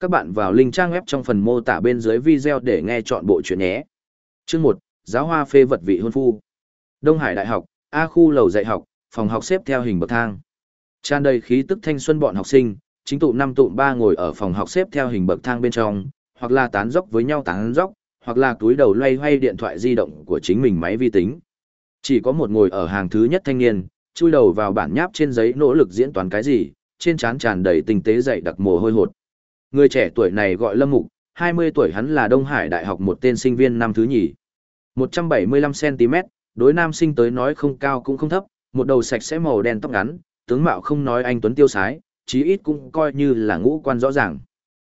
Các bạn vào link trang web trong phần mô tả bên dưới video để nghe chọn bộ chuyện nhé. Chương 1, Giáo hoa phê vật vị hôn phu. Đông Hải Đại học, A khu lầu dạy học, phòng học xếp theo hình bậc thang. Tràn đầy khí tức thanh xuân bọn học sinh, chính tụ năm tụ ba ngồi ở phòng học xếp theo hình bậc thang bên trong, hoặc là tán dốc với nhau tán dốc, hoặc là túi đầu loay hoay điện thoại di động của chính mình máy vi tính. Chỉ có một ngồi ở hàng thứ nhất thanh niên, chui đầu vào bản nháp trên giấy nỗ lực diễn toán cái gì, trên trán tràn đầy tinh tế dày đặc mồ hôi hột. Người trẻ tuổi này gọi Lâm Mục, 20 tuổi hắn là Đông Hải Đại học một tên sinh viên năm thứ nhì. 175cm, đối nam sinh tới nói không cao cũng không thấp, một đầu sạch sẽ màu đen tóc ngắn, tướng mạo không nói anh tuấn tiêu sái, chí ít cũng coi như là ngũ quan rõ ràng.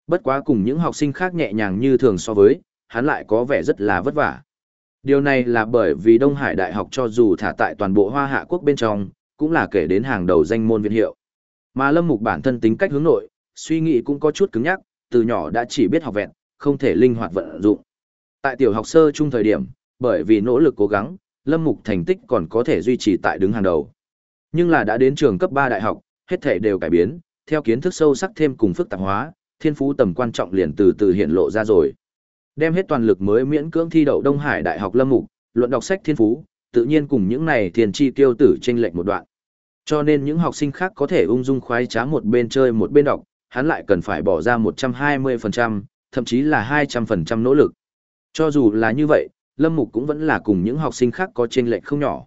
Bất quá cùng những học sinh khác nhẹ nhàng như thường so với, hắn lại có vẻ rất là vất vả. Điều này là bởi vì Đông Hải Đại học cho dù thả tại toàn bộ Hoa Hạ Quốc bên trong, cũng là kể đến hàng đầu danh môn viện hiệu. Mà Lâm Mục bản thân tính cách hướng nội, suy nghĩ cũng có chút cứng nhắc, từ nhỏ đã chỉ biết học vẹn, không thể linh hoạt vận dụng. Tại tiểu học sơ trung thời điểm, bởi vì nỗ lực cố gắng, Lâm Mục thành tích còn có thể duy trì tại đứng hàng đầu. Nhưng là đã đến trường cấp 3 đại học, hết thể đều cải biến, theo kiến thức sâu sắc thêm cùng phức tạp hóa, thiên phú tầm quan trọng liền từ từ hiện lộ ra rồi. Đem hết toàn lực mới miễn cưỡng thi đậu Đông Hải Đại học Lâm Mục, luận đọc sách thiên phú, tự nhiên cùng những này thiền chi tiêu tử chênh lệch một đoạn. Cho nên những học sinh khác có thể ung dung khoái trá một bên chơi một bên đọc, hắn lại cần phải bỏ ra 120%, thậm chí là 200% nỗ lực. Cho dù là như vậy, Lâm Mục cũng vẫn là cùng những học sinh khác có chênh lệch không nhỏ.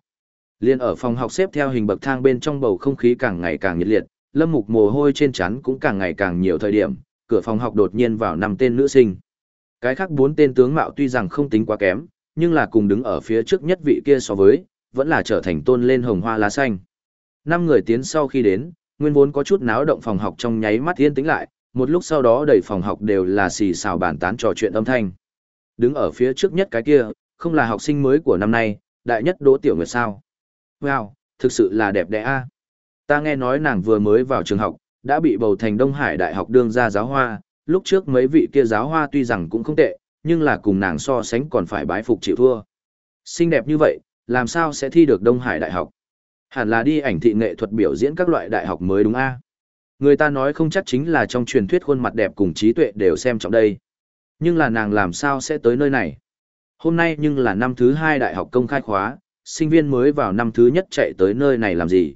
Liên ở phòng học xếp theo hình bậc thang bên trong bầu không khí càng ngày càng nhiệt liệt, Lâm Mục mồ hôi trên trán cũng càng ngày càng nhiều thời điểm, cửa phòng học đột nhiên vào năm tên nữ sinh. Cái khác bốn tên tướng mạo tuy rằng không tính quá kém, nhưng là cùng đứng ở phía trước nhất vị kia so với, vẫn là trở thành tôn lên hồng hoa lá xanh. Năm người tiến sau khi đến, nguyên vốn có chút náo động phòng học trong nháy mắt yên tĩnh lại, một lúc sau đó đầy phòng học đều là xì xào bàn tán trò chuyện âm thanh. Đứng ở phía trước nhất cái kia, không là học sinh mới của năm nay, đại nhất Đỗ Tiểu Nguyệt sao? Wow, thực sự là đẹp đẽ a. Ta nghe nói nàng vừa mới vào trường học, đã bị bầu thành Đông Hải Đại học đương ra giáo hoa, lúc trước mấy vị kia giáo hoa tuy rằng cũng không tệ, nhưng là cùng nàng so sánh còn phải bái phục chịu thua. Xinh đẹp như vậy, làm sao sẽ thi được Đông Hải Đại học? Hẳn là đi ảnh thị nghệ thuật biểu diễn các loại đại học mới đúng a. Người ta nói không chắc chính là trong truyền thuyết khuôn mặt đẹp cùng trí tuệ đều xem trọng đây. Nhưng là nàng làm sao sẽ tới nơi này? Hôm nay nhưng là năm thứ hai đại học công khai khóa, sinh viên mới vào năm thứ nhất chạy tới nơi này làm gì?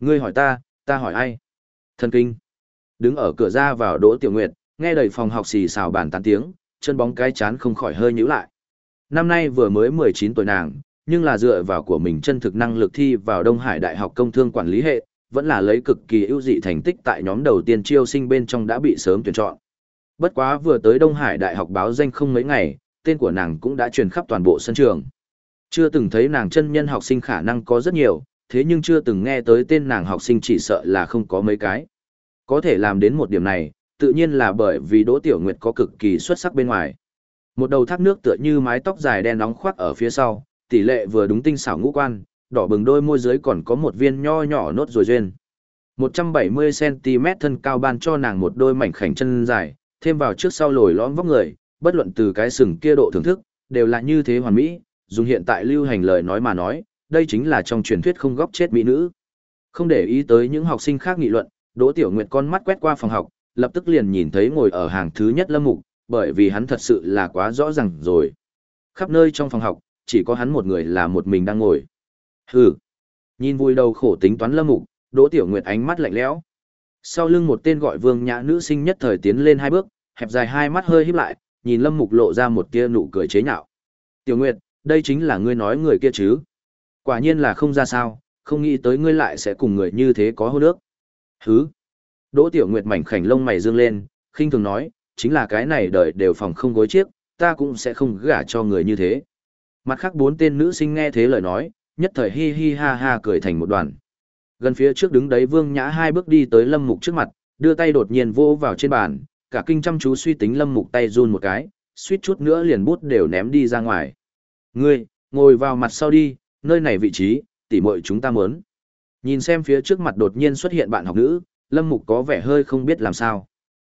Ngươi hỏi ta, ta hỏi ai? Thần kinh. Đứng ở cửa ra vào Đỗ Tiểu Nguyệt, nghe đầy phòng học xì xào bàn tán tiếng, chân bóng cái chán không khỏi hơi nhíu lại. Năm nay vừa mới 19 tuổi nàng, nhưng là dựa vào của mình chân thực năng lực thi vào Đông Hải Đại học Công thương quản lý hệ, vẫn là lấy cực kỳ ưu dị thành tích tại nhóm đầu tiên chiêu sinh bên trong đã bị sớm tuyển chọn. Bất quá vừa tới Đông Hải Đại học báo danh không mấy ngày, tên của nàng cũng đã truyền khắp toàn bộ sân trường. Chưa từng thấy nàng chân nhân học sinh khả năng có rất nhiều, thế nhưng chưa từng nghe tới tên nàng học sinh chỉ sợ là không có mấy cái. Có thể làm đến một điểm này, tự nhiên là bởi vì Đỗ Tiểu Nguyệt có cực kỳ xuất sắc bên ngoài. Một đầu thác nước tựa như mái tóc dài đen nóng khoác ở phía sau, tỷ lệ vừa đúng tinh xảo ngũ quan, đỏ bừng đôi môi dưới còn có một viên nho nhỏ nốt rồi duyên. 170cm thân cao ban cho nàng một đôi mảnh khảnh chân dài, thêm vào trước sau lồi lõm vóc người, bất luận từ cái sừng kia độ thưởng thức, đều là như thế hoàn mỹ, dùng hiện tại lưu hành lời nói mà nói, đây chính là trong truyền thuyết không góc chết mỹ nữ. Không để ý tới những học sinh khác nghị luận, Đỗ Tiểu Nguyệt con mắt quét qua phòng học, lập tức liền nhìn thấy ngồi ở hàng thứ nhất Lâm Mục, bởi vì hắn thật sự là quá rõ ràng rồi. Khắp nơi trong phòng học, chỉ có hắn một người là một mình đang ngồi. Hừ. Nhìn vui đầu khổ tính toán Lâm Mục, Đỗ Tiểu Nguyệt ánh mắt lạnh lẽo. Sau lưng một tên gọi Vương Nhã nữ sinh nhất thời tiến lên hai bước, hẹp dài hai mắt hơi híp lại, nhìn Lâm Mục lộ ra một tia nụ cười chế nhạo. "Tiểu Nguyệt, đây chính là ngươi nói người kia chứ?" Quả nhiên là không ra sao, không nghĩ tới ngươi lại sẽ cùng người như thế có hôn nước. Hứ. Đỗ Tiểu Nguyệt mảnh khảnh lông mày dương lên, khinh thường nói, chính là cái này đời đều phòng không gối chiếc, ta cũng sẽ không gả cho người như thế. Mặt khác bốn tên nữ sinh nghe thế lời nói, nhất thời hi hi ha ha cười thành một đoàn. Gần phía trước đứng đấy Vương Nhã hai bước đi tới Lâm Mục trước mặt, đưa tay đột nhiên vô vào trên bàn, cả kinh chăm chú suy tính Lâm Mục tay run một cái, suýt chút nữa liền bút đều ném đi ra ngoài. Ngươi, ngồi vào mặt sau đi, nơi này vị trí, tỉ muội chúng ta muốn. Nhìn xem phía trước mặt đột nhiên xuất hiện bạn học nữ, Lâm Mục có vẻ hơi không biết làm sao.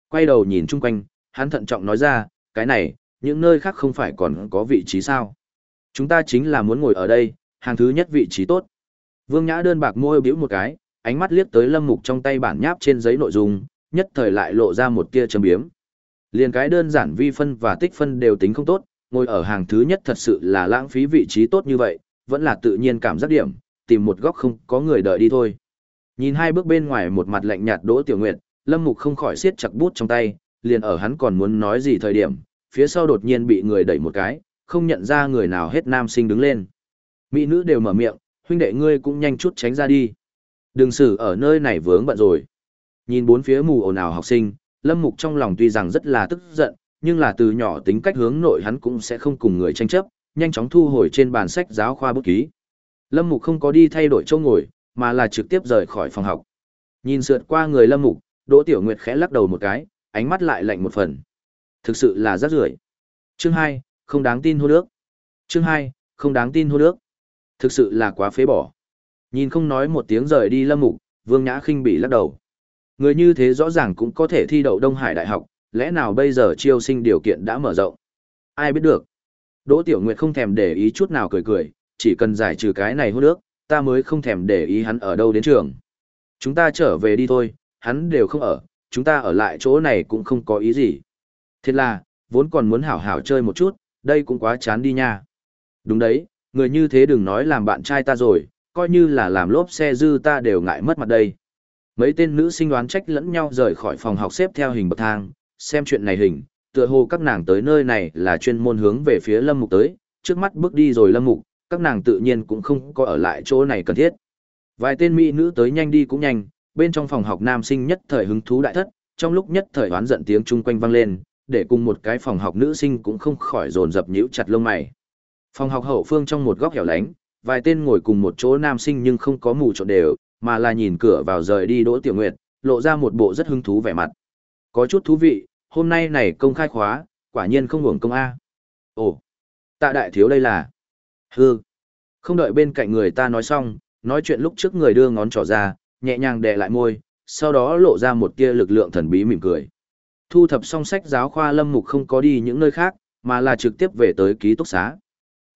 Quay đầu nhìn chung quanh, hắn thận trọng nói ra, cái này, những nơi khác không phải còn có vị trí sao. Chúng ta chính là muốn ngồi ở đây, hàng thứ nhất vị trí tốt. Vương Nhã đơn bạc môi biểu một cái, ánh mắt liếc tới Lâm Mục trong tay bản nháp trên giấy nội dung, nhất thời lại lộ ra một tia châm biếm, Liền cái đơn giản vi phân và tích phân đều tính không tốt, ngồi ở hàng thứ nhất thật sự là lãng phí vị trí tốt như vậy, vẫn là tự nhiên cảm giác điểm, tìm một góc không có người đợi đi thôi. Nhìn hai bước bên ngoài một mặt lạnh nhạt Đỗ Tiểu Nguyệt, Lâm Mục không khỏi siết chặt bút trong tay, liền ở hắn còn muốn nói gì thời điểm, phía sau đột nhiên bị người đẩy một cái, không nhận ra người nào hết nam sinh đứng lên. Mỹ nữ đều mở miệng, huynh đệ ngươi cũng nhanh chút tránh ra đi. Đừng xử ở nơi này vướng bận rồi. Nhìn bốn phía mù ồn ào học sinh, Lâm Mục trong lòng tuy rằng rất là tức giận, nhưng là từ nhỏ tính cách hướng nội hắn cũng sẽ không cùng người tranh chấp, nhanh chóng thu hồi trên bàn sách giáo khoa bút ký. Lâm Mục không có đi thay đổi chỗ ngồi, mà là trực tiếp rời khỏi phòng học. Nhìn sượt qua người Lâm Mục, Đỗ Tiểu Nguyệt khẽ lắc đầu một cái, ánh mắt lại lạnh một phần. Thực sự là rất rưởi. Chương 2, không đáng tin hô nước. Chương 2, không đáng tin hô nước. Thực sự là quá phế bỏ. Nhìn không nói một tiếng rời đi Lâm Mục, Vương Nhã khinh bị lắc đầu. Người như thế rõ ràng cũng có thể thi đậu Đông Hải Đại học, lẽ nào bây giờ chiêu sinh điều kiện đã mở rộng? Ai biết được. Đỗ Tiểu Nguyệt không thèm để ý chút nào cười cười, chỉ cần giải trừ cái này hô nước, ta mới không thèm để ý hắn ở đâu đến trường. Chúng ta trở về đi thôi, hắn đều không ở, chúng ta ở lại chỗ này cũng không có ý gì. Thế là, vốn còn muốn hảo hảo chơi một chút, đây cũng quá chán đi nha. Đúng đấy, người như thế đừng nói làm bạn trai ta rồi, coi như là làm lốp xe dư ta đều ngại mất mặt đây. Mấy tên nữ sinh đoán trách lẫn nhau rời khỏi phòng học xếp theo hình bậc thang, xem chuyện này hình, tựa hồ các nàng tới nơi này là chuyên môn hướng về phía lâm mục tới, trước mắt bước đi rồi lâm mục, các nàng tự nhiên cũng không có ở lại chỗ này cần thiết. Vài tên mỹ nữ tới nhanh đi cũng nhanh, bên trong phòng học nam sinh nhất thời hứng thú đại thất, trong lúc nhất thời oán giận tiếng chung quanh vang lên, để cùng một cái phòng học nữ sinh cũng không khỏi dồn dập nhíu chặt lông mày. Phòng học hậu phương trong một góc hẻo lánh, vài tên ngồi cùng một chỗ nam sinh nhưng không có mù trộn đều, mà là nhìn cửa vào rời đi Đỗ Tiểu Nguyệt, lộ ra một bộ rất hứng thú vẻ mặt. Có chút thú vị, hôm nay này công khai khóa, quả nhiên không hưởng công A. Ồ, tạ đại thiếu đây là... Hư. Không đợi bên cạnh người ta nói xong, nói chuyện lúc trước người đưa ngón trỏ ra, nhẹ nhàng đè lại môi, sau đó lộ ra một tia lực lượng thần bí mỉm cười. Thu thập xong sách giáo khoa lâm mục không có đi những nơi khác, mà là trực tiếp về tới ký túc xá.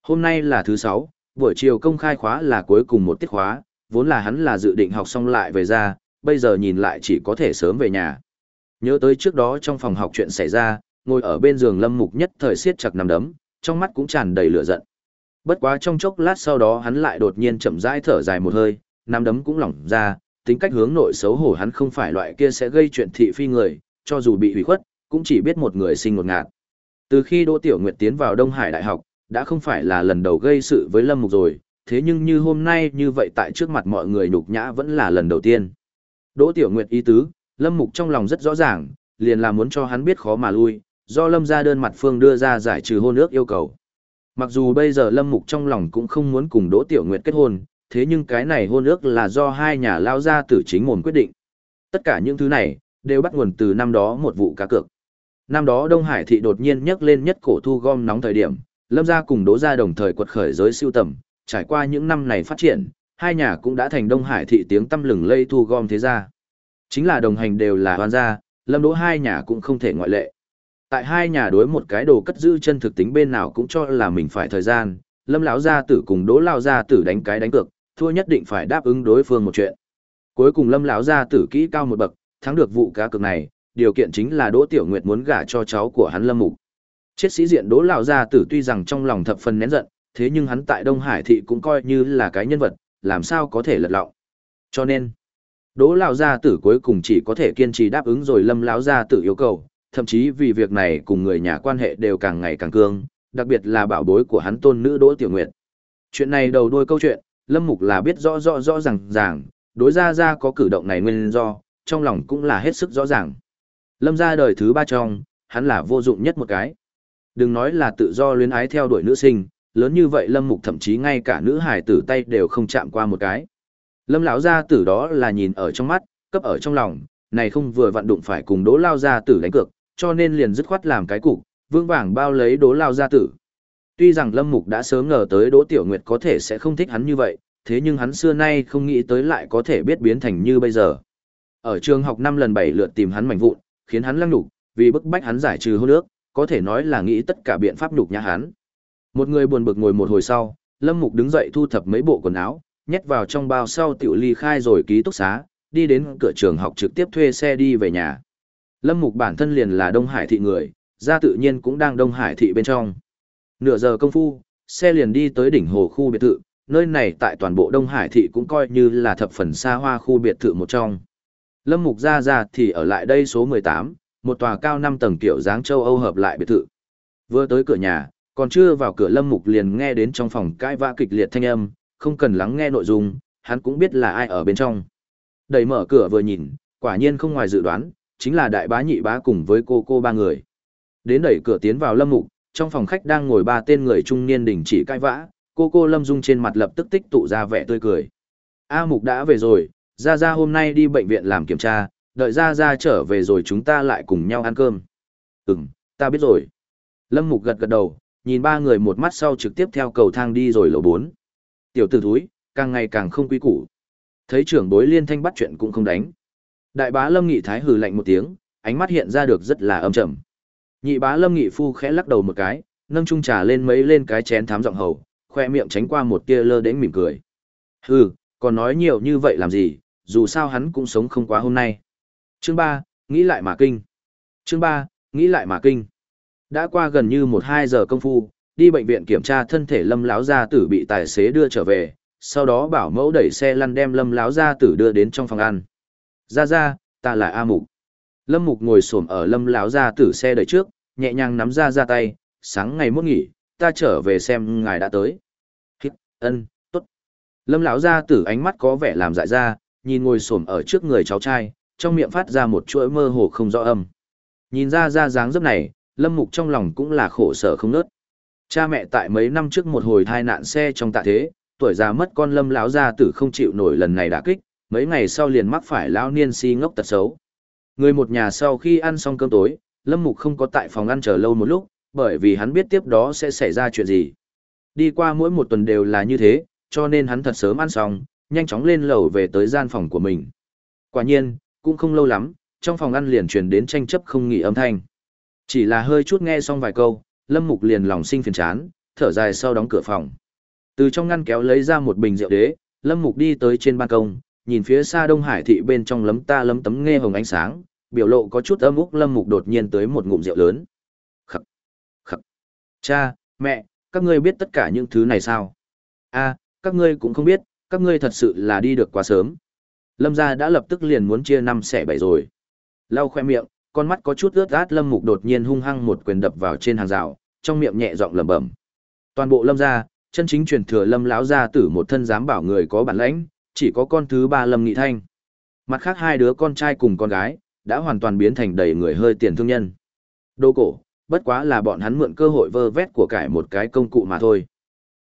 Hôm nay là thứ sáu, buổi chiều công khai khóa là cuối cùng một tiết khóa, vốn là hắn là dự định học xong lại về ra, bây giờ nhìn lại chỉ có thể sớm về nhà. Nhớ tới trước đó trong phòng học chuyện xảy ra, ngồi ở bên giường lâm mục nhất thời siết chặt nằm đấm, trong mắt cũng tràn đầy lửa giận. Bất quá trong chốc lát sau đó hắn lại đột nhiên chậm rãi thở dài một hơi, nằm đấm cũng lỏng ra, tính cách hướng nội xấu hổ hắn không phải loại kia sẽ gây chuyện thị phi người, cho dù bị hủy khuất, cũng chỉ biết một người sinh một ngạt. Từ khi Đỗ Tiểu Nguyệt tiến vào Đông Hải Đại học, đã không phải là lần đầu gây sự với Lâm Mục rồi, thế nhưng như hôm nay như vậy tại trước mặt mọi người nhục nhã vẫn là lần đầu tiên. Đỗ Tiểu Nguyệt ý tứ, Lâm Mục trong lòng rất rõ ràng, liền là muốn cho hắn biết khó mà lui, do Lâm ra đơn mặt phương đưa ra giải trừ hôn ước yêu cầu. Mặc dù bây giờ Lâm Mục trong lòng cũng không muốn cùng Đỗ Tiểu Nguyệt kết hôn, thế nhưng cái này hôn ước là do hai nhà lao gia tử chính mồm quyết định. Tất cả những thứ này, đều bắt nguồn từ năm đó một vụ cá cược. Năm đó Đông Hải thị đột nhiên nhấc lên nhất cổ thu gom nóng thời điểm, Lâm gia cùng Đỗ gia đồng thời quật khởi giới siêu tầm, trải qua những năm này phát triển, hai nhà cũng đã thành Đông Hải thị tiếng tăm lừng lây thu gom thế gia. Chính là đồng hành đều là hoàn gia, Lâm Đỗ hai nhà cũng không thể ngoại lệ. Tại hai nhà đối một cái đồ cất giữ chân thực tính bên nào cũng cho là mình phải thời gian, Lâm lão gia tử cùng Đỗ lão gia tử đánh cái đánh cược, thua nhất định phải đáp ứng đối phương một chuyện. Cuối cùng Lâm lão gia tử kỹ cao một bậc, thắng được vụ cá cược này, điều kiện chính là Đỗ Tiểu Nguyệt muốn gả cho cháu của hắn Lâm Mục. Chết sĩ diện Đỗ lão gia tử tuy rằng trong lòng thập phần nén giận, thế nhưng hắn tại Đông Hải thị cũng coi như là cái nhân vật, làm sao có thể lật lọng. Cho nên, Đỗ lão gia tử cuối cùng chỉ có thể kiên trì đáp ứng rồi Lâm lão gia tử yêu cầu, thậm chí vì việc này cùng người nhà quan hệ đều càng ngày càng cương, đặc biệt là bảo bối của hắn tôn nữ Đỗ Tiểu Nguyệt. Chuyện này đầu đuôi câu chuyện, Lâm Mục là biết rõ rõ rõ ràng ràng, đối ra ra có cử động này nguyên do, trong lòng cũng là hết sức rõ ràng. Lâm ra đời thứ ba trong, hắn là vô dụng nhất một cái. Đừng nói là tự do luyến ái theo đuổi nữ sinh, lớn như vậy Lâm Mục thậm chí ngay cả nữ hài tử tay đều không chạm qua một cái. Lâm lão gia tử đó là nhìn ở trong mắt, cấp ở trong lòng, này không vừa vặn đụng phải cùng Đỗ lao gia tử đánh cược, cho nên liền dứt khoát làm cái cục, vương vàng bao lấy Đỗ lao gia tử. Tuy rằng Lâm Mục đã sớm ngờ tới Đỗ Tiểu Nguyệt có thể sẽ không thích hắn như vậy, thế nhưng hắn xưa nay không nghĩ tới lại có thể biết biến thành như bây giờ. Ở trường học năm lần bảy lượt tìm hắn mảnh vụn, khiến hắn lăng nhục, vì bức bách hắn giải trừ hôn ước, có thể nói là nghĩ tất cả biện pháp nhục nhã hắn. Một người buồn bực ngồi một hồi sau, Lâm Mục đứng dậy thu thập mấy bộ quần áo, nhét vào trong bao sau tiểu ly khai rồi ký túc xá, đi đến cửa trường học trực tiếp thuê xe đi về nhà. Lâm Mục bản thân liền là Đông Hải thị người, ra tự nhiên cũng đang Đông Hải thị bên trong. Nửa giờ công phu, xe liền đi tới đỉnh hồ khu biệt thự, nơi này tại toàn bộ Đông Hải thị cũng coi như là thập phần xa hoa khu biệt thự một trong. Lâm Mục ra ra thì ở lại đây số 18, một tòa cao 5 tầng kiểu dáng châu Âu hợp lại biệt thự. Vừa tới cửa nhà, còn chưa vào cửa Lâm Mục liền nghe đến trong phòng cãi vã kịch liệt thanh âm, không cần lắng nghe nội dung, hắn cũng biết là ai ở bên trong. Đẩy mở cửa vừa nhìn, quả nhiên không ngoài dự đoán, chính là đại bá nhị bá cùng với cô cô ba người. Đến đẩy cửa tiến vào Lâm Mục, trong phòng khách đang ngồi ba tên người trung niên đình chỉ cãi vã, cô cô Lâm Dung trên mặt lập tức tích tụ ra vẻ tươi cười. A Mục đã về rồi, ra Ra hôm nay đi bệnh viện làm kiểm tra, đợi Ra Ra trở về rồi chúng ta lại cùng nhau ăn cơm. Ừm, ta biết rồi. Lâm Mục gật gật đầu, nhìn ba người một mắt sau trực tiếp theo cầu thang đi rồi lầu bốn. Tiểu tử thúi, càng ngày càng không quý củ. Thấy trưởng bối liên thanh bắt chuyện cũng không đánh. Đại bá Lâm Nghị Thái hừ lạnh một tiếng, ánh mắt hiện ra được rất là âm trầm. Nhị bá Lâm Nghị Phu khẽ lắc đầu một cái, nâng chung trà lên mấy lên cái chén thám giọng hầu, khoe miệng tránh qua một tia lơ đến mỉm cười. Hừ, còn nói nhiều như vậy làm gì, dù sao hắn cũng sống không quá hôm nay. Chương 3, nghĩ lại mà kinh. Chương 3, nghĩ lại mà kinh. Đã qua gần như một hai giờ công phu, đi bệnh viện kiểm tra thân thể Lâm lão gia tử bị tài xế đưa trở về, sau đó bảo mẫu đẩy xe lăn đem Lâm lão gia tử đưa đến trong phòng ăn. "Gia gia, ta là A Mục." Lâm Mục ngồi xổm ở Lâm lão gia tử xe đẩy trước, nhẹ nhàng nắm ra ra tay, "Sáng ngày muốn nghỉ, ta trở về xem ngài đã tới." Ân, tốt." Lâm lão gia tử ánh mắt có vẻ làm dại ra, nhìn ngồi xổm ở trước người cháu trai, trong miệng phát ra một chuỗi mơ hồ không rõ âm. Nhìn ra ra dáng dấp này, Lâm Mục trong lòng cũng là khổ sở không nớt. Cha mẹ tại mấy năm trước một hồi thai nạn xe trong tạ thế, tuổi già mất con Lâm lão gia tử không chịu nổi lần này đã kích, mấy ngày sau liền mắc phải lão niên si ngốc tật xấu. Người một nhà sau khi ăn xong cơm tối, Lâm Mục không có tại phòng ăn chờ lâu một lúc, bởi vì hắn biết tiếp đó sẽ xảy ra chuyện gì. Đi qua mỗi một tuần đều là như thế, cho nên hắn thật sớm ăn xong, nhanh chóng lên lầu về tới gian phòng của mình. Quả nhiên, cũng không lâu lắm, trong phòng ăn liền truyền đến tranh chấp không nghỉ âm thanh. Chỉ là hơi chút nghe xong vài câu, Lâm Mục liền lòng sinh phiền chán, thở dài sau đóng cửa phòng. Từ trong ngăn kéo lấy ra một bình rượu đế, Lâm Mục đi tới trên ban công, nhìn phía xa Đông Hải thị bên trong lấm ta lấm tấm nghe hồng ánh sáng, biểu lộ có chút âm úc Lâm Mục đột nhiên tới một ngụm rượu lớn. Khắc, khắc. Cha, mẹ, các ngươi biết tất cả những thứ này sao? A, các ngươi cũng không biết, các ngươi thật sự là đi được quá sớm. Lâm gia đã lập tức liền muốn chia năm xẻ bảy rồi. Lau khoe miệng, con mắt có chút ướt át lâm mục đột nhiên hung hăng một quyền đập vào trên hàng rào, trong miệng nhẹ giọng lẩm bẩm. Toàn bộ lâm gia, chân chính truyền thừa lâm lão gia tử một thân dám bảo người có bản lãnh, chỉ có con thứ ba lâm nghị thanh. Mặt khác hai đứa con trai cùng con gái, đã hoàn toàn biến thành đầy người hơi tiền thương nhân. Đô cổ, bất quá là bọn hắn mượn cơ hội vơ vét của cải một cái công cụ mà thôi.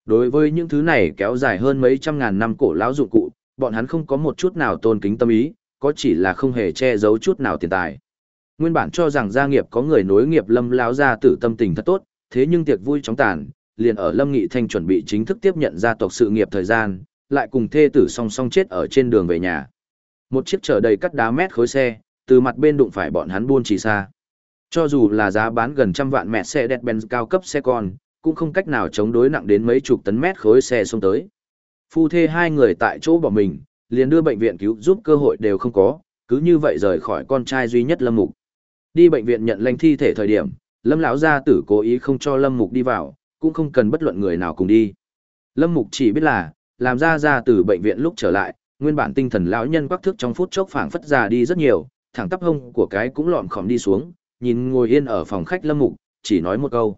Đối với những thứ này kéo dài hơn mấy trăm ngàn năm cổ lão dụng cụ, bọn hắn không có một chút nào tôn kính tâm ý, có chỉ là không hề che giấu chút nào tiền tài. Nguyên bản cho rằng gia nghiệp có người nối nghiệp Lâm lão gia tử tâm tình thật tốt, thế nhưng tiệc vui chóng tàn, liền ở Lâm Nghị Thanh chuẩn bị chính thức tiếp nhận gia tộc sự nghiệp thời gian, lại cùng thê tử song song chết ở trên đường về nhà. Một chiếc chở đầy cắt đá mét khối xe, từ mặt bên đụng phải bọn hắn buôn chỉ xa. Cho dù là giá bán gần trăm vạn mẹ xe đẹp Benz cao cấp xe con, cũng không cách nào chống đối nặng đến mấy chục tấn mét khối xe xông tới. Phu thê hai người tại chỗ bỏ mình, liền đưa bệnh viện cứu giúp cơ hội đều không có, cứ như vậy rời khỏi con trai duy nhất Lâm Mục. Đi bệnh viện nhận lệnh thi thể thời điểm, Lâm lão gia tử cố ý không cho Lâm Mục đi vào, cũng không cần bất luận người nào cùng đi. Lâm Mục chỉ biết là, làm ra ra từ bệnh viện lúc trở lại, nguyên bản tinh thần lão nhân quắc thức trong phút chốc phảng phất già đi rất nhiều, thẳng tắp hông của cái cũng lọm khòm đi xuống, nhìn ngồi yên ở phòng khách Lâm Mục, chỉ nói một câu.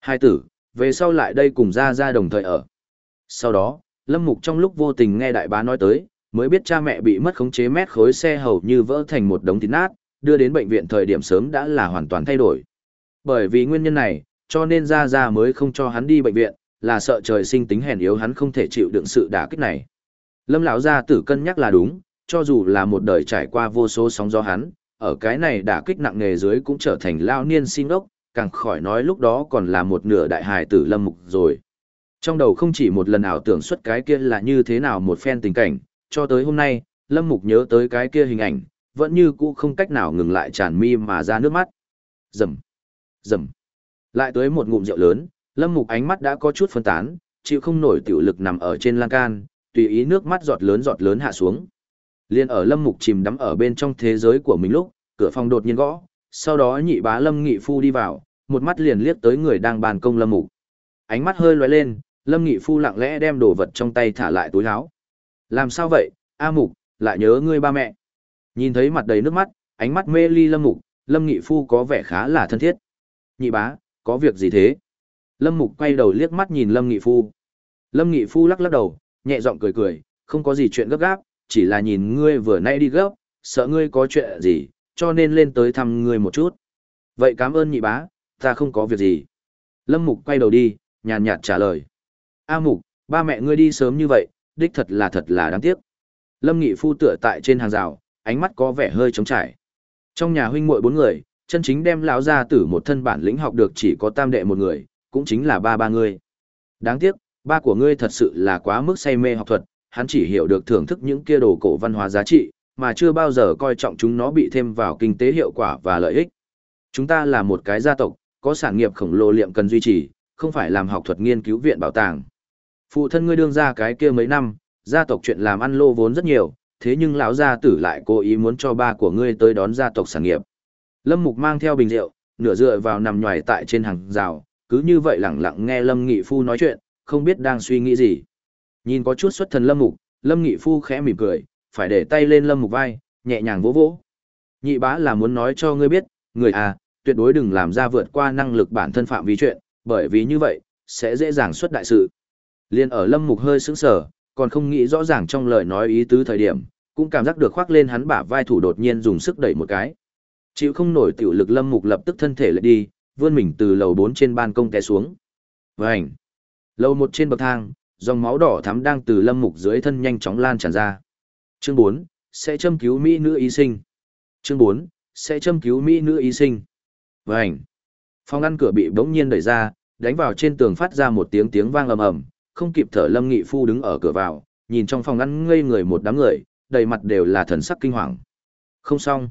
Hai tử, về sau lại đây cùng ra ra đồng thời ở. Sau đó, Lâm Mục trong lúc vô tình nghe đại bá nói tới, mới biết cha mẹ bị mất khống chế mét khối xe hầu như vỡ thành một đống thịt nát, đưa đến bệnh viện thời điểm sớm đã là hoàn toàn thay đổi. Bởi vì nguyên nhân này, cho nên Gia Gia mới không cho hắn đi bệnh viện, là sợ trời sinh tính hèn yếu hắn không thể chịu đựng sự đả kích này. Lâm lão gia tử cân nhắc là đúng, cho dù là một đời trải qua vô số sóng gió hắn, ở cái này đả kích nặng nề dưới cũng trở thành lao niên sinh ốc, càng khỏi nói lúc đó còn là một nửa đại hài tử lâm mục rồi. Trong đầu không chỉ một lần ảo tưởng xuất cái kia là như thế nào một phen tình cảnh, cho tới hôm nay, lâm mục nhớ tới cái kia hình ảnh, vẫn như cũ không cách nào ngừng lại tràn mi mà ra nước mắt. Rầm, rầm. Lại tới một ngụm rượu lớn, Lâm Mục ánh mắt đã có chút phân tán, chịu không nổi tiểu lực nằm ở trên lan can, tùy ý nước mắt giọt lớn giọt lớn hạ xuống. Liên ở Lâm Mục chìm đắm ở bên trong thế giới của mình lúc, cửa phòng đột nhiên gõ, sau đó nhị bá Lâm Nghị Phu đi vào, một mắt liền liếc tới người đang bàn công Lâm Mục. Ánh mắt hơi lóe lên, Lâm Nghị Phu lặng lẽ đem đồ vật trong tay thả lại túi áo. Làm sao vậy, A Mục, lại nhớ ngươi ba mẹ. Nhìn thấy mặt đầy nước mắt, ánh mắt mê ly Lâm Mục, Lâm Nghị Phu có vẻ khá là thân thiết. Nhị bá, có việc gì thế? Lâm Mục quay đầu liếc mắt nhìn Lâm Nghị Phu. Lâm Nghị Phu lắc lắc đầu, nhẹ giọng cười cười, không có gì chuyện gấp gáp, chỉ là nhìn ngươi vừa nay đi gấp, sợ ngươi có chuyện gì, cho nên lên tới thăm ngươi một chút. Vậy cảm ơn nhị bá, ta không có việc gì. Lâm Mục quay đầu đi, nhàn nhạt trả lời. A Mục, ba mẹ ngươi đi sớm như vậy, đích thật là thật là đáng tiếc. Lâm Nghị Phu tựa tại trên hàng rào, ánh mắt có vẻ hơi trống trải. Trong nhà huynh muội bốn người, chân chính đem lão gia tử một thân bản lĩnh học được chỉ có tam đệ một người, cũng chính là ba ba ngươi. Đáng tiếc, ba của ngươi thật sự là quá mức say mê học thuật, hắn chỉ hiểu được thưởng thức những kia đồ cổ văn hóa giá trị, mà chưa bao giờ coi trọng chúng nó bị thêm vào kinh tế hiệu quả và lợi ích. Chúng ta là một cái gia tộc, có sản nghiệp khổng lồ liệm cần duy trì, không phải làm học thuật nghiên cứu viện bảo tàng. Phụ thân ngươi đương ra cái kia mấy năm, gia tộc chuyện làm ăn lô vốn rất nhiều, thế nhưng lão gia tử lại cố ý muốn cho ba của ngươi tới đón gia tộc sản nghiệp. Lâm Mục mang theo bình rượu, nửa dựa vào nằm nhòi tại trên hàng rào, cứ như vậy lặng lặng nghe Lâm Nghị Phu nói chuyện, không biết đang suy nghĩ gì. Nhìn có chút xuất thần Lâm Mục, Lâm Nghị Phu khẽ mỉm cười, phải để tay lên Lâm Mục vai, nhẹ nhàng vỗ vỗ. Nhị bá là muốn nói cho ngươi biết, người à, tuyệt đối đừng làm ra vượt qua năng lực bản thân phạm vi chuyện, bởi vì như vậy, sẽ dễ dàng xuất đại sự. Liên ở Lâm Mục hơi sững sờ, còn không nghĩ rõ ràng trong lời nói ý tứ thời điểm, cũng cảm giác được khoác lên hắn bả vai thủ đột nhiên dùng sức đẩy một cái. Chịu không nổi tiểu lực Lâm Mục lập tức thân thể lại đi, vươn mình từ lầu 4 trên ban công té xuống. Vành. Lầu một trên bậc thang, dòng máu đỏ thắm đang từ Lâm Mục dưới thân nhanh chóng lan tràn ra. Chương 4, sẽ châm cứu mỹ nữ y sinh. Chương 4, sẽ châm cứu mỹ nữ y sinh. Vành. Phòng ngăn cửa bị bỗng nhiên đẩy ra, đánh vào trên tường phát ra một tiếng tiếng vang ầm ầm, không kịp thở Lâm Nghị Phu đứng ở cửa vào, nhìn trong phòng ngăn ngây người một đám người, đầy mặt đều là thần sắc kinh hoàng. Không xong.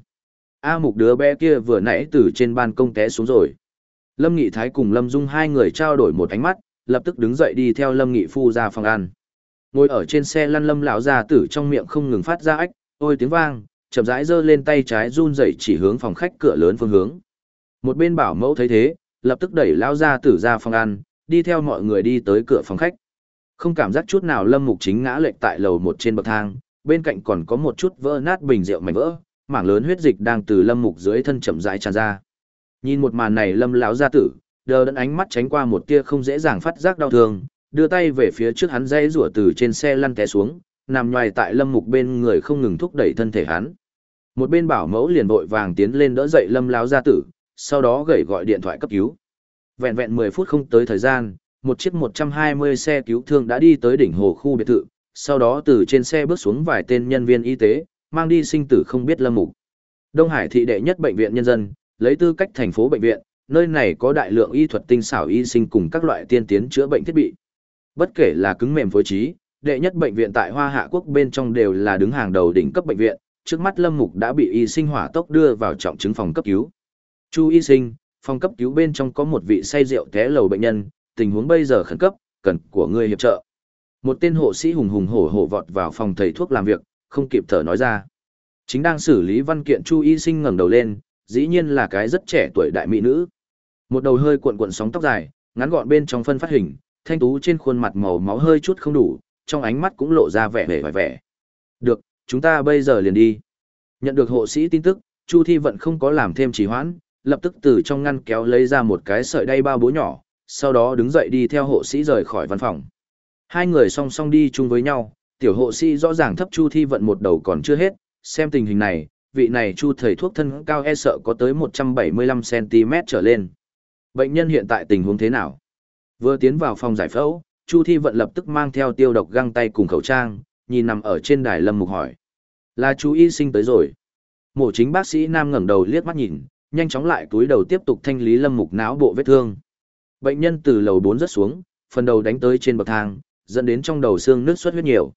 A Mục đứa bé kia vừa nãy từ trên ban công té xuống rồi. Lâm Nghị Thái cùng Lâm Dung hai người trao đổi một ánh mắt, lập tức đứng dậy đi theo Lâm Nghị Phu ra phòng ăn. Ngồi ở trên xe lăn Lâm lão gia tử trong miệng không ngừng phát ra ách, ôi tiếng vang, chậm rãi giơ lên tay trái run rẩy chỉ hướng phòng khách cửa lớn phương hướng. Một bên bảo mẫu thấy thế, lập tức đẩy lão gia tử ra phòng ăn, đi theo mọi người đi tới cửa phòng khách. Không cảm giác chút nào Lâm Mục chính ngã lệch tại lầu một trên bậc thang, bên cạnh còn có một chút vỡ nát bình rượu mảnh vỡ, mảng lớn huyết dịch đang từ Lâm Mục dưới thân chậm rãi tràn ra. Nhìn một màn này Lâm lão gia tử, đờ đẫn ánh mắt tránh qua một tia không dễ dàng phát giác đau thương, đưa tay về phía trước hắn dây rủa từ trên xe lăn té xuống, nằm nhoài tại Lâm Mục bên người không ngừng thúc đẩy thân thể hắn. Một bên bảo mẫu liền vội vàng tiến lên đỡ dậy Lâm lão gia tử, sau đó gửi gọi điện thoại cấp cứu. Vẹn vẹn 10 phút không tới thời gian, một chiếc 120 xe cứu thương đã đi tới đỉnh hồ khu biệt thự, sau đó từ trên xe bước xuống vài tên nhân viên y tế, mang đi sinh tử không biết lâm mục. Đông Hải thị đệ nhất bệnh viện nhân dân, lấy tư cách thành phố bệnh viện, nơi này có đại lượng y thuật tinh xảo y sinh cùng các loại tiên tiến chữa bệnh thiết bị. Bất kể là cứng mềm phối trí, đệ nhất bệnh viện tại Hoa Hạ Quốc bên trong đều là đứng hàng đầu đỉnh cấp bệnh viện, trước mắt Lâm Mục đã bị y sinh hỏa tốc đưa vào trọng chứng phòng cấp cứu. Chu y sinh, phòng cấp cứu bên trong có một vị say rượu té lầu bệnh nhân, tình huống bây giờ khẩn cấp, cần của ngươi hiệp trợ. Một tên hộ sĩ hùng hùng hổ hổ vọt vào phòng thầy thuốc làm việc, không kịp thở nói ra. Chính đang xử lý văn kiện Chu Y Sinh ngẩng đầu lên, dĩ nhiên là cái rất trẻ tuổi đại mỹ nữ. Một đầu hơi cuộn cuộn sóng tóc dài, ngắn gọn bên trong phân phát hình, thanh tú trên khuôn mặt màu máu hơi chút không đủ, trong ánh mắt cũng lộ ra vẻ vẻ vẻ vẻ. Được, chúng ta bây giờ liền đi. Nhận được hộ sĩ tin tức, Chu Thi Vận không có làm thêm trì hoãn, lập tức từ trong ngăn kéo lấy ra một cái sợi đay bao bố nhỏ, sau đó đứng dậy đi theo hộ sĩ rời khỏi văn phòng. Hai người song song đi chung với nhau, tiểu hộ sĩ rõ ràng thấp Chu Thi vận một đầu còn chưa hết, xem tình hình này, vị này Chu thầy thuốc thân cao e sợ có tới 175cm trở lên. Bệnh nhân hiện tại tình huống thế nào? Vừa tiến vào phòng giải phẫu, Chu Thi vận lập tức mang theo tiêu độc găng tay cùng khẩu trang, nhìn nằm ở trên đài lâm mục hỏi. Là chú y sinh tới rồi. Mổ chính bác sĩ Nam ngẩng đầu liếc mắt nhìn, nhanh chóng lại túi đầu tiếp tục thanh lý lâm mục não bộ vết thương. Bệnh nhân từ lầu 4 rất xuống, phần đầu đánh tới trên bậc thang, dẫn đến trong đầu xương nước xuất huyết nhiều.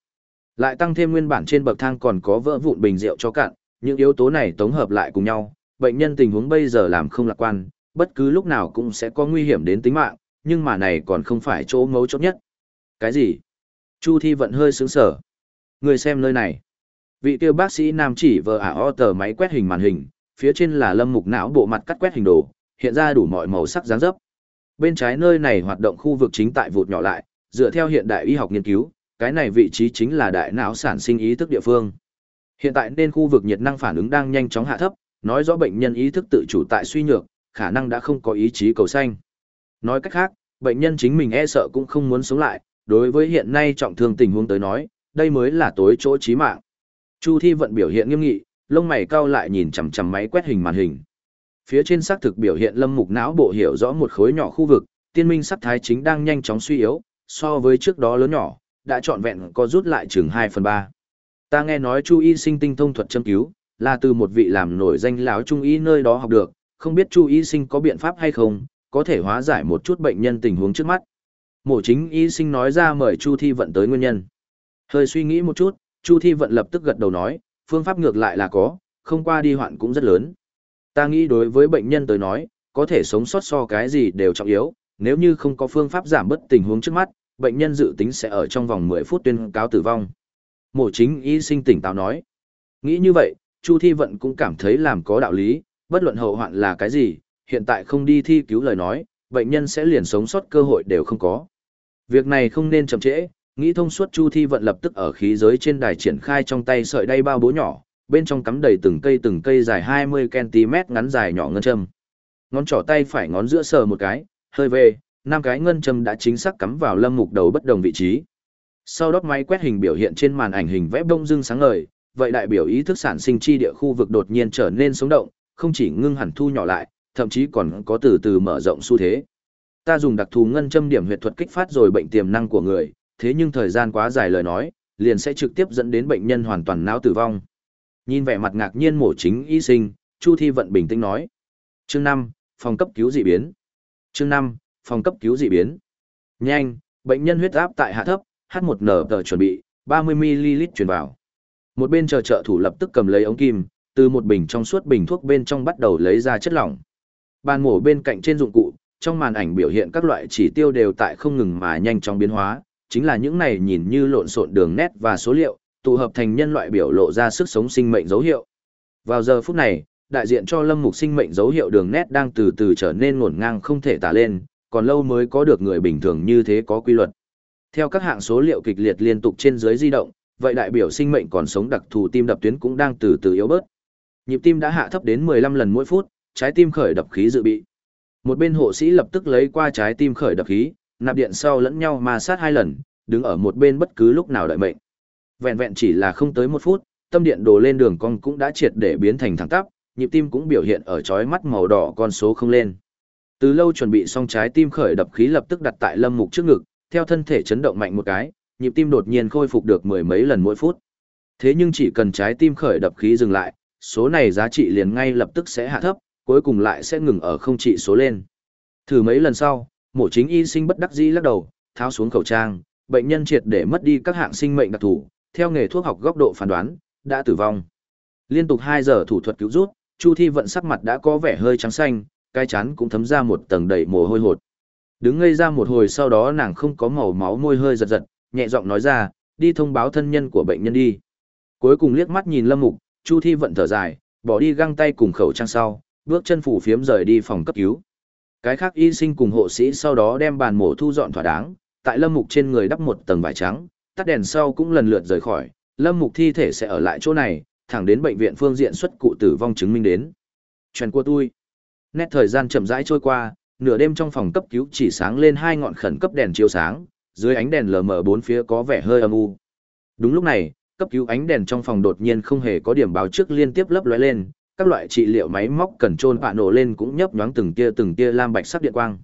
Lại tăng thêm nguyên bản trên bậc thang còn có vỡ vụn bình rượu cho cạn, những yếu tố này tổng hợp lại cùng nhau, bệnh nhân tình huống bây giờ làm không lạc quan, bất cứ lúc nào cũng sẽ có nguy hiểm đến tính mạng, nhưng mà này còn không phải chỗ mấu chốt nhất. Cái gì? Chu Thi vận hơi sướng sở. Người xem nơi này. Vị tiêu bác sĩ nam chỉ vờ ả o tờ máy quét hình màn hình, phía trên là lâm mục não bộ mặt cắt quét hình đồ, hiện ra đủ mọi màu sắc dáng dấp. Bên trái nơi này hoạt động khu vực chính tại vụt nhỏ lại, dựa theo hiện đại y học nghiên cứu, cái này vị trí chính là đại não sản sinh ý thức địa phương. Hiện tại nên khu vực nhiệt năng phản ứng đang nhanh chóng hạ thấp, nói rõ bệnh nhân ý thức tự chủ tại suy nhược, khả năng đã không có ý chí cầu xanh. Nói cách khác, bệnh nhân chính mình e sợ cũng không muốn sống lại, đối với hiện nay trọng thương tình huống tới nói, đây mới là tối chỗ chí mạng. Chu Thi vận biểu hiện nghiêm nghị, lông mày cau lại nhìn chằm chằm máy quét hình màn hình. Phía trên xác thực biểu hiện lâm mục não bộ hiểu rõ một khối nhỏ khu vực, tiên minh sắc thái chính đang nhanh chóng suy yếu, so với trước đó lớn nhỏ, đã trọn vẹn có rút lại chừng 2 phần 3. Ta nghe nói Chu Y sinh tinh thông thuật châm cứu, là từ một vị làm nổi danh lão trung y nơi đó học được, không biết Chu Y sinh có biện pháp hay không, có thể hóa giải một chút bệnh nhân tình huống trước mắt. Mổ chính y sinh nói ra mời Chu Thi vận tới nguyên nhân. Hơi suy nghĩ một chút, Chu Thi vận lập tức gật đầu nói, phương pháp ngược lại là có, không qua đi hoạn cũng rất lớn. Ta nghĩ đối với bệnh nhân tới nói, có thể sống sót so cái gì đều trọng yếu, nếu như không có phương pháp giảm bớt tình huống trước mắt, bệnh nhân dự tính sẽ ở trong vòng 10 phút tuyên cáo tử vong. Mổ chính y sinh tỉnh táo nói. Nghĩ như vậy, Chu Thi Vận cũng cảm thấy làm có đạo lý, bất luận hậu hoạn là cái gì, hiện tại không đi thi cứu lời nói, bệnh nhân sẽ liền sống sót cơ hội đều không có. Việc này không nên chậm trễ, nghĩ thông suốt Chu Thi Vận lập tức ở khí giới trên đài triển khai trong tay sợi đay bao bố nhỏ, bên trong cắm đầy từng cây từng cây dài 20cm ngắn dài nhỏ ngân châm. Ngón trỏ tay phải ngón giữa sờ một cái, hơi về, năm cái ngân châm đã chính xác cắm vào lâm mục đầu bất đồng vị trí. Sau đó máy quét hình biểu hiện trên màn ảnh hình vẽ bông dưng sáng ngời, vậy đại biểu ý thức sản sinh chi địa khu vực đột nhiên trở nên sống động, không chỉ ngưng hẳn thu nhỏ lại, thậm chí còn có từ từ mở rộng xu thế. Ta dùng đặc thù ngân châm điểm huyệt thuật kích phát rồi bệnh tiềm năng của người, thế nhưng thời gian quá dài lời nói, liền sẽ trực tiếp dẫn đến bệnh nhân hoàn toàn não tử vong. Nhìn vẻ mặt ngạc nhiên mổ chính y sinh, Chu Thi Vận bình tĩnh nói. Chương 5, phòng cấp cứu dị biến. Chương 5, phòng cấp cứu dị biến. Nhanh, bệnh nhân huyết áp tại hạ thấp, H1N tờ chuẩn bị, 30ml truyền vào. Một bên chờ trợ thủ lập tức cầm lấy ống kim, từ một bình trong suốt bình thuốc bên trong bắt đầu lấy ra chất lỏng. Bàn mổ bên cạnh trên dụng cụ, trong màn ảnh biểu hiện các loại chỉ tiêu đều tại không ngừng mà nhanh chóng biến hóa, chính là những này nhìn như lộn xộn đường nét và số liệu, tụ hợp thành nhân loại biểu lộ ra sức sống sinh mệnh dấu hiệu. Vào giờ phút này, đại diện cho lâm mục sinh mệnh dấu hiệu đường nét đang từ từ trở nên ngổn ngang không thể tả lên, còn lâu mới có được người bình thường như thế có quy luật. Theo các hạng số liệu kịch liệt liên tục trên dưới di động, vậy đại biểu sinh mệnh còn sống đặc thù tim đập tuyến cũng đang từ từ yếu bớt. Nhịp tim đã hạ thấp đến 15 lần mỗi phút, trái tim khởi đập khí dự bị. Một bên hộ sĩ lập tức lấy qua trái tim khởi đập khí, nạp điện sau lẫn nhau ma sát hai lần, đứng ở một bên bất cứ lúc nào đợi mệnh. Vẹn vẹn chỉ là không tới một phút, tâm điện đồ lên đường cong cũng đã triệt để biến thành thẳng tắp, nhịp tim cũng biểu hiện ở chói mắt màu đỏ con số không lên. Từ lâu chuẩn bị xong trái tim khởi đập khí lập tức đặt tại Lâm Mục trước ngực, theo thân thể chấn động mạnh một cái, nhịp tim đột nhiên khôi phục được mười mấy lần mỗi phút. Thế nhưng chỉ cần trái tim khởi đập khí dừng lại, số này giá trị liền ngay lập tức sẽ hạ thấp, cuối cùng lại sẽ ngừng ở không trị số lên. Thử mấy lần sau, mổ chính y sinh bất đắc dĩ lắc đầu, tháo xuống khẩu trang, bệnh nhân triệt để mất đi các hạng sinh mệnh đặc thù, theo nghề thuốc học góc độ phán đoán, đã tử vong. Liên tục 2 giờ thủ thuật cứu rút, Chu Thi vận sắc mặt đã có vẻ hơi trắng xanh, cái chán cũng thấm ra một tầng đầy mồ hôi hột. Đứng ngây ra một hồi sau đó nàng không có màu máu môi hơi giật giật, nhẹ giọng nói ra, đi thông báo thân nhân của bệnh nhân đi. Cuối cùng liếc mắt nhìn Lâm Mục, Chu Thi vận thở dài, bỏ đi găng tay cùng khẩu trang sau, bước chân phủ phiếm rời đi phòng cấp cứu. Cái khác y sinh cùng hộ sĩ sau đó đem bàn mổ thu dọn thỏa đáng, tại Lâm Mục trên người đắp một tầng vải trắng, tắt đèn sau cũng lần lượt rời khỏi, Lâm Mục thi thể sẽ ở lại chỗ này, thẳng đến bệnh viện phương diện xuất cụ tử vong chứng minh đến. Chuyện của tôi. Nét thời gian chậm rãi trôi qua, nửa đêm trong phòng cấp cứu chỉ sáng lên hai ngọn khẩn cấp đèn chiếu sáng, dưới ánh đèn lờ mờ bốn phía có vẻ hơi âm u. Đúng lúc này, cấp cứu ánh đèn trong phòng đột nhiên không hề có điểm báo trước liên tiếp lấp lóe lên, các loại trị liệu máy móc cần trôn bạ nổ lên cũng nhấp nhoáng từng tia từng tia lam bạch sắc điện quang.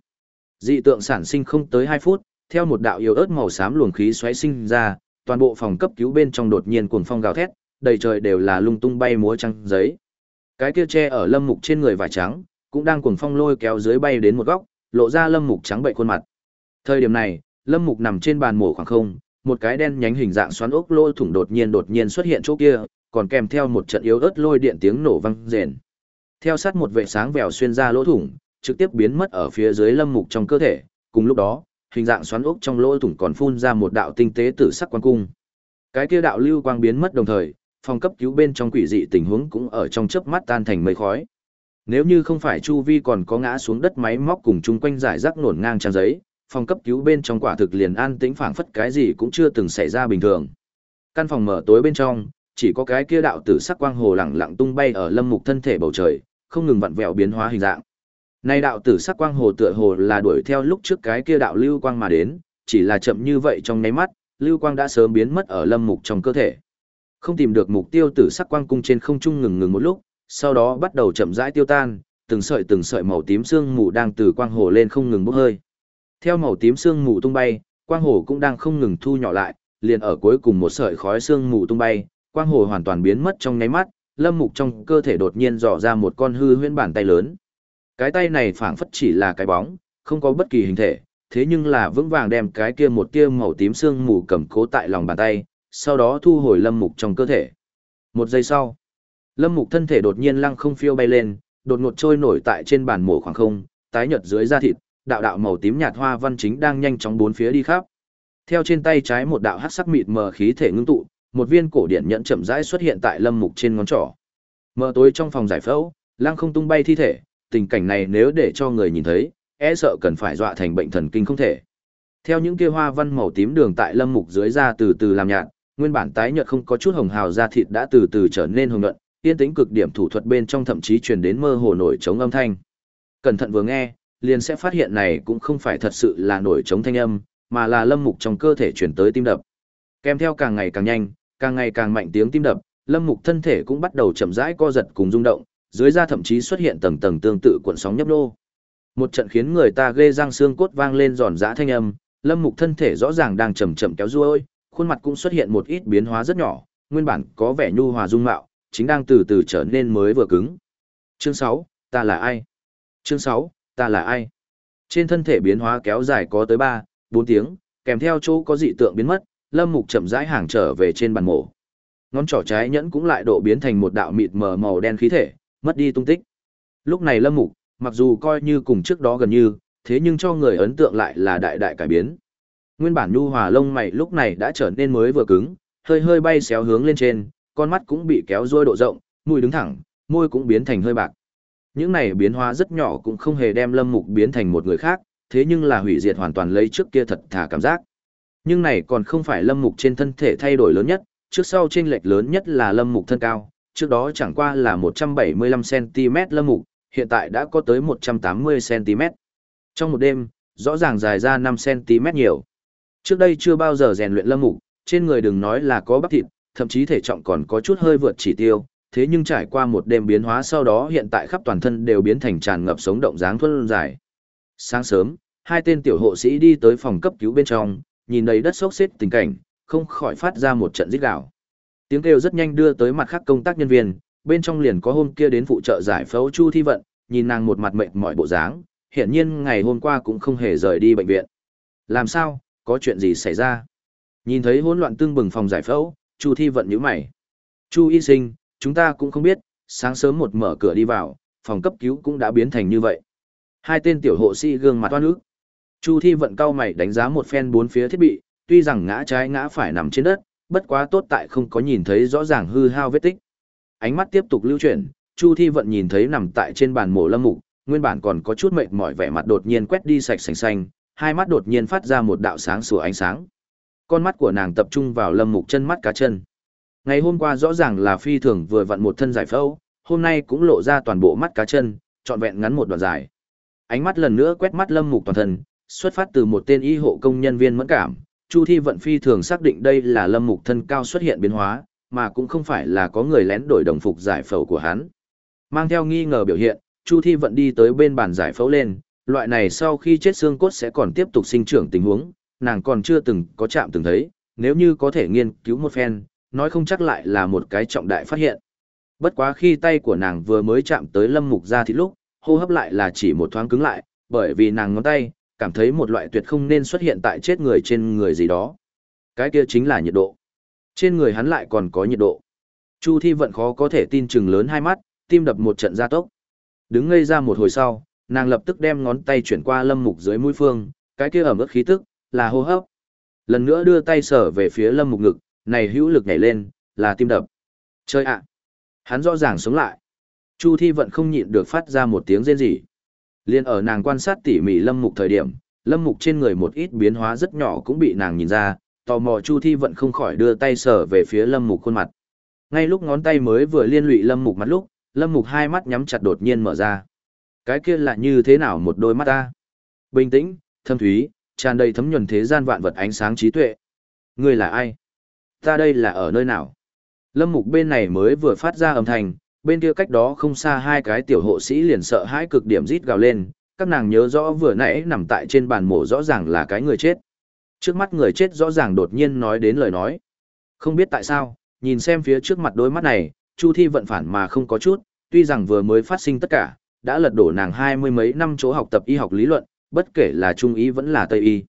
Dị tượng sản sinh không tới 2 phút, theo một đạo yếu ớt màu xám luồng khí xoáy sinh ra, toàn bộ phòng cấp cứu bên trong đột nhiên cuồng phong gào thét, đầy trời đều là lung tung bay múa trăng giấy. Cái kia che ở lâm mục trên người vải trắng, cũng đang cuồng phong lôi kéo dưới bay đến một góc, lộ ra lâm mục trắng bệnh khuôn mặt. Thời điểm này, lâm mục nằm trên bàn mổ khoảng không, một cái đen nhánh hình dạng xoắn ốc lôi thủng đột nhiên đột nhiên xuất hiện chỗ kia, còn kèm theo một trận yếu ớt lôi điện tiếng nổ vang rền. Theo sát một vệ sáng vèo xuyên ra lỗ thủng, trực tiếp biến mất ở phía dưới lâm mục trong cơ thể, cùng lúc đó, hình dạng xoắn ốc trong lỗ thủng còn phun ra một đạo tinh tế tử sắc quang cung. Cái kia đạo lưu quang biến mất đồng thời, phòng cấp cứu bên trong quỷ dị tình huống cũng ở trong chớp mắt tan thành mây khói. Nếu như không phải chu vi còn có ngã xuống đất máy móc cùng chung quanh giải rác nổn ngang trang giấy, phòng cấp cứu bên trong quả thực liền an tĩnh phảng phất cái gì cũng chưa từng xảy ra bình thường. Căn phòng mở tối bên trong, chỉ có cái kia đạo tử sắc quang hồ lẳng lặng tung bay ở lâm mục thân thể bầu trời, không ngừng vặn vẹo biến hóa hình dạng. Nay đạo tử sắc quang hồ tựa hồ là đuổi theo lúc trước cái kia đạo lưu quang mà đến, chỉ là chậm như vậy trong nháy mắt, lưu quang đã sớm biến mất ở lâm mục trong cơ thể. Không tìm được mục tiêu tử sắc quang cung trên không trung ngừng ngừng một lúc, sau đó bắt đầu chậm rãi tiêu tan, từng sợi từng sợi màu tím sương mù đang từ quang hồ lên không ngừng bốc hơi. Theo màu tím sương mù tung bay, quang hồ cũng đang không ngừng thu nhỏ lại, liền ở cuối cùng một sợi khói sương mù tung bay, quang hồ hoàn toàn biến mất trong nháy mắt, lâm mục trong cơ thể đột nhiên dò ra một con hư huyễn bàn tay lớn. Cái tay này phảng phất chỉ là cái bóng, không có bất kỳ hình thể, thế nhưng là vững vàng đem cái kia một tia màu tím sương mù cầm cố tại lòng bàn tay, sau đó thu hồi lâm mục trong cơ thể. Một giây sau, lâm mục thân thể đột nhiên lăng không phiêu bay lên, đột ngột trôi nổi tại trên bàn mổ khoảng không, tái nhợt dưới da thịt, đạo đạo màu tím nhạt hoa văn chính đang nhanh chóng bốn phía đi khắp. Theo trên tay trái một đạo hắc sắc mịt mờ khí thể ngưng tụ, một viên cổ điện nhẫn chậm rãi xuất hiện tại lâm mục trên ngón trỏ. Mờ tối trong phòng giải phẫu, lăng không tung bay thi thể, tình cảnh này nếu để cho người nhìn thấy, e sợ cần phải dọa thành bệnh thần kinh không thể. Theo những kia hoa văn màu tím đường tại lâm mục dưới da từ từ làm nhạt, nguyên bản tái nhợt không có chút hồng hào da thịt đã từ từ trở nên hồng nhuận, yên tĩnh cực điểm thủ thuật bên trong thậm chí truyền đến mơ hồ nổi trống âm thanh. Cẩn thận vừa nghe, liền sẽ phát hiện này cũng không phải thật sự là nổi trống thanh âm, mà là lâm mục trong cơ thể truyền tới tim đập. Kèm theo càng ngày càng nhanh, càng ngày càng mạnh tiếng tim đập, lâm mục thân thể cũng bắt đầu chậm rãi co giật cùng rung động, dưới da thậm chí xuất hiện tầng tầng tương tự cuộn sóng nhấp nô. Một trận khiến người ta ghê răng xương cốt vang lên giòn giã thanh âm, lâm mục thân thể rõ ràng đang chậm chậm kéo duôi, khuôn mặt cũng xuất hiện một ít biến hóa rất nhỏ, nguyên bản có vẻ nhu hòa dung mạo, chính đang từ từ trở nên mới vừa cứng. Chương 6, ta là ai? Chương 6, ta là ai? Trên thân thể biến hóa kéo dài có tới 3, 4 tiếng, kèm theo chỗ có dị tượng biến mất, Lâm Mục chậm rãi hàng trở về trên bàn mổ. Ngón trỏ trái nhẫn cũng lại độ biến thành một đạo mịt mờ màu đen khí thể, mất đi tung tích. Lúc này Lâm Mục, mặc dù coi như cùng trước đó gần như, thế nhưng cho người ấn tượng lại là đại đại cải biến. Nguyên bản nhu hòa lông mày lúc này đã trở nên mới vừa cứng, hơi hơi bay xéo hướng lên trên, con mắt cũng bị kéo ruôi độ rộng, mũi đứng thẳng, môi cũng biến thành hơi bạc. Những này biến hóa rất nhỏ cũng không hề đem Lâm Mục biến thành một người khác, thế nhưng là hủy diệt hoàn toàn lấy trước kia thật thà cảm giác. Nhưng này còn không phải Lâm Mục trên thân thể thay đổi lớn nhất, trước sau chênh lệch lớn nhất là Lâm Mục thân cao, trước đó chẳng qua là 175cm Lâm Mục, hiện tại đã có tới 180cm. Trong một đêm, rõ ràng dài ra 5cm nhiều. Trước đây chưa bao giờ rèn luyện Lâm Mục, trên người đừng nói là có bắp thịt, thậm chí thể trọng còn có chút hơi vượt chỉ tiêu, thế nhưng trải qua một đêm biến hóa sau đó hiện tại khắp toàn thân đều biến thành tràn ngập sống động dáng thuần dài. Sáng sớm, hai tên tiểu hộ sĩ đi tới phòng cấp cứu bên trong, nhìn đầy đất sốc xếp tình cảnh, không khỏi phát ra một trận rít gào. Tiếng kêu rất nhanh đưa tới mặt khác công tác nhân viên, bên trong liền có hôm kia đến phụ trợ giải phẫu Chu Thi Vận, nhìn nàng một mặt mệt mỏi bộ dáng, hiển nhiên ngày hôm qua cũng không hề rời đi bệnh viện. Làm sao, có chuyện gì xảy ra? Nhìn thấy hỗn loạn tương bừng phòng giải phẫu, Chu Thi Vận nhíu mày. Chu y sinh, chúng ta cũng không biết, sáng sớm một mở cửa đi vào, phòng cấp cứu cũng đã biến thành như vậy. Hai tên tiểu hộ sĩ gương mặt toan ức. Chu Thi vận cao mày đánh giá một phen bốn phía thiết bị, tuy rằng ngã trái ngã phải nằm trên đất, bất quá tốt tại không có nhìn thấy rõ ràng hư hao vết tích. Ánh mắt tiếp tục lưu chuyển, Chu Thi vận nhìn thấy nằm tại trên bàn mổ lâm mục, nguyên bản còn có chút mệt mỏi vẻ mặt đột nhiên quét đi sạch sành xanh, hai mắt đột nhiên phát ra một đạo sáng sủa ánh sáng. Con mắt của nàng tập trung vào lâm mục chân mắt cá chân. Ngày hôm qua rõ ràng là phi thường vừa vặn một thân giải phẫu, hôm nay cũng lộ ra toàn bộ mắt cá chân, trọn vẹn ngắn một đoạn dài. Ánh mắt lần nữa quét mắt Lâm Mục toàn thân, xuất phát từ một tên y hộ công nhân viên mẫn cảm, Chu Thi vận phi thường xác định đây là Lâm Mục thân cao xuất hiện biến hóa, mà cũng không phải là có người lén đổi đồng phục giải phẫu của hắn. Mang theo nghi ngờ biểu hiện, Chu Thi vận đi tới bên bàn giải phẫu lên, loại này sau khi chết xương cốt sẽ còn tiếp tục sinh trưởng tình huống, nàng còn chưa từng có chạm từng thấy, nếu như có thể nghiên cứu một phen, nói không chắc lại là một cái trọng đại phát hiện. Bất quá khi tay của nàng vừa mới chạm tới lâm mục ra thì lúc, hô hấp lại là chỉ một thoáng cứng lại, bởi vì nàng ngón tay, cảm thấy một loại tuyệt không nên xuất hiện tại chết người trên người gì đó. Cái kia chính là nhiệt độ. Trên người hắn lại còn có nhiệt độ. Chu Thi vận khó có thể tin chừng lớn hai mắt, tim đập một trận gia tốc. Đứng ngây ra một hồi sau, nàng lập tức đem ngón tay chuyển qua lâm mục dưới mũi phương, cái kia ẩm ướt khí tức, là hô hấp. Lần nữa đưa tay sở về phía lâm mục ngực, này hữu lực nhảy lên, là tim đập. Chơi ạ! Hắn rõ ràng sống lại. Chu Thi Vận không nhịn được phát ra một tiếng rên rỉ. Liên ở nàng quan sát tỉ mỉ Lâm Mục thời điểm, Lâm Mục trên người một ít biến hóa rất nhỏ cũng bị nàng nhìn ra, tò mò Chu Thi Vận không khỏi đưa tay sờ về phía Lâm Mục khuôn mặt. Ngay lúc ngón tay mới vừa liên lụy Lâm Mục mặt lúc, Lâm Mục hai mắt nhắm chặt đột nhiên mở ra. Cái kia là như thế nào một đôi mắt ta? Bình tĩnh, thâm thúy, tràn đầy thấm nhuần thế gian vạn vật ánh sáng trí tuệ. Ngươi là ai? Ta đây là ở nơi nào? Lâm Mục bên này mới vừa phát ra âm thanh, bên kia cách đó không xa hai cái tiểu hộ sĩ liền sợ hãi cực điểm rít gào lên, các nàng nhớ rõ vừa nãy nằm tại trên bàn mổ rõ ràng là cái người chết. Trước mắt người chết rõ ràng đột nhiên nói đến lời nói. Không biết tại sao, nhìn xem phía trước mặt đôi mắt này, Chu Thi vận phản mà không có chút, tuy rằng vừa mới phát sinh tất cả, đã lật đổ nàng hai mươi mấy năm chỗ học tập y học lý luận, bất kể là trung y vẫn là tây y.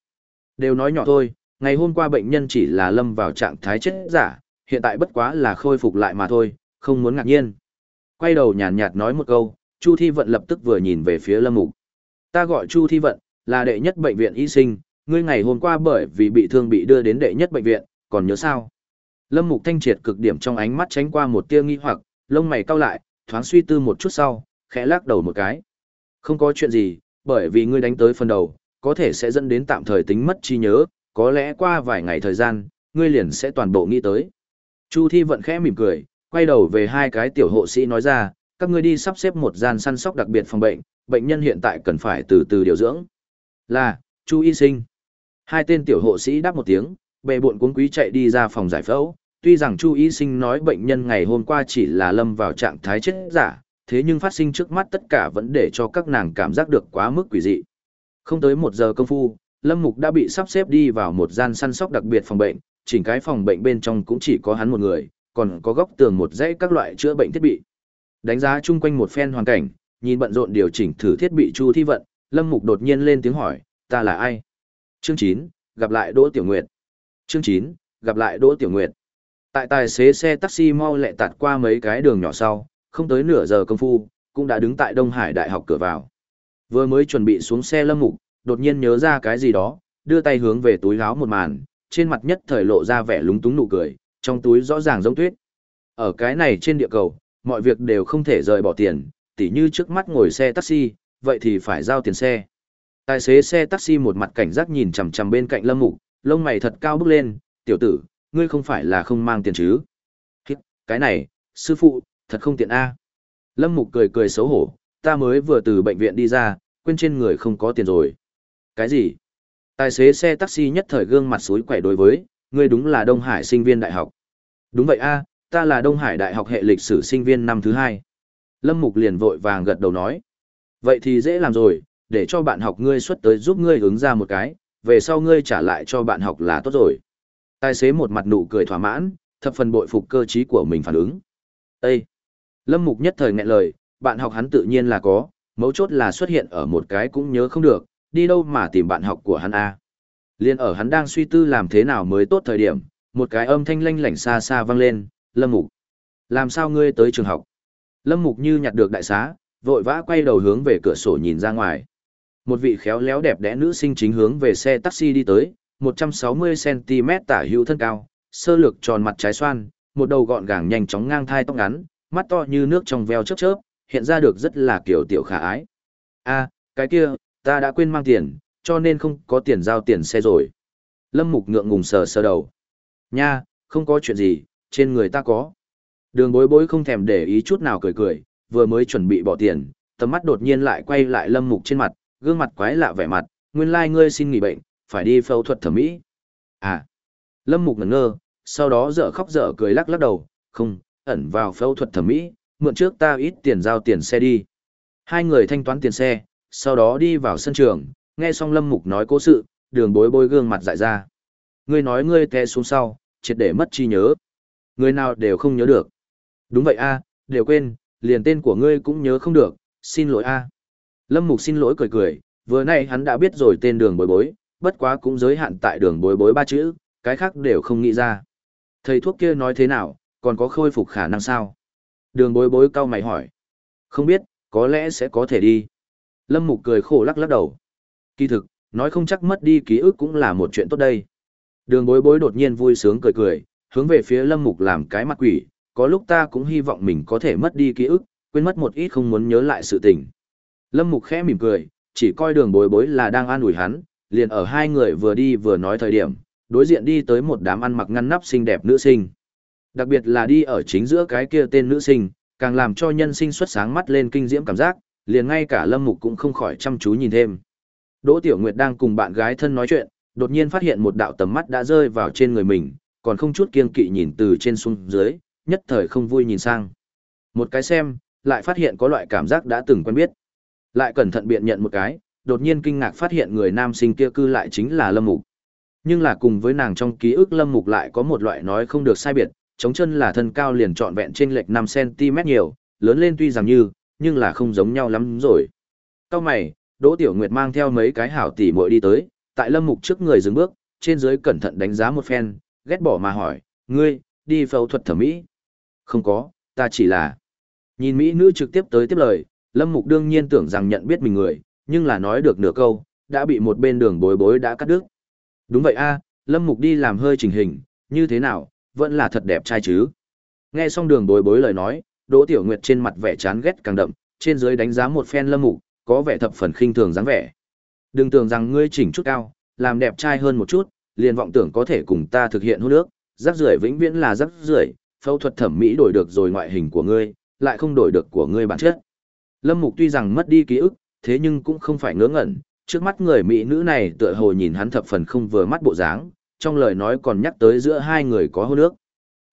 Đều nói nhỏ thôi, ngày hôm qua bệnh nhân chỉ là lâm vào trạng thái chết giả, hiện tại bất quá là khôi phục lại mà thôi, không muốn ngạc nhiên. Quay đầu nhàn nhạt nói một câu, Chu Thi Vận lập tức vừa nhìn về phía Lâm Mục. Ta gọi Chu Thi Vận, là đệ nhất bệnh viện y sinh, ngươi ngày hôm qua bởi vì bị thương bị đưa đến đệ nhất bệnh viện, còn nhớ sao? Lâm Mục thanh triệt cực điểm trong ánh mắt tránh qua một tia nghi hoặc, lông mày cau lại, thoáng suy tư một chút sau, khẽ lắc đầu một cái. Không có chuyện gì, bởi vì ngươi đánh tới phần đầu, có thể sẽ dẫn đến tạm thời tính mất trí nhớ, có lẽ qua vài ngày thời gian, ngươi liền sẽ toàn bộ nghĩ tới. Chu Thi Vận khẽ mỉm cười, quay đầu về hai cái tiểu hộ sĩ nói ra, các ngươi đi sắp xếp một gian săn sóc đặc biệt phòng bệnh, bệnh nhân hiện tại cần phải từ từ điều dưỡng. Là, Chu Y Sinh. Hai tên tiểu hộ sĩ đáp một tiếng, bệ buộn cuốn quý chạy đi ra phòng giải phẫu. Tuy rằng Chu Y Sinh nói bệnh nhân ngày hôm qua chỉ là lâm vào trạng thái chết giả, thế nhưng phát sinh trước mắt tất cả vẫn để cho các nàng cảm giác được quá mức quỷ dị. Không tới một giờ công phu, Lâm Mục đã bị sắp xếp đi vào một gian săn sóc đặc biệt phòng bệnh, chỉnh cái phòng bệnh bên trong cũng chỉ có hắn một người, còn có góc tường một dãy các loại chữa bệnh thiết bị. Đánh giá chung quanh một phen hoàn cảnh, nhìn bận rộn điều chỉnh thử thiết bị Chu Thi Vận, Lâm Mục đột nhiên lên tiếng hỏi, ta là ai? Chương 9, gặp lại Đỗ Tiểu Nguyệt. Chương 9, gặp lại Đỗ Tiểu Nguyệt. Tại tài xế xe taxi mau lẹ tạt qua mấy cái đường nhỏ sau, không tới nửa giờ công phu, cũng đã đứng tại Đông Hải Đại học cửa vào. Vừa mới chuẩn bị xuống xe Lâm Mục, đột nhiên nhớ ra cái gì đó, đưa tay hướng về túi áo một màn, trên mặt nhất thời lộ ra vẻ lúng túng nụ cười, trong túi rõ ràng giống tuyết. Ở cái này trên địa cầu, mọi việc đều không thể rời bỏ tiền, tỉ như trước mắt ngồi xe taxi, vậy thì phải giao tiền xe. Tài xế xe taxi một mặt cảnh giác nhìn chằm chằm bên cạnh Lâm Mục, lông mày thật cao bước lên, "Tiểu tử, ngươi không phải là không mang tiền chứ?" "Cái này, sư phụ, thật không tiện a." Lâm Mục cười cười xấu hổ, "Ta mới vừa từ bệnh viện đi ra, quên trên người không có tiền rồi." "Cái gì?" Tài xế xe taxi nhất thời gương mặt suối quẻ đối với, ngươi đúng là Đông Hải sinh viên đại học. Đúng vậy a, ta là Đông Hải đại học hệ lịch sử sinh viên năm thứ hai. Lâm Mục liền vội vàng gật đầu nói. Vậy thì dễ làm rồi, để cho bạn học ngươi xuất tới giúp ngươi hướng ra một cái, về sau ngươi trả lại cho bạn học là tốt rồi. Tài xế một mặt nụ cười thỏa mãn, thập phần bội phục cơ trí của mình phản ứng. Ê! Lâm Mục nhất thời nghẹn lời, bạn học hắn tự nhiên là có, mấu chốt là xuất hiện ở một cái cũng nhớ không được, đi đâu mà tìm bạn học của hắn a Liên ở hắn đang suy tư làm thế nào mới tốt thời điểm, một cái âm thanh lanh lảnh xa xa vang lên, Lâm Mục. Làm sao ngươi tới trường học? Lâm Mục như nhặt được đại xá, vội vã quay đầu hướng về cửa sổ nhìn ra ngoài. Một vị khéo léo đẹp đẽ nữ sinh chính hướng về xe taxi đi tới, 160cm tả hữu thân cao, sơ lược tròn mặt trái xoan, một đầu gọn gàng nhanh chóng ngang thai tóc ngắn, mắt to như nước trong veo chớp chớp, hiện ra được rất là kiểu tiểu khả ái. A, cái kia, ta đã quên mang tiền, cho nên không có tiền giao tiền xe rồi. Lâm Mục ngượng ngùng sờ sờ đầu. Nha, không có chuyện gì, trên người ta có. Đường bối bối không thèm để ý chút nào cười cười, vừa mới chuẩn bị bỏ tiền, tầm mắt đột nhiên lại quay lại Lâm Mục trên mặt, gương mặt quái lạ vẻ mặt, nguyên lai like ngươi xin nghỉ bệnh, phải đi phẫu thuật thẩm mỹ. À, Lâm Mục ngẩn ngơ, sau đó dở khóc dở cười lắc lắc đầu, không, ẩn vào phẫu thuật thẩm mỹ, mượn trước ta ít tiền giao tiền xe đi. Hai người thanh toán tiền xe, sau đó đi vào sân trường, nghe xong lâm mục nói cố sự, đường bối bối gương mặt dại ra. Ngươi nói ngươi té xuống sau, triệt để mất trí nhớ. Người nào đều không nhớ được. Đúng vậy a, đều quên, liền tên của ngươi cũng nhớ không được, xin lỗi a. Lâm mục xin lỗi cười cười, vừa nay hắn đã biết rồi tên đường bối bối, bất quá cũng giới hạn tại đường bối bối ba chữ, cái khác đều không nghĩ ra. Thầy thuốc kia nói thế nào, còn có khôi phục khả năng sao? Đường bối bối cau mày hỏi. Không biết, có lẽ sẽ có thể đi. Lâm Mục cười khổ lắc lắc đầu. Kỳ thực, nói không chắc mất đi ký ức cũng là một chuyện tốt đây. Đường bối bối đột nhiên vui sướng cười cười, hướng về phía Lâm Mục làm cái mặt quỷ, có lúc ta cũng hy vọng mình có thể mất đi ký ức, quên mất một ít không muốn nhớ lại sự tình. Lâm Mục khẽ mỉm cười, chỉ coi đường bối bối là đang an ủi hắn, liền ở hai người vừa đi vừa nói thời điểm, đối diện đi tới một đám ăn mặc ngăn nắp xinh đẹp nữ sinh. Đặc biệt là đi ở chính giữa cái kia tên nữ sinh, càng làm cho nhân sinh xuất sáng mắt lên kinh diễm cảm giác, liền ngay cả Lâm Mục cũng không khỏi chăm chú nhìn thêm. Đỗ Tiểu Nguyệt đang cùng bạn gái thân nói chuyện, đột nhiên phát hiện một đạo tầm mắt đã rơi vào trên người mình, còn không chút kiêng kỵ nhìn từ trên xuống dưới, nhất thời không vui nhìn sang. Một cái xem, lại phát hiện có loại cảm giác đã từng quen biết. Lại cẩn thận biện nhận một cái, đột nhiên kinh ngạc phát hiện người nam sinh kia cư lại chính là Lâm Mục. Nhưng là cùng với nàng trong ký ức Lâm Mục lại có một loại nói không được sai biệt, chống chân là thân cao liền trọn vẹn trên lệch 5cm nhiều, lớn lên tuy rằng như, nhưng là không giống nhau lắm rồi. Cao mày, Đỗ Tiểu Nguyệt mang theo mấy cái hảo tỷ muội đi tới, tại Lâm Mục trước người dừng bước, trên dưới cẩn thận đánh giá một phen, ghét bỏ mà hỏi, ngươi, đi phẫu thuật thẩm mỹ? Không có, ta chỉ là... Nhìn Mỹ nữ trực tiếp tới tiếp lời, Lâm Mục đương nhiên tưởng rằng nhận biết mình người, nhưng là nói được nửa câu, đã bị một bên đường bối bối đã cắt đứt. Đúng vậy a, Lâm Mục đi làm hơi chỉnh hình, như thế nào, vẫn là thật đẹp trai chứ. Nghe xong đường bối bối lời nói, Đỗ Tiểu Nguyệt trên mặt vẻ chán ghét càng đậm, trên dưới đánh giá một phen Lâm Mục, có vẻ thập phần khinh thường dáng vẻ. Đừng tưởng rằng ngươi chỉnh chút cao, làm đẹp trai hơn một chút, liền vọng tưởng có thể cùng ta thực hiện hôn nước, rắc rưởi vĩnh viễn là rắc rưởi, phẫu thuật thẩm mỹ đổi được rồi ngoại hình của ngươi, lại không đổi được của ngươi bản chất. Lâm Mục tuy rằng mất đi ký ức, thế nhưng cũng không phải ngớ ngẩn, trước mắt người mỹ nữ này tựa hồ nhìn hắn thập phần không vừa mắt bộ dáng, trong lời nói còn nhắc tới giữa hai người có hôn nước.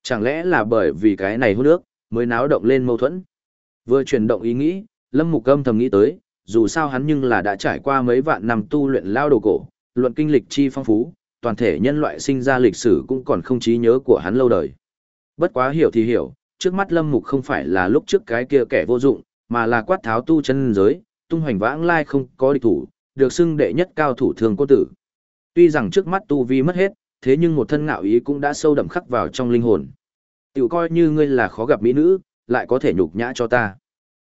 Chẳng lẽ là bởi vì cái này hôn nước, mới náo động lên mâu thuẫn? Vừa chuyển động ý nghĩ, Lâm Mục âm thầm nghĩ tới, dù sao hắn nhưng là đã trải qua mấy vạn năm tu luyện lao đồ cổ, luận kinh lịch chi phong phú, toàn thể nhân loại sinh ra lịch sử cũng còn không trí nhớ của hắn lâu đời. Bất quá hiểu thì hiểu, trước mắt Lâm Mục không phải là lúc trước cái kia kẻ vô dụng, mà là quát tháo tu chân giới, tung hoành vãng lai không có địch thủ, được xưng đệ nhất cao thủ thường cô tử. Tuy rằng trước mắt tu vi mất hết, thế nhưng một thân ngạo ý cũng đã sâu đậm khắc vào trong linh hồn. Tiểu coi như ngươi là khó gặp mỹ nữ, lại có thể nhục nhã cho ta.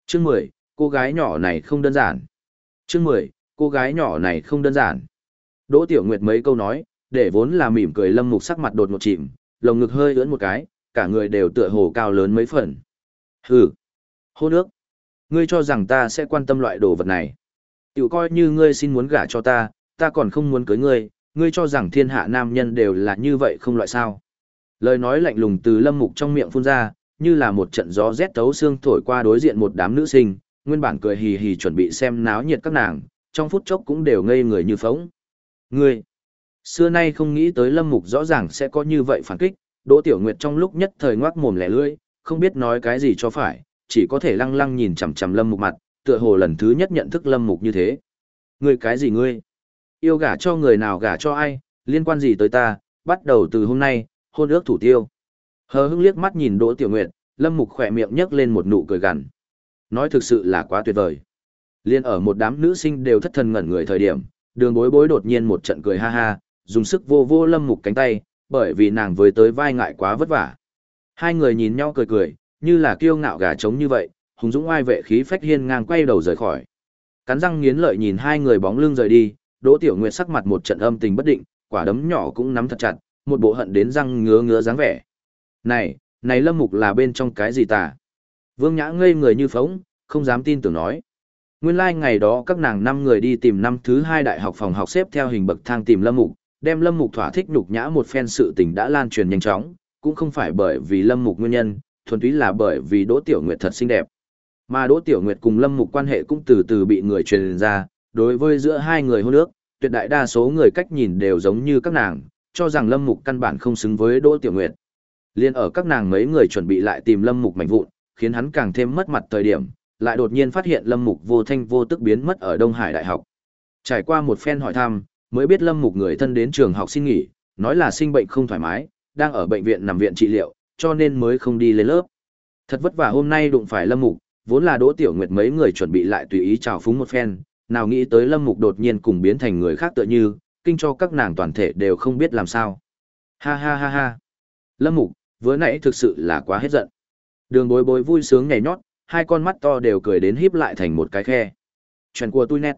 Chương 10, cô gái nhỏ này không đơn giản. Chương 10, cô gái nhỏ này không đơn giản. Đỗ Tiểu Nguyệt mấy câu nói, để vốn là mỉm cười Lâm Mục sắc mặt đột một chìm, lồng ngực hơi ưỡn một cái, cả người đều tựa hồ cao lớn mấy phần. Hừ, hô nước. Ngươi cho rằng ta sẽ quan tâm loại đồ vật này. Tiểu coi như ngươi xin muốn gả cho ta, ta còn không muốn cưới ngươi, ngươi cho rằng thiên hạ nam nhân đều là như vậy không loại sao. Lời nói lạnh lùng từ lâm mục trong miệng phun ra, như là một trận gió rét tấu xương thổi qua đối diện một đám nữ sinh, nguyên bản cười hì hì chuẩn bị xem náo nhiệt các nàng, trong phút chốc cũng đều ngây người như phóng. Ngươi, xưa nay không nghĩ tới lâm mục rõ ràng sẽ có như vậy phản kích, Đỗ Tiểu Nguyệt trong lúc nhất thời ngoác mồm lẻ lưỡi, không biết nói cái gì cho phải, chỉ có thể lăng lăng nhìn chằm chằm Lâm Mục mặt, tựa hồ lần thứ nhất nhận thức Lâm Mục như thế. Ngươi cái gì ngươi? Yêu gả cho người nào gả cho ai, liên quan gì tới ta, bắt đầu từ hôm nay, hôn ước thủ tiêu. Hờ hững liếc mắt nhìn Đỗ Tiểu Nguyệt, Lâm Mục khỏe miệng nhếch lên một nụ cười gằn. Nói thực sự là quá tuyệt vời. Liên ở một đám nữ sinh đều thất thần ngẩn người thời điểm, đường bối bối đột nhiên một trận cười ha ha, dùng sức vô vô Lâm Mục cánh tay, bởi vì nàng với tới vai ngại quá vất vả. Hai người nhìn nhau cười cười, như là kiêu ngạo gà trống như vậy, hùng dũng oai vệ khí phách hiên ngang quay đầu rời khỏi. Cắn răng nghiến lợi nhìn hai người bóng lưng rời đi, Đỗ Tiểu Nguyệt sắc mặt một trận âm tình bất định, quả đấm nhỏ cũng nắm thật chặt, một bộ hận đến răng ngứa ngứa dáng vẻ. Này, này Lâm Mục là bên trong cái gì ta? Vương Nhã ngây người như phóng, không dám tin tưởng nói. Nguyên lai like ngày đó các nàng năm người đi tìm năm thứ hai đại học phòng học xếp theo hình bậc thang tìm Lâm Mục, đem Lâm Mục thỏa thích nhục nhã một phen sự tình đã lan truyền nhanh chóng, cũng không phải bởi vì Lâm Mục nguyên nhân, thuần túy là bởi vì Đỗ Tiểu Nguyệt thật xinh đẹp. Mà Đỗ Tiểu Nguyệt cùng Lâm Mục quan hệ cũng từ từ bị người truyền ra, đối với giữa hai người hôn nước, tuyệt đại đa số người cách nhìn đều giống như các nàng, cho rằng Lâm Mục căn bản không xứng với Đỗ Tiểu Nguyệt. Liên ở các nàng mấy người chuẩn bị lại tìm Lâm Mục mảnh vụn, khiến hắn càng thêm mất mặt thời điểm, lại đột nhiên phát hiện Lâm Mục vô thanh vô tức biến mất ở Đông Hải Đại học. Trải qua một phen hỏi thăm, mới biết Lâm Mục người thân đến trường học xin nghỉ, nói là sinh bệnh không thoải mái, đang ở bệnh viện nằm viện trị liệu, cho nên mới không đi lên lớp. Thật vất vả hôm nay đụng phải Lâm Mục, vốn là Đỗ Tiểu Nguyệt mấy người chuẩn bị lại tùy ý chào phúng một phen, nào nghĩ tới Lâm Mục đột nhiên cùng biến thành người khác tựa như, kinh cho các nàng toàn thể đều không biết làm sao. Ha ha ha ha. Lâm Mục, vừa nãy thực sự là quá hết giận. Đường bối bối vui sướng nhảy nhót, hai con mắt to đều cười đến híp lại thành một cái khe. Chuyện của tôi nét.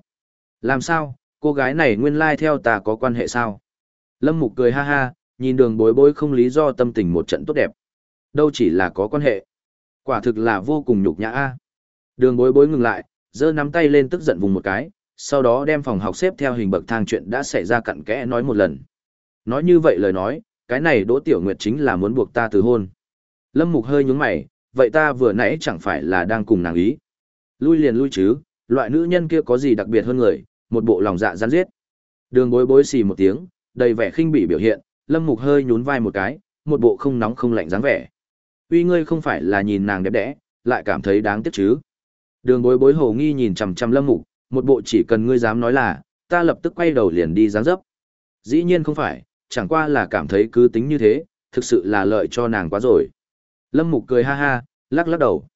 Làm sao, cô gái này nguyên lai like theo ta có quan hệ sao? Lâm Mục cười ha ha, nhìn đường bối bối không lý do tâm tình một trận tốt đẹp. đâu chỉ là có quan hệ. Quả thực là vô cùng nhục nhã a. Đường bối bối ngừng lại, giơ nắm tay lên tức giận vùng một cái, sau đó đem phòng học xếp theo hình bậc thang chuyện đã xảy ra cặn kẽ nói một lần. Nói như vậy lời nói, cái này Đỗ Tiểu Nguyệt chính là muốn buộc ta từ hôn. Lâm Mục hơi nhướng mày, vậy ta vừa nãy chẳng phải là đang cùng nàng ý. Lui liền lui chứ, loại nữ nhân kia có gì đặc biệt hơn người, một bộ lòng dạ rắn giết. Đường bối bối xì một tiếng, đầy vẻ khinh bỉ biểu hiện, Lâm Mục hơi nhún vai một cái, một bộ không nóng không lạnh dáng vẻ. Uy ngươi không phải là nhìn nàng đẹp đẽ, lại cảm thấy đáng tiếc chứ. Đường bối bối hồ nghi nhìn chằm chằm Lâm Mục, một bộ chỉ cần ngươi dám nói là, ta lập tức quay đầu liền đi dáng dấp. Dĩ nhiên không phải, chẳng qua là cảm thấy cứ tính như thế, thực sự là lợi cho nàng quá rồi. Lâm Mục cười ha ha, lắc lắc đầu.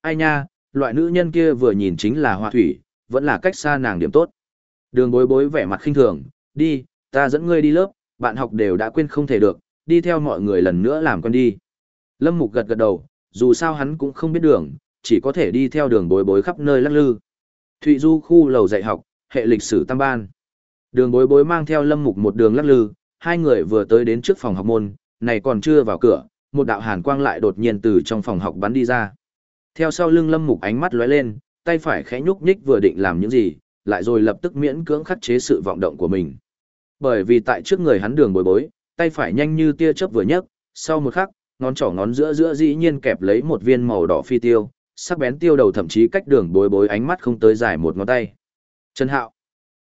Ai nha, loại nữ nhân kia vừa nhìn chính là hoa thủy, vẫn là cách xa nàng điểm tốt. Đường bối bối vẻ mặt khinh thường, đi, ta dẫn ngươi đi lớp, bạn học đều đã quên không thể được, đi theo mọi người lần nữa làm con đi. Lâm Mục gật gật đầu, dù sao hắn cũng không biết đường, chỉ có thể đi theo đường bối bối khắp nơi lắc lư. Thụy Du khu lầu dạy học, hệ lịch sử tam ban. Đường bối bối mang theo Lâm Mục một đường lắc lư, hai người vừa tới đến trước phòng học môn, này còn chưa vào cửa, một đạo hàn quang lại đột nhiên từ trong phòng học bắn đi ra. Theo sau lưng Lâm Mục ánh mắt lóe lên, tay phải khẽ nhúc nhích vừa định làm những gì, lại rồi lập tức miễn cưỡng khắc chế sự vọng động của mình. Bởi vì tại trước người hắn đường bối bối, tay phải nhanh như tia chớp vừa nhấc, sau một khắc, ngón trỏ ngón giữa giữa dĩ nhiên kẹp lấy một viên màu đỏ phi tiêu, sắc bén tiêu đầu thậm chí cách đường bối bối ánh mắt không tới dài một ngón tay. Trần Hạo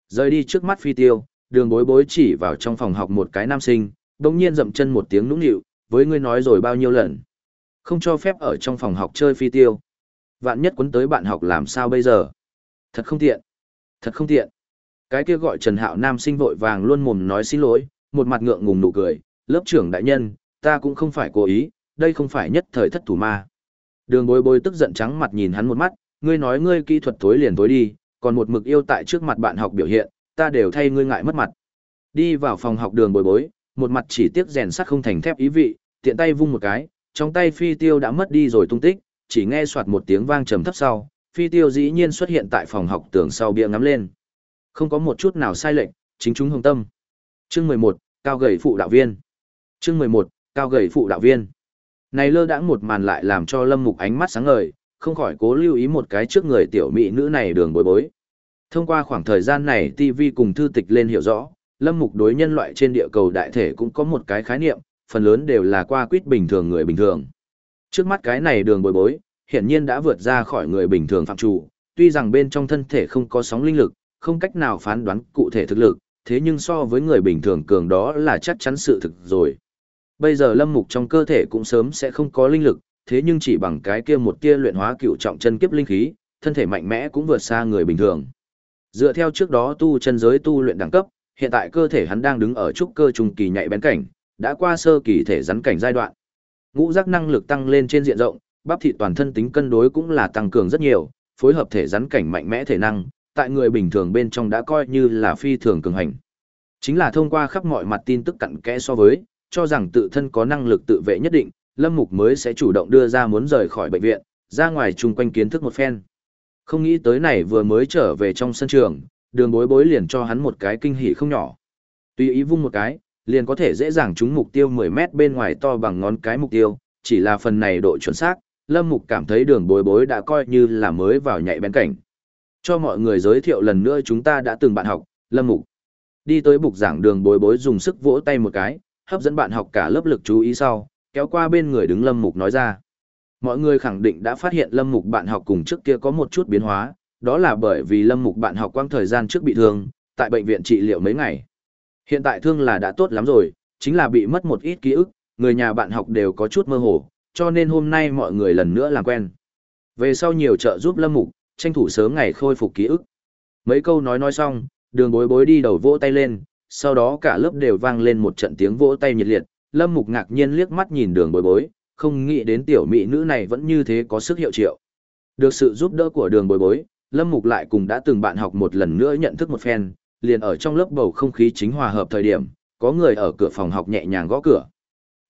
rời đi trước mắt phi tiêu, đường bối bối chỉ vào trong phòng học một cái nam sinh, đồng nhiên dậm chân một tiếng nũng nịu, với ngươi nói rồi bao nhiêu lần. Không cho phép ở trong phòng học chơi phi tiêu. Vạn nhất quấn tới bạn học làm sao bây giờ? Thật không tiện. Thật không tiện. Cái kia gọi Trần Hạo nam sinh vội vàng luôn mồm nói xin lỗi, một mặt ngượng ngùng nụ cười, lớp trưởng đại nhân, ta cũng không phải cố ý, đây không phải nhất thời thất thủ ma. Đường bối bối tức giận trắng mặt nhìn hắn một mắt, ngươi nói ngươi kỹ thuật tối liền tối đi, còn một mực yêu tại trước mặt bạn học biểu hiện, ta đều thay ngươi ngại mất mặt. Đi vào phòng học đường bối bối, một mặt chỉ tiếc rèn sắt không thành thép ý vị, tiện tay vung một cái, trong tay phi tiêu đã mất đi rồi tung tích, chỉ nghe soạt một tiếng vang trầm thấp sau, phi tiêu dĩ nhiên xuất hiện tại phòng học tường sau bia ngắm lên. Không có một chút nào sai lệch, chính chúng hồng tâm. Chương 11, cao gầy phụ đạo viên. Chương 11, cao gầy phụ đạo viên. Này lơ đãng một màn lại làm cho Lâm Mục ánh mắt sáng ngời, không khỏi cố lưu ý một cái trước người tiểu mỹ nữ này đường bối bối. Thông qua khoảng thời gian này TV cùng thư tịch lên hiểu rõ, Lâm Mục đối nhân loại trên địa cầu đại thể cũng có một cái khái niệm, phần lớn đều là qua quýt bình thường người bình thường. Trước mắt cái này đường bồi bối, hiển nhiên đã vượt ra khỏi người bình thường phạm chủ, tuy rằng bên trong thân thể không có sóng linh lực, không cách nào phán đoán cụ thể thực lực, thế nhưng so với người bình thường cường đó là chắc chắn sự thực rồi. Bây giờ lâm mục trong cơ thể cũng sớm sẽ không có linh lực, thế nhưng chỉ bằng cái kia một tia luyện hóa cựu trọng chân kiếp linh khí, thân thể mạnh mẽ cũng vượt xa người bình thường. Dựa theo trước đó tu chân giới tu luyện đẳng cấp, hiện tại cơ thể hắn đang đứng ở trúc cơ trung kỳ nhạy bén cảnh, đã qua sơ kỳ thể rắn cảnh giai đoạn. Ngũ giác năng lực tăng lên trên diện rộng, bắp thịt toàn thân tính cân đối cũng là tăng cường rất nhiều, phối hợp thể rắn cảnh mạnh mẽ thể năng, tại người bình thường bên trong đã coi như là phi thường cường hành. Chính là thông qua khắp mọi mặt tin tức cặn kẽ so với, cho rằng tự thân có năng lực tự vệ nhất định, Lâm Mục mới sẽ chủ động đưa ra muốn rời khỏi bệnh viện, ra ngoài chung quanh kiến thức một phen. Không nghĩ tới này vừa mới trở về trong sân trường, đường bối bối liền cho hắn một cái kinh hỉ không nhỏ. Tùy ý vung một cái, liền có thể dễ dàng trúng mục tiêu 10 mét bên ngoài to bằng ngón cái mục tiêu, chỉ là phần này độ chuẩn xác, Lâm Mục cảm thấy đường bối bối đã coi như là mới vào nhạy bén cảnh. Cho mọi người giới thiệu lần nữa chúng ta đã từng bạn học, Lâm Mục. Đi tới bục giảng đường bối bối dùng sức vỗ tay một cái, hấp dẫn bạn học cả lớp lực chú ý sau, kéo qua bên người đứng Lâm Mục nói ra. Mọi người khẳng định đã phát hiện Lâm Mục bạn học cùng trước kia có một chút biến hóa, đó là bởi vì Lâm Mục bạn học quang thời gian trước bị thương, tại bệnh viện trị liệu mấy ngày. Hiện tại thương là đã tốt lắm rồi, chính là bị mất một ít ký ức, người nhà bạn học đều có chút mơ hồ, cho nên hôm nay mọi người lần nữa làm quen. Về sau nhiều trợ giúp Lâm Mục, tranh thủ sớm ngày khôi phục ký ức. Mấy câu nói nói xong, đường bối bối đi đầu vỗ tay lên, sau đó cả lớp đều vang lên một trận tiếng vỗ tay nhiệt liệt, Lâm Mục ngạc nhiên liếc mắt nhìn đường bối bối, không nghĩ đến tiểu mỹ nữ này vẫn như thế có sức hiệu triệu. Được sự giúp đỡ của đường bối bối, Lâm Mục lại cùng đã từng bạn học một lần nữa nhận thức một phen, liền ở trong lớp bầu không khí chính hòa hợp thời điểm, có người ở cửa phòng học nhẹ nhàng gõ cửa.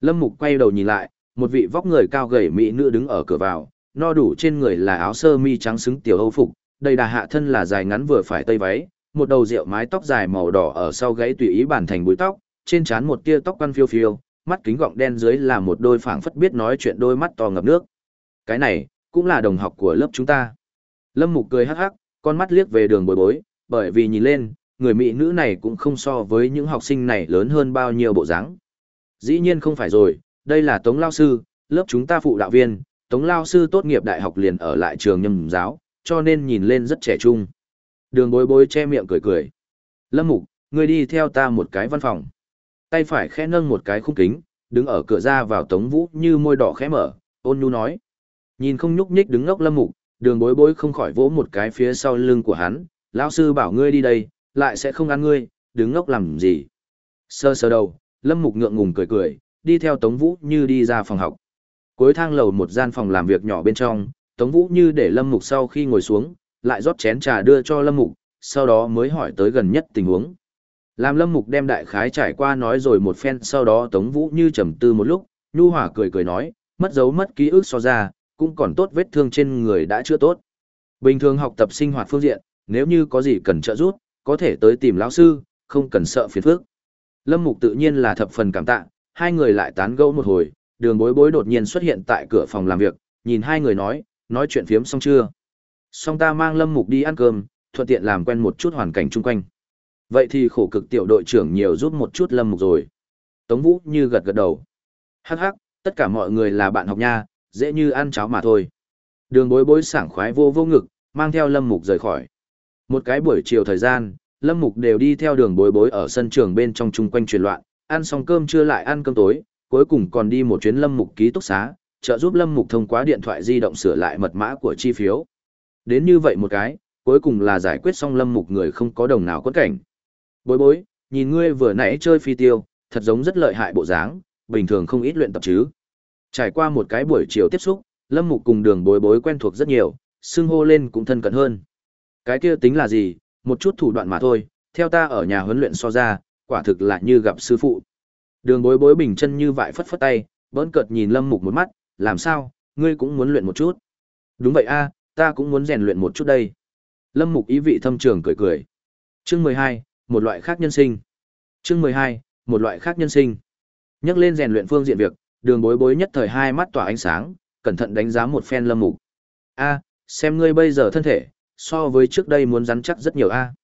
Lâm Mục quay đầu nhìn lại, một vị vóc người cao gầy mỹ nữ đứng ở cửa vào, no đủ trên người là áo sơ mi trắng xứng tiểu hâu phục, đầy đà hạ thân là dài ngắn vừa phải tây váy, một đầu rượu mái tóc dài màu đỏ ở sau gáy tùy ý bản thành búi tóc, trên trán một tia tóc quăn phiêu phiêu, mắt kính gọng đen dưới là một đôi phảng phất biết nói chuyện đôi mắt to ngập nước. Cái này, cũng là đồng học của lớp chúng ta. Lâm Mục cười hắc hắc, con mắt liếc về đường bối bối, bởi vì nhìn lên, người mỹ nữ này cũng không so với những học sinh này lớn hơn bao nhiêu bộ dáng. Dĩ nhiên không phải rồi, đây là Tống Lao Sư, lớp chúng ta phụ đạo viên, Tống Lao Sư tốt nghiệp đại học liền ở lại trường nhâm giáo, cho nên nhìn lên rất trẻ trung. Đường bối bối che miệng cười cười. Lâm Mục, ngươi đi theo ta một cái văn phòng. Tay phải khẽ nâng một cái khung kính, đứng ở cửa ra vào Tống Vũ như môi đỏ khẽ mở, ôn nhu nói. Nhìn không nhúc nhích đứng ngốc Lâm Mục, đường bối bối không khỏi vỗ một cái phía sau lưng của hắn. Lão sư bảo ngươi đi đây, lại sẽ không ăn ngươi, đứng ngốc làm gì. Sơ sơ đầu, Lâm Mục ngượng ngùng cười cười, đi theo Tống Vũ như đi ra phòng học. Cuối thang lầu một gian phòng làm việc nhỏ bên trong, Tống Vũ như để Lâm Mục sau khi ngồi xuống, lại rót chén trà đưa cho Lâm Mục, sau đó mới hỏi tới gần nhất tình huống. Làm Lâm Mục đem đại khái trải qua nói rồi một phen sau đó Tống Vũ như trầm tư một lúc, Nhu Hỏa cười cười nói, mất dấu mất ký ức so ra, cũng còn tốt vết thương trên người đã chữa tốt. Bình thường học tập sinh hoạt phương diện, nếu như có gì cần trợ giúp, có thể tới tìm lão sư, không cần sợ phiền phức. Lâm Mục tự nhiên là thập phần cảm tạ, hai người lại tán gẫu một hồi, đường bối bối đột nhiên xuất hiện tại cửa phòng làm việc, nhìn hai người nói, nói chuyện phiếm xong chưa? Xong ta mang Lâm Mục đi ăn cơm, thuận tiện làm quen một chút hoàn cảnh chung quanh. Vậy thì khổ cực tiểu đội trưởng nhiều giúp một chút Lâm Mục rồi. Tống Vũ như gật gật đầu. Hắc hắc, tất cả mọi người là bạn học nha, dễ như ăn cháo mà thôi. Đường bối bối sảng khoái vô vô ngực, mang theo Lâm Mục rời khỏi. Một cái buổi chiều thời gian, Lâm Mục đều đi theo đường bối bối ở sân trường bên trong chung quanh truyền loạn, ăn xong cơm trưa lại ăn cơm tối, cuối cùng còn đi một chuyến Lâm Mục ký túc xá, trợ giúp Lâm Mục thông qua điện thoại di động sửa lại mật mã của chi phiếu. Đến như vậy một cái, cuối cùng là giải quyết xong Lâm Mục người không có đồng nào quất cảnh. Bối bối, nhìn ngươi vừa nãy chơi phi tiêu, thật giống rất lợi hại bộ dáng, bình thường không ít luyện tập chứ. Trải qua một cái buổi chiều tiếp xúc, Lâm Mục cùng đường bối bối quen thuộc rất nhiều, xưng hô lên cũng thân cận hơn. Cái kia tính là gì, một chút thủ đoạn mà thôi, theo ta ở nhà huấn luyện so ra, quả thực là như gặp sư phụ. Đường bối bối bình chân như vại phất phất tay, bỡn cợt nhìn Lâm Mục một mắt, làm sao, ngươi cũng muốn luyện một chút. Đúng vậy a, ta cũng muốn rèn luyện một chút đây. Lâm Mục ý vị thâm trường cười cười. Chương 12, một loại khác nhân sinh. Chương 12, một loại khác nhân sinh. Nhắc lên rèn luyện phương diện việc, đường bối bối nhất thời hai mắt tỏa ánh sáng, cẩn thận đánh giá một phen Lâm Mục. A, xem ngươi bây giờ thân thể, so với trước đây muốn rắn chắc rất nhiều a.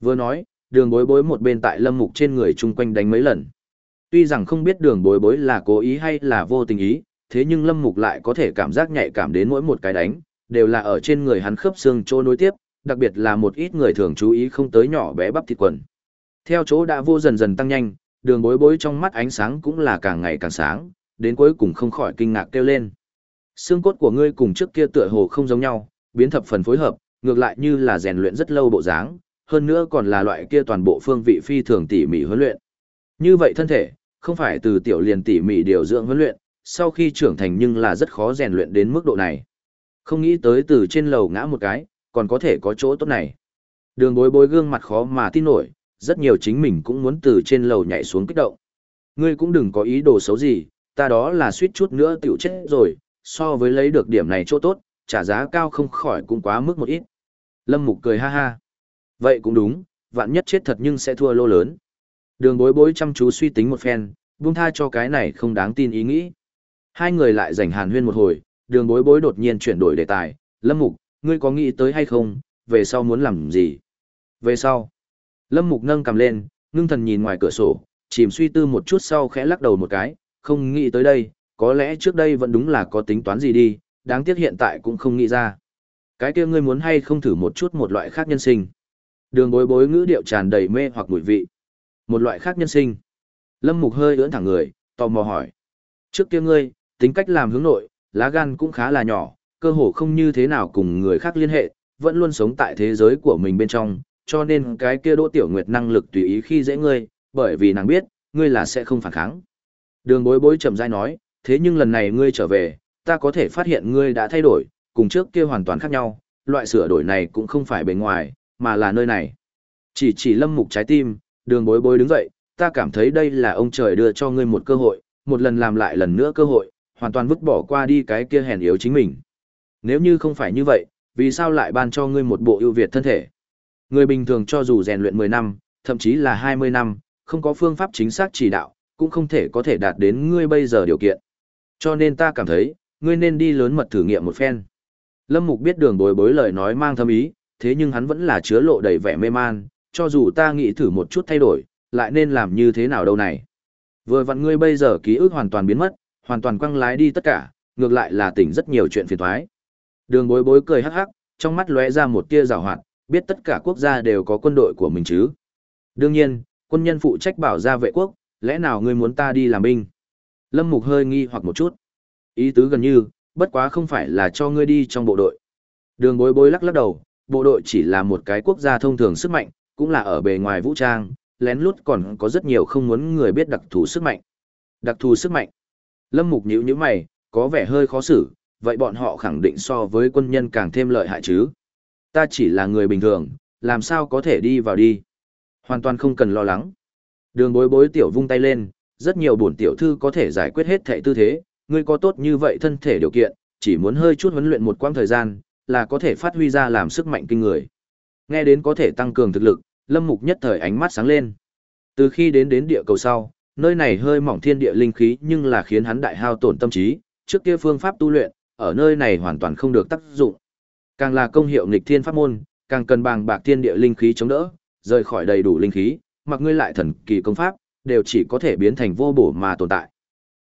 Vừa nói, đường bối bối một bên tại lâm mục trên người chung quanh đánh mấy lần. Tuy rằng không biết đường bối bối là cố ý hay là vô tình ý, thế nhưng lâm mục lại có thể cảm giác nhạy cảm đến mỗi một cái đánh, đều là ở trên người hắn khớp xương chỗ nối tiếp, đặc biệt là một ít người thường chú ý không tới nhỏ bé bắp thịt quần. Theo chỗ đã vô dần dần tăng nhanh, đường bối bối trong mắt ánh sáng cũng là càng ngày càng sáng, đến cuối cùng không khỏi kinh ngạc kêu lên. Xương cốt của ngươi cùng trước kia tựa hồ không giống nhau, biến thập phần phối hợp, ngược lại như là rèn luyện rất lâu bộ dáng, hơn nữa còn là loại kia toàn bộ phương vị phi thường tỉ mỉ huấn luyện. Như vậy thân thể, không phải từ tiểu liền tỉ mỉ điều dưỡng huấn luyện, sau khi trưởng thành nhưng là rất khó rèn luyện đến mức độ này. Không nghĩ tới từ trên lầu ngã một cái, còn có thể có chỗ tốt này. Đường bối bối gương mặt khó mà tin nổi, rất nhiều chính mình cũng muốn từ trên lầu nhảy xuống kích động. Ngươi cũng đừng có ý đồ xấu gì, ta đó là suýt chút nữa tiểu chết rồi, so với lấy được điểm này chỗ tốt, trả giá cao không khỏi cũng quá mức một ít. Lâm Mục cười ha ha. Vậy cũng đúng, vạn nhất chết thật nhưng sẽ thua lô lớn. Đường bối bối chăm chú suy tính một phen, buông tha cho cái này không đáng tin ý nghĩ. Hai người lại rảnh hàn huyên một hồi, đường bối bối đột nhiên chuyển đổi đề tài. Lâm Mục, ngươi có nghĩ tới hay không, về sau muốn làm gì? Về sau. Lâm Mục nâng cầm lên, ngưng thần nhìn ngoài cửa sổ, chìm suy tư một chút sau khẽ lắc đầu một cái, không nghĩ tới đây, có lẽ trước đây vẫn đúng là có tính toán gì đi, đáng tiếc hiện tại cũng không nghĩ ra. Cái kia ngươi muốn hay không thử một chút một loại khác nhân sinh. Đường bối bối ngữ điệu tràn đầy mê hoặc mùi vị. Một loại khác nhân sinh. Lâm Mục hơi ưỡn thẳng người, tò mò hỏi. Trước kia ngươi, tính cách làm hướng nội, lá gan cũng khá là nhỏ, cơ hồ không như thế nào cùng người khác liên hệ, vẫn luôn sống tại thế giới của mình bên trong, cho nên cái kia Đỗ Tiểu Nguyệt năng lực tùy ý khi dễ ngươi, bởi vì nàng biết, ngươi là sẽ không phản kháng. Đường bối bối chậm rãi nói, thế nhưng lần này ngươi trở về, ta có thể phát hiện ngươi đã thay đổi, cùng trước kia hoàn toàn khác nhau, loại sửa đổi này cũng không phải bề ngoài, mà là nơi này. Chỉ chỉ lâm mục trái tim, đường bối bối đứng dậy, ta cảm thấy đây là ông trời đưa cho ngươi một cơ hội, một lần làm lại lần nữa cơ hội, hoàn toàn vứt bỏ qua đi cái kia hèn yếu chính mình. Nếu như không phải như vậy, vì sao lại ban cho ngươi một bộ ưu việt thân thể? Người bình thường cho dù rèn luyện 10 năm, thậm chí là 20 năm, không có phương pháp chính xác chỉ đạo, cũng không thể có thể đạt đến ngươi bây giờ điều kiện. Cho nên ta cảm thấy, ngươi nên đi lớn mật thử nghiệm một phen. Lâm Mục biết đường bối bối lời nói mang thâm ý, thế nhưng hắn vẫn là chứa lộ đầy vẻ mê man, cho dù ta nghĩ thử một chút thay đổi, lại nên làm như thế nào đâu này. Vừa vặn ngươi bây giờ ký ức hoàn toàn biến mất, hoàn toàn quăng lái đi tất cả, ngược lại là tỉnh rất nhiều chuyện phiền toái. Đường bối bối cười hắc hắc, trong mắt lóe ra một tia rào hoạt, biết tất cả quốc gia đều có quân đội của mình chứ. Đương nhiên, quân nhân phụ trách bảo gia vệ quốc, lẽ nào ngươi muốn ta đi làm binh? Lâm Mục hơi nghi hoặc một chút. Ý tứ gần như, bất quá không phải là cho ngươi đi trong bộ đội. Đường bối bối lắc lắc đầu, bộ đội chỉ là một cái quốc gia thông thường sức mạnh, cũng là ở bề ngoài vũ trang, lén lút còn có rất nhiều không muốn người biết đặc thù sức mạnh. Đặc thù sức mạnh. Lâm Mục nhíu nhíu mày, có vẻ hơi khó xử, vậy bọn họ khẳng định so với quân nhân càng thêm lợi hại chứ. Ta chỉ là người bình thường, làm sao có thể đi vào đi. Hoàn toàn không cần lo lắng. Đường bối bối tiểu vung tay lên, rất nhiều bổn tiểu thư có thể giải quyết hết thệ tư thế, ngươi có tốt như vậy thân thể điều kiện, chỉ muốn hơi chút huấn luyện một quãng thời gian, là có thể phát huy ra làm sức mạnh kinh người. Nghe đến có thể tăng cường thực lực, Lâm Mục nhất thời ánh mắt sáng lên. Từ khi đến đến địa cầu sau, nơi này hơi mỏng thiên địa linh khí nhưng là khiến hắn đại hao tổn tâm trí, trước kia phương pháp tu luyện, ở nơi này hoàn toàn không được tác dụng. Càng là công hiệu nghịch thiên pháp môn, càng cần bàng bạc thiên địa linh khí chống đỡ, rời khỏi đầy đủ linh khí, mặc ngươi lại thần kỳ công pháp, đều chỉ có thể biến thành vô bổ mà tồn tại.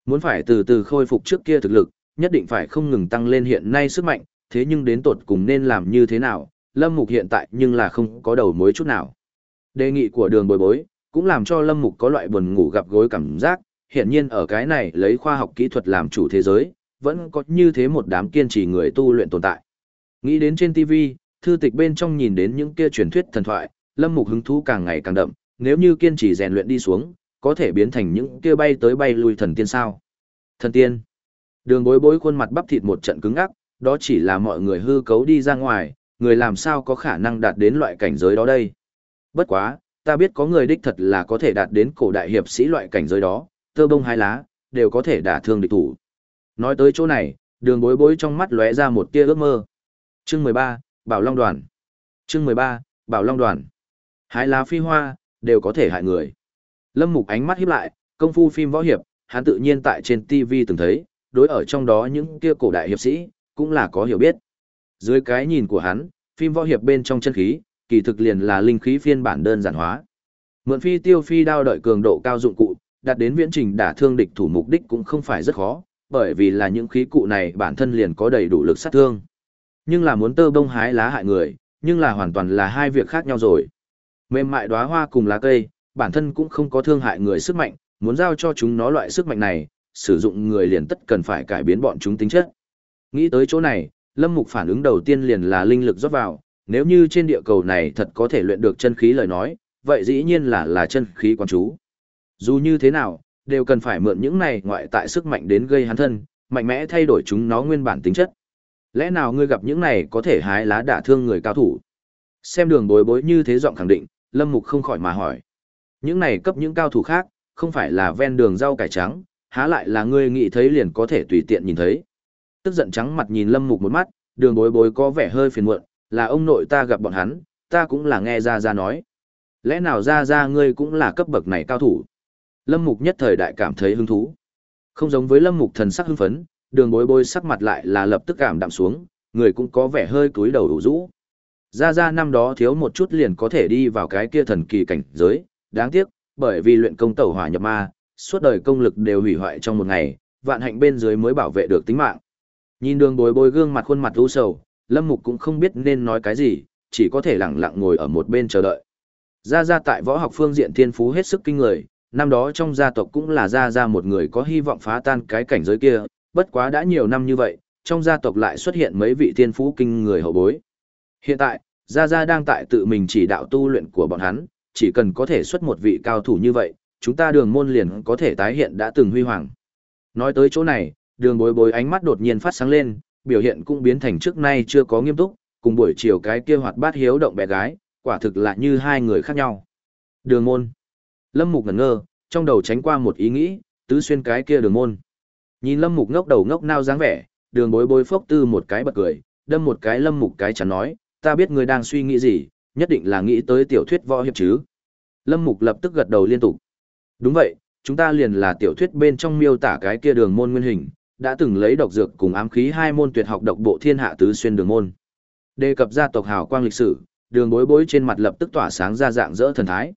Muốn phải từ từ khôi phục trước kia thực lực, nhất định phải không ngừng tăng lên hiện nay sức mạnh, thế nhưng đến tột cùng nên làm như thế nào, Lâm Mục hiện tại nhưng là không có đầu mối chút nào. Đề nghị của đường bồi bối, cũng làm cho Lâm Mục có loại buồn ngủ gặp gối cảm giác, hiện nhiên ở cái này lấy khoa học kỹ thuật làm chủ thế giới, vẫn có như thế một đám kiên trì người tu luyện tồn tại. Nghĩ đến trên TV, thư tịch bên trong nhìn đến những kia truyền thuyết thần thoại, Lâm Mục hứng thú càng ngày càng đậm, nếu như kiên trì rèn luyện đi xuống, có thể biến thành những kia bay tới bay lui thần tiên sao? Thần tiên. Đường Bối Bối khuôn mặt bắp thịt một trận cứng ngắc, đó chỉ là mọi người hư cấu đi ra ngoài, người làm sao có khả năng đạt đến loại cảnh giới đó đây? Bất quá, ta biết có người đích thật là có thể đạt đến cổ đại hiệp sĩ loại cảnh giới đó, tơ bông hai lá, đều có thể đả thương địch thủ. Nói tới chỗ này, đường bối bối trong mắt lóe ra một tia ước mơ. Chương 13, Bảo Long Đoàn. Chương 13, Bảo Long Đoàn. Hái lá phi hoa, đều có thể hại người. Lâm Mục ánh mắt híp lại, công phu phim võ hiệp, hắn tự nhiên tại trên TV từng thấy, đối ở trong đó những kia cổ đại hiệp sĩ, cũng là có hiểu biết. Dưới cái nhìn của hắn, phim võ hiệp bên trong chân khí, kỳ thực liền là linh khí phiên bản đơn giản hóa. Mượn phi tiêu phi đao đợi cường độ cao dụng cụ, đạt đến viễn trình đả thương địch thủ mục đích cũng không phải rất khó, bởi vì là những khí cụ này bản thân liền có đầy đủ lực sát thương. Nhưng là muốn tơ bông hái lá hại người, nhưng là hoàn toàn là hai việc khác nhau rồi. Mềm mại đóa hoa cùng lá cây, bản thân cũng không có thương hại người sức mạnh, muốn giao cho chúng nó loại sức mạnh này, sử dụng người liền tất cần phải cải biến bọn chúng tính chất. Nghĩ tới chỗ này, Lâm Mục phản ứng đầu tiên liền là linh lực rót vào, nếu như trên địa cầu này thật có thể luyện được chân khí lời nói, vậy dĩ nhiên là là chân khí quan chú. Dù như thế nào, đều cần phải mượn những này ngoại tại sức mạnh đến gây hắn thân, mạnh mẽ thay đổi chúng nó nguyên bản tính chất. Lẽ nào ngươi gặp những này có thể hái lá đả thương người cao thủ? Xem đường bối bối như thế giọng khẳng định, Lâm Mục không khỏi mà hỏi. Những này cấp những cao thủ khác, không phải là ven đường rau cải trắng, há lại là ngươi nghĩ thấy liền có thể tùy tiện nhìn thấy. Tức giận trắng mặt nhìn Lâm Mục một mắt, đường bối bối có vẻ hơi phiền muộn, là ông nội ta gặp bọn hắn, ta cũng là nghe ra ra nói. Lẽ nào ra ra ngươi cũng là cấp bậc này cao thủ? Lâm Mục nhất thời đại cảm thấy hứng thú. Không giống với Lâm Mục thần sắc hưng phấn, đường bối bối sắc mặt lại là lập tức cảm đạm xuống, người cũng có vẻ hơi cúi đầu đủ rũ. Ra ra năm đó thiếu một chút liền có thể đi vào cái kia thần kỳ cảnh giới, đáng tiếc, bởi vì luyện công tẩu hỏa nhập ma, suốt đời công lực đều hủy hoại trong một ngày, vạn hạnh bên dưới mới bảo vệ được tính mạng. Nhìn đường bối bối gương mặt khuôn mặt u sầu, Lâm Mục cũng không biết nên nói cái gì, chỉ có thể lặng lặng ngồi ở một bên chờ đợi. Gia gia tại võ học phương diện thiên phú hết sức kinh người, năm đó trong gia tộc cũng là gia gia một người có hy vọng phá tan cái cảnh giới kia, bất quá đã nhiều năm như vậy, trong gia tộc lại xuất hiện mấy vị thiên phú kinh người hậu bối. Hiện tại, Gia Gia đang tại tự mình chỉ đạo tu luyện của bọn hắn, chỉ cần có thể xuất một vị cao thủ như vậy, chúng ta đường môn liền có thể tái hiện đã từng huy hoàng. Nói tới chỗ này, đường bối bối ánh mắt đột nhiên phát sáng lên, biểu hiện cũng biến thành trước nay chưa có nghiêm túc, cùng buổi chiều cái kia hoạt bát hiếu động bé gái, quả thực là như hai người khác nhau. Đường môn. Lâm Mục ngẩn ngơ, trong đầu tránh qua một ý nghĩ, tứ xuyên cái kia đường môn. Nhìn Lâm Mục ngốc đầu ngốc nao dáng vẻ, đường bối bối phốc tư một cái bật cười, đâm một cái Lâm Mục cái chắn nói, ta biết người đang suy nghĩ gì, nhất định là nghĩ tới tiểu thuyết võ hiệp chứ. Lâm Mục lập tức gật đầu liên tục. Đúng vậy, chúng ta liền là tiểu thuyết bên trong miêu tả cái kia đường môn nguyên hình, đã từng lấy độc dược cùng ám khí hai môn tuyệt học độc bộ thiên hạ tứ xuyên đường môn. Đề cập gia tộc hào quang lịch sử, đường bối bối trên mặt lập tức tỏa sáng ra dạng dỡ thần thái.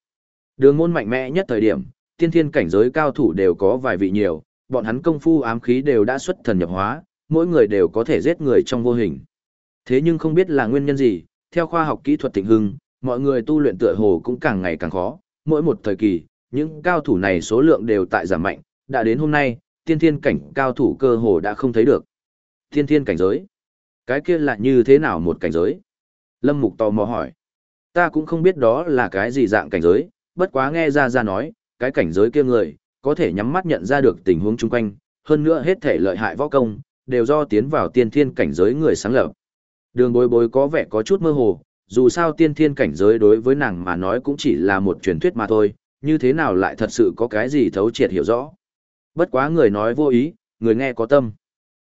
Đường môn mạnh mẽ nhất thời điểm, tiên thiên cảnh giới cao thủ đều có vài vị nhiều, bọn hắn công phu ám khí đều đã xuất thần nhập hóa, mỗi người đều có thể giết người trong vô hình. Thế nhưng không biết là nguyên nhân gì, theo khoa học kỹ thuật thịnh hưng, mọi người tu luyện tựa hồ cũng càng ngày càng khó, mỗi một thời kỳ, những cao thủ này số lượng đều tại giảm mạnh, đã đến hôm nay, tiên thiên cảnh cao thủ cơ hồ đã không thấy được. Tiên thiên cảnh giới? Cái kia là như thế nào một cảnh giới? Lâm Mục tò mò hỏi. Ta cũng không biết đó là cái gì dạng cảnh giới, bất quá nghe ra ra nói, cái cảnh giới kia người, có thể nhắm mắt nhận ra được tình huống chung quanh, hơn nữa hết thể lợi hại võ công, đều do tiến vào tiên thiên cảnh giới người sáng lập. Đường bối bối có vẻ có chút mơ hồ, dù sao tiên thiên cảnh giới đối với nàng mà nói cũng chỉ là một truyền thuyết mà thôi, như thế nào lại thật sự có cái gì thấu triệt hiểu rõ. Bất quá người nói vô ý, người nghe có tâm.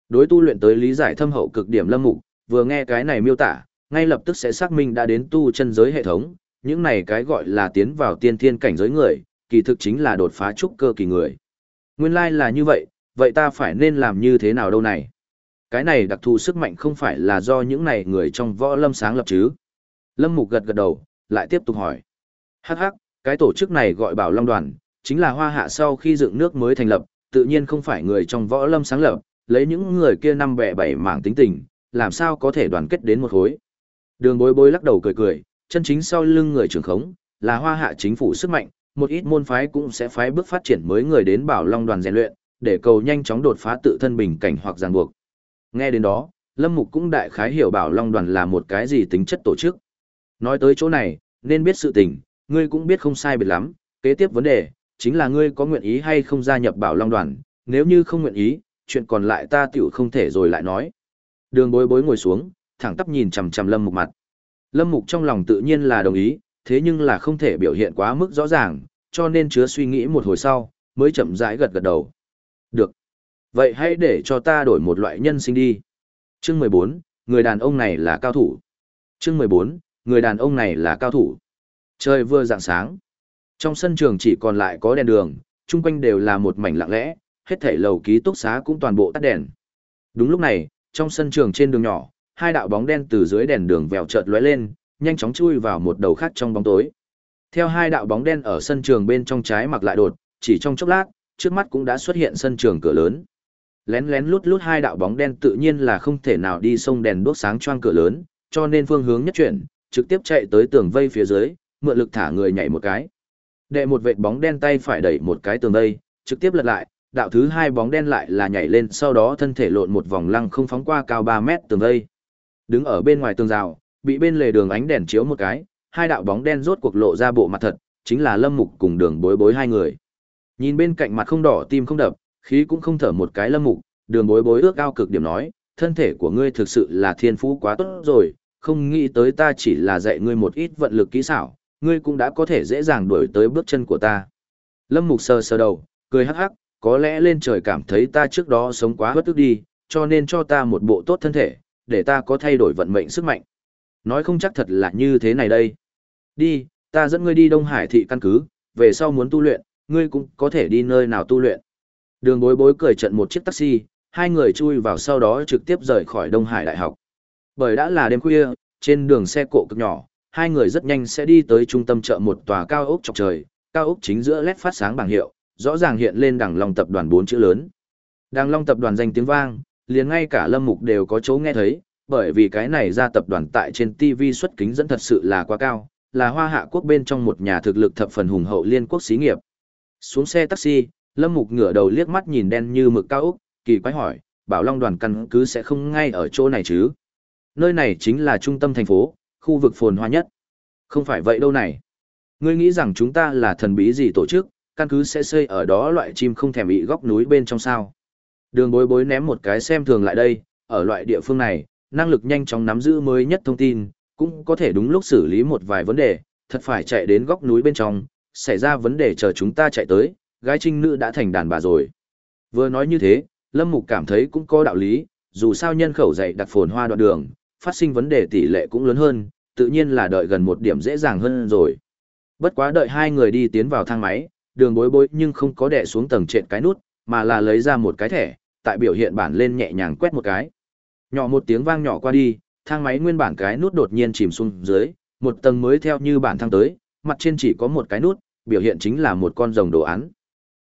Đối tu luyện tới lý giải thâm hậu cực điểm lâm mục, vừa nghe cái này miêu tả, ngay lập tức sẽ xác minh đã đến tu chân giới hệ thống, những này cái gọi là tiến vào tiên thiên cảnh giới người, kỳ thực chính là đột phá trúc cơ kỳ người. Nguyên lai like là như vậy, vậy ta phải nên làm như thế nào đâu này? Cái này đặc thù sức mạnh không phải là do những này người trong võ lâm sáng lập chứ? Lâm Mục gật gật đầu, lại tiếp tục hỏi. Hắc hắc, cái tổ chức này gọi Bảo Long Đoàn, chính là hoa hạ sau khi dựng nước mới thành lập, tự nhiên không phải người trong võ lâm sáng lập, lấy những người kia năm bẻ bảy mảng tính tình, làm sao có thể đoàn kết đến một khối. Đường bối bối lắc đầu cười cười, chân chính sau lưng người trưởng khống, là hoa hạ chính phủ sức mạnh, một ít môn phái cũng sẽ phái bước phát triển mới người đến Bảo Long Đoàn rèn luyện, để cầu nhanh chóng đột phá tự thân bình cảnh hoặc ràng buộc. Nghe đến đó, Lâm Mục cũng đại khái hiểu Bảo Long Đoàn là một cái gì tính chất tổ chức. Nói tới chỗ này, nên biết sự tình, ngươi cũng biết không sai biệt lắm, kế tiếp vấn đề, chính là ngươi có nguyện ý hay không gia nhập Bảo Long Đoàn, nếu như không nguyện ý, chuyện còn lại ta tiểu không thể rồi lại nói. Đường bối bối ngồi xuống, thẳng tắp nhìn chằm chằm Lâm Mục mặt. Lâm Mục trong lòng tự nhiên là đồng ý, thế nhưng là không thể biểu hiện quá mức rõ ràng, cho nên chứa suy nghĩ một hồi sau, mới chậm rãi gật gật đầu. Vậy hãy để cho ta đổi một loại nhân sinh đi. Chương 14, người đàn ông này là cao thủ. Chương 14, người đàn ông này là cao thủ. Trời vừa dạng sáng. Trong sân trường chỉ còn lại có đèn đường, chung quanh đều là một mảnh lặng lẽ, hết thảy lầu ký túc xá cũng toàn bộ tắt đèn. Đúng lúc này, trong sân trường trên đường nhỏ, hai đạo bóng đen từ dưới đèn đường vèo chợt lóe lên, nhanh chóng chui vào một đầu khác trong bóng tối. Theo hai đạo bóng đen ở sân trường bên trong trái mặc lại đột, chỉ trong chốc lát, trước mắt cũng đã xuất hiện sân trường cửa lớn. Lén lén lút lút hai đạo bóng đen tự nhiên là không thể nào đi sông đèn đuốc sáng choang cửa lớn, cho nên phương hướng nhất chuyển, trực tiếp chạy tới tường vây phía dưới, mượn lực thả người nhảy một cái. Đệ một vệt bóng đen tay phải đẩy một cái tường vây, trực tiếp lật lại, đạo thứ hai bóng đen lại là nhảy lên sau đó thân thể lộn một vòng lăng không phóng qua cao 3 mét tường vây. Đứng ở bên ngoài tường rào, bị bên lề đường ánh đèn chiếu một cái, hai đạo bóng đen rốt cuộc lộ ra bộ mặt thật, chính là Lâm Mục cùng đường bối bối hai người. Nhìn bên cạnh mặt không đỏ tim không đập, khí cũng không thở một cái Lâm Mục, đường bối bối ước ao cực điểm nói, thân thể của ngươi thực sự là thiên phú quá tốt rồi, không nghĩ tới ta chỉ là dạy ngươi một ít vận lực kỹ xảo, ngươi cũng đã có thể dễ dàng đuổi tới bước chân của ta. Lâm Mục sờ sờ đầu, cười hắc hắc, có lẽ lên trời cảm thấy ta trước đó sống quá bất tức đi, cho nên cho ta một bộ tốt thân thể, để ta có thay đổi vận mệnh sức mạnh. Nói không chắc thật là như thế này đây. Đi, ta dẫn ngươi đi Đông Hải thị căn cứ, về sau muốn tu luyện, ngươi cũng có thể đi nơi nào tu luyện. Đường bối bối cười trận một chiếc taxi, hai người chui vào sau đó trực tiếp rời khỏi Đông Hải Đại học. Bởi đã là đêm khuya, trên đường xe cộ cực nhỏ, hai người rất nhanh sẽ đi tới trung tâm chợ một tòa cao ốc chọc trời, cao ốc chính giữa lét phát sáng bảng hiệu, rõ ràng hiện lên đằng long tập đoàn bốn chữ lớn. Đằng long tập đoàn danh tiếng vang, liền ngay cả lâm mục đều có chỗ nghe thấy, bởi vì cái này ra tập đoàn tại trên TV xuất kính dẫn thật sự là quá cao, là hoa hạ quốc bên trong một nhà thực lực thập phần hùng hậu liên quốc xí nghiệp. Xuống xe taxi, lâm mục ngửa đầu liếc mắt nhìn đen như mực cao ốc, kỳ quái hỏi, bảo long đoàn căn cứ sẽ không ngay ở chỗ này chứ? Nơi này chính là trung tâm thành phố, khu vực phồn hoa nhất. Không phải vậy đâu này. Ngươi nghĩ rằng chúng ta là thần bí gì tổ chức, căn cứ sẽ xây ở đó loại chim không thèm bị góc núi bên trong sao. Đường bối bối ném một cái xem thường lại đây, ở loại địa phương này, năng lực nhanh chóng nắm giữ mới nhất thông tin, cũng có thể đúng lúc xử lý một vài vấn đề, thật phải chạy đến góc núi bên trong, xảy ra vấn đề chờ chúng ta chạy tới, gái trinh nữ đã thành đàn bà rồi. Vừa nói như thế, Lâm Mục cảm thấy cũng có đạo lý, dù sao nhân khẩu dạy đặt phồn hoa đoạn đường, phát sinh vấn đề tỷ lệ cũng lớn hơn, tự nhiên là đợi gần một điểm dễ dàng hơn rồi. Bất quá đợi hai người đi tiến vào thang máy, đường bối bối nhưng không có đè xuống tầng trệt cái nút, mà là lấy ra một cái thẻ, tại biểu hiện bản lên nhẹ nhàng quét một cái. Nhỏ một tiếng vang nhỏ qua đi, thang máy nguyên bản cái nút đột nhiên chìm xuống dưới, một tầng mới theo như bản thang tới, mặt trên chỉ có một cái nút, biểu hiện chính là một con rồng đồ án.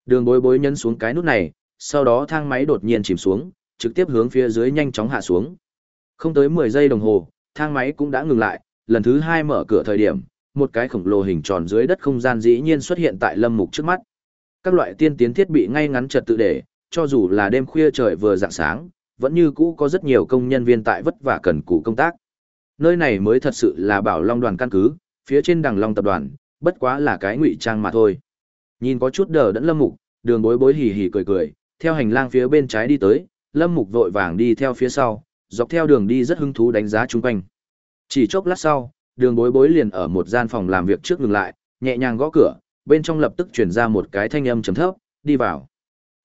Đường bối bối nhấn xuống cái nút này, sau đó thang máy đột nhiên chìm xuống, trực tiếp hướng phía dưới nhanh chóng hạ xuống. Không tới 10 giây đồng hồ, thang máy cũng đã ngừng lại, lần thứ hai mở cửa thời điểm, một cái khổng lồ hình tròn dưới đất không gian dĩ nhiên xuất hiện tại lâm mục trước mắt. Các loại tiên tiến thiết bị ngay ngắn trật tự để, cho dù là đêm khuya trời vừa dạng sáng, vẫn như cũ có rất nhiều công nhân viên tại vất vả cần cù công tác. Nơi này mới thật sự là bảo long đoàn căn cứ, phía trên đằng long tập đoàn, bất quá là cái ngụy trang mà thôi. Nhìn có chút đờ đẫn lâm mục, đường bối bối hì hì cười cười, theo hành lang phía bên trái đi tới, lâm mục vội vàng đi theo phía sau, dọc theo đường đi rất hứng thú đánh giá chung quanh. Chỉ chốc lát sau, đường bối bối liền ở một gian phòng làm việc trước ngừng lại, nhẹ nhàng gõ cửa, bên trong lập tức chuyển ra một cái thanh âm trầm thấp, đi vào.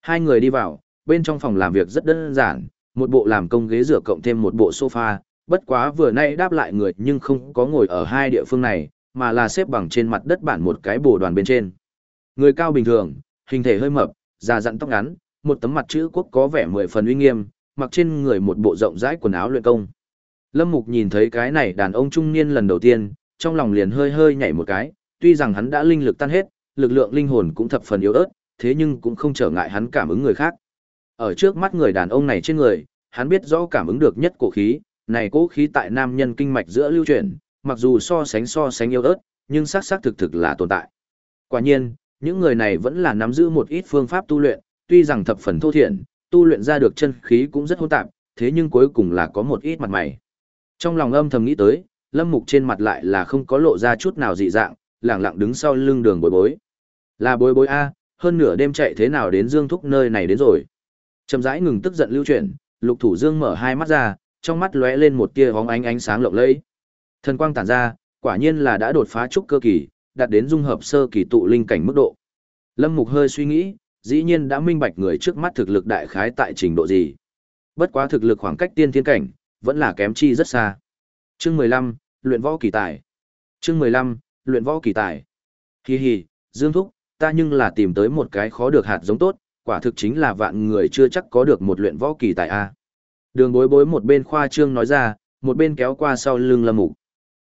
Hai người đi vào, bên trong phòng làm việc rất đơn giản, một bộ làm công ghế rửa cộng thêm một bộ sofa, bất quá vừa nay đáp lại người nhưng không có ngồi ở hai địa phương này, mà là xếp bằng trên mặt đất bản một cái bồ đoàn bên trên. Người cao bình thường, hình thể hơi mập, da dặn tóc ngắn, một tấm mặt chữ quốc có vẻ mười phần uy nghiêm, mặc trên người một bộ rộng rãi quần áo luyện công. Lâm Mục nhìn thấy cái này đàn ông trung niên lần đầu tiên, trong lòng liền hơi hơi nhảy một cái, tuy rằng hắn đã linh lực tan hết, lực lượng linh hồn cũng thập phần yếu ớt, thế nhưng cũng không trở ngại hắn cảm ứng người khác. Ở trước mắt người đàn ông này trên người, hắn biết rõ cảm ứng được nhất cổ khí, này cổ khí tại nam nhân kinh mạch giữa lưu chuyển, mặc dù so sánh so sánh yếu ớt, nhưng xác xác thực thực là tồn tại. Quả nhiên, những người này vẫn là nắm giữ một ít phương pháp tu luyện, tuy rằng thập phần thô thiện, tu luyện ra được chân khí cũng rất hỗn tạp, thế nhưng cuối cùng là có một ít mặt mày. Trong lòng âm thầm nghĩ tới, Lâm Mục trên mặt lại là không có lộ ra chút nào dị dạng, lặng lặng đứng sau lưng đường bối bối. Là bối bối A, hơn nửa đêm chạy thế nào đến Dương Thúc nơi này đến rồi. Trầm rãi ngừng tức giận lưu chuyển, Lục Thủ Dương mở hai mắt ra, trong mắt lóe lên một tia hóng ánh ánh sáng lộng lẫy. Thần quang tản ra, quả nhiên là đã đột phá trúc cơ kỳ, đạt đến dung hợp sơ kỳ tụ linh cảnh mức độ. Lâm Mục hơi suy nghĩ, dĩ nhiên đã minh bạch người trước mắt thực lực đại khái tại trình độ gì. Bất quá thực lực khoảng cách tiên thiên cảnh, vẫn là kém chi rất xa. Chương 15, luyện võ kỳ tài. Chương 15, luyện võ kỳ tài. Hi hi, Dương Thúc, ta nhưng là tìm tới một cái khó được hạt giống tốt, quả thực chính là vạn người chưa chắc có được một luyện võ kỳ tài a. Đường bối bối một bên khoa trương nói ra, một bên kéo qua sau lưng Lâm Mục.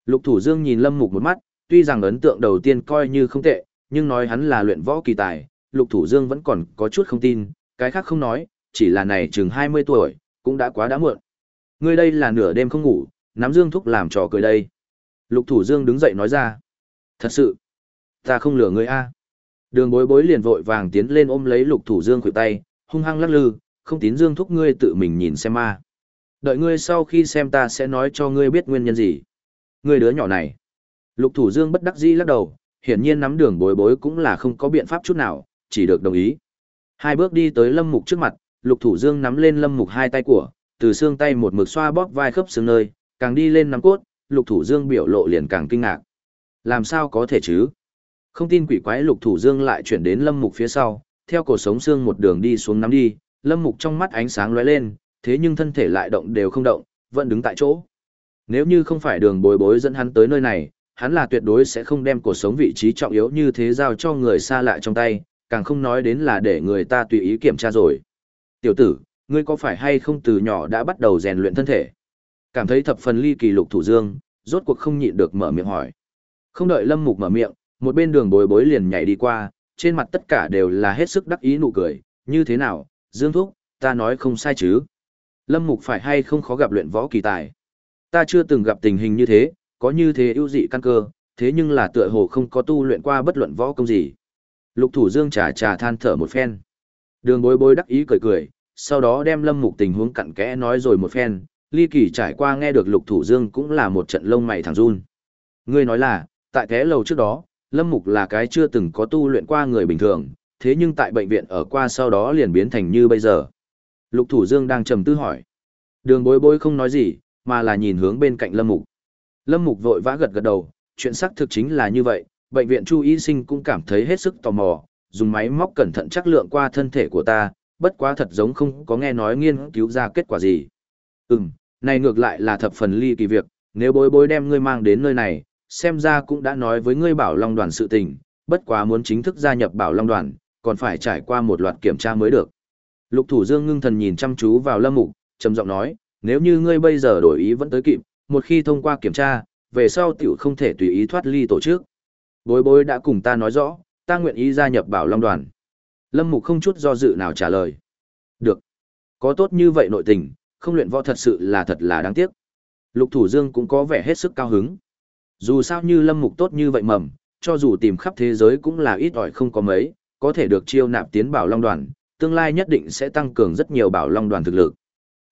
Lục Thủ Dương nhìn Lâm Mục một mắt, tuy rằng ấn tượng đầu tiên coi như không tệ, nhưng nói hắn là luyện võ kỳ tài, Lục Thủ Dương vẫn còn có chút không tin, cái khác không nói, chỉ là này chừng 20 tuổi, cũng đã quá đã muộn. Ngươi đây là nửa đêm không ngủ, nắm Dương Thúc làm trò cười đây. Lục Thủ Dương đứng dậy nói ra. Thật sự, ta không lừa ngươi a. Đường bối bối liền vội vàng tiến lên ôm lấy Lục Thủ Dương khuỷu tay, hung hăng lắc lư, không tín Dương Thúc ngươi tự mình nhìn xem ma. Đợi ngươi sau khi xem ta sẽ nói cho ngươi biết nguyên nhân gì. Ngươi đứa nhỏ này. Lục Thủ Dương bất đắc dĩ lắc đầu, hiển nhiên nắm đường bối bối cũng là không có biện pháp chút nào, chỉ được đồng ý. Hai bước đi tới Lâm Mục trước mặt, Lục Thủ Dương nắm lên Lâm Mục hai tay của, từ xương tay một mực xoa bóp vai khớp xương nơi, càng đi lên nắm cốt, Lục Thủ Dương biểu lộ liền càng kinh ngạc. Làm sao có thể chứ? Không tin quỷ quái Lục Thủ Dương lại chuyển đến Lâm Mục phía sau, theo cổ sống xương một đường đi xuống nắm đi, Lâm Mục trong mắt ánh sáng lóe lên, thế nhưng thân thể lại động đều không động, vẫn đứng tại chỗ. Nếu như không phải đường bối bối dẫn hắn tới nơi này, hắn là tuyệt đối sẽ không đem cuộc sống vị trí trọng yếu như thế giao cho người xa lạ trong tay, càng không nói đến là để người ta tùy ý kiểm tra rồi. Tiểu tử, ngươi có phải hay không từ nhỏ đã bắt đầu rèn luyện thân thể? Cảm thấy thập phần ly kỳ lục thủ dương, rốt cuộc không nhịn được mở miệng hỏi. Không đợi Lâm Mục mở miệng, một bên đường bối bối liền nhảy đi qua, trên mặt tất cả đều là hết sức đắc ý nụ cười, như thế nào, Dương Thúc, ta nói không sai chứ. Lâm Mục phải hay không khó gặp luyện võ kỳ tài. Ta chưa từng gặp tình hình như thế, có như thế ưu dị căn cơ, thế nhưng là tựa hồ không có tu luyện qua bất luận võ công gì. Lục thủ dương trà trà than thở một phen. Đường bối bối đắc ý cười cười, sau đó đem lâm mục tình huống cặn kẽ nói rồi một phen, ly kỳ trải qua nghe được lục thủ dương cũng là một trận lông mày thẳng run. Ngươi nói là, tại thế lầu trước đó, lâm mục là cái chưa từng có tu luyện qua người bình thường, thế nhưng tại bệnh viện ở qua sau đó liền biến thành như bây giờ. Lục thủ dương đang trầm tư hỏi. Đường bối bối không nói gì, mà là nhìn hướng bên cạnh lâm mục. Lâm mục vội vã gật gật đầu, chuyện xác thực chính là như vậy, bệnh viện Chu Y Sinh cũng cảm thấy hết sức tò mò, dùng máy móc cẩn thận chắc lượng qua thân thể của ta, bất quá thật giống không có nghe nói nghiên cứu ra kết quả gì. Ừm, này ngược lại là thập phần ly kỳ việc, nếu bối bối đem ngươi mang đến nơi này, xem ra cũng đã nói với ngươi bảo long đoàn sự tình, bất quá muốn chính thức gia nhập Bảo Long đoàn, còn phải trải qua một loạt kiểm tra mới được. Lục Thủ Dương ngưng thần nhìn chăm chú vào Lâm Mục, trầm giọng nói, nếu như ngươi bây giờ đổi ý vẫn tới kịp, một khi thông qua kiểm tra, về sau tiểu không thể tùy ý thoát ly tổ chức. Bối bối đã cùng ta nói rõ, ta nguyện ý gia nhập Bảo Long đoàn. Lâm Mục không chút do dự nào trả lời. Được. Có tốt như vậy nội tình, không luyện võ thật sự là thật là đáng tiếc. Lục Thủ Dương cũng có vẻ hết sức cao hứng. Dù sao như Lâm Mục tốt như vậy mầm, cho dù tìm khắp thế giới cũng là ít ỏi không có mấy, có thể được chiêu nạp tiến Bảo Long đoàn, tương lai nhất định sẽ tăng cường rất nhiều Bảo Long đoàn thực lực.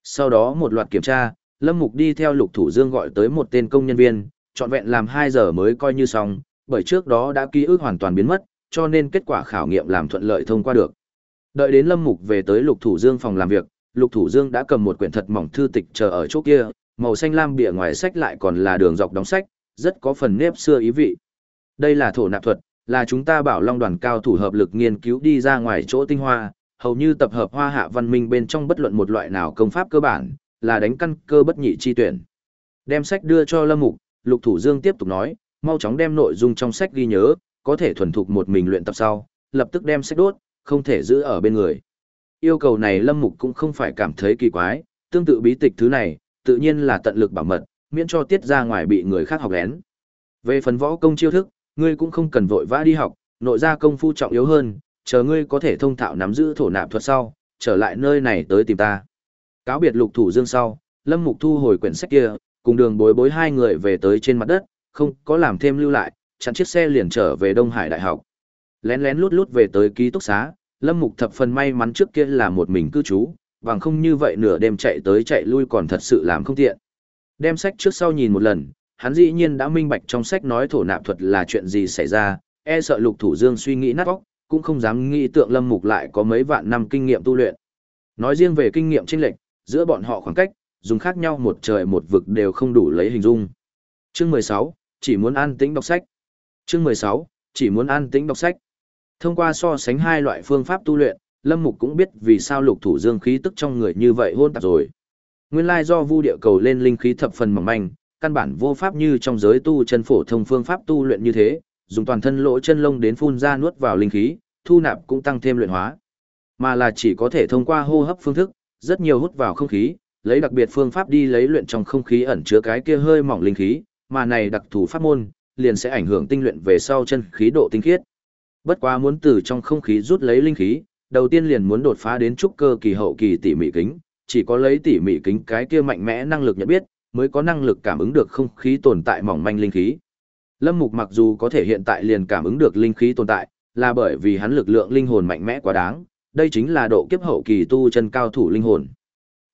Sau đó một loạt kiểm tra, Lâm Mục đi theo Lục Thủ Dương gọi tới một tên công nhân viên, trọn vẹn làm 2 giờ mới coi như xong, bởi trước đó đã ký ức hoàn toàn biến mất, cho nên kết quả khảo nghiệm làm thuận lợi thông qua được. Đợi đến Lâm Mục về tới Lục Thủ Dương phòng làm việc, Lục Thủ Dương đã cầm một quyển thật mỏng thư tịch chờ ở chỗ kia, màu xanh lam bìa ngoài sách lại còn là đường dọc đóng sách, rất có phần nếp xưa ý vị. Đây là thổ nạp thuật, là chúng ta bảo long đoàn cao thủ hợp lực nghiên cứu đi ra ngoài chỗ tinh hoa, hầu như tập hợp hoa hạ văn minh bên trong bất luận một loại nào công pháp cơ bản, là đánh căn cơ bất nhị chi tuyển. Đem sách đưa cho Lâm Mục, Lục Thủ Dương tiếp tục nói, mau chóng đem nội dung trong sách ghi nhớ, có thể thuần thục một mình luyện tập sau, lập tức đem sách đốt, không thể giữ ở bên người. Yêu cầu này Lâm Mục cũng không phải cảm thấy kỳ quái, tương tự bí tịch thứ này, tự nhiên là tận lực bảo mật, miễn cho tiết ra ngoài bị người khác học lén. Về phần võ công chiêu thức, ngươi cũng không cần vội vã đi học, nội gia công phu trọng yếu hơn, chờ ngươi có thể thông thạo nắm giữ thổ nạp thuật sau, trở lại nơi này tới tìm ta. Cáo biệt lục thủ dương sau, Lâm Mục thu hồi quyển sách kia, cùng đường bối bối hai người về tới trên mặt đất, không có làm thêm lưu lại, chặn chiếc xe liền trở về Đông Hải Đại học. Lén lén lút lút về tới ký túc xá, Lâm Mục thập phần may mắn trước kia là một mình cư trú, bằng không như vậy nửa đêm chạy tới chạy lui còn thật sự làm không tiện. Đem sách trước sau nhìn một lần, hắn dĩ nhiên đã minh bạch trong sách nói thổ nạp thuật là chuyện gì xảy ra, e sợ lục thủ dương suy nghĩ nát óc, cũng không dám nghĩ tượng lâm mục lại có mấy vạn năm kinh nghiệm tu luyện. Nói riêng về kinh nghiệm chênh lệch, giữa bọn họ khoảng cách, dùng khác nhau một trời một vực đều không đủ lấy hình dung. Chương 16, chỉ muốn an tĩnh đọc sách. Chương 16, chỉ muốn an tĩnh đọc sách. Thông qua so sánh hai loại phương pháp tu luyện, Lâm Mục cũng biết vì sao lục thủ dương khí tức trong người như vậy hôn tạp rồi. Nguyên lai do vu địa cầu lên linh khí thập phần mỏng manh, căn bản vô pháp như trong giới tu chân phổ thông phương pháp tu luyện như thế, dùng toàn thân lỗ chân lông đến phun ra nuốt vào linh khí, thu nạp cũng tăng thêm luyện hóa. Mà là chỉ có thể thông qua hô hấp phương thức, rất nhiều hút vào không khí, lấy đặc biệt phương pháp đi lấy luyện trong không khí ẩn chứa cái kia hơi mỏng linh khí, mà này đặc thù pháp môn, liền sẽ ảnh hưởng tinh luyện về sau chân khí độ tinh khiết. Bất quá muốn từ trong không khí rút lấy linh khí, đầu tiên liền muốn đột phá đến trúc cơ kỳ hậu kỳ tỉ mị kính, chỉ có lấy tỉ mị kính cái kia mạnh mẽ năng lực nhận biết, mới có năng lực cảm ứng được không khí tồn tại mỏng manh linh khí. Lâm Mục mặc dù có thể hiện tại liền cảm ứng được linh khí tồn tại, là bởi vì hắn lực lượng linh hồn mạnh mẽ quá đáng, đây chính là độ kiếp hậu kỳ tu chân cao thủ linh hồn.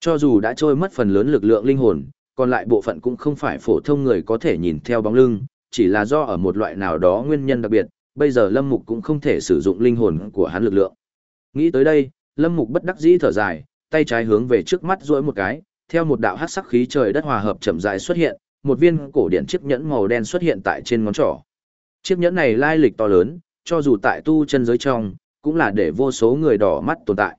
Cho dù đã trôi mất phần lớn lực lượng linh hồn, còn lại bộ phận cũng không phải phổ thông người có thể nhìn theo bóng lưng, chỉ là do ở một loại nào đó nguyên nhân đặc biệt, bây giờ Lâm Mục cũng không thể sử dụng linh hồn của hắn lực lượng. Nghĩ tới đây, Lâm Mục bất đắc dĩ thở dài, tay trái hướng về trước mắt duỗi một cái, theo một đạo hắc sắc khí trời đất hòa hợp chậm rãi xuất hiện, một viên cổ điển chiếc nhẫn màu đen xuất hiện tại trên ngón trỏ. Chiếc nhẫn này lai lịch to lớn, cho dù tại tu chân giới trong, cũng là để vô số người đỏ mắt tồn tại.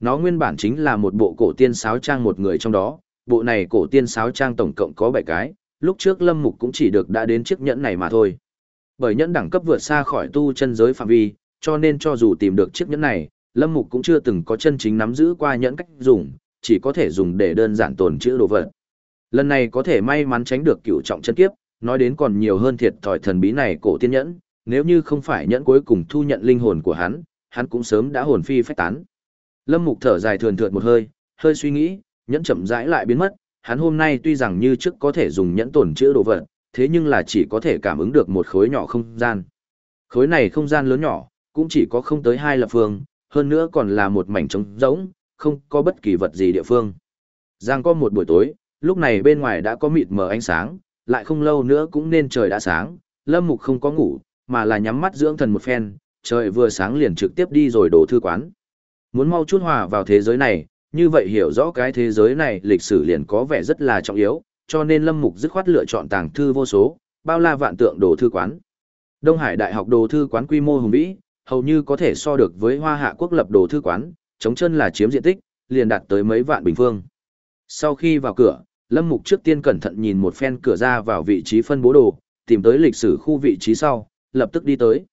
Nó nguyên bản chính là một bộ cổ tiên sáo trang một người trong đó, bộ này cổ tiên sáo trang tổng cộng có 7 cái, lúc trước Lâm Mục cũng chỉ được đã đến chiếc nhẫn này mà thôi. Bởi nhẫn đẳng cấp vượt xa khỏi tu chân giới phạm vi, cho nên cho dù tìm được chiếc nhẫn này, Lâm Mục cũng chưa từng có chân chính nắm giữ qua nhẫn cách dùng, chỉ có thể dùng để đơn giản tồn chữ đồ vật. Lần này có thể may mắn tránh được cựu trọng chân kiếp, nói đến còn nhiều hơn thiệt thòi thần bí này cổ tiên nhẫn, nếu như không phải nhẫn cuối cùng thu nhận linh hồn của hắn, hắn cũng sớm đã hồn phi phách tán. Lâm Mục thở dài thườn thượt một hơi, hơi suy nghĩ, nhẫn chậm rãi lại biến mất, hắn hôm nay tuy rằng như trước có thể dùng nhẫn tổn chữa đồ vật, thế nhưng là chỉ có thể cảm ứng được một khối nhỏ không gian. Khối này không gian lớn nhỏ, cũng chỉ có không tới hai lập phương, hơn nữa còn là một mảnh trống rỗng, không có bất kỳ vật gì địa phương. Giang có một buổi tối, lúc này bên ngoài đã có mịt mờ ánh sáng, lại không lâu nữa cũng nên trời đã sáng, Lâm Mục không có ngủ, mà là nhắm mắt dưỡng thần một phen, trời vừa sáng liền trực tiếp đi rồi đổ thư quán. Muốn mau chút hòa vào thế giới này, như vậy hiểu rõ cái thế giới này lịch sử liền có vẻ rất là trọng yếu, cho nên Lâm Mục dứt khoát lựa chọn tàng thư vô số, bao la vạn tượng đồ thư quán. Đông Hải Đại học đồ thư quán quy mô hùng vĩ, hầu như có thể so được với Hoa Hạ quốc lập đồ thư quán, chống chân là chiếm diện tích, liền đạt tới mấy vạn bình phương. Sau khi vào cửa, Lâm Mục trước tiên cẩn thận nhìn một phen cửa ra vào vị trí phân bố đồ, tìm tới lịch sử khu vị trí sau, lập tức đi tới.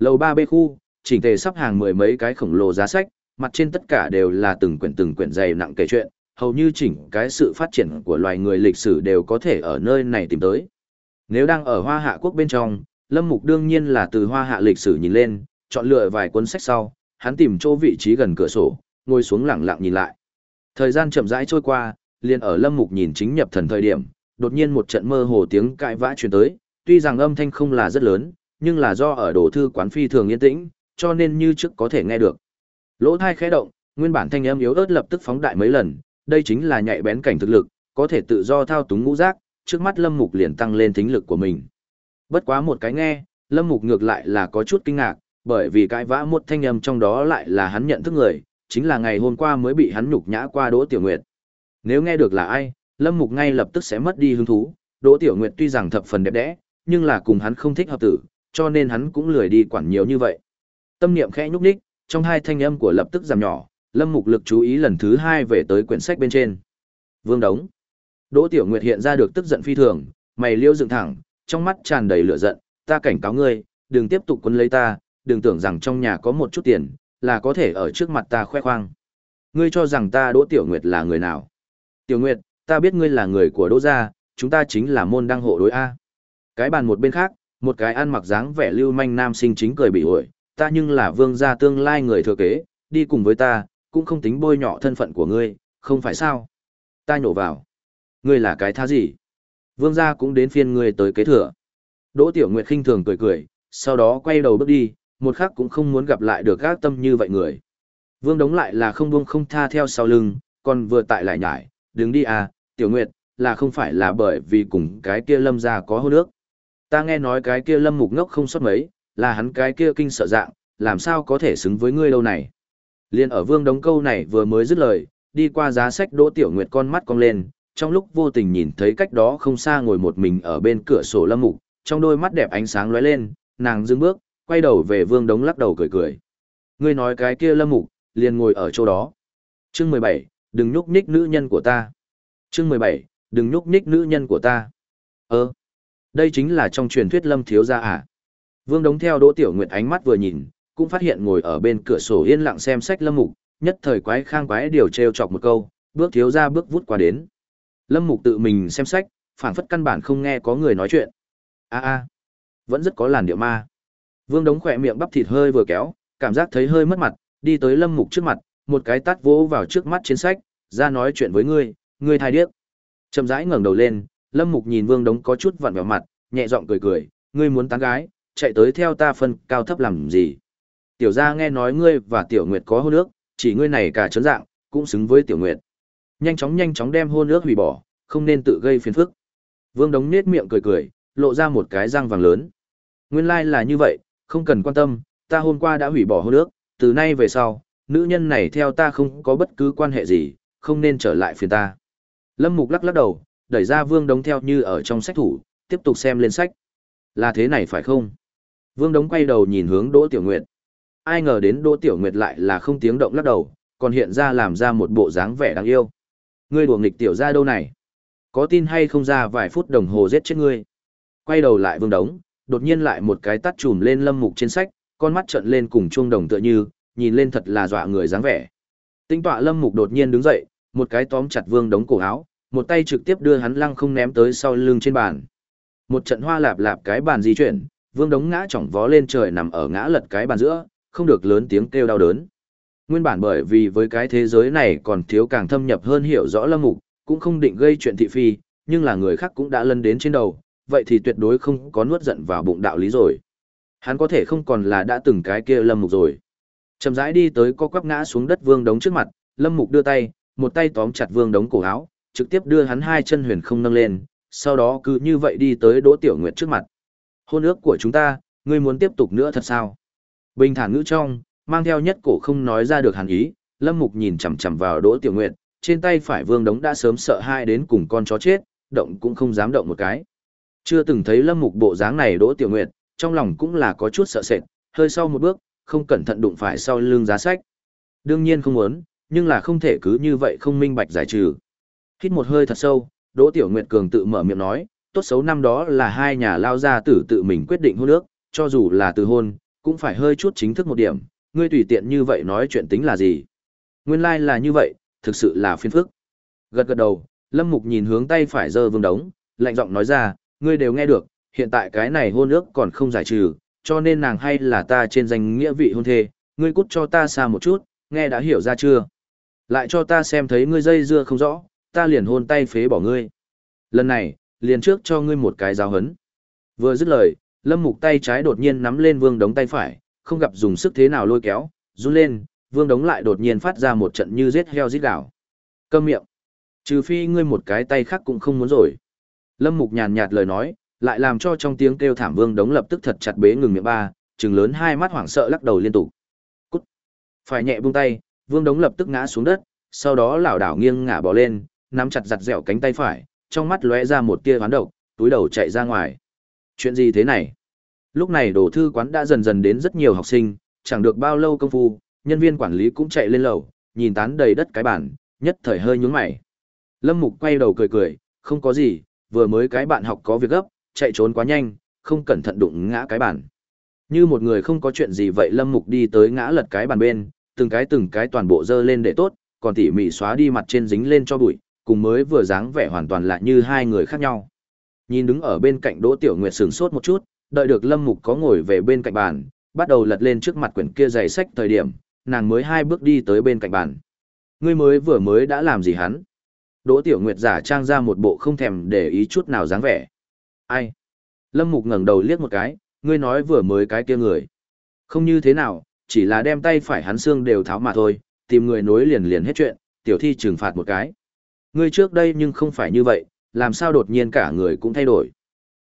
Lầu 3B khu, chỉnh tề sắp hàng mười mấy cái khổng lồ giá sách, mặt trên tất cả đều là từng quyển từng quyển dày nặng kể chuyện, hầu như chỉnh cái sự phát triển của loài người lịch sử đều có thể ở nơi này tìm tới. Nếu đang ở Hoa Hạ quốc bên trong, Lâm Mục đương nhiên là từ Hoa Hạ lịch sử nhìn lên, chọn lựa vài cuốn sách sau, hắn tìm chỗ vị trí gần cửa sổ, ngồi xuống lặng lặng nhìn lại. Thời gian chậm rãi trôi qua, liền ở Lâm Mục nhìn chính nhập thần thời điểm, đột nhiên một trận mơ hồ tiếng cãi vã truyền tới, tuy rằng âm thanh không là rất lớn, nhưng là do ở đồ thư quán phi thường yên tĩnh, cho nên như trước có thể nghe được. Lỗ thai khẽ động, nguyên bản thanh âm yếu ớt lập tức phóng đại mấy lần, đây chính là nhạy bén cảnh thực lực, có thể tự do thao túng ngũ giác, trước mắt Lâm Mục liền tăng lên thính lực của mình. Bất quá một cái nghe, Lâm Mục ngược lại là có chút kinh ngạc, bởi vì cái vã một thanh âm trong đó lại là hắn nhận thức người, chính là ngày hôm qua mới bị hắn nhục nhã qua Đỗ Tiểu Nguyệt. Nếu nghe được là ai, Lâm Mục ngay lập tức sẽ mất đi hứng thú, Đỗ Tiểu Nguyệt tuy rằng thập phần đẹp đẽ, nhưng là cùng hắn không thích hợp tử, cho nên hắn cũng lười đi quản nhiều như vậy. Tâm niệm khẽ nhúc nhích, trong hai thanh âm của lập tức giảm nhỏ, Lâm Mục lực chú ý lần thứ hai về tới quyển sách bên trên. Vương Đống. Đỗ Tiểu Nguyệt hiện ra được tức giận phi thường, mày liêu dựng thẳng, trong mắt tràn đầy lửa giận, ta cảnh cáo ngươi, đừng tiếp tục quấn lấy ta, đừng tưởng rằng trong nhà có một chút tiền, là có thể ở trước mặt ta khoe khoang. Ngươi cho rằng ta Đỗ Tiểu Nguyệt là người nào? Tiểu Nguyệt, ta biết ngươi là người của Đỗ gia, chúng ta chính là môn đăng hộ đối A. Cái bàn một bên khác, một cái ăn mặc dáng vẻ lưu manh nam sinh chính cười bị ổi, ta nhưng là vương gia tương lai người thừa kế, đi cùng với ta, cũng không tính bôi nhọ thân phận của ngươi, không phải sao? Ta nhổ vào. Ngươi là cái tha gì? Vương gia cũng đến phiên ngươi tới kế thừa. Đỗ Tiểu Nguyệt khinh thường cười cười, sau đó quay đầu bước đi, một khắc cũng không muốn gặp lại được gác tâm như vậy người. Vương đống lại là không buông không tha theo sau lưng, còn vừa tại lại nhải, đứng đi à, Tiểu Nguyệt, là không phải là bởi vì cùng cái kia lâm gia có hôn nước. Ta nghe nói cái kia lâm mục ngốc không xuất mấy, là hắn cái kia kinh sợ dạng, làm sao có thể xứng với ngươi đâu này. Liên ở vương đống câu này vừa mới dứt lời, đi qua giá sách đỗ tiểu nguyệt con mắt cong lên, trong lúc vô tình nhìn thấy cách đó không xa ngồi một mình ở bên cửa sổ lâm mục, trong đôi mắt đẹp ánh sáng lóe lên, nàng dừng bước, quay đầu về vương đống lắc đầu cười cười. Ngươi nói cái kia lâm mục, liền ngồi ở chỗ đó. Chương mười bảy, đừng nhúc nhích nữ nhân của ta. Chương mười bảy, đừng nhúc nhích nữ nhân của ta. Ơ, đây chính là trong truyền thuyết lâm thiếu gia à. Vương đống theo đỗ tiểu nguyệt ánh mắt vừa nhìn, cũng phát hiện ngồi ở bên cửa sổ yên lặng xem sách lâm mục, nhất thời quái khang quái điều trêu chọc một câu, bước thiếu gia bước vút qua đến. Lâm mục tự mình xem sách, phảng phất căn bản không nghe có người nói chuyện. A a, vẫn rất có làn điệu ma. Vương đống khỏe miệng bắp thịt hơi vừa kéo, cảm giác thấy hơi mất mặt, đi tới lâm mục trước mặt, một cái tát vỗ vào trước mắt trên sách, ra nói chuyện với ngươi, ngươi thai điếc. Chậm rãi ngẩng đầu lên, lâm mục nhìn vương đống có chút vặn vẹo mặt, nhẹ giọng cười cười, ngươi muốn tán gái, chạy tới theo ta phân cao thấp làm gì. Tiểu gia nghe nói ngươi và tiểu nguyệt có hôn ước, chỉ ngươi này cả chấn dạng, cũng xứng với tiểu nguyệt. Nhanh chóng nhanh chóng đem hôn ước hủy bỏ, không nên tự gây phiền phức. Vương Đống nết miệng cười cười, lộ ra một cái răng vàng lớn. Nguyên lai like là như vậy, không cần quan tâm, ta hôm qua đã hủy bỏ hôn ước, từ nay về sau, nữ nhân này theo ta không có bất cứ quan hệ gì, không nên trở lại phiền ta. Lâm Mục lắc lắc đầu, đẩy ra Vương Đống theo như ở trong sách thủ, tiếp tục xem lên sách. Là thế này phải không? Vương Đống quay đầu nhìn hướng Đỗ Tiểu Nguyệt. Ai ngờ đến Đỗ Tiểu Nguyệt lại là không tiếng động lắc đầu, còn hiện ra làm ra một bộ dáng vẻ đáng yêu. Ngươi đùa nghịch tiểu ra đâu này? Có tin hay không ra vài phút đồng hồ giết chết ngươi? Quay đầu lại Vương Đống, đột nhiên lại một cái tắt chùm lên Lâm Mục trên sách, con mắt trợn lên cùng chuông đồng tựa như, nhìn lên thật là dọa người dáng vẻ. Tinh tọa Lâm Mục đột nhiên đứng dậy, một cái tóm chặt Vương Đống cổ áo, một tay trực tiếp đưa hắn lăng không ném tới sau lưng trên bàn. Một trận hoa lạp lạp cái bàn di chuyển, Vương Đống ngã chỏng vó lên trời nằm ở ngã lật cái bàn giữa, không được lớn tiếng kêu đau đớn. Nguyên bản bởi vì với cái thế giới này còn thiếu càng thâm nhập hơn hiểu rõ lâm mục, cũng không định gây chuyện thị phi, nhưng là người khác cũng đã lân đến trên đầu, vậy thì tuyệt đối không có nuốt giận vào bụng đạo lý rồi. Hắn có thể không còn là đã từng cái kia lâm mục rồi. Chậm rãi đi tới co quắp ngã xuống đất vương đống trước mặt, lâm mục đưa tay, một tay tóm chặt vương đống cổ áo, trực tiếp đưa hắn hai chân huyền không nâng lên, sau đó cứ như vậy đi tới Đỗ Tiểu Nguyệt trước mặt. Hôn ước của chúng ta, ngươi muốn tiếp tục nữa thật sao? Bình thản ngữ trong, mang theo nhất cổ không nói ra được hàn ý, Lâm Mục nhìn chằm chằm vào Đỗ Tiểu Nguyệt, trên tay phải Vương Đống đã sớm sợ hai đến cùng con chó chết, động cũng không dám động một cái. Chưa từng thấy Lâm Mục bộ dáng này Đỗ Tiểu Nguyệt, trong lòng cũng là có chút sợ sệt, hơi sau một bước, không cẩn thận đụng phải sau lưng giá sách. Đương nhiên không muốn, nhưng là không thể cứ như vậy không minh bạch giải trừ. Hít một hơi thật sâu, Đỗ Tiểu Nguyệt cường tự mở miệng nói, tốt xấu năm đó là hai nhà lao gia tử tự mình quyết định hôn nước, cho dù là từ hôn, cũng phải hơi chút chính thức một điểm, ngươi tùy tiện như vậy nói chuyện tính là gì. Nguyên lai like là như vậy, thực sự là phiền phức. Gật gật đầu, Lâm Mục nhìn hướng tay phải giơ vương đống, lạnh giọng nói ra, ngươi đều nghe được, hiện tại cái này hôn ước còn không giải trừ, cho nên nàng hay là ta trên danh nghĩa vị hôn thê, ngươi cút cho ta xa một chút, nghe đã hiểu ra chưa? Lại cho ta xem thấy ngươi dây dưa không rõ, ta liền hôn tay phế bỏ ngươi. Lần này, liền trước cho ngươi một cái giáo hấn. Vừa dứt lời, Lâm Mục tay trái đột nhiên nắm lên Vương Đống tay phải, không gặp dùng sức thế nào lôi kéo, run lên, Vương Đống lại đột nhiên phát ra một trận như giết heo giết đảo. Câm miệng. Trừ phi ngươi một cái tay khác cũng không muốn rồi. Lâm Mục nhàn nhạt lời nói, lại làm cho trong tiếng kêu thảm Vương Đống lập tức thật chặt bế ngừng miệng ba, trừng lớn hai mắt hoảng sợ lắc đầu liên tục. Cút. Phải nhẹ buông tay, Vương Đống lập tức ngã xuống đất, sau đó lảo đảo nghiêng ngả bò lên, nắm chặt giặt dẻo cánh tay phải, trong mắt lóe ra một tia hoán độc, túi đầu chạy ra ngoài. Chuyện gì thế này? Lúc này đồ thư quán đã dần dần đến rất nhiều học sinh, chẳng được bao lâu công phu, nhân viên quản lý cũng chạy lên lầu, nhìn tán đầy đất cái bản, nhất thời hơi nhướng mày. Lâm Mục quay đầu cười cười, không có gì, vừa mới cái bạn học có việc gấp, chạy trốn quá nhanh, không cẩn thận đụng ngã cái bản. Như một người không có chuyện gì vậy Lâm Mục đi tới ngã lật cái bàn bên, từng cái từng cái toàn bộ dơ lên để tốt, còn tỉ mỉ xóa đi mặt trên dính lên cho bụi, cùng mới vừa dáng vẻ hoàn toàn là như hai người khác nhau. Nhìn đứng ở bên cạnh Đỗ Tiểu Nguyệt sửng sốt một chút, đợi được Lâm Mục có ngồi về bên cạnh bàn, bắt đầu lật lên trước mặt quyển kia giày sách thời điểm, nàng mới hai bước đi tới bên cạnh bàn. Ngươi mới vừa mới đã làm gì hắn? Đỗ Tiểu Nguyệt giả trang ra một bộ không thèm để ý chút nào dáng vẻ. Ai? Lâm Mục ngẩng đầu liếc một cái, ngươi nói vừa mới cái kia người. Không như thế nào, chỉ là đem tay phải hắn xương đều tháo mà thôi, tìm người nối liền liền hết chuyện, tiểu thi trừng phạt một cái. Ngươi trước đây nhưng không phải như vậy, làm sao đột nhiên cả người cũng thay đổi.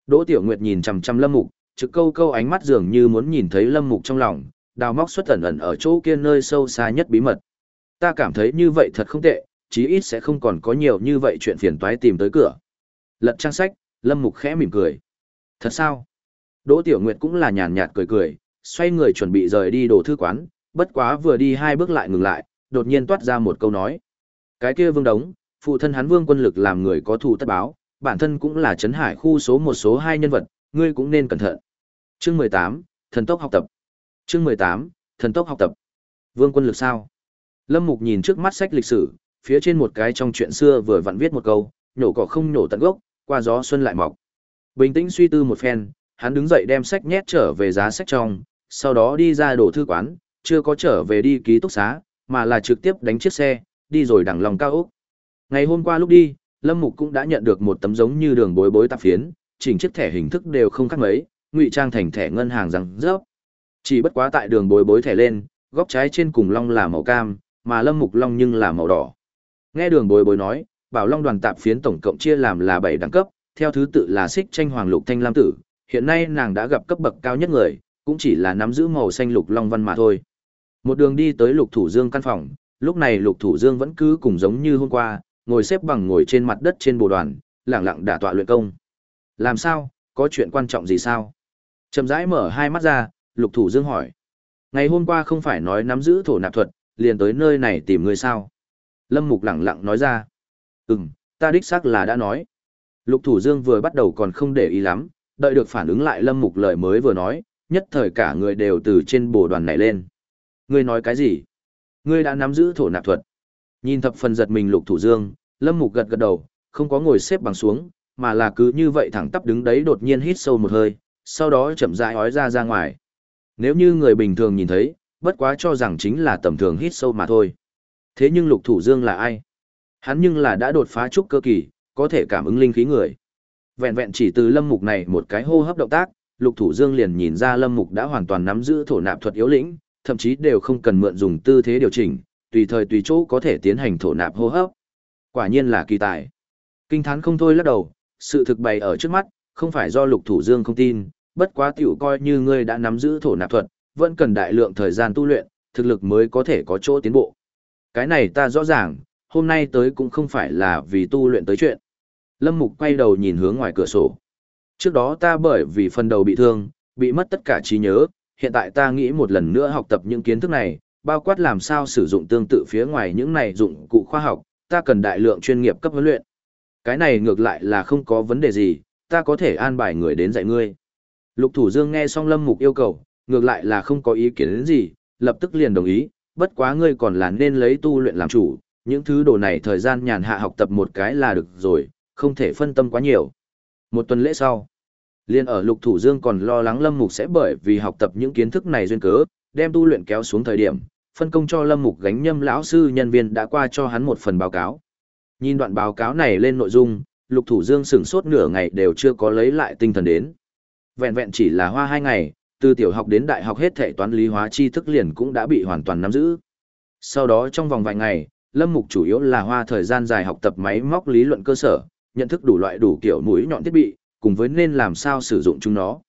Đỗ Tiểu Nguyệt nhìn chằm chằm Lâm Mục, trực câu câu ánh mắt dường như muốn nhìn thấy Lâm Mục trong lòng, đào móc xuất ẩn ẩn ở chỗ kia nơi sâu xa nhất bí mật. Ta cảm thấy như vậy thật không tệ, chí ít sẽ không còn có nhiều như vậy chuyện phiền toái tìm tới cửa. Lật trang sách, Lâm Mục khẽ mỉm cười. Thật sao? Đỗ Tiểu Nguyệt cũng là nhàn nhạt cười cười, xoay người chuẩn bị rời đi đồ thư quán, bất quá vừa đi hai bước lại ngừng lại, đột nhiên toát ra một câu nói. Cái kia vương đống, phụ thân hắn vương quân lực làm người có thù tất báo, bản thân cũng là chấn hải khu số một số hai nhân vật, ngươi cũng nên cẩn thận. Chương mười tám thần tốc học tập. Chương mười tám thần tốc học tập. Vương quân lực sao? Lâm Mục nhìn trước mắt sách lịch sử, phía trên một cái trong chuyện xưa vừa vặn viết một câu, nhổ cỏ không nhổ tận gốc, qua gió xuân lại mọc. Bình tĩnh suy tư một phen, hắn đứng dậy đem sách nhét trở về giá sách trong, sau đó đi ra đổ thư quán, chưa có trở về đi ký túc xá, mà là trực tiếp đánh chiếc xe, đi rồi đằng lòng cao ốc. Ngày hôm qua lúc đi, Lâm Mục cũng đã nhận được một tấm giống như đường bối bối tạp phiến, chỉnh chiếc thẻ hình thức đều không khác mấy, ngụy trang thành thẻ ngân hàng rằng rớp. Chỉ bất quá tại đường bối bối thẻ lên, góc trái trên cùng long là màu cam, mà Lâm Mục long nhưng là màu đỏ. Nghe đường bối bối nói, bảo long đoàn tạp phiến tổng cộng chia làm là 7 đẳng cấp, theo thứ tự là xích tranh hoàng lục thanh lam tử, hiện nay nàng đã gặp cấp bậc cao nhất người, cũng chỉ là nắm giữ màu xanh lục long văn mà thôi. Một đường đi tới lục thủ dương căn phòng, lúc này lục thủ dương vẫn cứ cùng giống như hôm qua, ngồi xếp bằng ngồi trên mặt đất trên bồ đoàn, lặng lặng đả tọa luyện công. Làm sao, có chuyện quan trọng gì sao? Chậm rãi mở hai mắt ra, lục thủ dương hỏi. Ngày hôm qua không phải nói nắm giữ thổ nạp thuật, liền tới nơi này tìm người sao? Lâm Mục lặng lặng nói ra. Ừm, ta đích xác là đã nói. Lục thủ dương vừa bắt đầu còn không để ý lắm, đợi được phản ứng lại Lâm Mục lời mới vừa nói, nhất thời cả người đều từ trên bồ đoàn này lên. Ngươi nói cái gì? Ngươi đã nắm giữ thổ nạp thuật. Nhìn thập phần giật mình lục thủ dương, Lâm Mục gật gật đầu, không có ngồi xếp bằng xuống, mà là cứ như vậy thẳng tắp đứng đấy đột nhiên hít sâu một hơi, sau đó chậm rãi ói ra ra ngoài. Nếu như người bình thường nhìn thấy, bất quá cho rằng chính là tầm thường hít sâu mà thôi. Thế nhưng lục thủ dương là ai? Hắn nhưng là đã đột phá trúc cơ kỳ, có thể cảm ứng linh khí người. Vẹn vẹn chỉ từ lâm mục này một cái hô hấp động tác, lục thủ dương liền nhìn ra lâm mục đã hoàn toàn nắm giữ thổ nạp thuật yếu lĩnh, thậm chí đều không cần mượn dùng tư thế điều chỉnh, tùy thời tùy chỗ có thể tiến hành thổ nạp hô hấp. Quả nhiên là kỳ tài. Kinh thán không thôi lắc đầu, sự thực bày ở trước mắt, không phải do lục thủ dương không tin, bất quá tiểu coi như ngươi đã nắm giữ thổ nạp thuật, vẫn cần đại lượng thời gian tu luyện, thực lực mới có thể có chỗ tiến bộ. Cái này ta rõ ràng, hôm nay tới cũng không phải là vì tu luyện tới chuyện. Lâm Mục quay đầu nhìn hướng ngoài cửa sổ. Trước đó ta bởi vì phần đầu bị thương, bị mất tất cả trí nhớ, hiện tại ta nghĩ một lần nữa học tập những kiến thức này, bao quát làm sao sử dụng tương tự phía ngoài những này dụng cụ khoa học, ta cần đại lượng chuyên nghiệp cấp huấn luyện. Cái này ngược lại là không có vấn đề gì, ta có thể an bài người đến dạy ngươi. Lục Thủ Dương nghe xong Lâm Mục yêu cầu, ngược lại là không có ý kiến đến gì, lập tức liền đồng ý, bất quá ngươi còn là nên lấy tu luyện làm chủ, những thứ đồ này thời gian nhàn hạ học tập một cái là được rồi, không thể phân tâm quá nhiều. Một tuần lễ sau, liên ở Lục Thủ Dương còn lo lắng Lâm Mục sẽ bởi vì học tập những kiến thức này duyên cớ, đem tu luyện kéo xuống thời điểm, phân công cho Lâm Mục gánh nhâm lão sư nhân viên đã qua cho hắn một phần báo cáo. Nhìn đoạn báo cáo này lên nội dung, Lục Thủ Dương sửng sốt nửa ngày đều chưa có lấy lại tinh thần đến. Vẹn vẹn chỉ là hoa hai ngày, từ tiểu học đến đại học hết thể toán lý hóa tri thức liền cũng đã bị hoàn toàn nắm giữ. Sau đó trong vòng vài ngày, Lâm Mục chủ yếu là hoa thời gian dài học tập máy móc lý luận cơ sở, nhận thức đủ loại đủ kiểu mũi nhọn thiết bị, cùng với nên làm sao sử dụng chúng nó.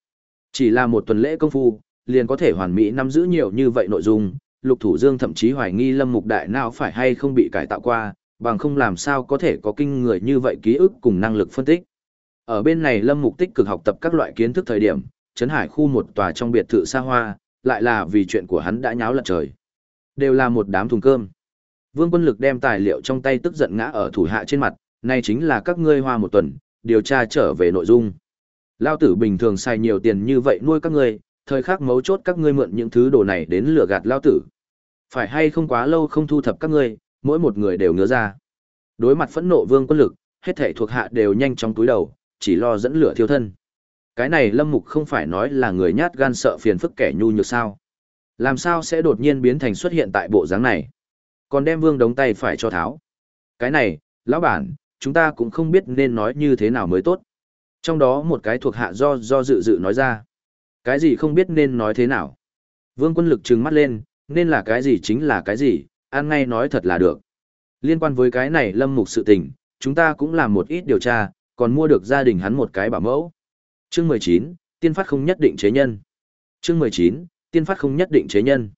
Chỉ là một tuần lễ công phu, liền có thể hoàn mỹ nắm giữ nhiều như vậy nội dung, Lục Thủ Dương thậm chí hoài nghi Lâm Mục đại não phải hay không bị cải tạo qua, bằng không làm sao có thể có kinh người như vậy ký ức cùng năng lực phân tích. Ở bên này Lâm Mục tích cực học tập các loại kiến thức thời điểm, Trấn Hải khu một tòa trong biệt thự xa hoa, lại là vì chuyện của hắn đã nháo lật trời. Đều là một đám thùng cơm. Vương quân lực đem tài liệu trong tay tức giận ngã ở thủ hạ trên mặt, này chính là các ngươi hoa một tuần, điều tra trở về nội dung. Lao tử bình thường xài nhiều tiền như vậy nuôi các ngươi, thời khắc mấu chốt các ngươi mượn những thứ đồ này đến lừa gạt Lao tử. Phải hay không quá lâu không thu thập các ngươi, mỗi một người đều ngứa ra. Đối mặt phẫn nộ vương quân lực, hết thảy thuộc hạ đều nhanh chóng túi đầu, chỉ lo dẫn lửa thiêu thân. Cái này Lâm Mục không phải nói là người nhát gan sợ phiền phức kẻ nhu nhược sao? Làm sao sẽ đột nhiên biến thành xuất hiện tại bộ dáng này? Còn đem vương đống tay phải cho tháo. Cái này, lão bản, chúng ta cũng không biết nên nói như thế nào mới tốt. Trong đó một cái thuộc hạ do do dự dự nói ra. Cái gì không biết nên nói thế nào. Vương quân lực trừng mắt lên, nên là cái gì chính là cái gì, ăn ngay nói thật là được. Liên quan với cái này lâm mục sự tình, chúng ta cũng làm một ít điều tra, còn mua được gia đình hắn một cái bảo mẫu. Chương 19, tiên phát không nhất định chế nhân. Chương 19, tiên phát không nhất định chế nhân.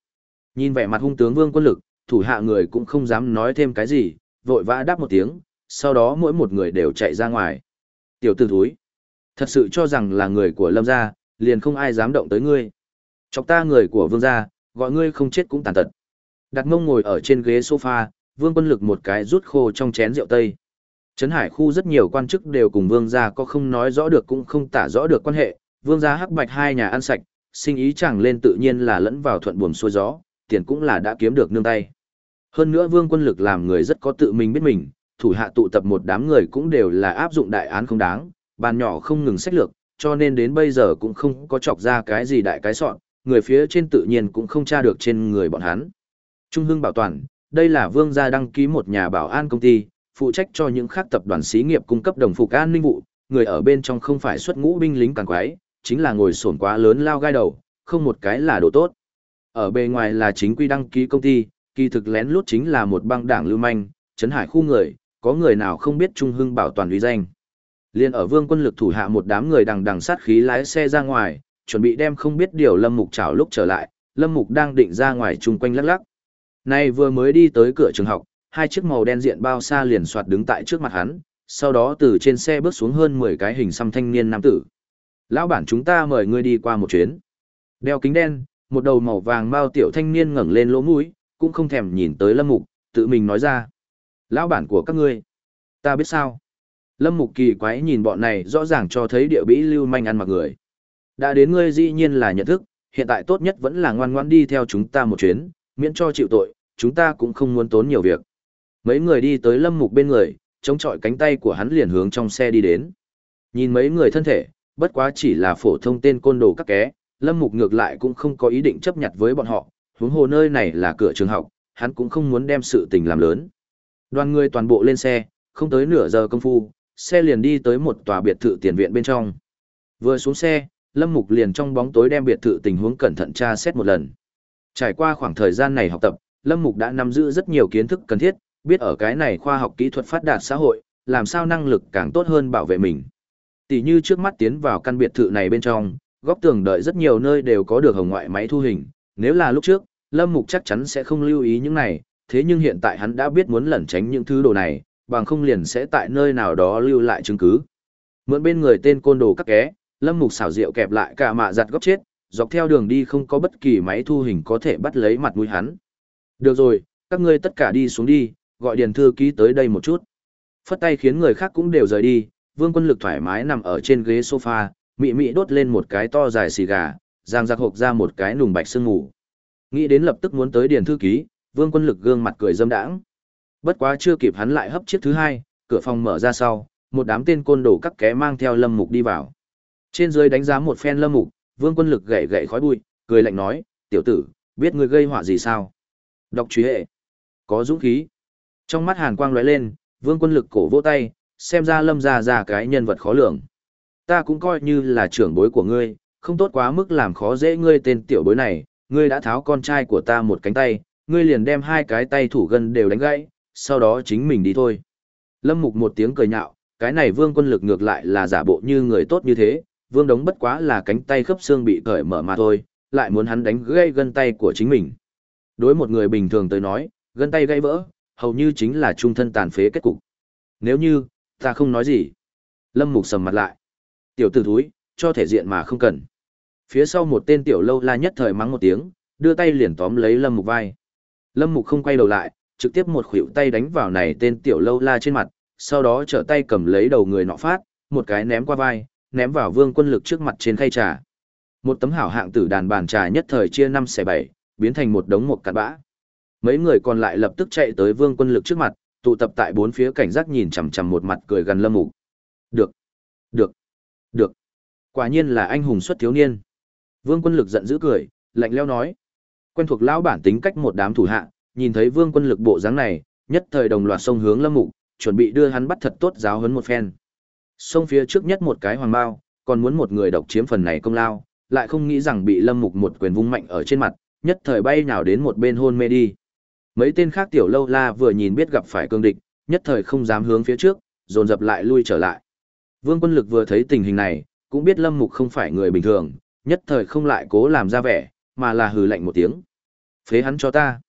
Nhìn vẻ mặt hung tướng Vương Quân Lực, thủ hạ người cũng không dám nói thêm cái gì, vội vã đáp một tiếng, sau đó mỗi một người đều chạy ra ngoài. Tiểu tử thúi, thật sự cho rằng là người của Lâm gia, liền không ai dám động tới ngươi. Chọc ta người của Vương gia, gọi ngươi không chết cũng tàn tật. Đặt mông ngồi ở trên ghế sofa, Vương Quân Lực một cái rút khô trong chén rượu tây. Trấn Hải khu rất nhiều quan chức đều cùng Vương gia có không nói rõ được cũng không tả rõ được quan hệ, Vương gia hắc bạch hai nhà ăn sạch, sinh ý chẳng lên tự nhiên là lẫn vào thuận buồm xuôi gió, tiền cũng là đã kiếm được nương tay. Hơn nữa Vương Quân Lực làm người rất có tự mình biết mình, thủ hạ tụ tập một đám người cũng đều là áp dụng đại án không đáng, bàn nhỏ không ngừng sách lược, cho nên đến bây giờ cũng không có chọc ra cái gì đại cái soạn, người phía trên tự nhiên cũng không tra được trên người bọn hắn. Trung Hưng Bảo Toàn, đây là Vương gia đăng ký một nhà bảo an công ty, phụ trách cho những khác tập đoàn xí nghiệp cung cấp đồng phục an ninh vụ, người ở bên trong không phải xuất ngũ binh lính càng quái, chính là ngồi sổn quá lớn lao gai đầu, không một cái là độ tốt. Ở bề ngoài là chính quy đăng ký công ty, kỳ thực lén lút chính là một băng đảng lưu manh, chấn hải khu người, có người nào không biết Trung Hưng bảo toàn uy danh. Liên ở vương quân lực thủ hạ một đám người đằng đằng sát khí lái xe ra ngoài, chuẩn bị đem không biết điều Lâm Mục chào lúc trở lại, Lâm Mục đang định ra ngoài chung quanh lắc lắc. Nay vừa mới đi tới cửa trường học, hai chiếc màu đen diện bao xa liền soạt đứng tại trước mặt hắn, sau đó từ trên xe bước xuống hơn 10 cái hình xăm thanh niên nam tử. Lão bản chúng ta mời ngươi đi qua một chuyến. Đeo kính đen, một đầu màu vàng bao tiểu thanh niên ngẩng lên lỗ mũi, cũng không thèm nhìn tới Lâm Mục, tự mình nói ra. Lão bản của các ngươi, ta biết sao. Lâm Mục kỳ quái nhìn bọn này rõ ràng cho thấy địa bĩ lưu manh ăn mặc người. Đã đến ngươi dĩ nhiên là nhận thức, hiện tại tốt nhất vẫn là ngoan ngoãn đi theo chúng ta một chuyến, miễn cho chịu tội, chúng ta cũng không muốn tốn nhiều việc. Mấy người đi tới Lâm Mục bên người, chống chọi cánh tay của hắn liền hướng trong xe đi đến. Nhìn mấy người thân thể, bất quá chỉ là phổ thông tên côn đồ các ké, Lâm Mục ngược lại cũng không có ý định chấp nhặt với bọn họ, huống hồ nơi này là cửa trường học, hắn cũng không muốn đem sự tình làm lớn. Đoàn người toàn bộ lên xe, không tới nửa giờ công phu, xe liền đi tới một tòa biệt thự tiền viện bên trong. Vừa xuống xe, Lâm Mục liền trong bóng tối đem biệt thự tình huống cẩn thận tra xét một lần. Trải qua khoảng thời gian này học tập, Lâm Mục đã nắm giữ rất nhiều kiến thức cần thiết, biết ở cái này khoa học kỹ thuật phát đạt xã hội, làm sao năng lực càng tốt hơn bảo vệ mình. Tỷ như trước mắt tiến vào căn biệt thự này bên trong, góc tường đợi rất nhiều nơi đều có được hồng ngoại máy thu hình, nếu là lúc trước, Lâm Mục chắc chắn sẽ không lưu ý những này, thế nhưng hiện tại hắn đã biết muốn lẩn tránh những thứ đồ này, bằng không liền sẽ tại nơi nào đó lưu lại chứng cứ. Mượn bên người tên côn đồ các ké, Lâm Mục xảo diệu kẹp lại cả mạ giặt góc chết, dọc theo đường đi không có bất kỳ máy thu hình có thể bắt lấy mặt mũi hắn. Được rồi, các ngươi tất cả đi xuống đi, gọi điền thư ký tới đây một chút. Phất tay khiến người khác cũng đều rời đi, vương quân lực thoải mái nằm ở trên ghế sofa, mị mị đốt lên một cái to dài xì gà, giang giặc hộp ra một cái nùng bạch sương ngủ. Nghĩ đến lập tức muốn tới điền thư ký, vương quân lực gương mặt cười dâm đãng. Bất quá chưa kịp hắn lại hấp chiếc thứ hai, cửa phòng mở ra sau, một đám tên côn đồ các ké mang theo lâm mục đi vào. Trên dưới đánh giá một phen lâm mục, vương quân lực gậy gậy khói bụi, cười lạnh nói, tiểu tử, biết ngươi gây họa gì sao? Đọc truy hệ. Có dũng khí. Trong mắt hàn quang lóe lên, vương quân lực cổ vỗ tay, xem ra lâm gia gia cái nhân vật khó lường. Ta cũng coi như là trưởng bối của ngươi, không tốt quá mức làm khó dễ ngươi tên tiểu bối này, ngươi đã tháo con trai của ta một cánh tay, ngươi liền đem hai cái tay thủ gân đều đánh gãy, sau đó chính mình đi thôi. Lâm Mục một tiếng cười nhạo, cái này vương quân lực ngược lại là giả bộ như người tốt như thế, vương đống bất quá là cánh tay khớp xương bị cởi mở mà thôi, lại muốn hắn đánh gãy gân tay của chính mình. Đối một người bình thường tới nói, gân tay gãy vỡ, hầu như chính là trung thân tàn phế kết cục. Nếu như, ta không nói gì. Lâm Mục sầm mặt lại. Tiểu tử thúi, cho thể diện mà không cần. Phía sau một tên tiểu lâu la nhất thời mắng một tiếng, đưa tay liền tóm lấy Lâm Mục vai. Lâm Mục không quay đầu lại, trực tiếp một khuỷu tay đánh vào này tên tiểu lâu la trên mặt, sau đó trở tay cầm lấy đầu người nọ phát, một cái ném qua vai, ném vào vương quân lực trước mặt trên khay trà. Một tấm hảo hạng tử đàn bàn trà nhất thời chia năm xẻ bảy, biến thành một đống một cặn bã. Mấy người còn lại lập tức chạy tới vương quân lực trước mặt, tụ tập tại bốn phía cảnh giác nhìn chằm chằm một mặt cười gần lâm mục. Được, được, được. Quả nhiên là anh hùng xuất thiếu niên. Vương quân lực giận dữ cười, lạnh leo nói. Quen thuộc lão bản tính cách một đám thủ hạ, nhìn thấy vương quân lực bộ dáng này, nhất thời đồng loạt sông hướng lâm mục, chuẩn bị đưa hắn bắt thật tốt giáo huấn một phen. Xông phía trước nhất một cái hoàng bao, còn muốn một người độc chiếm phần này công lao, lại không nghĩ rằng bị lâm mục một quyền vung mạnh ở trên mặt, nhất thời bay nhào đến một bên hôn mê đi. Mấy tên khác tiểu lâu la vừa nhìn biết gặp phải cương địch, nhất thời không dám hướng phía trước, dồn dập lại lui trở lại. Vương quân lực vừa thấy tình hình này, cũng biết lâm mục không phải người bình thường, nhất thời không lại cố làm ra vẻ, mà là hừ lạnh một tiếng. Phế hắn cho ta.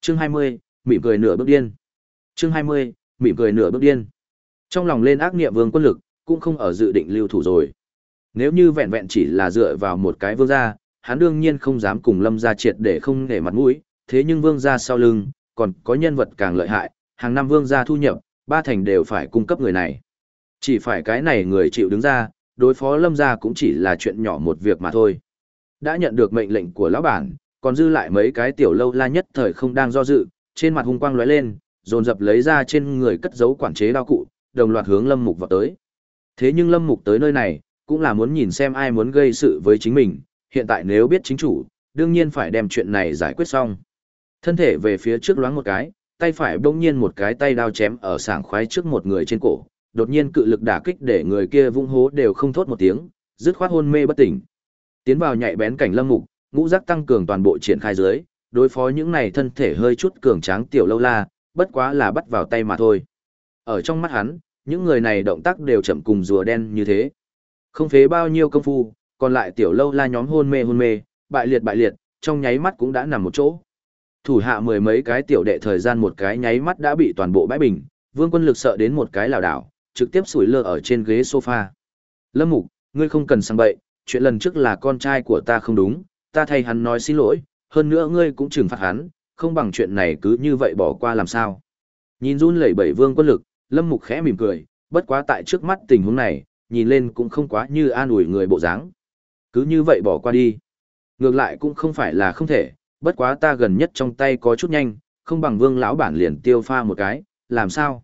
Chương 20, mỉm cười nửa bước điên. Chương 20, mỉm cười nửa bước điên. Trong lòng lên ác niệm vương quân lực, cũng không ở dự định lưu thủ rồi. Nếu như vẹn vẹn chỉ là dựa vào một cái vương gia, hắn đương nhiên không dám cùng lâm gia triệt để không để mặt mũi, thế nhưng vương gia sau lưng, còn có nhân vật càng lợi hại, hàng năm vương gia thu nhập, ba thành đều phải cung cấp người này. Chỉ phải cái này người chịu đứng ra, đối phó lâm gia cũng chỉ là chuyện nhỏ một việc mà thôi. Đã nhận được mệnh lệnh của lão bản, còn dư lại mấy cái tiểu lâu la nhất thời không đang do dự, trên mặt hung quang lóe lên, dồn dập lấy ra trên người cất giấu quản chế đao cụ, đồng loạt hướng Lâm Mục vào tới. Thế nhưng Lâm Mục tới nơi này, cũng là muốn nhìn xem ai muốn gây sự với chính mình, hiện tại nếu biết chính chủ, đương nhiên phải đem chuyện này giải quyết xong. Thân thể về phía trước loáng một cái, tay phải bỗng nhiên một cái tay đao chém ở sảng khoái trước một người trên cổ, đột nhiên cự lực đả kích để người kia vung hố đều không thốt một tiếng, dứt khoát hôn mê bất tỉnh. Tiến vào nhạy bén cảnh Lâm Mục, ngũ giác tăng cường toàn bộ triển khai dưới, đối phó những này thân thể hơi chút cường tráng tiểu lâu la, bất quá là bắt vào tay mà thôi. Ở trong mắt hắn, những người này động tác đều chậm cùng rùa đen như thế. Không phế bao nhiêu công phu, còn lại tiểu lâu la nhóm hôn mê hôn mê, bại liệt bại liệt, trong nháy mắt cũng đã nằm một chỗ. Thủ hạ mười mấy cái tiểu đệ thời gian một cái nháy mắt đã bị toàn bộ bãi bình, vương quân lực sợ đến một cái lảo đảo, trực tiếp sủi lơ ở trên ghế sofa. Lâm Mục, ngươi không cần sang bậy, chuyện lần trước là con trai của ta không đúng, ta thay hắn nói xin lỗi, hơn nữa ngươi cũng trừng phạt hắn, không bằng chuyện này cứ như vậy bỏ qua làm sao. Nhìn run lẩy bẩy vương quân lực, Lâm Mục khẽ mỉm cười, bất quá tại trước mắt tình huống này, nhìn lên cũng không quá như an ủi người bộ dáng. Cứ như vậy bỏ qua đi. Ngược lại cũng không phải là không thể, bất quá ta gần nhất trong tay có chút nhanh, không bằng vương lão bản liền tiêu pha một cái, làm sao?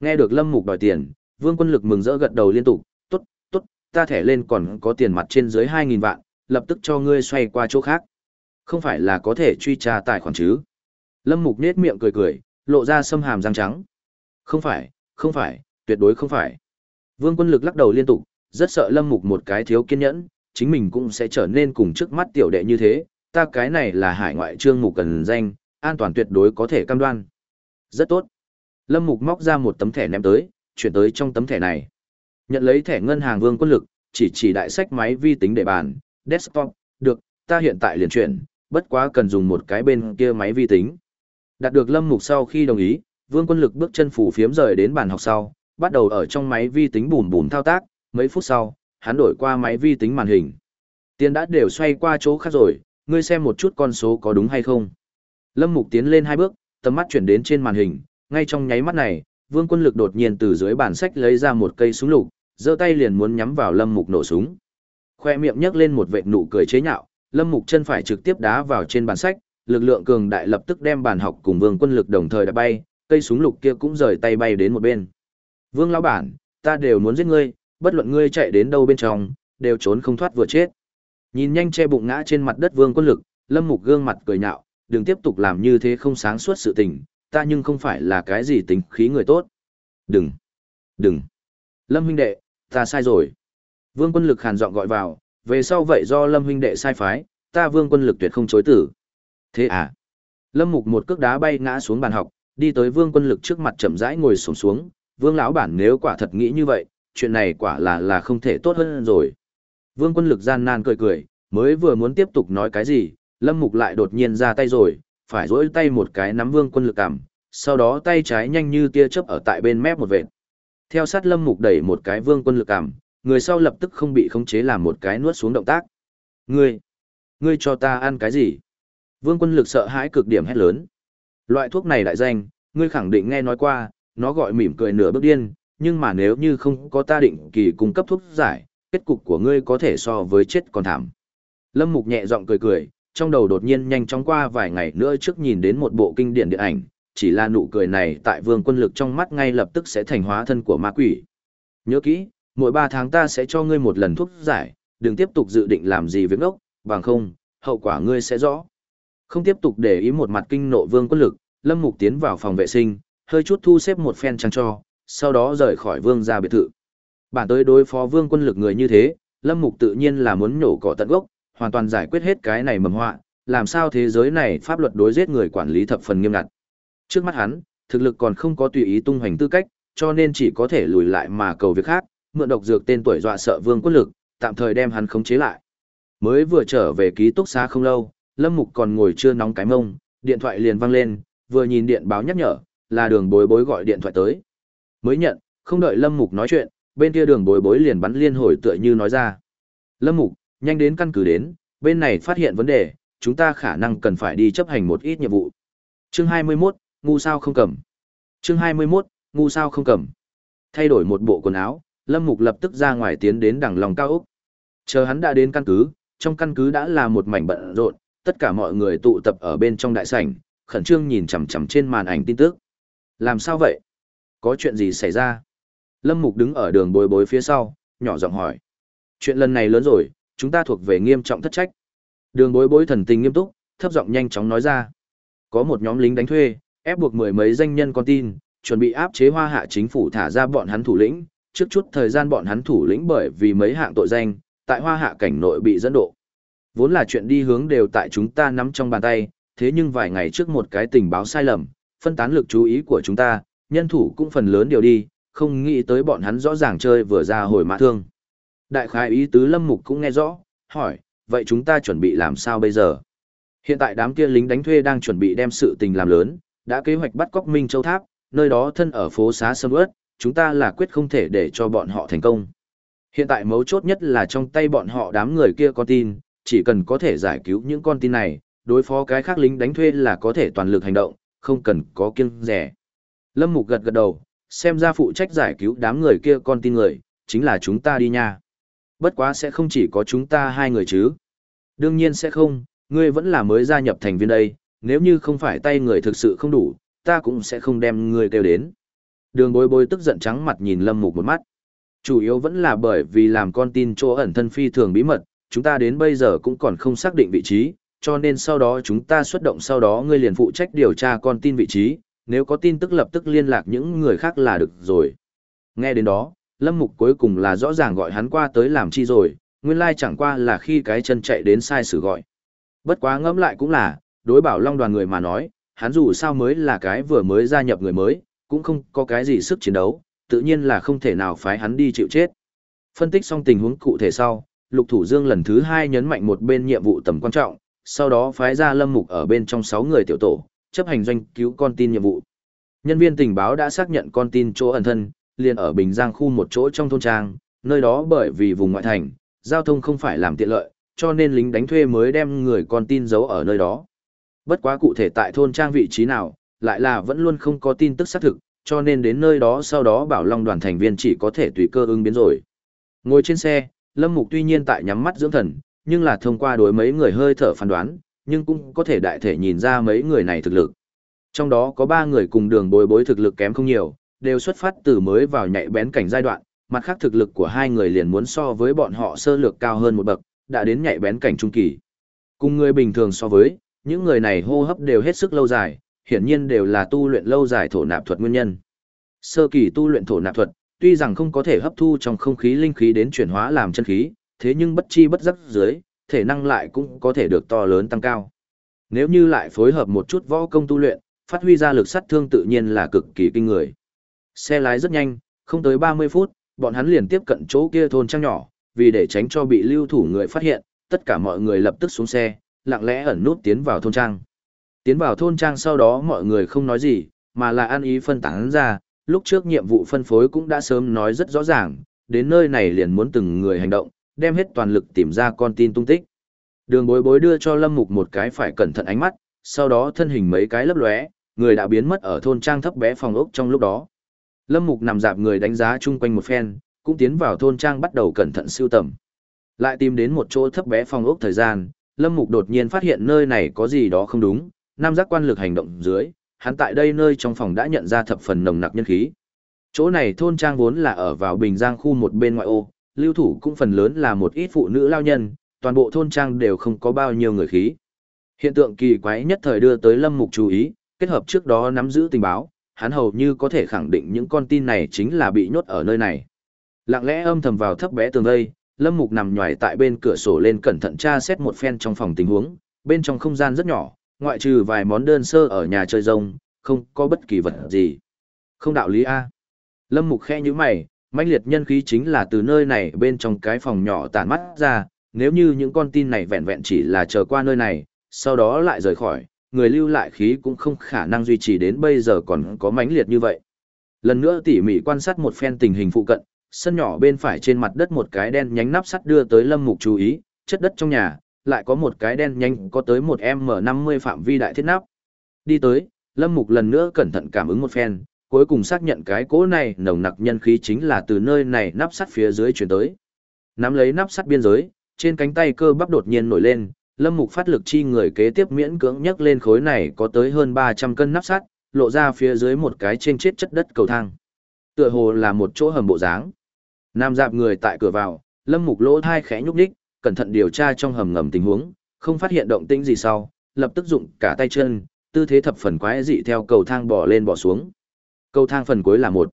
Nghe được Lâm Mục đòi tiền, vương quân lực mừng rỡ gật đầu liên tục, tốt, tốt, ta thẻ lên còn có tiền mặt trên dưới 2.000 vạn, lập tức cho ngươi xoay qua chỗ khác. Không phải là có thể truy tra tài khoản chứ? Lâm Mục nết miệng cười cười, lộ ra sâm hàm răng trắng. Không phải, không phải, tuyệt đối không phải. Vương quân lực lắc đầu liên tục, rất sợ Lâm Mục một cái thiếu kiên nhẫn, chính mình cũng sẽ trở nên cùng trước mắt tiểu đệ như thế, ta cái này là hải ngoại trương mục cần danh, an toàn tuyệt đối có thể cam đoan. Rất tốt. Lâm Mục móc ra một tấm thẻ ném tới, chuyển tới trong tấm thẻ này. Nhận lấy thẻ ngân hàng Vương quân lực, chỉ chỉ đại sách máy vi tính để bàn, desktop, được, ta hiện tại liền chuyển, bất quá cần dùng một cái bên kia máy vi tính. Đạt được Lâm Mục sau khi đồng ý, Vương Quân Lực bước chân phủ phiếm rời đến bàn học sau, bắt đầu ở trong máy vi tính bùn bùn thao tác, mấy phút sau, hắn đổi qua máy vi tính màn hình. Tiền đã đều xoay qua chỗ khác rồi, ngươi xem một chút con số có đúng hay không. Lâm Mục tiến lên hai bước, tầm mắt chuyển đến trên màn hình, ngay trong nháy mắt này, Vương Quân Lực đột nhiên từ dưới bàn sách lấy ra một cây súng lục, giơ tay liền muốn nhắm vào Lâm Mục nổ súng. Khoe miệng nhấc lên một vệt nụ cười chế nhạo, Lâm Mục chân phải trực tiếp đá vào trên bàn sách, lực lượng cường đại lập tức đem bàn học cùng Vương Quân Lực đồng thời đã bay, cây súng lục kia cũng rời tay bay đến một bên. Vương lão bản, ta đều muốn giết ngươi, bất luận ngươi chạy đến đâu bên trong, đều trốn không thoát vừa chết. Nhìn nhanh che bụng ngã trên mặt đất Vương Quân Lực, Lâm Mục gương mặt cười nhạo, đừng tiếp tục làm như thế không sáng suốt sự tình, ta nhưng không phải là cái gì tính khí người tốt. Đừng, đừng. Lâm huynh đệ, ta sai rồi. Vương Quân Lực hàn giọng gọi vào, về sau vậy do Lâm huynh đệ sai phái, ta Vương Quân Lực tuyệt không chối tử. Thế à? Lâm Mục một cước đá bay ngã xuống bàn học, đi tới Vương Quân Lực trước mặt chậm rãi ngồi sổm xuống, xuống, Vương lão bản nếu quả thật nghĩ như vậy, chuyện này quả là là không thể tốt hơn rồi. Vương Quân Lực gian nan cười cười, mới vừa muốn tiếp tục nói cái gì, Lâm Mục lại đột nhiên ra tay rồi, phải dỗi tay một cái nắm Vương Quân Lực cằm, sau đó tay trái nhanh như tia chớp ở tại bên mép một vệt. Theo sát Lâm Mục đẩy một cái Vương Quân Lực cằm, người sau lập tức không bị khống chế làm một cái nuốt xuống động tác. Ngươi, ngươi cho ta ăn cái gì? Vương quân lực sợ hãi cực điểm hét lớn. Loại thuốc này đại danh, ngươi khẳng định nghe nói qua, nó gọi mỉm cười nửa bước điên, nhưng mà nếu như không có ta định kỳ cung cấp thuốc giải, kết cục của ngươi có thể so với chết còn thảm. Lâm Mục nhẹ giọng cười cười, trong đầu đột nhiên nhanh chóng qua vài ngày nữa trước nhìn đến một bộ kinh điển điện ảnh, chỉ là nụ cười này tại vương quân lực trong mắt ngay lập tức sẽ thành hóa thân của ma quỷ. Nhớ kỹ, mỗi 3 tháng ta sẽ cho ngươi một lần thuốc giải, đừng tiếp tục dự định làm gì với ngốc, bằng không, hậu quả ngươi sẽ rõ. Không tiếp tục để ý một mặt kinh nộ vương quân lực, Lâm Mục tiến vào phòng vệ sinh, hơi chút thu xếp một phen trang cho, sau đó rời khỏi vương ra biệt thự. Bản tới đối phó vương quân lực người như thế, Lâm Mục tự nhiên là muốn nhổ cỏ tận gốc, hoàn toàn giải quyết hết cái này mầm họa, làm sao thế giới này pháp luật đối giết người quản lý thập phần nghiêm ngặt. Trước mắt hắn, thực lực còn không có tùy ý tung hoành tư cách, cho nên chỉ có thể lùi lại mà cầu việc khác, mượn độc dược tên tuổi dọa sợ vương quân lực, tạm thời đem hắn khống chế lại. Mới vừa trở về ký túc xá không lâu, Lâm Mục còn ngồi chưa nóng cái mông, điện thoại liền vang lên, vừa nhìn điện báo nhắc nhở, là đường bối bối gọi điện thoại tới. Mới nhận, không đợi Lâm Mục nói chuyện, bên kia đường bối bối liền bắn liên hồi tựa như nói ra. Lâm Mục, nhanh đến căn cứ đến, bên này phát hiện vấn đề, chúng ta khả năng cần phải đi chấp hành một ít nhiệm vụ. Chương 21, ngu sao không cầm. Chương 21, ngu sao không cầm. Thay đổi một bộ quần áo, Lâm Mục lập tức ra ngoài tiến đến đằng lòng cao ốc. Chờ hắn đã đến căn cứ, trong căn cứ đã là một mảnh bận rộn, tất cả mọi người tụ tập ở bên trong đại sảnh, khẩn trương nhìn chằm chằm trên màn ảnh tin tức. Làm sao vậy? Có chuyện gì xảy ra? Lâm Mục đứng ở đường bối bối phía sau, nhỏ giọng hỏi. Chuyện lần này lớn rồi, chúng ta thuộc về nghiêm trọng thất trách. Đường bối bối thần tình nghiêm túc, thấp giọng nhanh chóng nói ra. Có một nhóm lính đánh thuê, ép buộc mười mấy danh nhân con tin, chuẩn bị áp chế hoa hạ chính phủ thả ra bọn hắn thủ lĩnh. Trước chút thời gian bọn hắn thủ lĩnh bởi vì mấy hạng tội danh, tại hoa hạ cảnh nội bị dẫn độ. Vốn là chuyện đi hướng đều tại chúng ta nắm trong bàn tay, thế nhưng vài ngày trước một cái tình báo sai lầm, phân tán lực chú ý của chúng ta, nhân thủ cũng phần lớn điều đi, không nghĩ tới bọn hắn rõ ràng chơi vừa ra hồi mã thương. Đại khái ý tứ Lâm Mục cũng nghe rõ, hỏi, vậy chúng ta chuẩn bị làm sao bây giờ? Hiện tại đám kia lính đánh thuê đang chuẩn bị đem sự tình làm lớn, đã kế hoạch bắt cóc Minh Châu Tháp, nơi đó thân ở phố xá sâm ướt, chúng ta là quyết không thể để cho bọn họ thành công. Hiện tại mấu chốt nhất là trong tay bọn họ đám người kia có tin, chỉ cần có thể giải cứu những con tin này, đối phó cái khác lính đánh thuê là có thể toàn lực hành động, không cần có kiêng rẻ. Lâm Mục gật gật đầu, xem ra phụ trách giải cứu đám người kia con tin người, chính là chúng ta đi nha. Bất quá sẽ không chỉ có chúng ta hai người chứ. Đương nhiên sẽ không, ngươi vẫn là mới gia nhập thành viên đây, nếu như không phải tay người thực sự không đủ, ta cũng sẽ không đem ngươi kêu đến. Đường bối bối tức giận trắng mặt nhìn Lâm Mục một mắt. Chủ yếu vẫn là bởi vì làm con tin chỗ ẩn thân phi thường bí mật, chúng ta đến bây giờ cũng còn không xác định vị trí, cho nên sau đó chúng ta xuất động sau đó ngươi liền phụ trách điều tra con tin vị trí, nếu có tin tức lập tức liên lạc những người khác là được rồi. Nghe đến đó, Lâm Mục cuối cùng là rõ ràng gọi hắn qua tới làm chi rồi, nguyên lai chẳng qua là khi cái chân chạy đến sai sử gọi. Bất quá ngẫm lại cũng là, đối bảo long đoàn người mà nói, hắn dù sao mới là cái vừa mới gia nhập người mới, cũng không có cái gì sức chiến đấu, tự nhiên là không thể nào phái hắn đi chịu chết. Phân tích xong tình huống cụ thể sau, Lục Thủ Dương lần thứ hai nhấn mạnh một bên nhiệm vụ tầm quan trọng, sau đó phái ra Lâm Mục ở bên trong 6 người tiểu tổ, chấp hành doanh cứu con tin nhiệm vụ. Nhân viên tình báo đã xác nhận con tin chỗ ẩn thân, liền ở Bình Giang khu một chỗ trong thôn trang, nơi đó bởi vì vùng ngoại thành, giao thông không phải làm tiện lợi, cho nên lính đánh thuê mới đem người con tin giấu ở nơi đó. Bất quá cụ thể tại thôn trang vị trí nào, lại là vẫn luôn không có tin tức xác thực, cho nên đến nơi đó sau đó bảo long đoàn thành viên chỉ có thể tùy cơ ứng biến rồi. Ngồi trên xe, Lâm Mục tuy nhiên tại nhắm mắt dưỡng thần, nhưng là thông qua đối mấy người hơi thở phán đoán, nhưng cũng có thể đại thể nhìn ra mấy người này thực lực. Trong đó có ba người cùng đường bối bối thực lực kém không nhiều, đều xuất phát từ mới vào nhạy bén cảnh giai đoạn, mặt khác thực lực của hai người liền muốn so với bọn họ sơ lược cao hơn một bậc, đã đến nhạy bén cảnh trung kỳ. Cùng người bình thường so với, những người này hô hấp đều hết sức lâu dài, hiển nhiên đều là tu luyện lâu dài thổ nạp thuật nguyên nhân. Sơ kỳ tu luyện thổ nạp thuật, tuy rằng không có thể hấp thu trong không khí linh khí đến chuyển hóa làm chân khí, thế nhưng bất chi bất giác dưới, thể năng lại cũng có thể được to lớn tăng cao. Nếu như lại phối hợp một chút võ công tu luyện, phát huy ra lực sát thương tự nhiên là cực kỳ kinh người. Xe lái rất nhanh, không tới 30 phút, bọn hắn liền tiếp cận chỗ kia thôn trang nhỏ, vì để tránh cho bị lưu thủ người phát hiện, tất cả mọi người lập tức xuống xe, lặng lẽ ẩn nút tiến vào thôn trang. Tiến vào thôn trang sau đó mọi người không nói gì, mà là ăn ý phân tán ra, lúc trước nhiệm vụ phân phối cũng đã sớm nói rất rõ ràng, đến nơi này liền muốn từng người hành động, đem hết toàn lực tìm ra con tin tung tích. Đường bối bối đưa cho Lâm Mục một cái phải cẩn thận ánh mắt, sau đó thân hình mấy cái lấp lóe, người đã biến mất ở thôn trang thấp bé phòng ốc trong lúc đó. Lâm Mục nằm dạp người đánh giá chung quanh một phen, cũng tiến vào thôn trang bắt đầu cẩn thận siêu tầm. Lại tìm đến một chỗ thấp bé phòng ốc thời gian, Lâm Mục đột nhiên phát hiện nơi này có gì đó không đúng, nam giác quan lực hành động dưới, hắn tại đây nơi trong phòng đã nhận ra thập phần nồng nặc nhân khí. Chỗ này thôn trang vốn là ở vào Bình Giang khu một bên ngoại ô, lưu thủ cũng phần lớn là một ít phụ nữ lao nhân, toàn bộ thôn trang đều không có bao nhiêu người khí. Hiện tượng kỳ quái nhất thời đưa tới Lâm Mục chú ý, kết hợp trước đó nắm giữ tình báo, hắn hầu như có thể khẳng định những con tin này chính là bị nhốt ở nơi này. Lặng lẽ âm thầm vào thấp bé tường đây, Lâm Mục nằm nhòi tại bên cửa sổ lên cẩn thận tra xét một phen trong phòng tình huống, bên trong không gian rất nhỏ, ngoại trừ vài món đơn sơ ở nhà chơi rông, không có bất kỳ vật gì. Không đạo lý A. Lâm Mục khe như mày, mãnh liệt nhân khí chính là từ nơi này bên trong cái phòng nhỏ tản mắt ra, nếu như những con tin này vẹn vẹn chỉ là chờ qua nơi này, sau đó lại rời khỏi, người lưu lại khí cũng không khả năng duy trì đến bây giờ còn có mãnh liệt như vậy. Lần nữa tỉ mỉ quan sát một phen tình hình phụ cận, sân nhỏ bên phải trên mặt đất một cái đen nhánh nắp sắt đưa tới Lâm Mục chú ý, chất đất trong nhà, lại có một cái đen nhanh có tới một M50 phạm vi đại thiết nắp. Đi tới, Lâm Mục lần nữa cẩn thận cảm ứng một phen, cuối cùng xác nhận cái cỗ này nồng nặc nhân khí chính là từ nơi này nắp sắt phía dưới chuyển tới. Nắm lấy nắp sắt biên giới, trên cánh tay cơ bắp đột nhiên nổi lên, Lâm Mục phát lực chi người kế tiếp miễn cưỡng nhấc lên khối này có tới hơn 300 cân nắp sắt, lộ ra phía dưới một cái trên chết chất đất cầu thang. Tựa hồ là một chỗ hầm bộ dáng. Nam dạp người tại cửa vào, Lâm Mục lỗ thai khẽ nhúc nhích, cẩn thận điều tra trong hầm ngầm tình huống, không phát hiện động tĩnh gì sau, lập tức dụng cả tay chân, tư thế thập phần quái dị theo cầu thang bò lên bò xuống. Cầu thang phần cuối là một.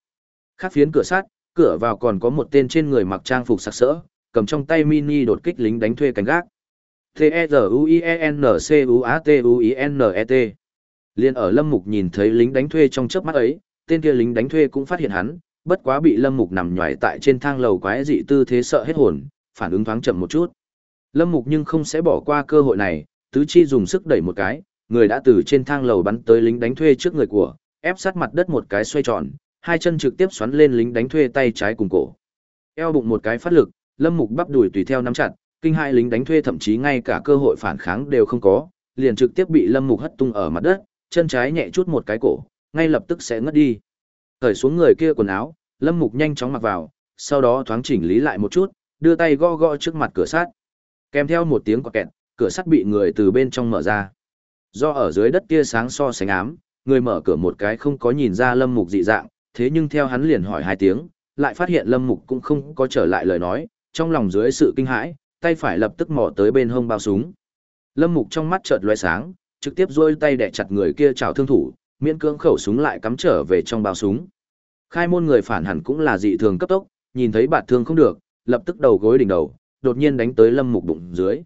Khác phiến cửa sắt, cửa vào còn có một tên trên người mặc trang phục sặc sỡ, cầm trong tay mini đột kích lính đánh thuê cánh gác. T-E-Z-U-I-E-N-C-U-A-T-U-I-N-E-T. Liên ở Lâm Mục nhìn thấy lính đánh thuê trong chớp mắt ấy, tên kia lính đánh thuê cũng phát hiện hắn, bất quá bị Lâm Mục nằm nhòi tại trên thang lầu quái dị tư thế sợ hết hồn, phản ứng thoáng chậm một chút. Lâm Mục nhưng không sẽ bỏ qua cơ hội này, tứ chi dùng sức đẩy một cái, người đã từ trên thang lầu bắn tới lính đánh thuê trước người của, ép sát mặt đất một cái xoay tròn, hai chân trực tiếp xoắn lên lính đánh thuê tay trái cùng cổ. Eo bụng một cái phát lực, Lâm Mục bắp đùi tùy theo nắm chặt, kinh hai lính đánh thuê thậm chí ngay cả cơ hội phản kháng đều không có, liền trực tiếp bị Lâm Mục hất tung ở mặt đất, chân trái nhẹ chút một cái cổ, ngay lập tức sẽ ngất đi. Cởi xuống người kia quần áo, Lâm Mục nhanh chóng mặc vào, sau đó thoáng chỉnh lý lại một chút, đưa tay gõ gõ trước mặt cửa sắt. Kèm theo một tiếng quạt kẹt, cửa sắt bị người từ bên trong mở ra. Do ở dưới đất kia sáng so sánh ám, người mở cửa một cái không có nhìn ra Lâm Mục dị dạng, thế nhưng theo hắn liền hỏi hai tiếng, lại phát hiện Lâm Mục cũng không có trở lại lời nói, trong lòng dưới sự kinh hãi, tay phải lập tức mò tới bên hông bao súng. Lâm Mục trong mắt chợt lóe sáng, trực tiếp duỗi tay đè chặt người kia chảo thương thủ, miễn cưỡng khẩu súng lại cắm trở về trong bao súng. Khai môn người phản hẳn cũng là dị thường cấp tốc, nhìn thấy bạt thương không được, lập tức đầu gối đỉnh đầu, đột nhiên đánh tới Lâm Mục bụng dưới.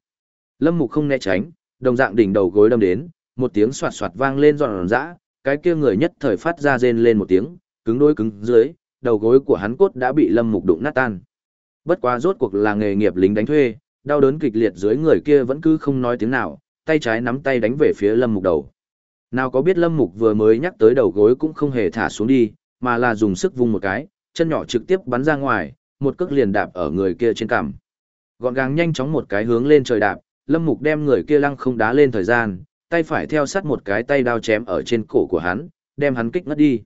Lâm Mục không né tránh, đồng dạng đỉnh đầu gối đâm đến, một tiếng xoạt xoạt vang lên giòn giã, cái kia người nhất thời phát ra rên lên một tiếng, cứng đối cứng dưới, đầu gối của hắn cốt đã bị Lâm Mục đụng nát tan. Bất quá rốt cuộc là nghề nghiệp lính đánh thuê, đau đớn kịch liệt dưới người kia vẫn cứ không nói tiếng nào, tay trái nắm tay đánh về phía Lâm Mục đầu. Nào có biết Lâm Mục vừa mới nhắc tới đầu gối cũng không hề thả xuống đi, mà là dùng sức vung một cái, chân nhỏ trực tiếp bắn ra ngoài, một cước liền đạp ở người kia trên cằm. Gọn gàng nhanh chóng một cái hướng lên trời đạp, Lâm Mục đem người kia lăng không đá lên thời gian, tay phải theo sát một cái tay đao chém ở trên cổ của hắn, đem hắn kích ngất đi.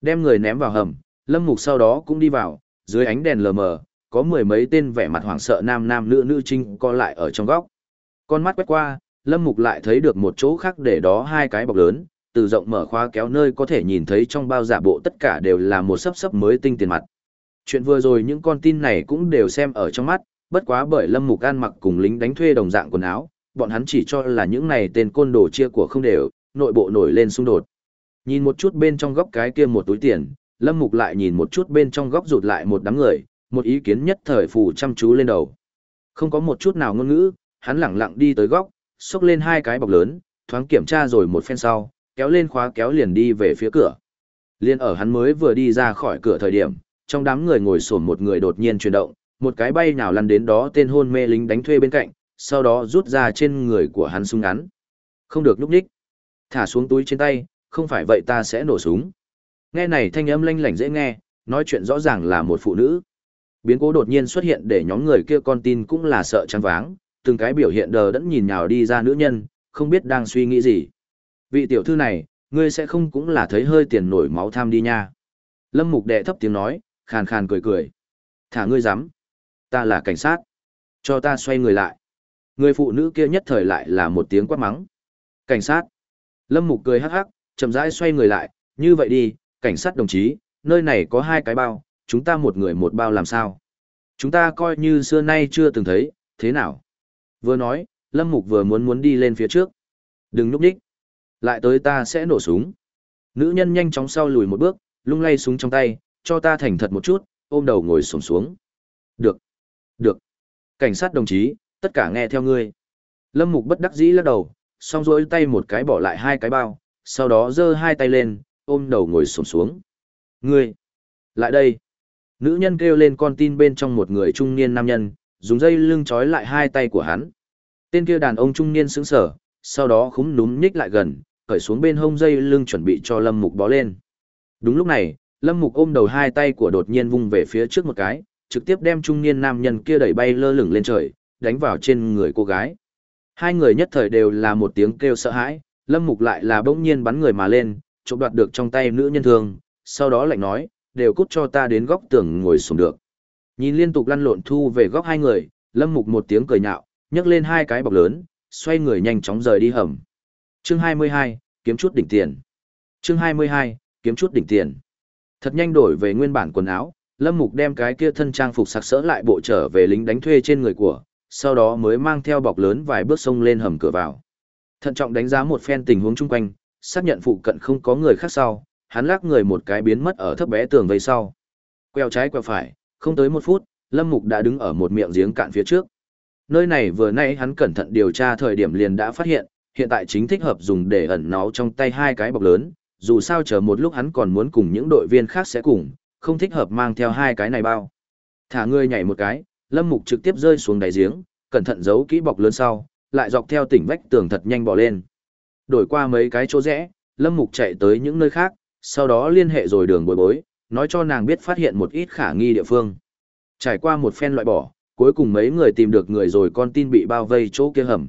Đem người ném vào hầm, Lâm Mục sau đó cũng đi vào, dưới ánh đèn lờ mờ, có mười mấy tên vẻ mặt hoảng sợ nam nam nữ nữ trinh co lại ở trong góc. Con mắt quét qua, Lâm Mục lại thấy được một chỗ khác để đó hai cái bọc lớn, từ rộng mở khóa kéo nơi có thể nhìn thấy trong bao giả bộ tất cả đều là một sấp sấp mới tinh tiền mặt. Chuyện vừa rồi những con tin này cũng đều xem ở trong mắt, bất quá bởi Lâm Mục an mặc cùng lính đánh thuê đồng dạng quần áo, bọn hắn chỉ cho là những này tên côn đồ chia của không đều, nội bộ nổi lên xung đột. Nhìn một chút bên trong góc cái kia một túi tiền, Lâm Mục lại nhìn một chút bên trong góc rụt lại một đám người, một ý kiến nhất thời phủ chăm chú lên đầu. Không có một chút nào ngôn ngữ, hắn lẳng lặng đi tới góc, xốc lên hai cái bọc lớn, thoáng kiểm tra rồi một phen sau, kéo lên khóa kéo liền đi về phía cửa. Liên ở hắn mới vừa đi ra khỏi cửa thời điểm, trong đám người ngồi sổn một người đột nhiên chuyển động, một cái bay nào lăn đến đó tên hôn mê lính đánh thuê bên cạnh, sau đó rút ra trên người của hắn súng ngắn. Không được núp ních Thả xuống túi trên tay, không phải vậy ta sẽ nổ súng. Nghe này thanh âm lanh lảnh dễ nghe, nói chuyện rõ ràng là một phụ nữ. Biến cố đột nhiên xuất hiện để nhóm người kia con tin cũng là sợ trắng váng, từng cái biểu hiện đờ đẫn nhìn nhào đi ra nữ nhân, không biết đang suy nghĩ gì. Vị tiểu thư này, ngươi sẽ không cũng là thấy hơi tiền nổi máu tham đi nha. Lâm Mục đệ thấp tiếng nói, khàn khàn cười cười. Thả ngươi dám. Ta là cảnh sát. Cho ta xoay người lại. Người phụ nữ kia nhất thời lại là một tiếng quát mắng. Cảnh sát. Lâm Mục cười hắc hắc, chậm rãi xoay người lại, như vậy đi, cảnh sát đồng chí, nơi này có hai cái bao, chúng ta một người một bao làm sao? Chúng ta coi như xưa nay chưa từng thấy, thế nào? Vừa nói, Lâm Mục vừa muốn muốn đi lên phía trước. Đừng núp đích. Lại tới ta sẽ nổ súng. Nữ nhân nhanh chóng sau lùi một bước, lung lay súng trong tay, cho ta thành thật một chút, ôm đầu ngồi xổm xuống. Được. Cảnh sát đồng chí, tất cả nghe theo ngươi. Lâm Mục bất đắc dĩ lắc đầu, xong rỗi tay một cái bỏ lại hai cái bao, sau đó giơ hai tay lên, ôm đầu ngồi xổm xuống. Ngươi. Lại đây. Nữ nhân kêu lên con tin bên trong một người trung niên nam nhân, dùng dây lưng trói lại hai tay của hắn. Tên kia đàn ông trung niên sững sở, sau đó khúm núm nhích lại gần, cởi xuống bên hông dây lưng chuẩn bị cho Lâm Mục bó lên. Đúng lúc này, Lâm Mục ôm đầu hai tay của đột nhiên vung về phía trước một cái, trực tiếp đem trung niên nam nhân kia đẩy bay lơ lửng lên trời, đánh vào trên người cô gái. Hai người nhất thời đều là một tiếng kêu sợ hãi, Lâm Mục lại là bỗng nhiên bắn người mà lên, chụp đoạt được trong tay nữ nhân thường, sau đó lạnh nói, đều cút cho ta đến góc tường ngồi xuống được. Nhìn liên tục lăn lộn thu về góc hai người, Lâm Mục một tiếng cười nhạo, nhấc lên hai cái bọc lớn, xoay người nhanh chóng rời đi hầm. Chương 22, kiếm chút đỉnh tiền. Chương 22, kiếm chút đỉnh tiền. Thật nhanh đổi về nguyên bản quần áo, Lâm Mục đem cái kia thân trang phục sặc sỡ lại bộ trở về lính đánh thuê trên người của, sau đó mới mang theo bọc lớn vài bước sông lên hầm cửa vào. Thận trọng đánh giá một phen tình huống chung quanh, xác nhận phụ cận không có người khác sau, hắn lắc người một cái biến mất ở thấp bé tường vây sau. Quẹo trái quẹo phải, không tới một phút, Lâm Mục đã đứng ở một miệng giếng cạn phía trước. Nơi này vừa nãy hắn cẩn thận điều tra thời điểm liền đã phát hiện, hiện tại chính thích hợp dùng để ẩn náu trong tay hai cái bọc lớn, dù sao chờ một lúc hắn còn muốn cùng những đội viên khác sẽ cùng, không thích hợp mang theo hai cái này bao. Thả người nhảy một cái, Lâm Mục trực tiếp rơi xuống đáy giếng, cẩn thận giấu kỹ bọc lớn sau, lại dọc theo tỉnh vách tường thật nhanh bỏ lên. Đổi qua mấy cái chỗ rẽ, Lâm Mục chạy tới những nơi khác, sau đó liên hệ rồi đường bối bối, nói cho nàng biết phát hiện một ít khả nghi địa phương. Trải qua một phen loại bỏ, cuối cùng mấy người tìm được người rồi con tin bị bao vây chỗ kia hầm.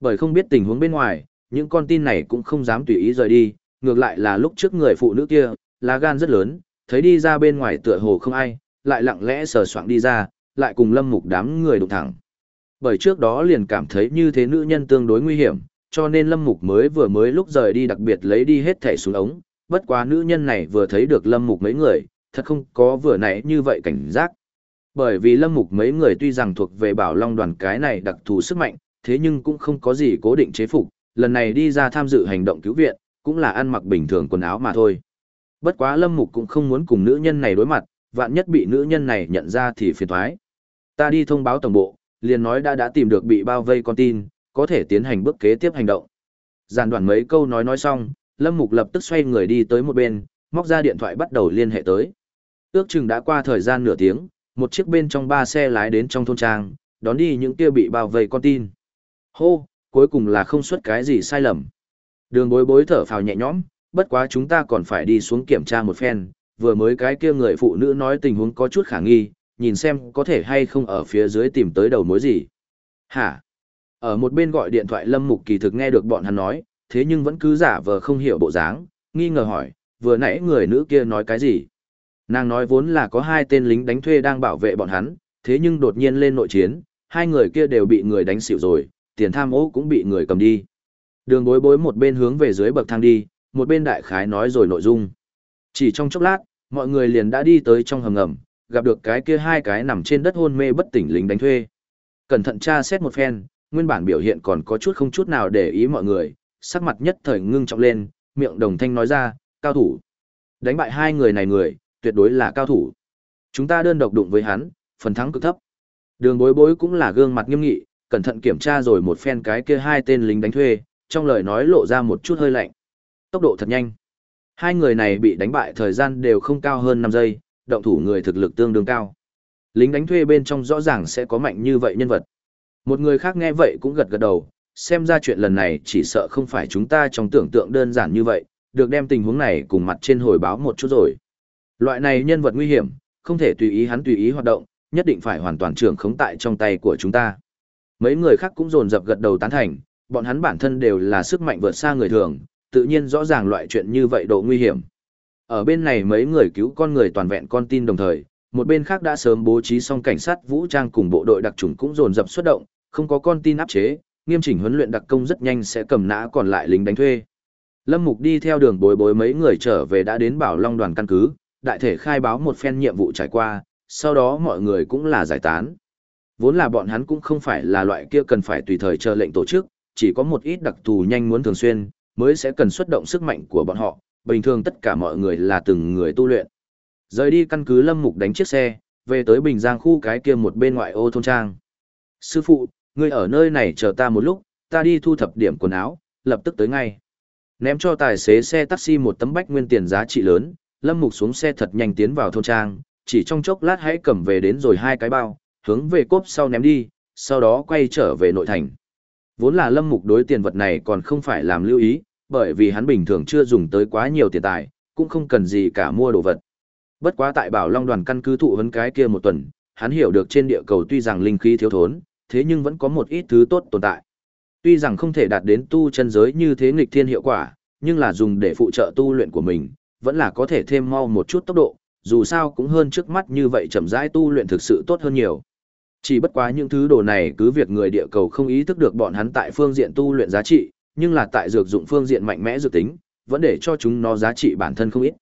Bởi không biết tình huống bên ngoài, những con tin này cũng không dám tùy ý rời đi, ngược lại là lúc trước người phụ nữ kia, lá gan rất lớn, thấy đi ra bên ngoài tựa hồ không ai, lại lặng lẽ sờ soạng đi ra, lại cùng lâm mục đám người đụng thẳng. Bởi trước đó liền cảm thấy như thế nữ nhân tương đối nguy hiểm, cho nên lâm mục mới vừa mới lúc rời đi đặc biệt lấy đi hết thẻ xuống ống, bất quá nữ nhân này vừa thấy được lâm mục mấy người, thật không có vừa nãy như vậy cảnh giác. Bởi vì lâm mục mấy người tuy rằng thuộc về bảo long đoàn cái này đặc thù sức mạnh, thế nhưng cũng không có gì cố định chế phục, lần này đi ra tham dự hành động cứu viện, cũng là ăn mặc bình thường quần áo mà thôi. Bất quá lâm mục cũng không muốn cùng nữ nhân này đối mặt, vạn nhất bị nữ nhân này nhận ra thì phiền thoái. Ta đi thông báo tổng bộ, liền nói đã đã tìm được bị bao vây con tin, có thể tiến hành bước kế tiếp hành động. Giàn đoạn mấy câu nói nói xong, Lâm Mục lập tức xoay người đi tới một bên, móc ra điện thoại bắt đầu liên hệ tới. Ước chừng đã qua thời gian nửa tiếng, một chiếc bên trong ba xe lái đến trong thôn trang, đón đi những kia bị bao vây con tin. Hô, cuối cùng là không xuất cái gì sai lầm. Đường bối bối thở phào nhẹ nhõm, bất quá chúng ta còn phải đi xuống kiểm tra một phen, vừa mới cái kia người phụ nữ nói tình huống có chút khả nghi, nhìn xem có thể hay không ở phía dưới tìm tới đầu mối gì. Hả? Ở một bên gọi điện thoại Lâm Mục kỳ thực nghe được bọn hắn nói, thế nhưng vẫn cứ giả vờ không hiểu bộ dáng, nghi ngờ hỏi, vừa nãy người nữ kia nói cái gì? Nàng nói vốn là có hai tên lính đánh thuê đang bảo vệ bọn hắn, thế nhưng đột nhiên lên nội chiến, hai người kia đều bị người đánh xỉu rồi, tiền tham ô cũng bị người cầm đi. Đường bối bối một bên hướng về dưới bậc thang đi, một bên đại khái nói rồi nội dung. Chỉ trong chốc lát, mọi người liền đã đi tới trong hầm ngầm, gặp được cái kia hai cái nằm trên đất hôn mê bất tỉnh lính đánh thuê. Cẩn thận tra xét một phen, nguyên bản biểu hiện còn có chút không chút nào để ý mọi người, sắc mặt nhất thời ngưng trọng lên, miệng đồng thanh nói ra, cao thủ. Đánh bại hai người này người, tuyệt đối là cao thủ. Chúng ta đơn độc đụng với hắn, phần thắng cực thấp. Đường bối bối cũng là gương mặt nghiêm nghị, cẩn thận kiểm tra rồi một phen cái kia hai tên lính đánh thuê, trong lời nói lộ ra một chút hơi lạnh. Tốc độ thật nhanh. Hai người này bị đánh bại thời gian đều không cao hơn 5 giây, động thủ người thực lực tương đương cao. Lính đánh thuê bên trong rõ ràng sẽ có mạnh như vậy nhân vật. Một người khác nghe vậy cũng gật gật đầu, xem ra chuyện lần này chỉ sợ không phải chúng ta trong tưởng tượng đơn giản như vậy, được đem tình huống này cùng mặt trên hồi báo một chút rồi. Loại này nhân vật nguy hiểm, không thể tùy ý hắn tùy ý hoạt động, nhất định phải hoàn toàn trưởng khống tại trong tay của chúng ta. Mấy người khác cũng dồn dập gật đầu tán thành, bọn hắn bản thân đều là sức mạnh vượt xa người thường, tự nhiên rõ ràng loại chuyện như vậy độ nguy hiểm. Ở bên này mấy người cứu con người toàn vẹn con tin đồng thời, một bên khác đã sớm bố trí xong cảnh sát vũ trang cùng bộ đội đặc trùng cũng dồn dập xuất động, không có con tin áp chế, nghiêm chỉnh huấn luyện đặc công rất nhanh sẽ cầm nã còn lại lính đánh thuê. Lâm Mục đi theo đường bối bối mấy người trở về đã đến Bảo Long đoàn căn cứ, đại thể khai báo một phen nhiệm vụ trải qua, sau đó mọi người cũng là giải tán. Vốn là bọn hắn cũng không phải là loại kia cần phải tùy thời chờ lệnh tổ chức, chỉ có một ít đặc thù nhanh muốn thường xuyên, mới sẽ cần xuất động sức mạnh của bọn họ, bình thường tất cả mọi người là từng người tu luyện. Rời đi căn cứ Lâm Mục đánh chiếc xe, về tới Bình Giang khu cái kia một bên ngoại ô thôn trang. Sư phụ, ngươi ở nơi này chờ ta một lúc, ta đi thu thập điểm quần áo, lập tức tới ngay. Ném cho tài xế xe taxi một tấm bách nguyên tiền giá trị lớn, Lâm Mục xuống xe thật nhanh tiến vào thôn trang, chỉ trong chốc lát hãy cầm về đến rồi hai cái bao, hướng về cốp sau ném đi, sau đó quay trở về nội thành. Vốn là Lâm Mục đối tiền vật này còn không phải làm lưu ý, bởi vì hắn bình thường chưa dùng tới quá nhiều tiền tài, cũng không cần gì cả mua đồ vật. Bất quá tại Bảo Long đoàn căn cứ thụ vấn cái kia một tuần, hắn hiểu được trên địa cầu tuy rằng linh khí thiếu thốn, thế nhưng vẫn có một ít thứ tốt tồn tại. Tuy rằng không thể đạt đến tu chân giới như thế nghịch thiên hiệu quả, nhưng là dùng để phụ trợ tu luyện của mình, vẫn là có thể thêm mau một chút tốc độ, dù sao cũng hơn trước mắt như vậy chậm rãi tu luyện thực sự tốt hơn nhiều. Chỉ bất quá những thứ đồ này cứ việc người địa cầu không ý thức được bọn hắn tại phương diện tu luyện giá trị, nhưng là tại dược dụng phương diện mạnh mẽ dược tính, vẫn để cho chúng nó giá trị bản thân không ít.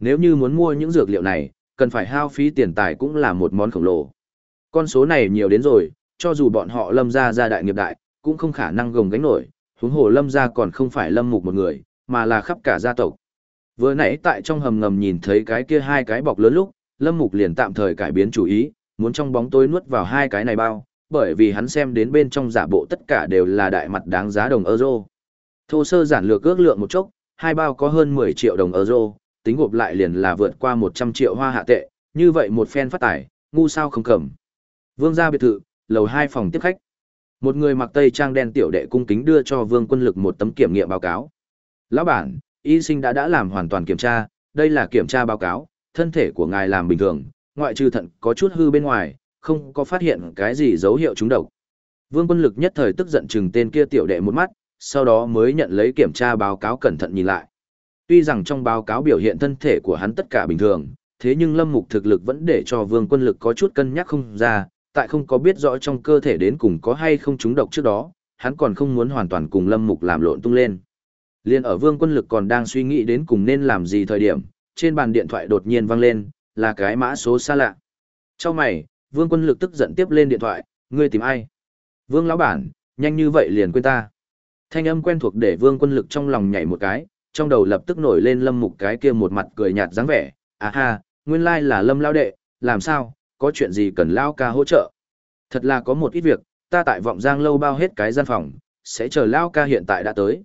Nếu như muốn mua những dược liệu này, cần phải hao phí tiền tài cũng là một món khổng lồ. Con số này nhiều đến rồi, cho dù bọn họ lâm ra gia đại nghiệp đại, cũng không khả năng gồng gánh nổi, huống hồ lâm ra còn không phải lâm mục một người, mà là khắp cả gia tộc. Vừa nãy tại trong hầm ngầm nhìn thấy cái kia hai cái bọc lớn lúc, lâm mục liền tạm thời cải biến chủ ý, muốn trong bóng tối nuốt vào hai cái này bao, bởi vì hắn xem đến bên trong giả bộ tất cả đều là đại mặt đáng giá đồng euro. Thô sơ giản lược ước lượng một chốc, hai bao có hơn 10 triệu đồng euro, tính gộp lại liền là vượt qua 100 triệu hoa hạ tệ, như vậy một phen phát tải, ngu sao không cầm. Vương gia biệt thự, lầu 2 phòng tiếp khách. Một người mặc tây trang đen tiểu đệ cung kính đưa cho Vương Quân Lực một tấm kiểm nghiệm báo cáo. "Lão bản, y sinh đã đã làm hoàn toàn kiểm tra, đây là kiểm tra báo cáo, thân thể của ngài làm bình thường, ngoại trừ thận có chút hư bên ngoài, không có phát hiện cái gì dấu hiệu trúng độc." Vương Quân Lực nhất thời tức giận chừng tên kia tiểu đệ một mắt, sau đó mới nhận lấy kiểm tra báo cáo cẩn thận nhìn lại. Tuy rằng trong báo cáo biểu hiện thân thể của hắn tất cả bình thường, thế nhưng Lâm Mục thực lực vẫn để cho Vương Quân Lực có chút cân nhắc không ra, tại không có biết rõ trong cơ thể đến cùng có hay không trúng độc trước đó, hắn còn không muốn hoàn toàn cùng Lâm Mục làm lộn tung lên. Liên ở Vương Quân Lực còn đang suy nghĩ đến cùng nên làm gì thời điểm, trên bàn điện thoại đột nhiên vang lên, là cái mã số xa lạ. Trong mày, Vương Quân Lực tức giận tiếp lên điện thoại, ngươi tìm ai? Vương lão bản, nhanh như vậy liền quên ta. Thanh âm quen thuộc để Vương Quân Lực trong lòng nhảy một cái, trong đầu lập tức nổi lên Lâm Mục cái kia một mặt cười nhạt dáng vẻ, "À ha, nguyên lai là Lâm lão đệ, làm sao, có chuyện gì cần lao ca hỗ trợ?" Thật là có một ít việc, ta tại vọng giang lâu bao hết cái gian phòng, sẽ chờ lao ca hiện tại đã tới.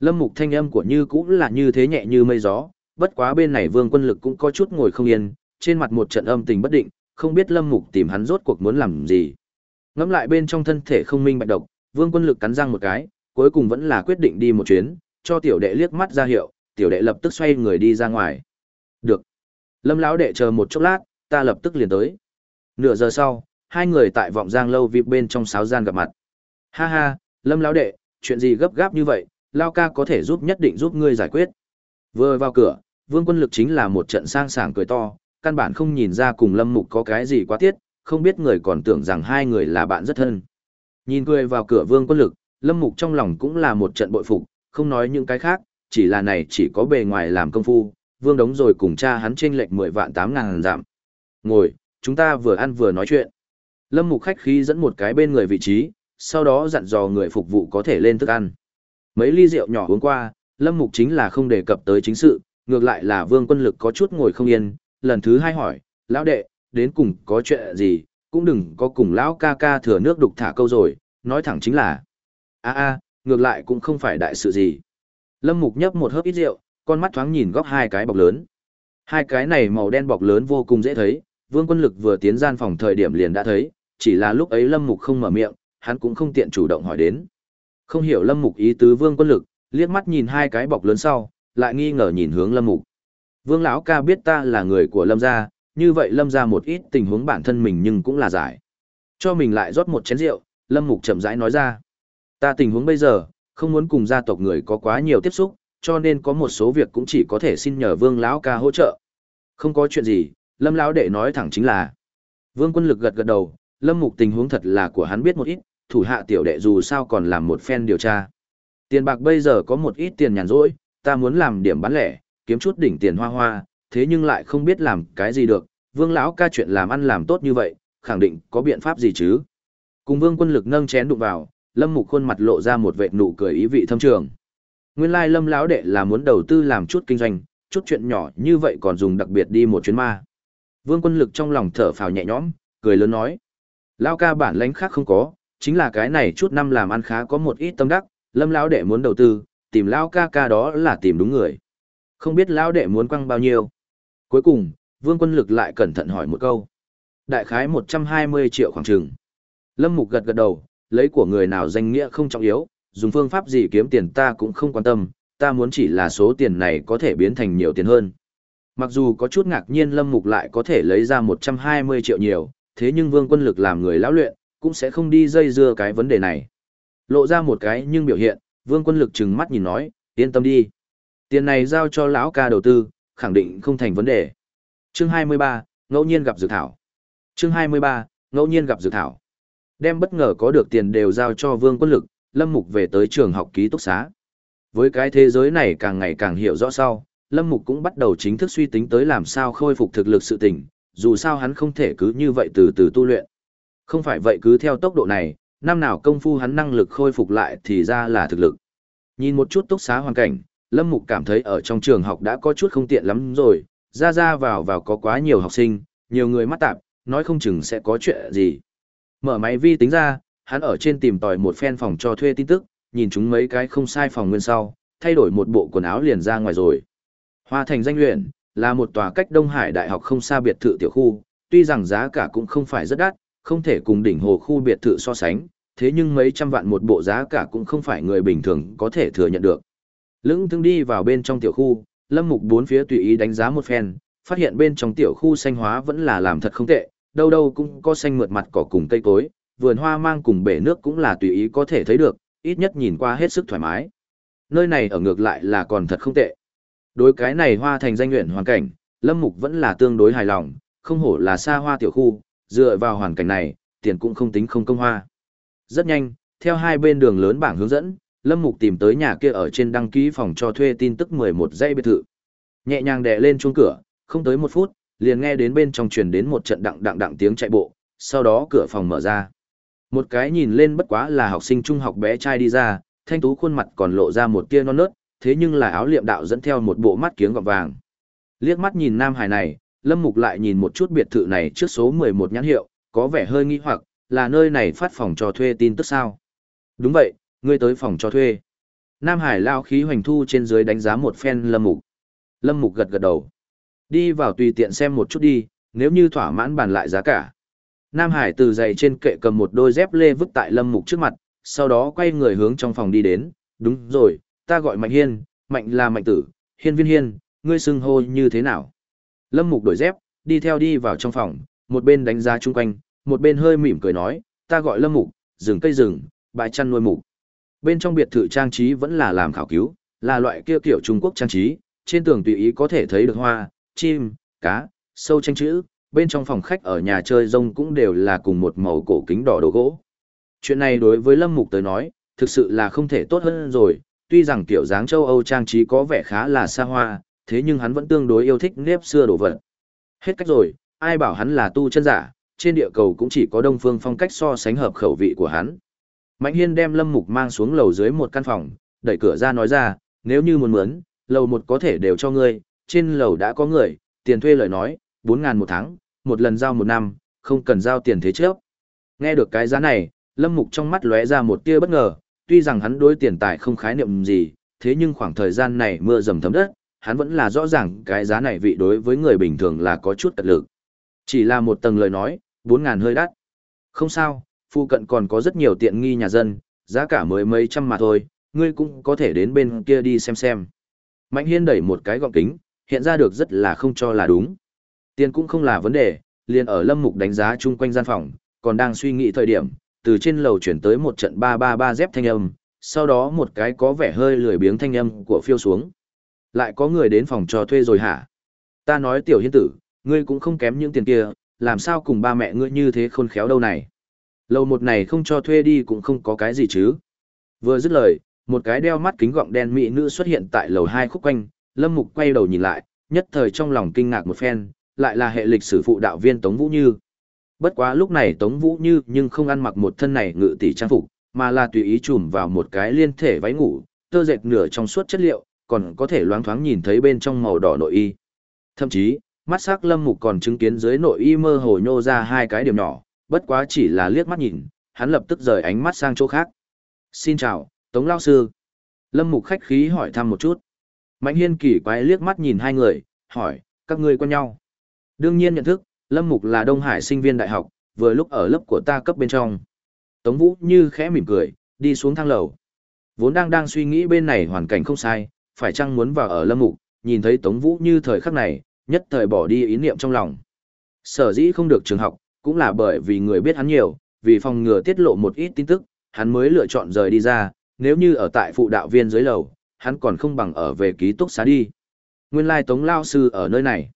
Lâm Mục thanh âm của Như cũng là như thế nhẹ như mây gió, bất quá bên này Vương Quân Lực cũng có chút ngồi không yên, trên mặt một trận âm tình bất định, không biết Lâm Mục tìm hắn rốt cuộc muốn làm gì. ngắm lại bên trong thân thể không minh bạch độc, Vương Quân Lực cắn răng một cái, cuối cùng vẫn là quyết định đi một chuyến, cho tiểu đệ liếc mắt ra hiệu, tiểu đệ lập tức xoay người đi ra ngoài. Được. Lâm lão đệ chờ một chốc lát, ta lập tức liền tới. Nửa giờ sau, hai người tại vọng giang lâu vip bên trong sáo gian gặp mặt. Ha ha, Lâm lão đệ, chuyện gì gấp gáp như vậy, Lao ca có thể giúp nhất định giúp ngươi giải quyết. Vừa vào cửa, vương quân lực chính là một trận sang sảng cười to, căn bản không nhìn ra cùng Lâm Mục có cái gì quá tiết, không biết người còn tưởng rằng hai người là bạn rất thân. Nhìn cười vào cửa vương quân lực, Lâm Mục trong lòng cũng là một trận bội phục, không nói những cái khác, chỉ là này chỉ có bề ngoài làm công phu, vương đống rồi cùng cha hắn trên lệnh 10 vạn 8 ngàn giảm. Ngồi, chúng ta vừa ăn vừa nói chuyện. Lâm Mục khách khí dẫn một cái bên người vị trí, sau đó dặn dò người phục vụ có thể lên thức ăn. Mấy ly rượu nhỏ uống qua, Lâm Mục chính là không đề cập tới chính sự, ngược lại là Vương Quân Lực có chút ngồi không yên, lần thứ hai hỏi, lão đệ, đến cùng có chuyện gì, cũng đừng có cùng lão ca ca thừa nước đục thả câu rồi, nói thẳng chính là, a a, ngược lại cũng không phải đại sự gì. Lâm Mục nhấp một hớp ít rượu, con mắt thoáng nhìn góc hai cái bọc lớn. Hai cái này màu đen bọc lớn vô cùng dễ thấy, Vương Quân Lực vừa tiến gian phòng thời điểm liền đã thấy, chỉ là lúc ấy Lâm Mục không mở miệng, hắn cũng không tiện chủ động hỏi đến. Không hiểu Lâm Mục ý tứ Vương Quân Lực, liếc mắt nhìn hai cái bọc lớn sau, lại nghi ngờ nhìn hướng Lâm Mục. Vương lão ca biết ta là người của Lâm gia, như vậy Lâm gia một ít tình huống bản thân mình nhưng cũng là giải. Cho mình lại rót một chén rượu, Lâm Mục chậm rãi nói ra. Ta tình huống bây giờ, không muốn cùng gia tộc người có quá nhiều tiếp xúc, cho nên có một số việc cũng chỉ có thể xin nhờ Vương lão ca hỗ trợ. Không có chuyện gì, Lâm lão đệ nói thẳng chính là. Vương Quân Lực gật gật đầu, Lâm Mục tình huống thật là của hắn biết một ít, thủ hạ tiểu đệ dù sao còn làm một phen điều tra. Tiền bạc bây giờ có một ít tiền nhàn rỗi, ta muốn làm điểm bán lẻ, kiếm chút đỉnh tiền hoa hoa, thế nhưng lại không biết làm cái gì được, vương lão ca chuyện làm ăn làm tốt như vậy, khẳng định có biện pháp gì chứ. Cùng vương quân lực nâng chén đụng vào, lâm mục khuôn mặt lộ ra một vệt nụ cười ý vị thâm trường. Nguyên lai lâm lão đệ là muốn đầu tư làm chút kinh doanh, chút chuyện nhỏ như vậy còn dùng đặc biệt đi một chuyến ma. Vương quân lực trong lòng thở phào nhẹ nhõm, cười lớn nói. Lão ca bản lãnh khác không có, chính là cái này chút năm làm ăn khá có một ít tâm đắc, lâm lão đệ muốn đầu tư, tìm lão ca ca đó là tìm đúng người. Không biết lão đệ muốn quăng bao nhiêu. Cuối cùng, vương quân lực lại cẩn thận hỏi một câu. Đại khái 120 triệu khoảng trường. Lâm Mục gật gật đầu, lấy của người nào danh nghĩa không trọng yếu, dùng phương pháp gì kiếm tiền ta cũng không quan tâm, ta muốn chỉ là số tiền này có thể biến thành nhiều tiền hơn. Mặc dù có chút ngạc nhiên Lâm Mục lại có thể lấy ra 120 triệu nhiều, thế nhưng vương quân lực làm người lão luyện, cũng sẽ không đi dây dưa cái vấn đề này. Lộ ra một cái nhưng biểu hiện, vương quân lực trừng mắt nhìn nói, yên tâm đi. Tiền này giao cho lão ca đầu tư, khẳng định không thành vấn đề. Chương 23, ngẫu nhiên gặp dược thảo. Chương 23, ngẫu nhiên gặp dược thảo. Đem bất ngờ có được tiền đều giao cho vương quân lực, Lâm Mục về tới trường học ký túc xá. Với cái thế giới này càng ngày càng hiểu rõ sau, Lâm Mục cũng bắt đầu chính thức suy tính tới làm sao khôi phục thực lực sự tỉnh, dù sao hắn không thể cứ như vậy từ từ tu luyện. Không phải vậy cứ theo tốc độ này, năm nào công phu hắn năng lực khôi phục lại thì ra là thực lực. Nhìn một chút túc xá hoàn cảnh, Lâm Mục cảm thấy ở trong trường học đã có chút không tiện lắm rồi, ra ra vào vào có quá nhiều học sinh, nhiều người mắt tạp, nói không chừng sẽ có chuyện gì. Mở máy vi tính ra, hắn ở trên tìm tòi một phen phòng cho thuê tin tức, nhìn chúng mấy cái không sai phòng nguyên sau, thay đổi một bộ quần áo liền ra ngoài rồi. Hoa Thành danh luyện, là một tòa cách Đông Hải Đại học không xa biệt thự tiểu khu, tuy rằng giá cả cũng không phải rất đắt, không thể cùng đỉnh hồ khu biệt thự so sánh, thế nhưng mấy trăm vạn một bộ giá cả cũng không phải người bình thường có thể thừa nhận được. Lững thững đi vào bên trong tiểu khu, Lâm Mục bốn phía tùy ý đánh giá một phen, phát hiện bên trong tiểu khu xanh hóa vẫn là làm thật không tệ, đâu đâu cũng có xanh mượt mặt cỏ cùng cây cối, vườn hoa mang cùng bể nước cũng là tùy ý có thể thấy được, ít nhất nhìn qua hết sức thoải mái. Nơi này ở ngược lại là còn thật không tệ. Đối cái này hoa thành danh nguyện hoàn cảnh, Lâm Mục vẫn là tương đối hài lòng, không hổ là xa hoa tiểu khu, dựa vào hoàn cảnh này, tiền cũng không tính không công hoa. Rất nhanh, theo hai bên đường lớn bảng hướng dẫn, Lâm Mục tìm tới nhà kia ở trên đăng ký phòng cho thuê tin tức 11 dãy biệt thự. Nhẹ nhàng đè lên chuông cửa, không tới một phút, liền nghe đến bên trong truyền đến một trận đặng đặng đặng tiếng chạy bộ, sau đó cửa phòng mở ra. Một cái nhìn lên bất quá là học sinh trung học bé trai đi ra, thanh tú khuôn mặt còn lộ ra một tia non nớt, thế nhưng là áo liệm đạo dẫn theo một bộ mắt kiếng gọt vàng. Liếc mắt nhìn nam hài này, Lâm Mục lại nhìn một chút biệt thự này trước số 11 nhãn hiệu, có vẻ hơi nghi hoặc, là nơi này phát phòng cho thuê tin tức sao? Đúng vậy, ngươi tới phòng cho thuê. Nam Hải lao khí hoành thu trên dưới đánh giá một phen Lâm Mục. Lâm Mục gật gật đầu. Đi vào tùy tiện xem một chút đi, nếu như thỏa mãn bàn lại giá cả. Nam Hải từ giày trên kệ cầm một đôi dép lê vứt tại Lâm Mục trước mặt, sau đó quay người hướng trong phòng đi đến. Đúng rồi, ta gọi Mạnh Hiên, Mạnh là Mạnh Tử, Hiên Viên Hiên, ngươi xưng hô như thế nào? Lâm Mục đổi dép, đi theo đi vào trong phòng, một bên đánh giá chung quanh, một bên hơi mỉm cười nói, ta gọi Lâm Mục, rừng cây rừng, bãi chăn nuôi mục. Bên trong biệt thự trang trí vẫn là làm khảo cứu, là loại kia kiểu Trung Quốc trang trí, trên tường tùy ý có thể thấy được hoa, chim, cá, sâu tranh chữ, bên trong phòng khách ở nhà chơi rông cũng đều là cùng một màu cổ kính đỏ đồ gỗ. Chuyện này đối với Lâm Mục tới nói, thực sự là không thể tốt hơn rồi, tuy rằng kiểu dáng châu Âu trang trí có vẻ khá là xa hoa, thế nhưng hắn vẫn tương đối yêu thích nếp xưa đồ vật. Hết cách rồi, ai bảo hắn là tu chân giả, trên địa cầu cũng chỉ có đông phương phong cách so sánh hợp khẩu vị của hắn. Mạnh Hiên đem Lâm Mục mang xuống lầu dưới một căn phòng, đẩy cửa ra nói ra, nếu như muốn mướn, lầu một có thể đều cho ngươi, trên lầu đã có người, tiền thuê lời nói, 4.000 một tháng, một lần giao một năm, không cần giao tiền thế trước. Nghe được cái giá này, Lâm Mục trong mắt lóe ra một tia bất ngờ, tuy rằng hắn đối tiền tài không khái niệm gì, thế nhưng khoảng thời gian này mưa dầm thấm đất, hắn vẫn là rõ ràng cái giá này vị đối với người bình thường là có chút tật lực. Chỉ là một tầng lời nói, 4.000 hơi đắt. Không sao, phụ cận còn có rất nhiều tiện nghi nhà dân, giá cả mới mấy trăm mà thôi, ngươi cũng có thể đến bên kia đi xem xem. Mạnh Hiên đẩy một cái gọng kính, hiện ra được rất là không cho là đúng. Tiền cũng không là vấn đề, liền ở Lâm Mục đánh giá chung quanh gian phòng, còn đang suy nghĩ thời điểm, từ trên lầu chuyển tới một trận 333 dép thanh âm, sau đó một cái có vẻ hơi lười biếng thanh âm của phiêu xuống. Lại có người đến phòng cho thuê rồi hả? Ta nói tiểu hiên tử, ngươi cũng không kém những tiền kia, làm sao cùng ba mẹ ngươi như thế khôn khéo đâu này? Lầu một này không cho thuê đi cũng không có cái gì chứ. Vừa dứt lời, một cái đeo mắt kính gọng đen mỹ nữ xuất hiện tại lầu hai khúc quanh, Lâm Mục quay đầu nhìn lại, nhất thời trong lòng kinh ngạc một phen, lại là hệ lịch sử phụ đạo viên Tống Vũ Như. Bất quá lúc này Tống Vũ Như nhưng không ăn mặc một thân này ngự tỷ trang phục, mà là tùy ý chùm vào một cái liên thể váy ngủ, tơ dệt nửa trong suốt chất liệu, còn có thể loáng thoáng nhìn thấy bên trong màu đỏ nội y. Thậm chí, mắt sắc Lâm Mục còn chứng kiến dưới nội y mơ hồ nhô ra hai cái điểm nhỏ, bất quá chỉ là liếc mắt nhìn, hắn lập tức rời ánh mắt sang chỗ khác. Xin chào, Tống Lao Sư. Lâm Mục khách khí hỏi thăm một chút. Mạnh Hiên kỳ quái liếc mắt nhìn hai người, hỏi, các ngươi quen nhau. Đương nhiên nhận thức, Lâm Mục là Đông Hải sinh viên đại học, vừa lúc ở lớp của ta cấp bên trong. Tống Vũ như khẽ mỉm cười, đi xuống thang lầu. Vốn đang đang suy nghĩ bên này hoàn cảnh không sai, phải chăng muốn vào ở Lâm Mục, nhìn thấy Tống Vũ như thời khắc này, nhất thời bỏ đi ý niệm trong lòng. Sở dĩ không được trường học, cũng là bởi vì người biết hắn nhiều, vì phòng ngừa tiết lộ một ít tin tức, hắn mới lựa chọn rời đi ra, nếu như ở tại phụ đạo viên dưới lầu, hắn còn không bằng ở về ký túc xá đi. Nguyên lai Tống Lao Sư ở nơi này.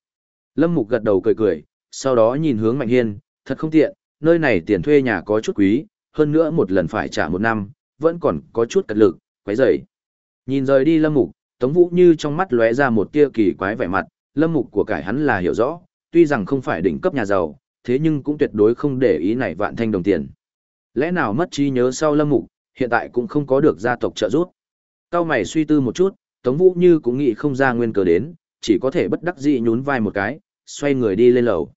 Lâm Mục gật đầu cười cười, sau đó nhìn hướng Mạnh Hiên, thật không tiện, nơi này tiền thuê nhà có chút quý, hơn nữa một lần phải trả một năm, vẫn còn có chút cật lực, quấy rầy. Nhìn rời đi Lâm Mục, Tống Vũ như trong mắt lóe ra một tia kỳ quái vẻ mặt, Lâm Mục của cải hắn là hiểu rõ, tuy rằng không phải đỉnh cấp nhà giàu, thế nhưng cũng tuyệt đối không để ý này vạn thanh đồng tiền. Lẽ nào mất trí nhớ sau Lâm Mục, hiện tại cũng không có được gia tộc trợ giúp. Cao mày suy tư một chút, Tống Vũ như cũng nghĩ không ra nguyên cớ đến, chỉ có thể bất đắc dĩ nhún vai một cái, xoay người đi lên lầu.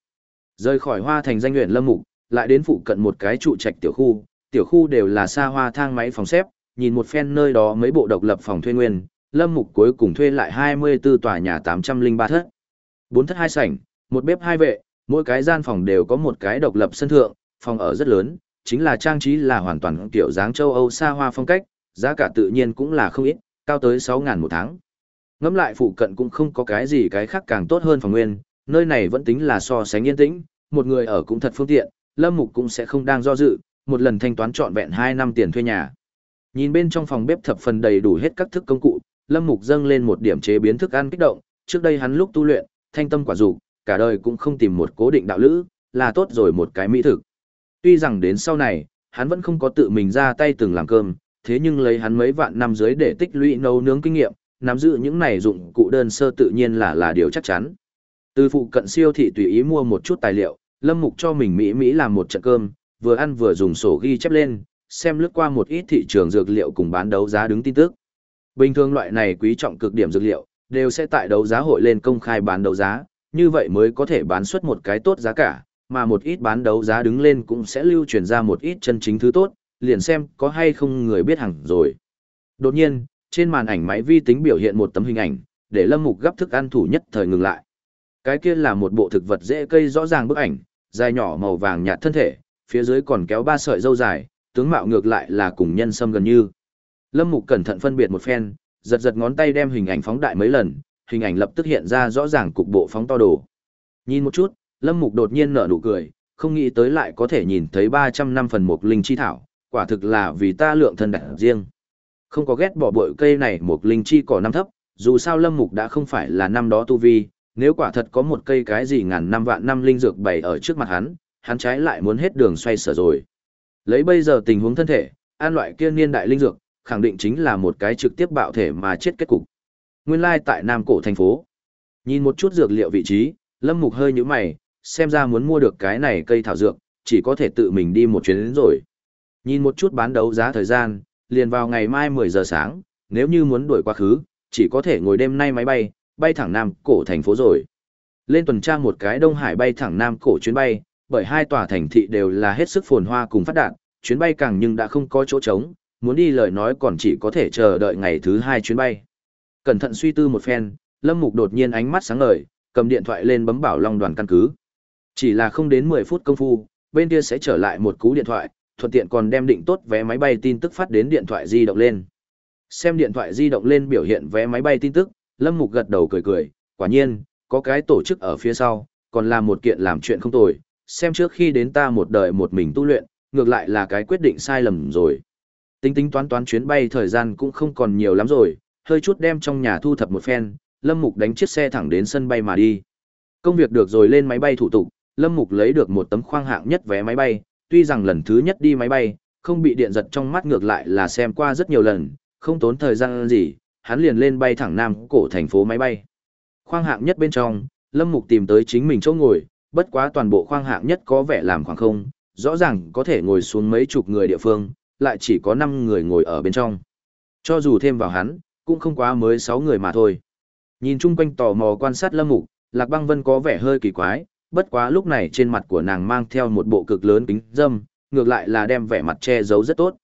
Rời khỏi hoa thành danh nguyện lâm mục, lại đến phụ cận một cái trụ trạch tiểu khu, tiểu khu đều là xa hoa thang máy phòng xếp, nhìn một phen nơi đó mấy bộ độc lập phòng thuê nguyên, lâm mục cuối cùng thuê lại 24 tòa nhà 803 thất. bốn thất hai sảnh, một bếp hai vệ, mỗi cái gian phòng đều có một cái độc lập sân thượng, phòng ở rất lớn, chính là trang trí là hoàn toàn kiểu dáng châu Âu xa hoa phong cách, giá cả tự nhiên cũng là không ít, cao tới 6.000 một tháng. Ngắm lại phụ cận cũng không có cái gì cái khác càng tốt hơn phòng nguyên, nơi này vẫn tính là so sánh yên tĩnh, một người ở cũng thật phương tiện, Lâm Mục cũng sẽ không đang do dự, một lần thanh toán trọn vẹn 2 năm tiền thuê nhà. Nhìn bên trong phòng bếp thập phần đầy đủ hết các thức công cụ, Lâm Mục dâng lên một điểm chế biến thức ăn kích động, trước đây hắn lúc tu luyện, thanh tâm quả dục, cả đời cũng không tìm một cố định đạo lữ, là tốt rồi một cái mỹ thực. Tuy rằng đến sau này, hắn vẫn không có tự mình ra tay từng làm cơm, thế nhưng lấy hắn mấy vạn năm dưới để tích lũy nấu nướng kinh nghiệm, nắm giữ những này dụng cụ đơn sơ tự nhiên là là điều chắc chắn. Từ phụ cận siêu thị tùy ý mua một chút tài liệu, Lâm Mục cho mình Mỹ Mỹ làm một trận cơm, vừa ăn vừa dùng sổ ghi chép lên, xem lướt qua một ít thị trường dược liệu cùng bán đấu giá đứng tin tức. Bình thường loại này quý trọng cực điểm dược liệu, đều sẽ tại đấu giá hội lên công khai bán đấu giá, như vậy mới có thể bán xuất một cái tốt giá cả, mà một ít bán đấu giá đứng lên cũng sẽ lưu truyền ra một ít chân chính thứ tốt, liền xem có hay không người biết hẳn rồi. Đột nhiên, trên màn ảnh máy vi tính biểu hiện một tấm hình ảnh, để Lâm Mục gấp thức ăn thủ nhất thời ngừng lại. Cái kia là một bộ thực vật dễ cây rõ ràng bức ảnh, dài nhỏ màu vàng nhạt thân thể, phía dưới còn kéo ba sợi dâu dài, tướng mạo ngược lại là cùng nhân sâm gần như. Lâm Mục cẩn thận phân biệt một phen, giật giật ngón tay đem hình ảnh phóng đại mấy lần, hình ảnh lập tức hiện ra rõ ràng cục bộ phóng to đồ. Nhìn một chút, Lâm Mục đột nhiên nở nụ cười, không nghĩ tới lại có thể nhìn thấy 300 năm phần một linh chi thảo, quả thực là vì ta lượng thân đặc riêng. Không có ghét bỏ bội cây này một linh chi cỏ năm thấp, dù sao Lâm Mục đã không phải là năm đó tu vi, Nếu quả thật có một cây cái gì ngàn năm vạn năm linh dược bày ở trước mặt hắn, hắn trái lại muốn hết đường xoay sở rồi. Lấy bây giờ tình huống thân thể, an loại kia niên đại linh dược, khẳng định chính là một cái trực tiếp bạo thể mà chết kết cục. Nguyên lai tại Nam Cổ thành phố. Nhìn một chút dược liệu vị trí, Lâm Mục hơi nhíu mày, xem ra muốn mua được cái này cây thảo dược, chỉ có thể tự mình đi một chuyến đến rồi. Nhìn một chút bán đấu giá thời gian, liền vào ngày mai 10 giờ sáng, nếu như muốn đuổi quá khứ, chỉ có thể ngồi đêm nay máy bay, bay thẳng Nam Cổ thành phố rồi. Lên tuần tra một cái Đông Hải bay thẳng Nam Cổ chuyến bay, bởi hai tòa thành thị đều là hết sức phồn hoa cùng phát đạt, chuyến bay càng nhưng đã không có chỗ trống, muốn đi lời nói còn chỉ có thể chờ đợi ngày thứ hai chuyến bay. Cẩn thận suy tư một phen, Lâm Mục đột nhiên ánh mắt sáng ngời, cầm điện thoại lên bấm bảo Long đoàn căn cứ. Chỉ là không đến 10 phút công phu, bên kia sẽ trở lại một cú điện thoại, thuận tiện còn đem định tốt vé máy bay tin tức phát đến điện thoại di động lên. Xem điện thoại di động lên biểu hiện vé máy bay tin tức, Lâm Mục gật đầu cười cười, quả nhiên, có cái tổ chức ở phía sau, còn là một kiện làm chuyện không tồi, xem trước khi đến ta một đời một mình tu luyện, ngược lại là cái quyết định sai lầm rồi. Tính tính toán toán chuyến bay thời gian cũng không còn nhiều lắm rồi, hơi chút đem trong nhà thu thập một phen, Lâm Mục đánh chiếc xe thẳng đến sân bay mà đi. Công việc được rồi lên máy bay thủ tục, Lâm Mục lấy được một tấm khoang hạng nhất vé máy bay, tuy rằng lần thứ nhất đi máy bay, không bị điện giật trong mắt ngược lại là xem qua rất nhiều lần, không tốn thời gian gì, hắn liền lên bay thẳng Nam cổ thành phố máy bay. Khoang hạng nhất bên trong, Lâm Mục tìm tới chính mình chỗ ngồi, bất quá toàn bộ khoang hạng nhất có vẻ làm khoảng không, rõ ràng có thể ngồi xuống mấy chục người địa phương, lại chỉ có 5 người ngồi ở bên trong. Cho dù thêm vào hắn, cũng không quá mới 6 người mà thôi. Nhìn chung quanh tò mò quan sát Lâm Mục, Lạc Băng Vân có vẻ hơi kỳ quái, bất quá lúc này trên mặt của nàng mang theo một bộ cực lớn kính dâm, ngược lại là đem vẻ mặt che giấu rất tốt.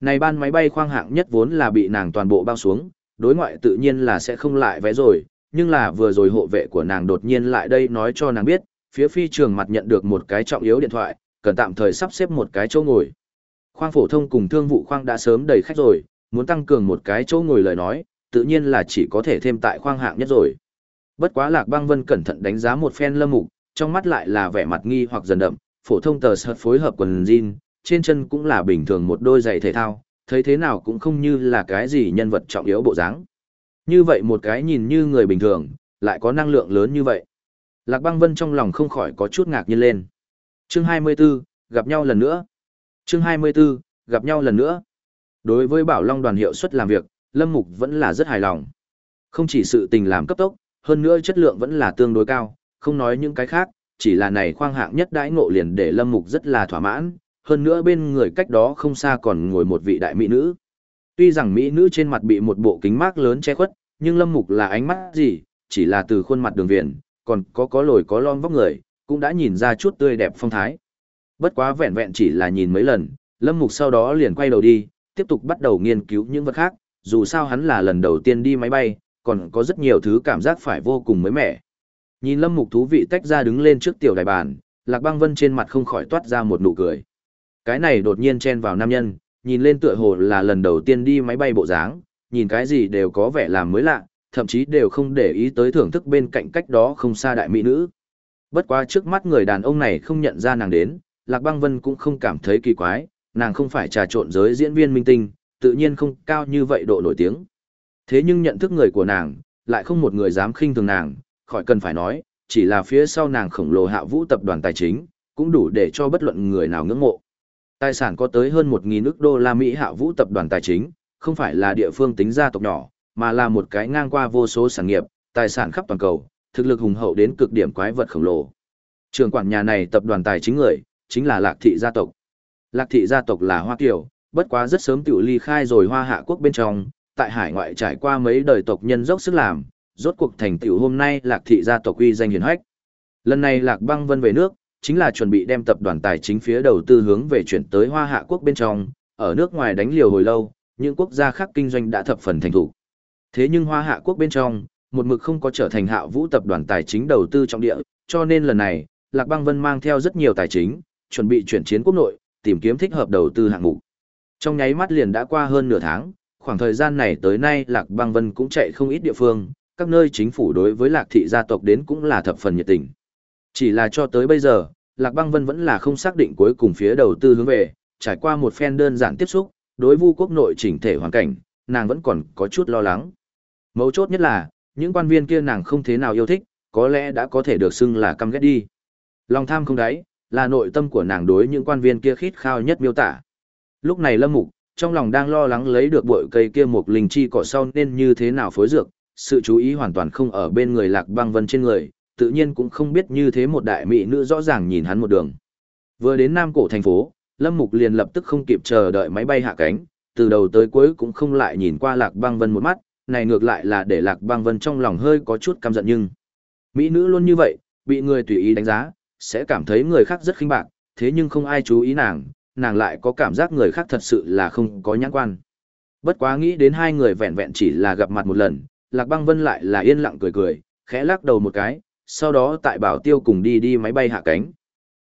Này ban máy bay khoang hạng nhất vốn là bị nàng toàn bộ bao xuống, đối ngoại tự nhiên là sẽ không lại vé rồi, nhưng là vừa rồi hộ vệ của nàng đột nhiên lại đây nói cho nàng biết, phía phi trường mặt nhận được một cái trọng yếu điện thoại, cần tạm thời sắp xếp một cái chỗ ngồi. Khoang phổ thông cùng thương vụ khoang đã sớm đầy khách rồi, muốn tăng cường một cái chỗ ngồi lời nói, tự nhiên là chỉ có thể thêm tại khoang hạng nhất rồi. Bất quá Lạc Băng Vân cẩn thận đánh giá một phen lâm mục, trong mắt lại là vẻ mặt nghi hoặc dần đậm, phổ thông tờ sợt phối hợp quần jean, trên chân cũng là bình thường một đôi giày thể thao, thấy thế nào cũng không như là cái gì nhân vật trọng yếu bộ dáng. Như vậy một cái nhìn như người bình thường, lại có năng lượng lớn như vậy. Lạc Băng Vân trong lòng không khỏi có chút ngạc nhiên lên. Chương 24, gặp nhau lần nữa. Chương 24, gặp nhau lần nữa. Đối với Bảo Long đoàn hiệu suất làm việc, Lâm Mục vẫn là rất hài lòng. Không chỉ sự tình làm cấp tốc, hơn nữa chất lượng vẫn là tương đối cao, không nói những cái khác, chỉ là này khoang hạng nhất đãi ngộ liền để Lâm Mục rất là thỏa mãn, hơn nữa bên người cách đó không xa còn ngồi một vị đại mỹ nữ. Tuy rằng mỹ nữ trên mặt bị một bộ kính mát lớn che khuất, nhưng Lâm Mục là ánh mắt gì, chỉ là từ khuôn mặt đường viền, còn có có lồi có lon vóc người, cũng đã nhìn ra chút tươi đẹp phong thái. Bất quá vẹn vẹn chỉ là nhìn mấy lần, Lâm Mục sau đó liền quay đầu đi, tiếp tục bắt đầu nghiên cứu những vật khác, dù sao hắn là lần đầu tiên đi máy bay, còn có rất nhiều thứ cảm giác phải vô cùng mới mẻ. Nhìn Lâm Mục thú vị tách ra đứng lên trước tiểu đài bàn, Lạc Băng Vân trên mặt không khỏi toát ra một nụ cười. Cái này đột nhiên chen vào nam nhân, nhìn lên tựa hồ là lần đầu tiên đi máy bay bộ dáng, nhìn cái gì đều có vẻ làm mới lạ, thậm chí đều không để ý tới thưởng thức bên cạnh cách đó không xa đại mỹ nữ. Bất quá trước mắt người đàn ông này không nhận ra nàng đến, Lạc Băng Vân cũng không cảm thấy kỳ quái, nàng không phải trà trộn giới diễn viên minh tinh, tự nhiên không cao như vậy độ nổi tiếng. Thế nhưng nhận thức người của nàng, lại không một người dám khinh thường nàng, khỏi cần phải nói, chỉ là phía sau nàng khổng lồ hạ vũ tập đoàn tài chính, cũng đủ để cho bất luận người nào ngưỡng mộ. Tài sản có tới hơn 1.000 ức đô la Mỹ hạ vũ tập đoàn tài chính, không phải là địa phương tính gia tộc nhỏ, mà là một cái ngang qua vô số sản nghiệp, tài sản khắp toàn cầu, thực lực hùng hậu đến cực điểm quái vật khổng lồ. Trường quản nhà này tập đoàn tài chính người, chính là Lạc thị gia tộc. Lạc thị gia tộc là Hoa Kiều, bất quá rất sớm tiểu ly khai rồi Hoa Hạ quốc bên trong, tại hải ngoại trải qua mấy đời tộc nhân dốc sức làm, rốt cuộc thành tiểu hôm nay Lạc thị gia tộc uy danh hiển hách. Lần này Lạc Băng Vân về nước, chính là chuẩn bị đem tập đoàn tài chính phía đầu tư hướng về chuyển tới Hoa Hạ quốc bên trong, ở nước ngoài đánh liều hồi lâu, những quốc gia khác kinh doanh đã thập phần thành thủ. Thế nhưng Hoa Hạ quốc bên trong, một mực không có trở thành hạ vũ tập đoàn tài chính đầu tư trong địa, cho nên lần này, Lạc Băng Vân mang theo rất nhiều tài chính, chuẩn bị chuyển chiến quốc nội, tìm kiếm thích hợp đầu tư hạng mục. Trong nháy mắt liền đã qua hơn nửa tháng, khoảng thời gian này tới nay Lạc Băng Vân cũng chạy không ít địa phương, các nơi chính phủ đối với Lạc thị gia tộc đến cũng là thập phần nhiệt tình. Chỉ là cho tới bây giờ, Lạc Băng Vân vẫn là không xác định cuối cùng phía đầu tư hướng về, trải qua một phen đơn giản tiếp xúc, đối vu quốc nội chỉnh thể hoàn cảnh, nàng vẫn còn có chút lo lắng. Mấu chốt nhất là, những quan viên kia nàng không thế nào yêu thích, có lẽ đã có thể được xưng là căm ghét đi. Lòng tham không đáy, là nội tâm của nàng đối những quan viên kia khít khao nhất miêu tả. Lúc này Lâm Mục, trong lòng đang lo lắng lấy được bội cây kia một linh chi cỏ sau nên như thế nào phối dược, sự chú ý hoàn toàn không ở bên người Lạc Băng Vân trên người, tự nhiên cũng không biết như thế một đại mỹ nữ rõ ràng nhìn hắn một đường. Vừa đến Nam Cổ thành phố, Lâm Mục liền lập tức không kịp chờ đợi máy bay hạ cánh, từ đầu tới cuối cũng không lại nhìn qua Lạc Băng Vân một mắt, này ngược lại là để Lạc Băng Vân trong lòng hơi có chút căm giận nhưng mỹ nữ luôn như vậy, bị người tùy ý đánh giá, sẽ cảm thấy người khác rất khinh bạc, thế nhưng không ai chú ý nàng, nàng lại có cảm giác người khác thật sự là không có nhãn quan. Bất quá nghĩ đến hai người vẹn vẹn chỉ là gặp mặt một lần, Lạc Băng Vân lại là yên lặng cười cười, khẽ lắc đầu một cái, sau đó tại bảo tiêu cùng đi đi máy bay hạ cánh.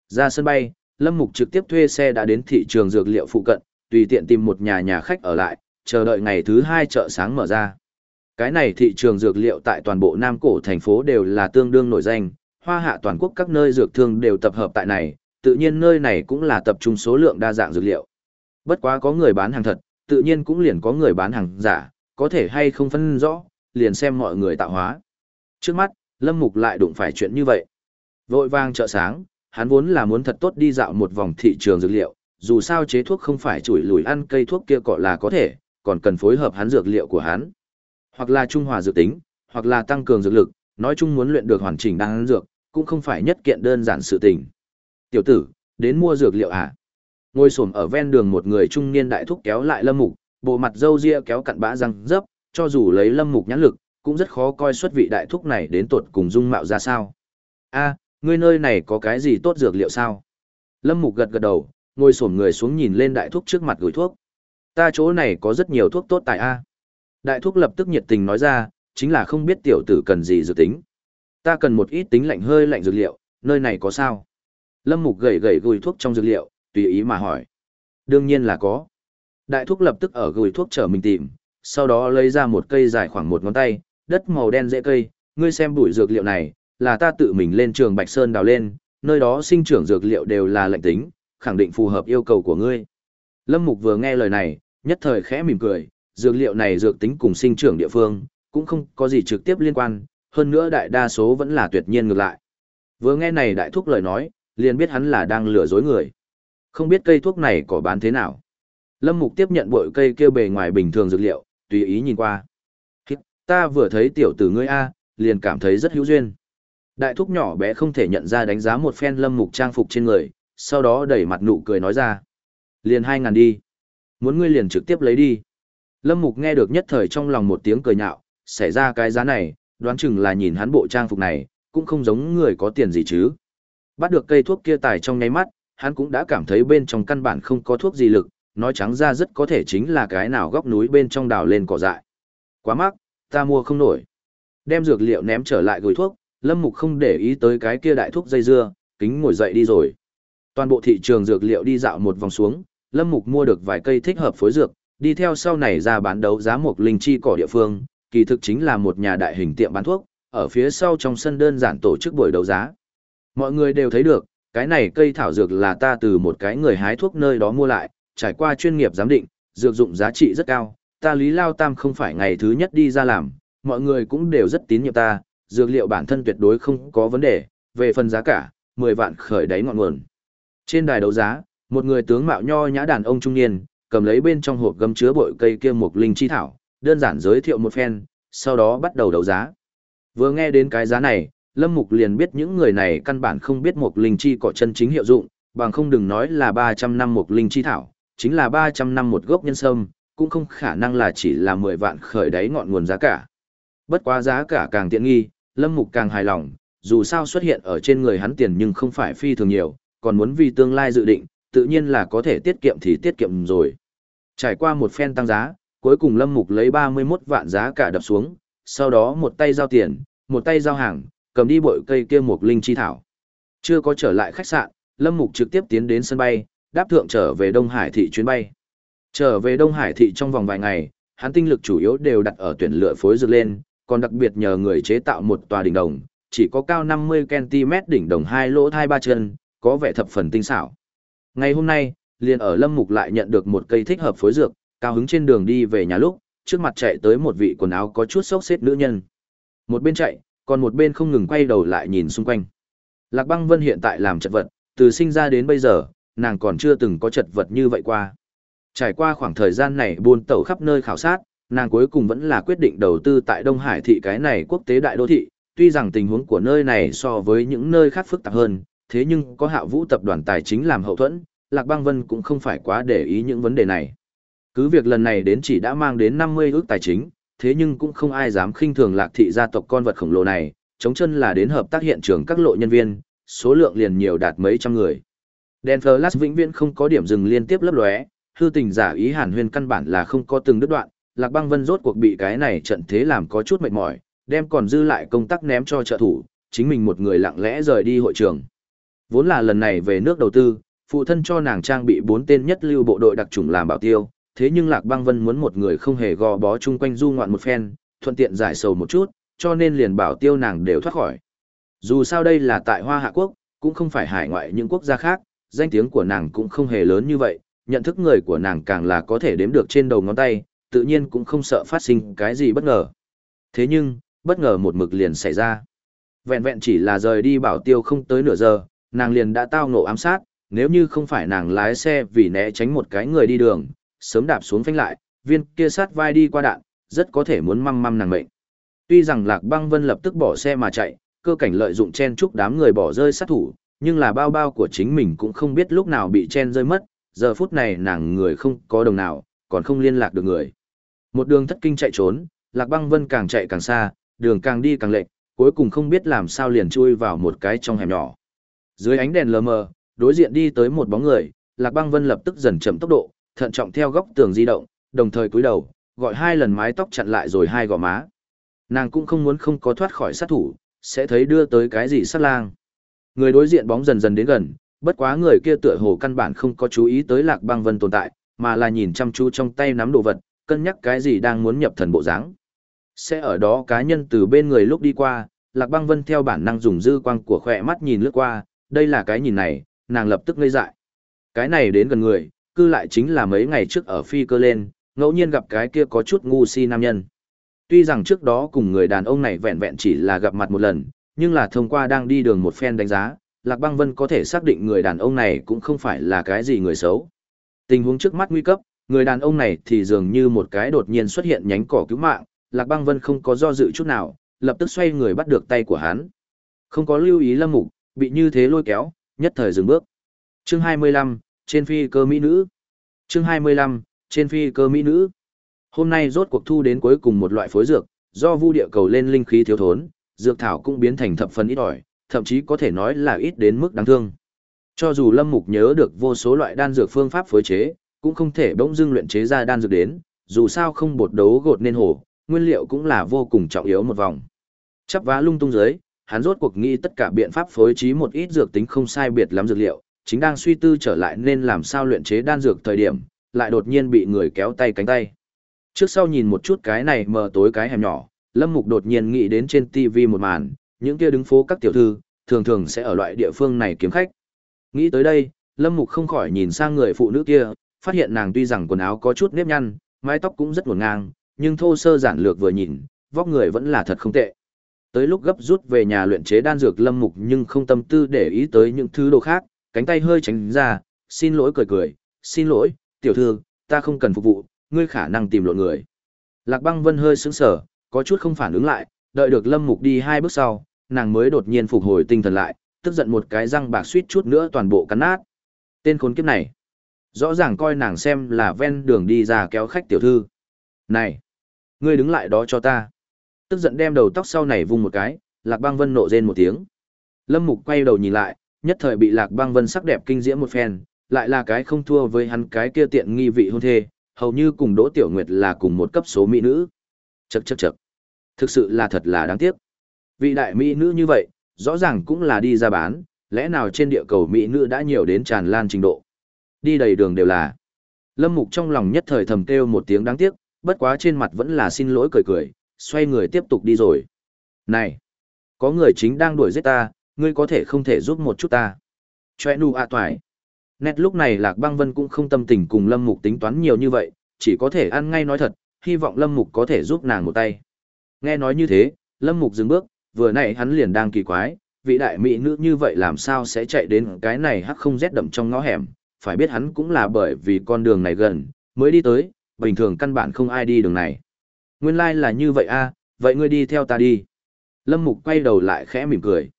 Ra sân bay, Lâm Mục trực tiếp thuê xe đã đến thị trường dược liệu phụ cận, tùy tiện tìm một nhà nhà khách ở lại, chờ đợi ngày thứ hai chợ sáng mở ra. Cái này thị trường dược liệu tại toàn bộ Nam Cổ thành phố đều là tương đương nổi danh, hoa hạ toàn quốc các nơi dược thương đều tập hợp tại này, tự nhiên nơi này cũng là tập trung số lượng đa dạng dược liệu. Bất quá có người bán hàng thật, tự nhiên cũng liền có người bán hàng giả, có thể hay không phân rõ, liền xem mọi người tạo hóa. Trước mắt, Lâm Mục lại đụng phải chuyện như vậy. Vội vang chợ sáng, hắn vốn là muốn thật tốt đi dạo một vòng thị trường dược liệu, dù sao chế thuốc không phải chủi lùi ăn cây thuốc kia cọ là có thể, còn cần phối hợp hắn dược liệu của hắn. Hoặc là trung hòa dược tính, hoặc là tăng cường dược lực, nói chung muốn luyện được hoàn chỉnh đan dược, cũng không phải nhất kiện đơn giản sự tình. Tiểu tử, đến mua dược liệu à? Ngồi xổm ở ven đường một người trung niên đại thúc kéo lại Lâm Mục, bộ mặt râu ria kéo cặn bã răng dấp, cho dù lấy Lâm Mục nhãn lực, cũng rất khó coi xuất vị đại thúc này đến tuột cùng dung mạo ra sao. A, ngươi nơi này có cái gì tốt dược liệu sao? Lâm Mục gật gật đầu, ngồi xổm người xuống nhìn lên đại thúc trước mặt gửi thuốc. Ta chỗ này có rất nhiều thuốc tốt tại A. Đại thúc lập tức nhiệt tình nói ra, chính là không biết tiểu tử cần gì dự tính. Ta cần một ít tính lạnh hơi lạnh dược liệu, nơi này có sao? Lâm Mục gầy gầy gùi thuốc trong dược liệu, tùy ý mà hỏi. Đương nhiên là có. Đại thúc lập tức ở gùi thuốc trở mình tìm, sau đó lấy ra một cây dài khoảng một ngón tay, đất màu đen dễ cây, ngươi xem bụi dược liệu này, là ta tự mình lên trường Bạch Sơn đào lên, nơi đó sinh trưởng dược liệu đều là lạnh tính, khẳng định phù hợp yêu cầu của ngươi. Lâm Mục vừa nghe lời này, nhất thời khẽ mỉm cười, dược liệu này dược tính cùng sinh trưởng địa phương, cũng không có gì trực tiếp liên quan, hơn nữa đại đa số vẫn là tuyệt nhiên ngược lại. Vừa nghe này đại thúc lời nói, liền biết hắn là đang lừa dối người. Không biết cây thuốc này có bán thế nào. Lâm Mục tiếp nhận bội cây kêu bề ngoài bình thường dược liệu, tùy ý nhìn qua. Ta vừa thấy tiểu tử ngươi A, liền cảm thấy rất hữu duyên. Đại thúc nhỏ bé không thể nhận ra đánh giá một phen Lâm Mục trang phục trên người, sau đó đẩy mặt nụ cười nói ra. Liền hai ngàn đi. Muốn ngươi liền trực tiếp lấy đi. Lâm Mục nghe được nhất thời trong lòng một tiếng cười nhạo, xảy ra cái giá này, đoán chừng là nhìn hắn bộ trang phục này, cũng không giống người có tiền gì chứ. Bắt được cây thuốc kia tài trong nháy mắt, hắn cũng đã cảm thấy bên trong căn bản không có thuốc gì lực, nói trắng ra rất có thể chính là cái nào góc núi bên trong đào lên cỏ dại. Quá mắc, ta mua không nổi. Đem dược liệu ném trở lại gửi thuốc, Lâm Mục không để ý tới cái kia đại thuốc dây dưa, kính ngồi dậy đi rồi. Toàn bộ thị trường dược liệu đi dạo một vòng xuống, Lâm Mục mua được vài cây thích hợp phối dược, đi theo sau này ra bán đấu giá một linh chi cỏ địa phương, kỳ thực chính là một nhà đại hình tiệm bán thuốc, ở phía sau trong sân đơn giản tổ chức buổi đấu giá. Mọi người đều thấy được, cái này cây thảo dược là ta từ một cái người hái thuốc nơi đó mua lại, trải qua chuyên nghiệp giám định, dược dụng giá trị rất cao, ta Lý Lao Tam không phải ngày thứ nhất đi ra làm, mọi người cũng đều rất tín nhiệm ta, dược liệu bản thân tuyệt đối không có vấn đề, về phần giá cả, 10 vạn khởi đáy ngọn nguồn. Trên đài đấu giá, một người tướng mạo nho nhã đàn ông trung niên, cầm lấy bên trong hộp gấm chứa bội cây kia một linh chi thảo, đơn giản giới thiệu một phen, sau đó bắt đầu đấu giá. Vừa nghe đến cái giá này, Lâm Mục liền biết những người này căn bản không biết một linh chi có chân chính hiệu dụng, bằng không đừng nói là 300 năm một linh chi thảo, chính là 300 năm một gốc nhân sâm, cũng không khả năng là chỉ là 10 vạn khởi đáy ngọn nguồn giá cả. Bất quá giá cả càng tiện nghi, Lâm Mục càng hài lòng, dù sao xuất hiện ở trên người hắn tiền nhưng không phải phi thường nhiều, còn muốn vì tương lai dự định, tự nhiên là có thể tiết kiệm thì tiết kiệm rồi. Trải qua một phen tăng giá, cuối cùng Lâm Mục lấy 31 vạn giá cả đập xuống, sau đó một tay giao tiền, một tay giao hàng, cầm đi bội cây kia một linh chi thảo. Chưa có trở lại khách sạn, Lâm Mục trực tiếp tiến đến sân bay, đáp thượng trở về Đông Hải thị chuyến bay. Trở về Đông Hải thị trong vòng vài ngày, hắn tinh lực chủ yếu đều đặt ở tuyển lựa phối dược lên, còn đặc biệt nhờ người chế tạo một tòa đỉnh đồng, chỉ có cao 50cm đỉnh đồng hai lỗ thai ba chân, có vẻ thập phần tinh xảo. Ngày hôm nay, liền ở Lâm Mục lại nhận được một cây thích hợp phối dược, cao hứng trên đường đi về nhà lúc, trước mặt chạy tới một vị quần áo có chút xốc xếp nữ nhân. Một bên chạy, còn một bên không ngừng quay đầu lại nhìn xung quanh. Lạc băng vân hiện tại làm chật vật, từ sinh ra đến bây giờ, nàng còn chưa từng có chật vật như vậy qua. Trải qua khoảng thời gian này buôn tẩu khắp nơi khảo sát, nàng cuối cùng vẫn là quyết định đầu tư tại Đông Hải thị cái này quốc tế đại đô thị, tuy rằng tình huống của nơi này so với những nơi khác phức tạp hơn, thế nhưng có hạ vũ tập đoàn tài chính làm hậu thuẫn, Lạc Băng Vân cũng không phải quá để ý những vấn đề này. Cứ việc lần này đến chỉ đã mang đến 50 ước tài chính, thế nhưng cũng không ai dám khinh thường Lạc thị gia tộc con vật khổng lồ này, chống chân là đến hợp tác hiện trường các lộ nhân viên, số lượng liền nhiều đạt mấy trăm người. Đèn flash vĩnh viễn không có điểm dừng liên tiếp lấp lóe, hư tình giả ý Hàn Huyên căn bản là không có từng đứt đoạn, Lạc Băng Vân rốt cuộc bị cái này trận thế làm có chút mệt mỏi, đem còn dư lại công tác ném cho trợ thủ, chính mình một người lặng lẽ rời đi hội trường. Vốn là lần này về nước đầu tư, phụ thân cho nàng trang bị bốn tên nhất lưu bộ đội đặc chủng làm bảo tiêu, thế nhưng Lạc Băng Vân muốn một người không hề gò bó chung quanh du ngoạn một phen, thuận tiện giải sầu một chút, cho nên liền bảo tiêu nàng đều thoát khỏi. Dù sao đây là tại Hoa Hạ Quốc, cũng không phải hải ngoại những quốc gia khác, danh tiếng của nàng cũng không hề lớn như vậy, nhận thức người của nàng càng là có thể đếm được trên đầu ngón tay, tự nhiên cũng không sợ phát sinh cái gì bất ngờ. Thế nhưng, bất ngờ một mực liền xảy ra. Vẹn vẹn chỉ là rời đi bảo tiêu không tới nửa giờ, nàng liền đã tao ngộ ám sát, nếu như không phải nàng lái xe vì né tránh một cái người đi đường, sớm đạp xuống phanh lại, viên kia sát vai đi qua đạn, rất có thể muốn măng măng nàng mệnh. Tuy rằng Lạc Băng Vân lập tức bỏ xe mà chạy, cơ cảnh lợi dụng chen chúc đám người bỏ rơi sát thủ, nhưng là bao bao của chính mình cũng không biết lúc nào bị chen rơi mất, giờ phút này nàng người không có đồng nào, còn không liên lạc được người. Một đường thất kinh chạy trốn, Lạc Băng Vân càng chạy càng xa, đường càng đi càng lệch, cuối cùng không biết làm sao liền chui vào một cái trong hẻm nhỏ. Dưới ánh đèn lờ mờ, đối diện đi tới một bóng người, Lạc Băng Vân lập tức dần chậm tốc độ, thận trọng theo góc tường di động, đồng thời cúi đầu, gọi hai lần mái tóc chặn lại rồi hai gò má. Nàng cũng không muốn không có thoát khỏi sát thủ, sẽ thấy đưa tới cái gì sát lang. Người đối diện bóng dần dần đến gần, bất quá người kia tựa hồ căn bản không có chú ý tới Lạc Băng Vân tồn tại, mà là nhìn chăm chú trong tay nắm đồ vật, cân nhắc cái gì đang muốn nhập thần bộ dáng. Sẽ ở đó cá nhân từ bên người lúc đi qua, Lạc Băng Vân theo bản năng dùng dư quang của khỏe mắt nhìn lướt qua, đây là cái nhìn này, nàng lập tức ngây dại. Cái này đến gần người, cư lại chính là mấy ngày trước ở phi cơ lên, ngẫu nhiên gặp cái kia có chút ngu si nam nhân. Tuy rằng trước đó cùng người đàn ông này vẹn vẹn chỉ là gặp mặt một lần, nhưng là thông qua đang đi đường một phen đánh giá, Lạc Băng Vân có thể xác định người đàn ông này cũng không phải là cái gì người xấu. Tình huống trước mắt nguy cấp, người đàn ông này thì dường như một cái đột nhiên xuất hiện nhánh cỏ cứu mạng, Lạc Băng Vân không có do dự chút nào, lập tức xoay người bắt được tay của hắn. Không có lưu ý Lâm Mục, bị như thế lôi kéo, nhất thời dừng bước. Chương 25, trên phi cơ mỹ nữ. Chương 25, trên phi cơ mỹ nữ. Hôm nay rốt cuộc thu đến cuối cùng một loại phối dược, do vu địa cầu lên linh khí thiếu thốn, dược thảo cũng biến thành thập phần ít ỏi, thậm chí có thể nói là ít đến mức đáng thương. Cho dù Lâm Mục nhớ được vô số loại đan dược phương pháp phối chế, cũng không thể bỗng dưng luyện chế ra đan dược đến, dù sao không bột đấu gột nên hổ, nguyên liệu cũng là vô cùng trọng yếu một vòng. Chắp vá lung tung dưới, hắn rốt cuộc nghĩ tất cả biện pháp phối trí một ít dược tính không sai biệt lắm dược liệu, chính đang suy tư trở lại nên làm sao luyện chế đan dược thời điểm, lại đột nhiên bị người kéo tay cánh tay. Trước sau nhìn một chút cái này mờ tối cái hẻm nhỏ, Lâm Mục đột nhiên nghĩ đến trên TV một màn, những kia đứng phố các tiểu thư, thường thường sẽ ở loại địa phương này kiếm khách. Nghĩ tới đây, Lâm Mục không khỏi nhìn sang người phụ nữ kia, phát hiện nàng tuy rằng quần áo có chút nếp nhăn, mái tóc cũng rất nguồn ngang, nhưng thô sơ giản lược vừa nhìn, vóc người vẫn là thật không tệ. Tới lúc gấp rút về nhà luyện chế đan dược Lâm Mục nhưng không tâm tư để ý tới những thứ đồ khác, cánh tay hơi tránh ra, xin lỗi cười cười, xin lỗi, tiểu thư, ta không cần phục vụ, ngươi khả năng tìm lộn người. Lạc băng vân hơi sững sở, có chút không phản ứng lại, đợi được Lâm Mục đi hai bước sau, nàng mới đột nhiên phục hồi tinh thần lại, tức giận một cái răng bạc suýt chút nữa toàn bộ cắn nát. Tên khốn kiếp này, rõ ràng coi nàng xem là ven đường đi ra kéo khách tiểu thư. Này, ngươi đứng lại đó cho ta. Tức giận đem đầu tóc sau này vung một cái, Lạc Băng Vân nộ rên một tiếng. Lâm Mục quay đầu nhìn lại, nhất thời bị Lạc Băng Vân sắc đẹp kinh diễm một phen, lại là cái không thua với hắn cái kia tiện nghi vị hôn thê, hầu như cùng Đỗ Tiểu Nguyệt là cùng một cấp số mỹ nữ. Chậc chậc chậc. Thực sự là thật là đáng tiếc. Vị đại mỹ nữ như vậy, rõ ràng cũng là đi ra bán, lẽ nào trên địa cầu mỹ nữ đã nhiều đến tràn lan trình độ. Đi đầy đường đều là. Lâm Mục trong lòng nhất thời thầm kêu một tiếng đáng tiếc, bất quá trên mặt vẫn là xin lỗi cười cười, xoay người tiếp tục đi rồi. Này, có người chính đang đuổi giết ta, ngươi có thể không thể giúp một chút ta. Chòe nụ ạ à toài. Nét lúc này Lạc Băng Vân cũng không tâm tình cùng Lâm Mục tính toán nhiều như vậy, chỉ có thể ăn ngay nói thật, hy vọng Lâm Mục có thể giúp nàng một tay. Nghe nói như thế, Lâm Mục dừng bước, vừa nãy hắn liền đang kỳ quái, vị đại mỹ nữ như vậy làm sao sẽ chạy đến cái này hắc không rét đậm trong ngõ hẻm, phải biết hắn cũng là bởi vì con đường này gần, mới đi tới, bình thường căn bản không ai đi đường này. Nguyên lai like là như vậy a, vậy ngươi đi theo ta đi. Lâm Mục quay đầu lại khẽ mỉm cười.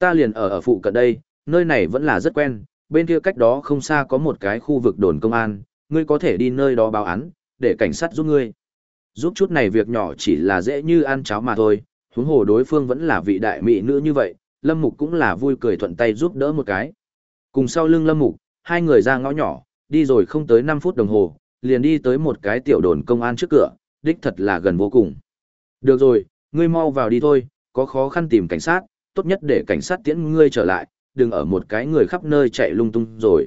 Ta liền ở ở phụ cận đây, nơi này vẫn là rất quen, bên kia cách đó không xa có một cái khu vực đồn công an, ngươi có thể đi nơi đó báo án, để cảnh sát giúp ngươi. Giúp chút này việc nhỏ chỉ là dễ như ăn cháo mà thôi, huống hồ đối phương vẫn là vị đại mỹ nữ như vậy, Lâm Mục cũng là vui cười thuận tay giúp đỡ một cái. Cùng sau lưng Lâm Mục, hai người ra ngõ nhỏ, đi rồi không tới 5 phút đồng hồ, liền đi tới một cái tiểu đồn công an trước cửa, đích thật là gần vô cùng. Được rồi, ngươi mau vào đi thôi, có khó khăn tìm cảnh sát, tốt nhất để cảnh sát tiễn ngươi trở lại, đừng ở một cái người khắp nơi chạy lung tung rồi.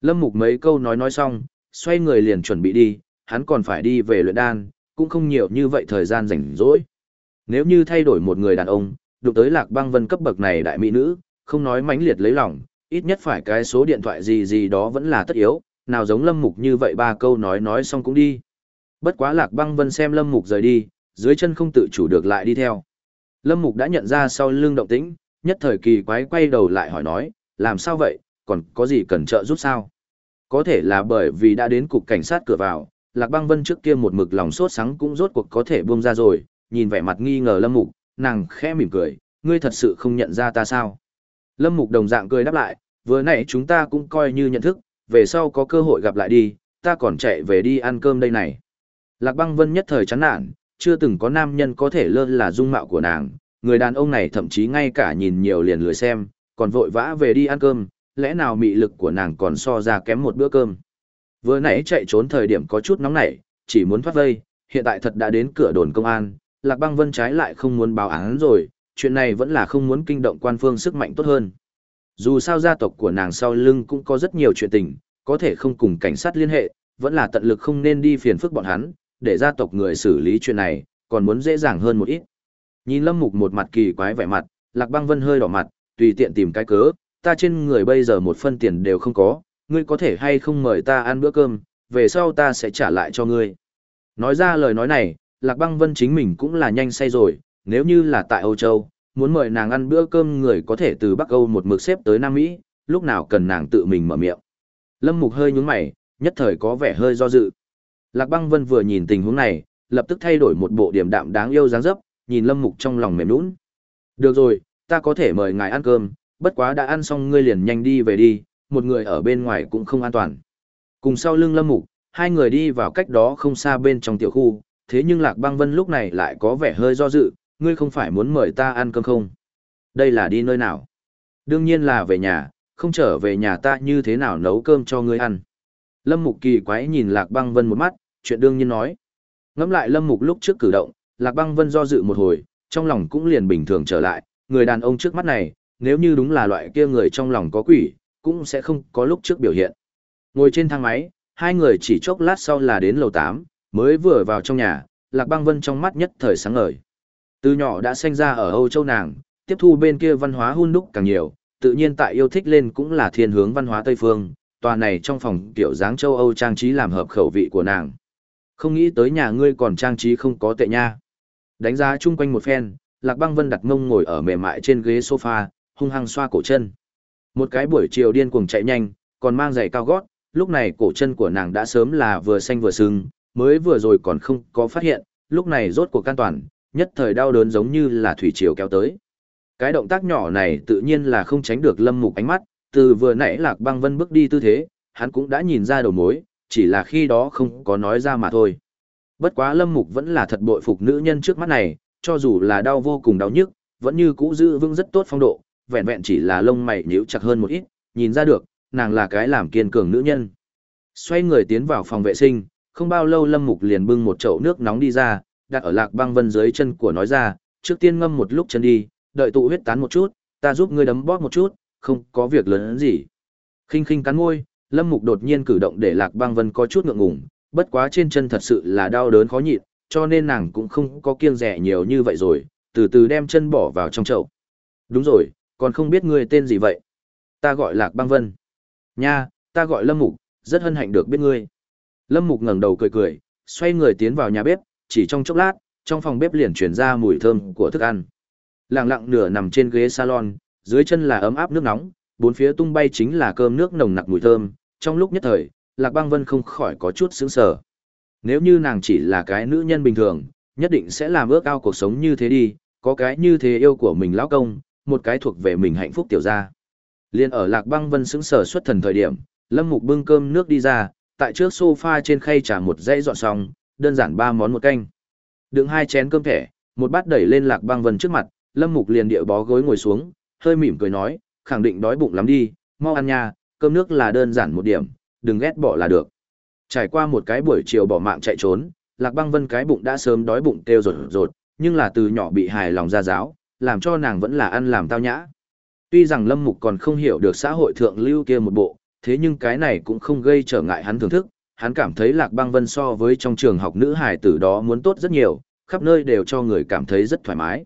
Lâm Mục mấy câu nói nói xong, xoay người liền chuẩn bị đi, hắn còn phải đi về luyện đan, cũng không nhiều như vậy thời gian rảnh rỗi. Nếu như thay đổi một người đàn ông, đụng tới lạc băng vân cấp bậc này đại mỹ nữ, không nói mãnh liệt lấy lòng, ít nhất phải cái số điện thoại gì gì đó vẫn là tất yếu, nào giống lâm mục như vậy ba câu nói nói xong cũng đi. Bất quá lạc băng vân xem lâm mục rời đi, dưới chân không tự chủ được lại đi theo. Lâm mục đã nhận ra sau lưng động tĩnh, nhất thời kỳ quái quay đầu lại hỏi nói, làm sao vậy, còn có gì cần trợ giúp sao? Có thể là bởi vì đã đến cục cảnh sát cửa vào, Lạc Băng Vân trước kia một mực lòng sốt sắng cũng rốt cuộc có thể buông ra rồi, nhìn vẻ mặt nghi ngờ Lâm Mục, nàng khẽ mỉm cười, ngươi thật sự không nhận ra ta sao? Lâm Mục đồng dạng cười đáp lại, vừa nãy chúng ta cũng coi như nhận thức, về sau có cơ hội gặp lại đi, ta còn chạy về đi ăn cơm đây này. Lạc Băng Vân nhất thời chán nản, chưa từng có nam nhân có thể lơ là dung mạo của nàng, người đàn ông này thậm chí ngay cả nhìn nhiều liền lười xem, còn vội vã về đi ăn cơm, lẽ nào mị lực của nàng còn so ra kém một bữa cơm. Vừa nãy chạy trốn thời điểm có chút nóng nảy, chỉ muốn thoát vây, hiện tại thật đã đến cửa đồn công an, Lạc Băng Vân trái lại không muốn báo án rồi, chuyện này vẫn là không muốn kinh động quan phương sức mạnh tốt hơn. Dù sao gia tộc của nàng sau lưng cũng có rất nhiều chuyện tình, có thể không cùng cảnh sát liên hệ, vẫn là tận lực không nên đi phiền phức bọn hắn, để gia tộc người xử lý chuyện này, còn muốn dễ dàng hơn một ít. Nhìn Lâm Mục một mặt kỳ quái vẻ mặt, Lạc Băng Vân hơi đỏ mặt, tùy tiện tìm cái cớ, ta trên người bây giờ một phân tiền đều không có, ngươi có thể hay không mời ta ăn bữa cơm, về sau ta sẽ trả lại cho ngươi. Nói ra lời nói này, Lạc Băng Vân chính mình cũng là nhanh say rồi, nếu như là tại Âu Châu, muốn mời nàng ăn bữa cơm người có thể từ Bắc Âu một mực xếp tới Nam Mỹ, lúc nào cần nàng tự mình mở miệng. Lâm Mục hơi nhún mày, nhất thời có vẻ hơi do dự. Lạc Băng Vân vừa nhìn tình huống này, lập tức thay đổi một bộ điểm đạm đáng yêu dáng dấp, nhìn Lâm Mục trong lòng mềm nũng. Được rồi, ta có thể mời ngài ăn cơm, bất quá đã ăn xong ngươi liền nhanh đi về đi, một người ở bên ngoài cũng không an toàn. Cùng sau lưng Lâm Mục, hai người đi vào cách đó không xa bên trong tiểu khu, thế nhưng Lạc Băng Vân lúc này lại có vẻ hơi do dự, ngươi không phải muốn mời ta ăn cơm không? Đây là đi nơi nào? Đương nhiên là về nhà, không trở về nhà ta như thế nào nấu cơm cho ngươi ăn. Lâm Mục kỳ quái nhìn Lạc Băng Vân một mắt, chuyện đương nhiên nói. Ngắm lại Lâm Mục lúc trước cử động, Lạc Băng Vân do dự một hồi, trong lòng cũng liền bình thường trở lại, người đàn ông trước mắt này, nếu như đúng là loại kia người trong lòng có quỷ, cũng sẽ không có lúc trước biểu hiện. Ngồi trên thang máy, hai người chỉ chốc lát sau là đến lầu 8, mới vừa vào trong nhà, Lạc Băng Vân trong mắt nhất thời sáng ngời. Từ nhỏ đã sinh ra ở Âu Châu nàng, tiếp thu bên kia văn hóa hun đúc càng nhiều, tự nhiên tại yêu thích lên cũng là thiên hướng văn hóa Tây phương, tòa này trong phòng tiểu dáng châu Âu trang trí làm hợp khẩu vị của nàng. Không nghĩ tới nhà ngươi còn trang trí không có tệ nha. Đánh giá chung quanh một phen, Lạc Băng Vân đặt mông ngồi ở mềm mại trên ghế sofa, hung hăng xoa cổ chân. Một cái buổi chiều điên cuồng chạy nhanh, còn mang giày cao gót, lúc này cổ chân của nàng đã sớm là vừa xanh vừa sưng, mới vừa rồi còn không có phát hiện, lúc này rốt cuộc can toàn, nhất thời đau đớn giống như là thủy triều kéo tới. Cái động tác nhỏ này tự nhiên là không tránh được lâm mục ánh mắt, từ vừa nãy lạc băng vân bước đi tư thế, hắn cũng đã nhìn ra đầu mối, chỉ là khi đó không có nói ra mà thôi. Bất quá lâm mục vẫn là thật bội phục nữ nhân trước mắt này, cho dù là đau vô cùng đau nhức, vẫn như cũ giữ vững rất tốt phong độ, vẹn vẹn chỉ là lông mày nhíu chặt hơn một ít, nhìn ra được, nàng là cái làm kiên cường nữ nhân. Xoay người tiến vào phòng vệ sinh, không bao lâu Lâm Mục liền bưng một chậu nước nóng đi ra, đặt ở Lạc Băng Vân dưới chân của nói ra, trước tiên ngâm một lúc chân đi, đợi tụ huyết tán một chút, ta giúp ngươi đấm bóp một chút, không có việc lớn gì. Khinh khinh cắn môi, Lâm Mục đột nhiên cử động để Lạc Băng Vân có chút ngượng ngùng, bất quá trên chân thật sự là đau đớn khó nhịn, cho nên nàng cũng không có kiêng rẻ nhiều như vậy rồi, từ từ đem chân bỏ vào trong chậu. Đúng rồi, còn không biết ngươi tên gì vậy? Ta gọi Lạc Băng Vân. Nha, ta gọi Lâm Mục, rất hân hạnh được biết ngươi. Lâm Mục ngẩng đầu cười cười, xoay người tiến vào nhà bếp, chỉ trong chốc lát, trong phòng bếp liền truyền ra mùi thơm của thức ăn. Lặng lặng nửa nằm trên ghế salon, dưới chân là ấm áp nước nóng, bốn phía tung bay chính là cơm nước nồng nặc mùi thơm, trong lúc nhất thời, Lạc Băng Vân không khỏi có chút sững sờ. Nếu như nàng chỉ là cái nữ nhân bình thường, nhất định sẽ làm ước ao cuộc sống như thế đi, có cái như thế yêu của mình lão công, một cái thuộc về mình hạnh phúc tiểu gia. Liên ở Lạc Băng Vân sững sờ xuất thần thời điểm, Lâm Mục bưng cơm nước đi ra, tại trước sofa trên khay trà một dãy dọn xong, đơn giản ba món một canh. Đựng hai chén cơm thẻ, một bát đẩy lên Lạc Băng Vân trước mặt, Lâm Mục liền địa bó gối ngồi xuống, hơi mỉm cười nói, khẳng định đói bụng lắm đi, mau ăn nha, cơm nước là đơn giản một điểm, đừng ghét bỏ là được. Trải qua một cái buổi chiều bỏ mạng chạy trốn, Lạc Băng Vân cái bụng đã sớm đói bụng kêu rột rột, nhưng là từ nhỏ bị hài lòng ra giáo, làm cho nàng vẫn là ăn làm tao nhã. Tuy rằng Lâm Mục còn không hiểu được xã hội thượng lưu kia một bộ, thế nhưng cái này cũng không gây trở ngại hắn thưởng thức, hắn cảm thấy Lạc Băng Vân so với trong trường học nữ hài tử đó muốn tốt rất nhiều, khắp nơi đều cho người cảm thấy rất thoải mái.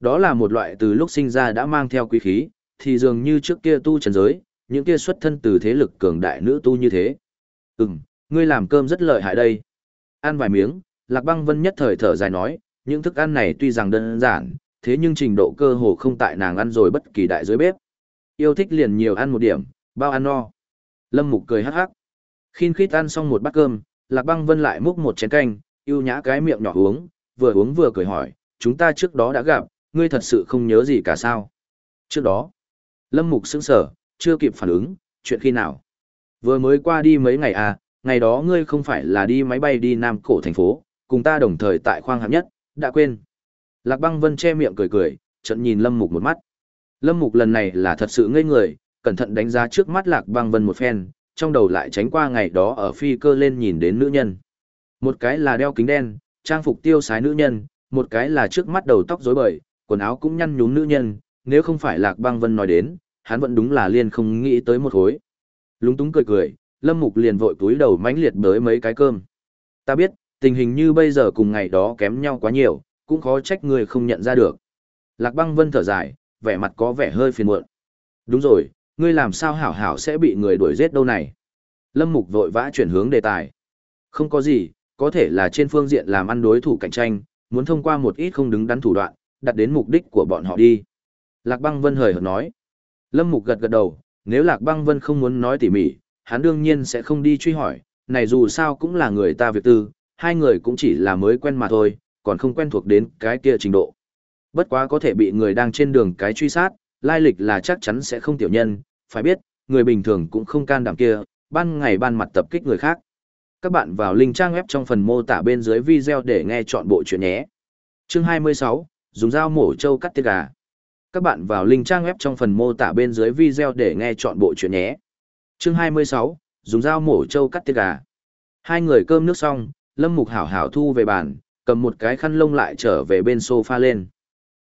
Đó là một loại từ lúc sinh ra đã mang theo quý khí, thì dường như trước kia tu trần giới, những kia xuất thân từ thế lực cường đại nữ tu như thế. Ừm, ngươi làm cơm rất lợi hại đây. Ăn vài miếng, Lạc Băng Vân nhất thời thở dài nói, những thức ăn này tuy rằng đơn giản, thế nhưng trình độ cơ hồ không tại nàng ăn rồi bất kỳ đại dưới bếp. Yêu thích liền nhiều ăn một điểm, bao ăn no. Lâm Mục cười hắc hắc. Khi khít ăn xong một bát cơm, Lạc Băng Vân lại múc một chén canh, yêu nhã cái miệng nhỏ uống, vừa uống vừa cười hỏi, chúng ta trước đó đã gặp, ngươi thật sự không nhớ gì cả sao? Trước đó, Lâm Mục sững sở, chưa kịp phản ứng, chuyện khi nào? Vừa mới qua đi mấy ngày à, ngày đó ngươi không phải là đi máy bay đi Nam Cổ thành phố, cùng ta đồng thời tại khoang hạng nhất, đã quên. Lạc băng vân che miệng cười cười, trận nhìn Lâm Mục một mắt. Lâm Mục lần này là thật sự ngây người, cẩn thận đánh giá trước mắt Lạc băng vân một phen, trong đầu lại tránh qua ngày đó ở phi cơ lên nhìn đến nữ nhân. Một cái là đeo kính đen, trang phục tiêu sái nữ nhân, một cái là trước mắt đầu tóc rối bời, quần áo cũng nhăn nhúm nữ nhân, nếu không phải Lạc băng vân nói đến, hắn vẫn đúng là liên không nghĩ tới một hối. Lúng túng cười cười, Lâm Mục liền vội túi đầu mãnh liệt bới mấy cái cơm. Ta biết, tình hình như bây giờ cùng ngày đó kém nhau quá nhiều, cũng khó trách người không nhận ra được. Lạc băng vân thở dài, vẻ mặt có vẻ hơi phiền muộn. Đúng rồi, ngươi làm sao hảo hảo sẽ bị người đuổi giết đâu này. Lâm Mục vội vã chuyển hướng đề tài. Không có gì, có thể là trên phương diện làm ăn đối thủ cạnh tranh, muốn thông qua một ít không đứng đắn thủ đoạn, đặt đến mục đích của bọn họ đi. Lạc băng vân hời hợt nói. Lâm Mục gật gật đầu, nếu Lạc băng vân không muốn nói tỉ mỉ, hắn đương nhiên sẽ không đi truy hỏi, này dù sao cũng là người ta việc tư, hai người cũng chỉ là mới quen mà thôi, còn không quen thuộc đến cái kia trình độ. Bất quá có thể bị người đang trên đường cái truy sát, lai lịch là chắc chắn sẽ không tiểu nhân, phải biết, người bình thường cũng không can đảm kia, ban ngày ban mặt tập kích người khác. Các bạn vào link trang web trong phần mô tả bên dưới video để nghe chọn bộ chuyện nhé. Chương 26, dùng dao mổ trâu cắt tiết gà. Các bạn vào link trang web trong phần mô tả bên dưới video để nghe chọn bộ chuyện nhé. Chương 26, dùng dao mổ trâu cắt tiết gà. Hai người cơm nước xong, Lâm Mục hảo hảo thu về bàn, cầm một cái khăn lông lại trở về bên sofa lên.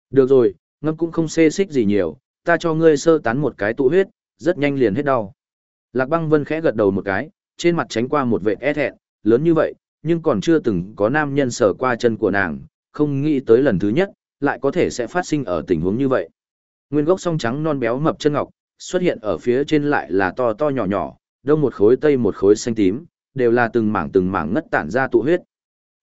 Được rồi, ngâm cũng không xê xích gì nhiều, ta cho ngươi sơ tán một cái tụ huyết, rất nhanh liền hết đau. Lạc băng vân khẽ gật đầu một cái, trên mặt tránh qua một vệt e thẹn, lớn như vậy, nhưng còn chưa từng có nam nhân sờ qua chân của nàng, không nghĩ tới lần thứ nhất, lại có thể sẽ phát sinh ở tình huống như vậy. Nguyên gốc song trắng non béo mập chân ngọc, xuất hiện ở phía trên lại là to to nhỏ nhỏ, đông một khối tây một khối xanh tím, đều là từng mảng từng mảng ngất tản ra tụ huyết.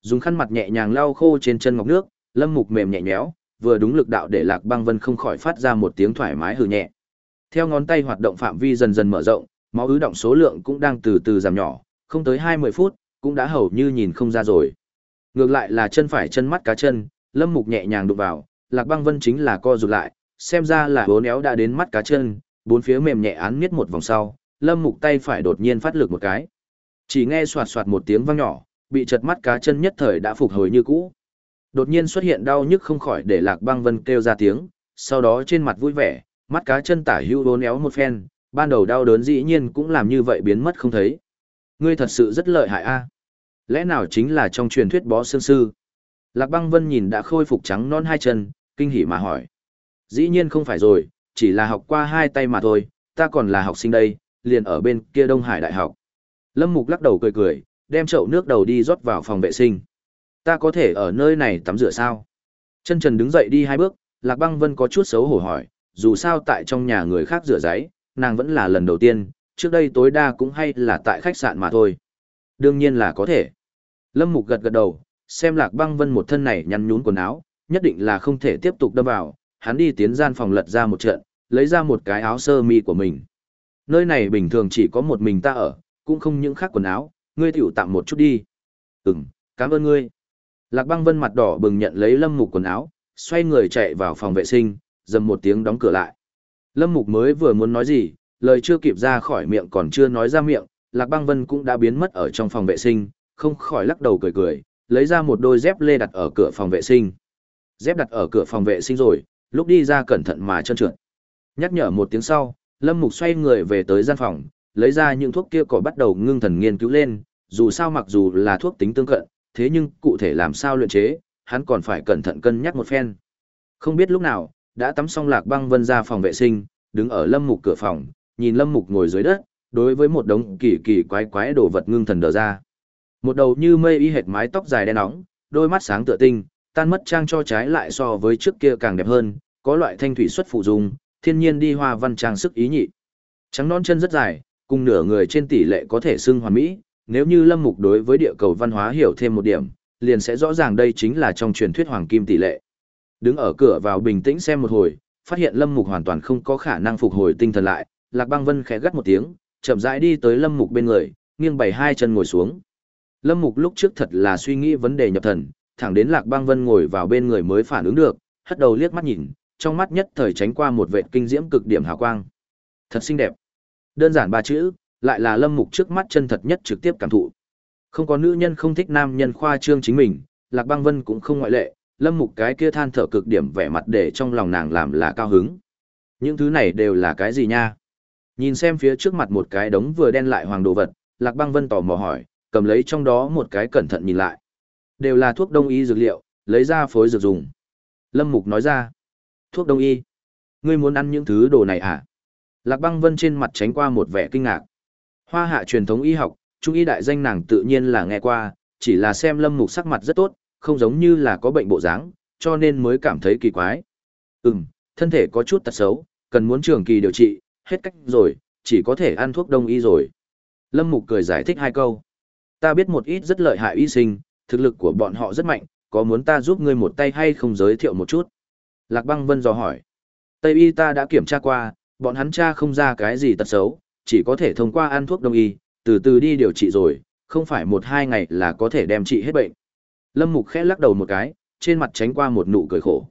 Dùng khăn mặt nhẹ nhàng lau khô trên chân ngọc nước, Lâm Mục mềm nhẹ nhéo, vừa đúng lực đạo để Lạc Băng Vân không khỏi phát ra một tiếng thoải mái hừ nhẹ. Theo ngón tay hoạt động phạm vi dần dần mở rộng, máu ứ động số lượng cũng đang từ từ giảm nhỏ, không tới 20 phút, cũng đã hầu như nhìn không ra rồi. Ngược lại là chân phải chân mắt cá chân, Lâm Mục nhẹ nhàng đụng vào, Lạc Băng Vân chính là co rụt lại, xem ra là bốn néo đã đến mắt cá chân, bốn phía mềm nhẹ án miết một vòng sau, Lâm Mục tay phải đột nhiên phát lực một cái. Chỉ nghe soạt soạt một tiếng vang nhỏ, bị chật mắt cá chân nhất thời đã phục hồi như cũ. Đột nhiên xuất hiện đau nhức không khỏi để Lạc Băng Vân kêu ra tiếng, sau đó trên mặt vui vẻ, mắt cá chân tả hưu hố néo một phen, ban đầu đau đớn dĩ nhiên cũng làm như vậy biến mất không thấy. Ngươi thật sự rất lợi hại a. Lẽ nào chính là trong truyền thuyết bó xương sư? Lạc Băng Vân nhìn đã khôi phục trắng non hai chân, kinh hỉ mà hỏi. Dĩ nhiên không phải rồi, chỉ là học qua hai tay mà thôi, ta còn là học sinh đây, liền ở bên kia Đông Hải Đại học. Lâm Mục lắc đầu cười cười, đem chậu nước đầu đi rót vào phòng vệ sinh. Ta có thể ở nơi này tắm rửa sao? Chân trần đứng dậy đi hai bước, Lạc Băng Vân có chút xấu hổ hỏi, dù sao tại trong nhà người khác rửa giấy, nàng vẫn là lần đầu tiên, trước đây tối đa cũng hay là tại khách sạn mà thôi. Đương nhiên là có thể. Lâm Mục gật gật đầu, xem Lạc Băng Vân một thân này nhăn nhún quần áo, nhất định là không thể tiếp tục đâm vào, hắn đi tiến gian phòng lật ra một trận, lấy ra một cái áo sơ mi của mình. Nơi này bình thường chỉ có một mình ta ở, cũng không những khác quần áo, ngươi tiểu tạm một chút đi. Ừm, cảm ơn ngươi. Lạc băng vân mặt đỏ bừng nhận lấy lâm mục quần áo, xoay người chạy vào phòng vệ sinh, dầm một tiếng đóng cửa lại. Lâm mục mới vừa muốn nói gì, lời chưa kịp ra khỏi miệng còn chưa nói ra miệng, Lạc băng vân cũng đã biến mất ở trong phòng vệ sinh, không khỏi lắc đầu cười cười, lấy ra một đôi dép lê đặt ở cửa phòng vệ sinh. Dép đặt ở cửa phòng vệ sinh rồi, lúc đi ra cẩn thận mà chân trượt. Nhắc nhở một tiếng sau, Lâm Mục xoay người về tới gian phòng, lấy ra những thuốc kia cỏ bắt đầu ngưng thần nghiên cứu lên, dù sao mặc dù là thuốc tính tương cận, thế nhưng cụ thể làm sao luyện chế, hắn còn phải cẩn thận cân nhắc một phen. Không biết lúc nào, đã tắm xong Lạc Băng Vân ra phòng vệ sinh, đứng ở Lâm Mục cửa phòng, nhìn Lâm Mục ngồi dưới đất, đối với một đống kỳ kỳ quái quái đồ vật ngưng thần đờ ra. Một đầu như mây y hệt mái tóc dài đen nóng, đôi mắt sáng tựa tinh, tan mất trang cho trái lại so với trước kia càng đẹp hơn, có loại thanh thủy xuất phụ dung, thiên nhiên đi hoa văn trang sức ý nhị. Trắng non chân rất dài, cùng nửa người trên tỷ lệ có thể xưng hoàn mỹ, nếu như Lâm Mục đối với địa cầu văn hóa hiểu thêm một điểm, liền sẽ rõ ràng đây chính là trong truyền thuyết hoàng kim tỷ lệ. Đứng ở cửa vào bình tĩnh xem một hồi, phát hiện Lâm Mục hoàn toàn không có khả năng phục hồi tinh thần lại, Lạc Băng Vân khẽ gắt một tiếng, chậm rãi đi tới Lâm Mục bên người, nghiêng bảy hai chân ngồi xuống. Lâm Mục lúc trước thật là suy nghĩ vấn đề nhập thần, thẳng đến Lạc Băng Vân ngồi vào bên người mới phản ứng được, hất đầu liếc mắt nhìn, trong mắt nhất thời tránh qua một vệt kinh diễm cực điểm hào quang. Thật xinh đẹp. Đơn giản ba chữ, lại là Lâm Mục trước mắt chân thật nhất trực tiếp cảm thụ. Không có nữ nhân không thích nam nhân khoa trương chính mình, Lạc Băng Vân cũng không ngoại lệ, Lâm Mục cái kia than thở cực điểm vẻ mặt để trong lòng nàng làm là cao hứng. Những thứ này đều là cái gì nha? Nhìn xem phía trước mặt một cái đống vừa đen lại hoàng đồ vật, Lạc Băng Vân tò mò hỏi, cầm lấy trong đó một cái cẩn thận nhìn lại. Đều là thuốc đông y dược liệu, lấy ra phối dược dùng. Lâm Mục nói ra, thuốc đông y. Ngươi muốn ăn những thứ đồ này à? Lạc băng vân trên mặt tránh qua một vẻ kinh ngạc. Hoa hạ truyền thống y học, trung y đại danh nàng tự nhiên là nghe qua, chỉ là xem Lâm Mục sắc mặt rất tốt, không giống như là có bệnh bộ dáng, cho nên mới cảm thấy kỳ quái. Ừm, thân thể có chút tật xấu, cần muốn trường kỳ điều trị, hết cách rồi, chỉ có thể ăn thuốc đông y rồi. Lâm Mục cười giải thích hai câu. Ta biết một ít rất lợi hại y sinh, thực lực của bọn họ rất mạnh, có muốn ta giúp ngươi một tay hay không giới thiệu một chút? Lạc băng vân dò hỏi. Tây y ta đã kiểm tra qua, bọn hắn tra không ra cái gì tật xấu, chỉ có thể thông qua ăn thuốc đông y, từ từ đi điều trị rồi, không phải một hai ngày là có thể đem trị hết bệnh. Lâm Mục khẽ lắc đầu một cái, trên mặt tránh qua một nụ cười khổ.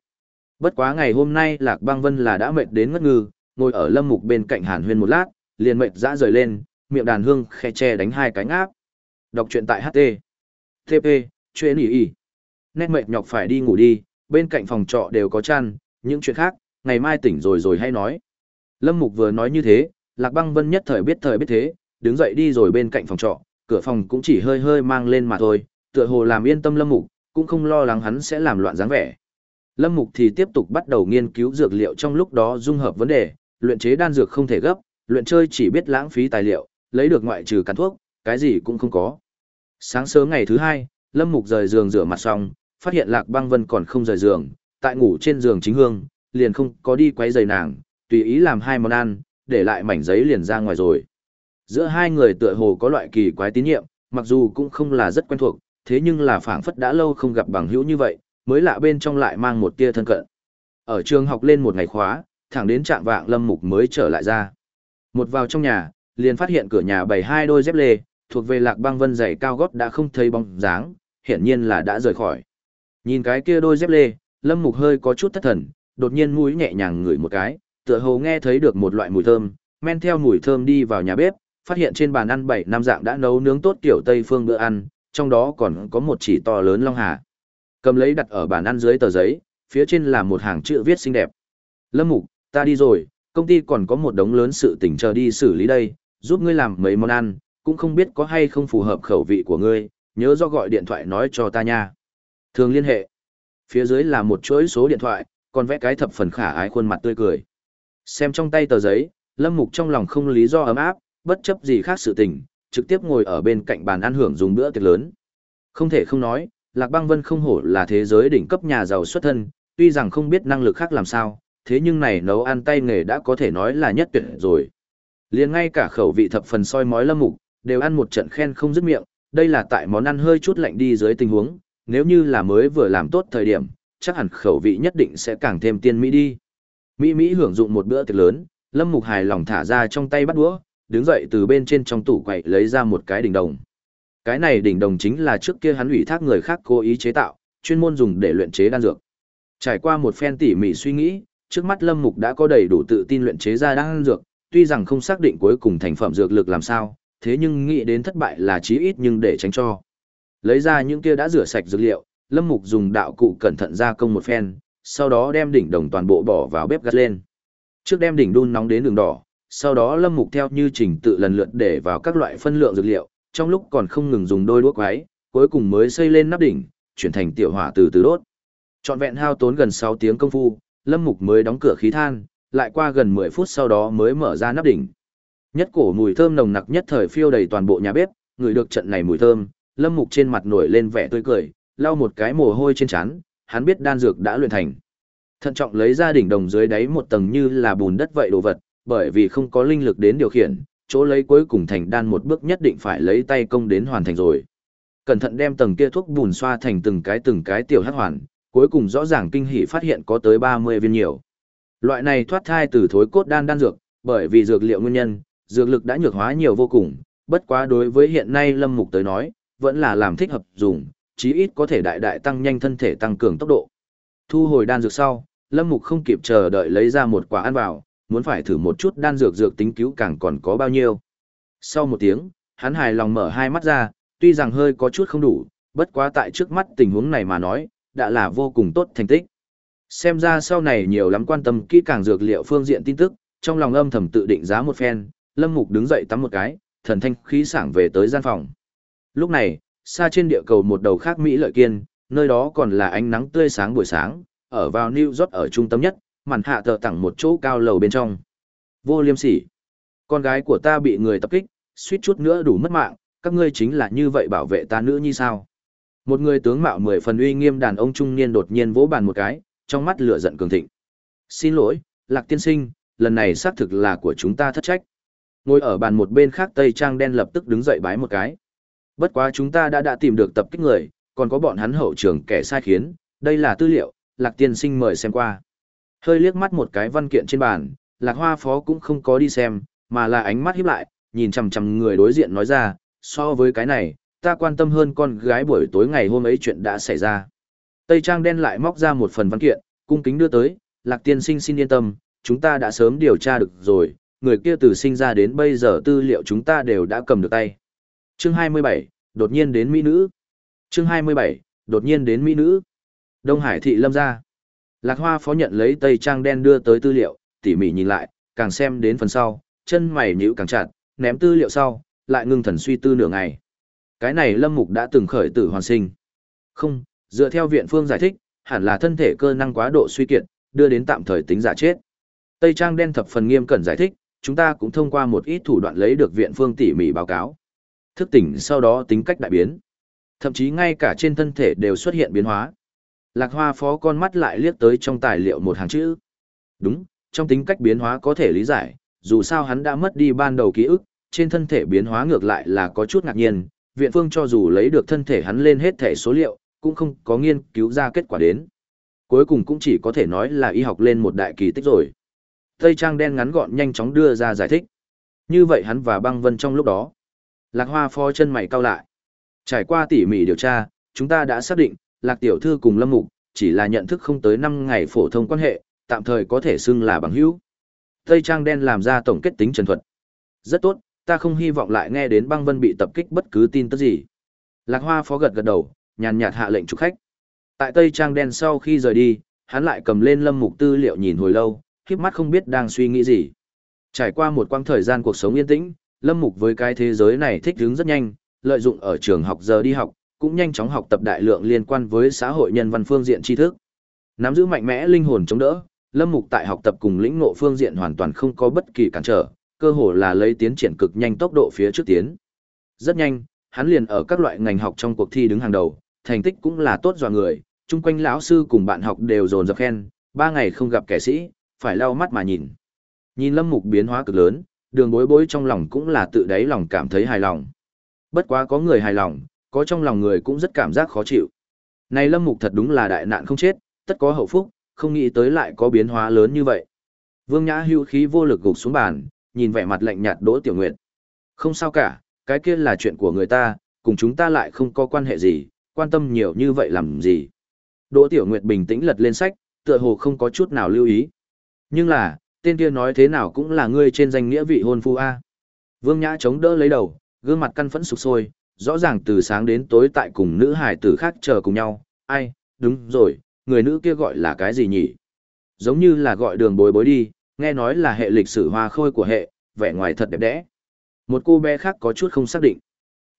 Bất quá ngày hôm nay Lạc Băng Vân là đã mệt đến ngất ngư, ngồi ở Lâm Mục bên cạnh Hàn Huyên một lát, liền mệt dã rời lên, miệng đàn hương khe che đánh hai cái ngáp. Đọc truyện tại HT. TP, chuyện ý ý. Nét mệt nhọc phải đi ngủ đi, bên cạnh phòng trọ đều có chăn, những chuyện khác, ngày mai tỉnh rồi rồi hay nói. Lâm Mục vừa nói như thế, Lạc Băng Vân nhất thời biết thời biết thế, đứng dậy đi rồi bên cạnh phòng trọ, cửa phòng cũng chỉ hơi hơi mang lên mà thôi, tựa hồ làm yên tâm Lâm Mục, cũng không lo lắng hắn sẽ làm loạn dáng vẻ. Lâm Mục thì tiếp tục bắt đầu nghiên cứu dược liệu trong lúc đó dung hợp vấn đề, luyện chế đan dược không thể gấp, luyện chơi chỉ biết lãng phí tài liệu, lấy được ngoại trừ cắn thuốc, cái gì cũng không có. Sáng sớm ngày thứ hai, Lâm Mục rời giường rửa mặt xong, phát hiện Lạc Băng Vân còn không rời giường, tại ngủ trên giường chính hương, liền không có đi quấy giày nàng, tùy ý làm hai món ăn, để lại mảnh giấy liền ra ngoài rồi. Giữa hai người tựa hồ có loại kỳ quái tín nhiệm, mặc dù cũng không là rất quen thuộc, thế nhưng là phảng phất đã lâu không gặp bằng hữu như vậy, mới lạ bên trong lại mang một tia thân cận. Ở trường học lên một ngày khóa, thẳng đến trạng vạng Lâm Mục mới trở lại ra. Một vào trong nhà, liền phát hiện cửa nhà bày hai đôi dép lê, thuộc về Lạc Băng Vân giày cao gót đã không thấy bóng dáng, hiển nhiên là đã rời khỏi. Nhìn cái kia đôi dép lê, Lâm Mục hơi có chút thất thần, đột nhiên mũi nhẹ nhàng ngửi một cái, tựa hồ nghe thấy được một loại mùi thơm, men theo mùi thơm đi vào nhà bếp, phát hiện trên bàn ăn bảy năm dạng đã nấu nướng tốt kiểu Tây phương bữa ăn, trong đó còn có một chỉ to lớn long hà. Cầm lấy đặt ở bàn ăn dưới tờ giấy, phía trên là một hàng chữ viết xinh đẹp. Lâm Mục, ta đi rồi, công ty còn có một đống lớn sự tình chờ đi xử lý đây, giúp ngươi làm mấy món ăn, cũng không biết có hay không phù hợp khẩu vị của ngươi, nhớ do gọi điện thoại nói cho ta nha. Thường liên hệ. Phía dưới là một chuỗi số điện thoại, còn vẽ cái thập phần khả ái khuôn mặt tươi cười. Xem trong tay tờ giấy, Lâm Mục trong lòng không lý do ấm áp, bất chấp gì khác sự tình, trực tiếp ngồi ở bên cạnh bàn ăn hưởng dùng bữa tiệc lớn. Không thể không nói, Lạc Băng Vân không hổ là thế giới đỉnh cấp nhà giàu xuất thân, tuy rằng không biết năng lực khác làm sao, thế nhưng này nấu ăn tay nghề đã có thể nói là nhất tuyệt rồi. Liền ngay cả khẩu vị thập phần soi mói Lâm Mục, đều ăn một trận khen không dứt miệng, đây là tại món ăn hơi chút lạnh đi dưới tình huống, nếu như là mới vừa làm tốt thời điểm, chắc hẳn khẩu vị nhất định sẽ càng thêm tiên mỹ đi. Mỹ Mỹ hưởng dụng một bữa tiệc lớn, Lâm Mục hài lòng thả ra trong tay bắt đũa, đứng dậy từ bên trên trong tủ quậy lấy ra một cái đỉnh đồng. Cái này đỉnh đồng chính là trước kia hắn ủy thác người khác cố ý chế tạo, chuyên môn dùng để luyện chế đan dược. Trải qua một phen tỉ mỉ suy nghĩ, trước mắt Lâm Mục đã có đầy đủ tự tin luyện chế ra đan dược, tuy rằng không xác định cuối cùng thành phẩm dược lực làm sao, thế nhưng nghĩ đến thất bại là chí ít nhưng để tránh cho. Lấy ra những kia đã rửa sạch dược liệu, Lâm Mục dùng đạo cụ cẩn thận gia công một phen, sau đó đem đỉnh đồng toàn bộ bỏ vào bếp gắt lên. Trước đem đỉnh đun nóng đến đường đỏ, sau đó Lâm Mục theo như trình tự lần lượt để vào các loại phân lượng dược liệu, trong lúc còn không ngừng dùng đôi đuốc quái, cuối cùng mới xây lên nắp đỉnh, chuyển thành tiểu hỏa từ từ đốt. Trọn vẹn hao tốn gần 6 tiếng công phu, Lâm Mục mới đóng cửa khí than, lại qua gần 10 phút sau đó mới mở ra nắp đỉnh. Nhất cổ mùi thơm nồng nặc nhất thời phiêu đầy toàn bộ nhà bếp, người được trận này mùi thơm, Lâm Mục trên mặt nổi lên vẻ tươi cười, lau một cái mồ hôi trên trán, hắn biết đan dược đã luyện thành. Thận trọng lấy ra đỉnh đồng dưới đáy một tầng như là bùn đất vậy đồ vật, bởi vì không có linh lực đến điều khiển, chỗ lấy cuối cùng thành đan một bước nhất định phải lấy tay công đến hoàn thành rồi. Cẩn thận đem tầng kia thuốc bùn xoa thành từng cái từng cái tiểu hắc hoàn, cuối cùng rõ ràng kinh hỉ phát hiện có tới 30 viên nhiều. Loại này thoát thai từ thối cốt đan đan dược, bởi vì dược liệu nguyên nhân, dược lực đã nhược hóa nhiều vô cùng, bất quá đối với hiện nay Lâm Mục tới nói, vẫn là làm thích hợp dùng, chí ít có thể đại đại tăng nhanh thân thể tăng cường tốc độ. Thu hồi đan dược sau, Lâm Mục không kịp chờ đợi lấy ra một quả ăn vào, muốn phải thử một chút đan dược dược tính cứu càng còn có bao nhiêu. Sau một tiếng, hắn hài lòng mở hai mắt ra, tuy rằng hơi có chút không đủ, bất quá tại trước mắt tình huống này mà nói, đã là vô cùng tốt thành tích. Xem ra sau này nhiều lắm quan tâm kỹ càng dược liệu phương diện tin tức, trong lòng âm thầm tự định giá một phen, Lâm Mục đứng dậy tắm một cái, thần thanh khí sảng về tới gian phòng. Lúc này, xa trên địa cầu một đầu khác Mỹ lợi kiên, nơi đó còn là ánh nắng tươi sáng buổi sáng, ở vào New York ở trung tâm nhất, màn hạ tờ tặng một chỗ cao lầu bên trong. Vô liêm sỉ. Con gái của ta bị người tập kích, suýt chút nữa đủ mất mạng, các ngươi chính là như vậy bảo vệ ta nữ như sao. Một người tướng mạo mười phần uy nghiêm đàn ông trung niên đột nhiên vỗ bàn một cái, trong mắt lửa giận cường thịnh. Xin lỗi, Lạc tiên sinh, lần này xác thực là của chúng ta thất trách. Ngồi ở bàn một bên khác Tây Trang đen lập tức đứng dậy bái một cái. Bất quá chúng ta đã đã tìm được tập kích người, còn có bọn hắn hậu trưởng kẻ sai khiến, đây là tư liệu, Lạc tiên sinh mời xem qua. Hơi liếc mắt một cái văn kiện trên bàn, Lạc Hoa Phó cũng không có đi xem, mà là ánh mắt híp lại, nhìn chằm chằm người đối diện nói ra, so với cái này, ta quan tâm hơn con gái buổi tối ngày hôm ấy chuyện đã xảy ra. Tây Trang đen lại móc ra một phần văn kiện, cung kính đưa tới, Lạc tiên sinh xin yên tâm, chúng ta đã sớm điều tra được rồi, người kia từ sinh ra đến bây giờ tư liệu chúng ta đều đã cầm được tay. Chương 27, đột nhiên đến Mỹ nữ. Chương 27, đột nhiên đến Mỹ nữ. Đông Hải thị lâm ra. Lạc Hoa phó nhận lấy tây trang đen đưa tới tư liệu, tỉ mỉ nhìn lại, càng xem đến phần sau, chân mày nhíu càng chặt, ném tư liệu sau, lại ngưng thần suy tư nửa ngày. Cái này Lâm Mục đã từng khởi tử hoàn sinh. Không, dựa theo viện phương giải thích, hẳn là thân thể cơ năng quá độ suy kiệt, đưa đến tạm thời tính giả chết. Tây trang đen thập phần nghiêm cẩn giải thích, chúng ta cũng thông qua một ít thủ đoạn lấy được viện phương tỉ mỉ báo cáo. Thức tỉnh sau đó tính cách đại biến. Thậm chí ngay cả trên thân thể đều xuất hiện biến hóa. Lạc Hoa phó con mắt lại liếc tới trong tài liệu một hàng chữ. Đúng, trong tính cách biến hóa có thể lý giải, dù sao hắn đã mất đi ban đầu ký ức, trên thân thể biến hóa ngược lại là có chút ngạc nhiên, viện phương cho dù lấy được thân thể hắn lên hết thể số liệu, cũng không có nghiên cứu ra kết quả đến. Cuối cùng cũng chỉ có thể nói là y học lên một đại kỳ tích rồi. Tây trang đen ngắn gọn nhanh chóng đưa ra giải thích. Như vậy hắn và băng vân trong lúc đó. Lạc hoa phó chân mày cau lại. Trải qua tỉ mỉ điều tra, chúng ta đã xác định, Lạc tiểu thư cùng Lâm Mục, chỉ là nhận thức không tới 5 ngày phổ thông quan hệ, tạm thời có thể xưng là bằng hữu. Tây Trang đen làm ra tổng kết tính trần thuật. Rất tốt, ta không hy vọng lại nghe đến băng vân bị tập kích bất cứ tin tức gì. Lạc Hoa phó gật gật đầu, nhàn nhạt hạ lệnh trục khách. Tại Tây Trang đen sau khi rời đi, hắn lại cầm lên lâm mục tư liệu nhìn hồi lâu, khiếp mắt không biết đang suy nghĩ gì. Trải qua một quãng thời gian cuộc sống yên tĩnh, lâm mục với cái thế giới này thích ứng rất nhanh, lợi dụng ở trường học giờ đi học, cũng nhanh chóng học tập đại lượng liên quan với xã hội nhân văn phương diện tri thức. Nắm giữ mạnh mẽ linh hồn chống đỡ, Lâm Mục tại học tập cùng lĩnh ngộ phương diện hoàn toàn không có bất kỳ cản trở, cơ hồ là lấy tiến triển cực nhanh tốc độ phía trước tiến. Rất nhanh, hắn liền ở các loại ngành học trong cuộc thi đứng hàng đầu, thành tích cũng là tốt dọa người, chung quanh lão sư cùng bạn học đều dồn dập khen, ba ngày không gặp kẻ sĩ, phải lau mắt mà nhìn. Nhìn Lâm Mục biến hóa cực lớn, đường bối bối trong lòng cũng là tự đáy lòng cảm thấy hài lòng. Bất quá có người hài lòng, có trong lòng người cũng rất cảm giác khó chịu. Này Lâm Mục thật đúng là đại nạn không chết, tất có hậu phúc, không nghĩ tới lại có biến hóa lớn như vậy. Vương Nhã hưu khí vô lực gục xuống bàn, nhìn vẻ mặt lạnh nhạt Đỗ Tiểu Nguyệt. Không sao cả, cái kia là chuyện của người ta, cùng chúng ta lại không có quan hệ gì, quan tâm nhiều như vậy làm gì. Đỗ Tiểu Nguyệt bình tĩnh lật lên sách, tựa hồ không có chút nào lưu ý. Nhưng là, tên kia nói thế nào cũng là ngươi trên danh nghĩa vị hôn phu A. Vương Nhã chống đỡ lấy đầu, gương mặt căn phẫn sụp sôi, rõ ràng từ sáng đến tối tại cùng nữ hài tử khác chờ cùng nhau. Ai, đúng rồi, người nữ kia gọi là cái gì nhỉ? Giống như là gọi đường bối bối đi, nghe nói là hệ lịch sử hoa khôi của hệ, vẻ ngoài thật đẹp đẽ. Một cô bé khác có chút không xác định.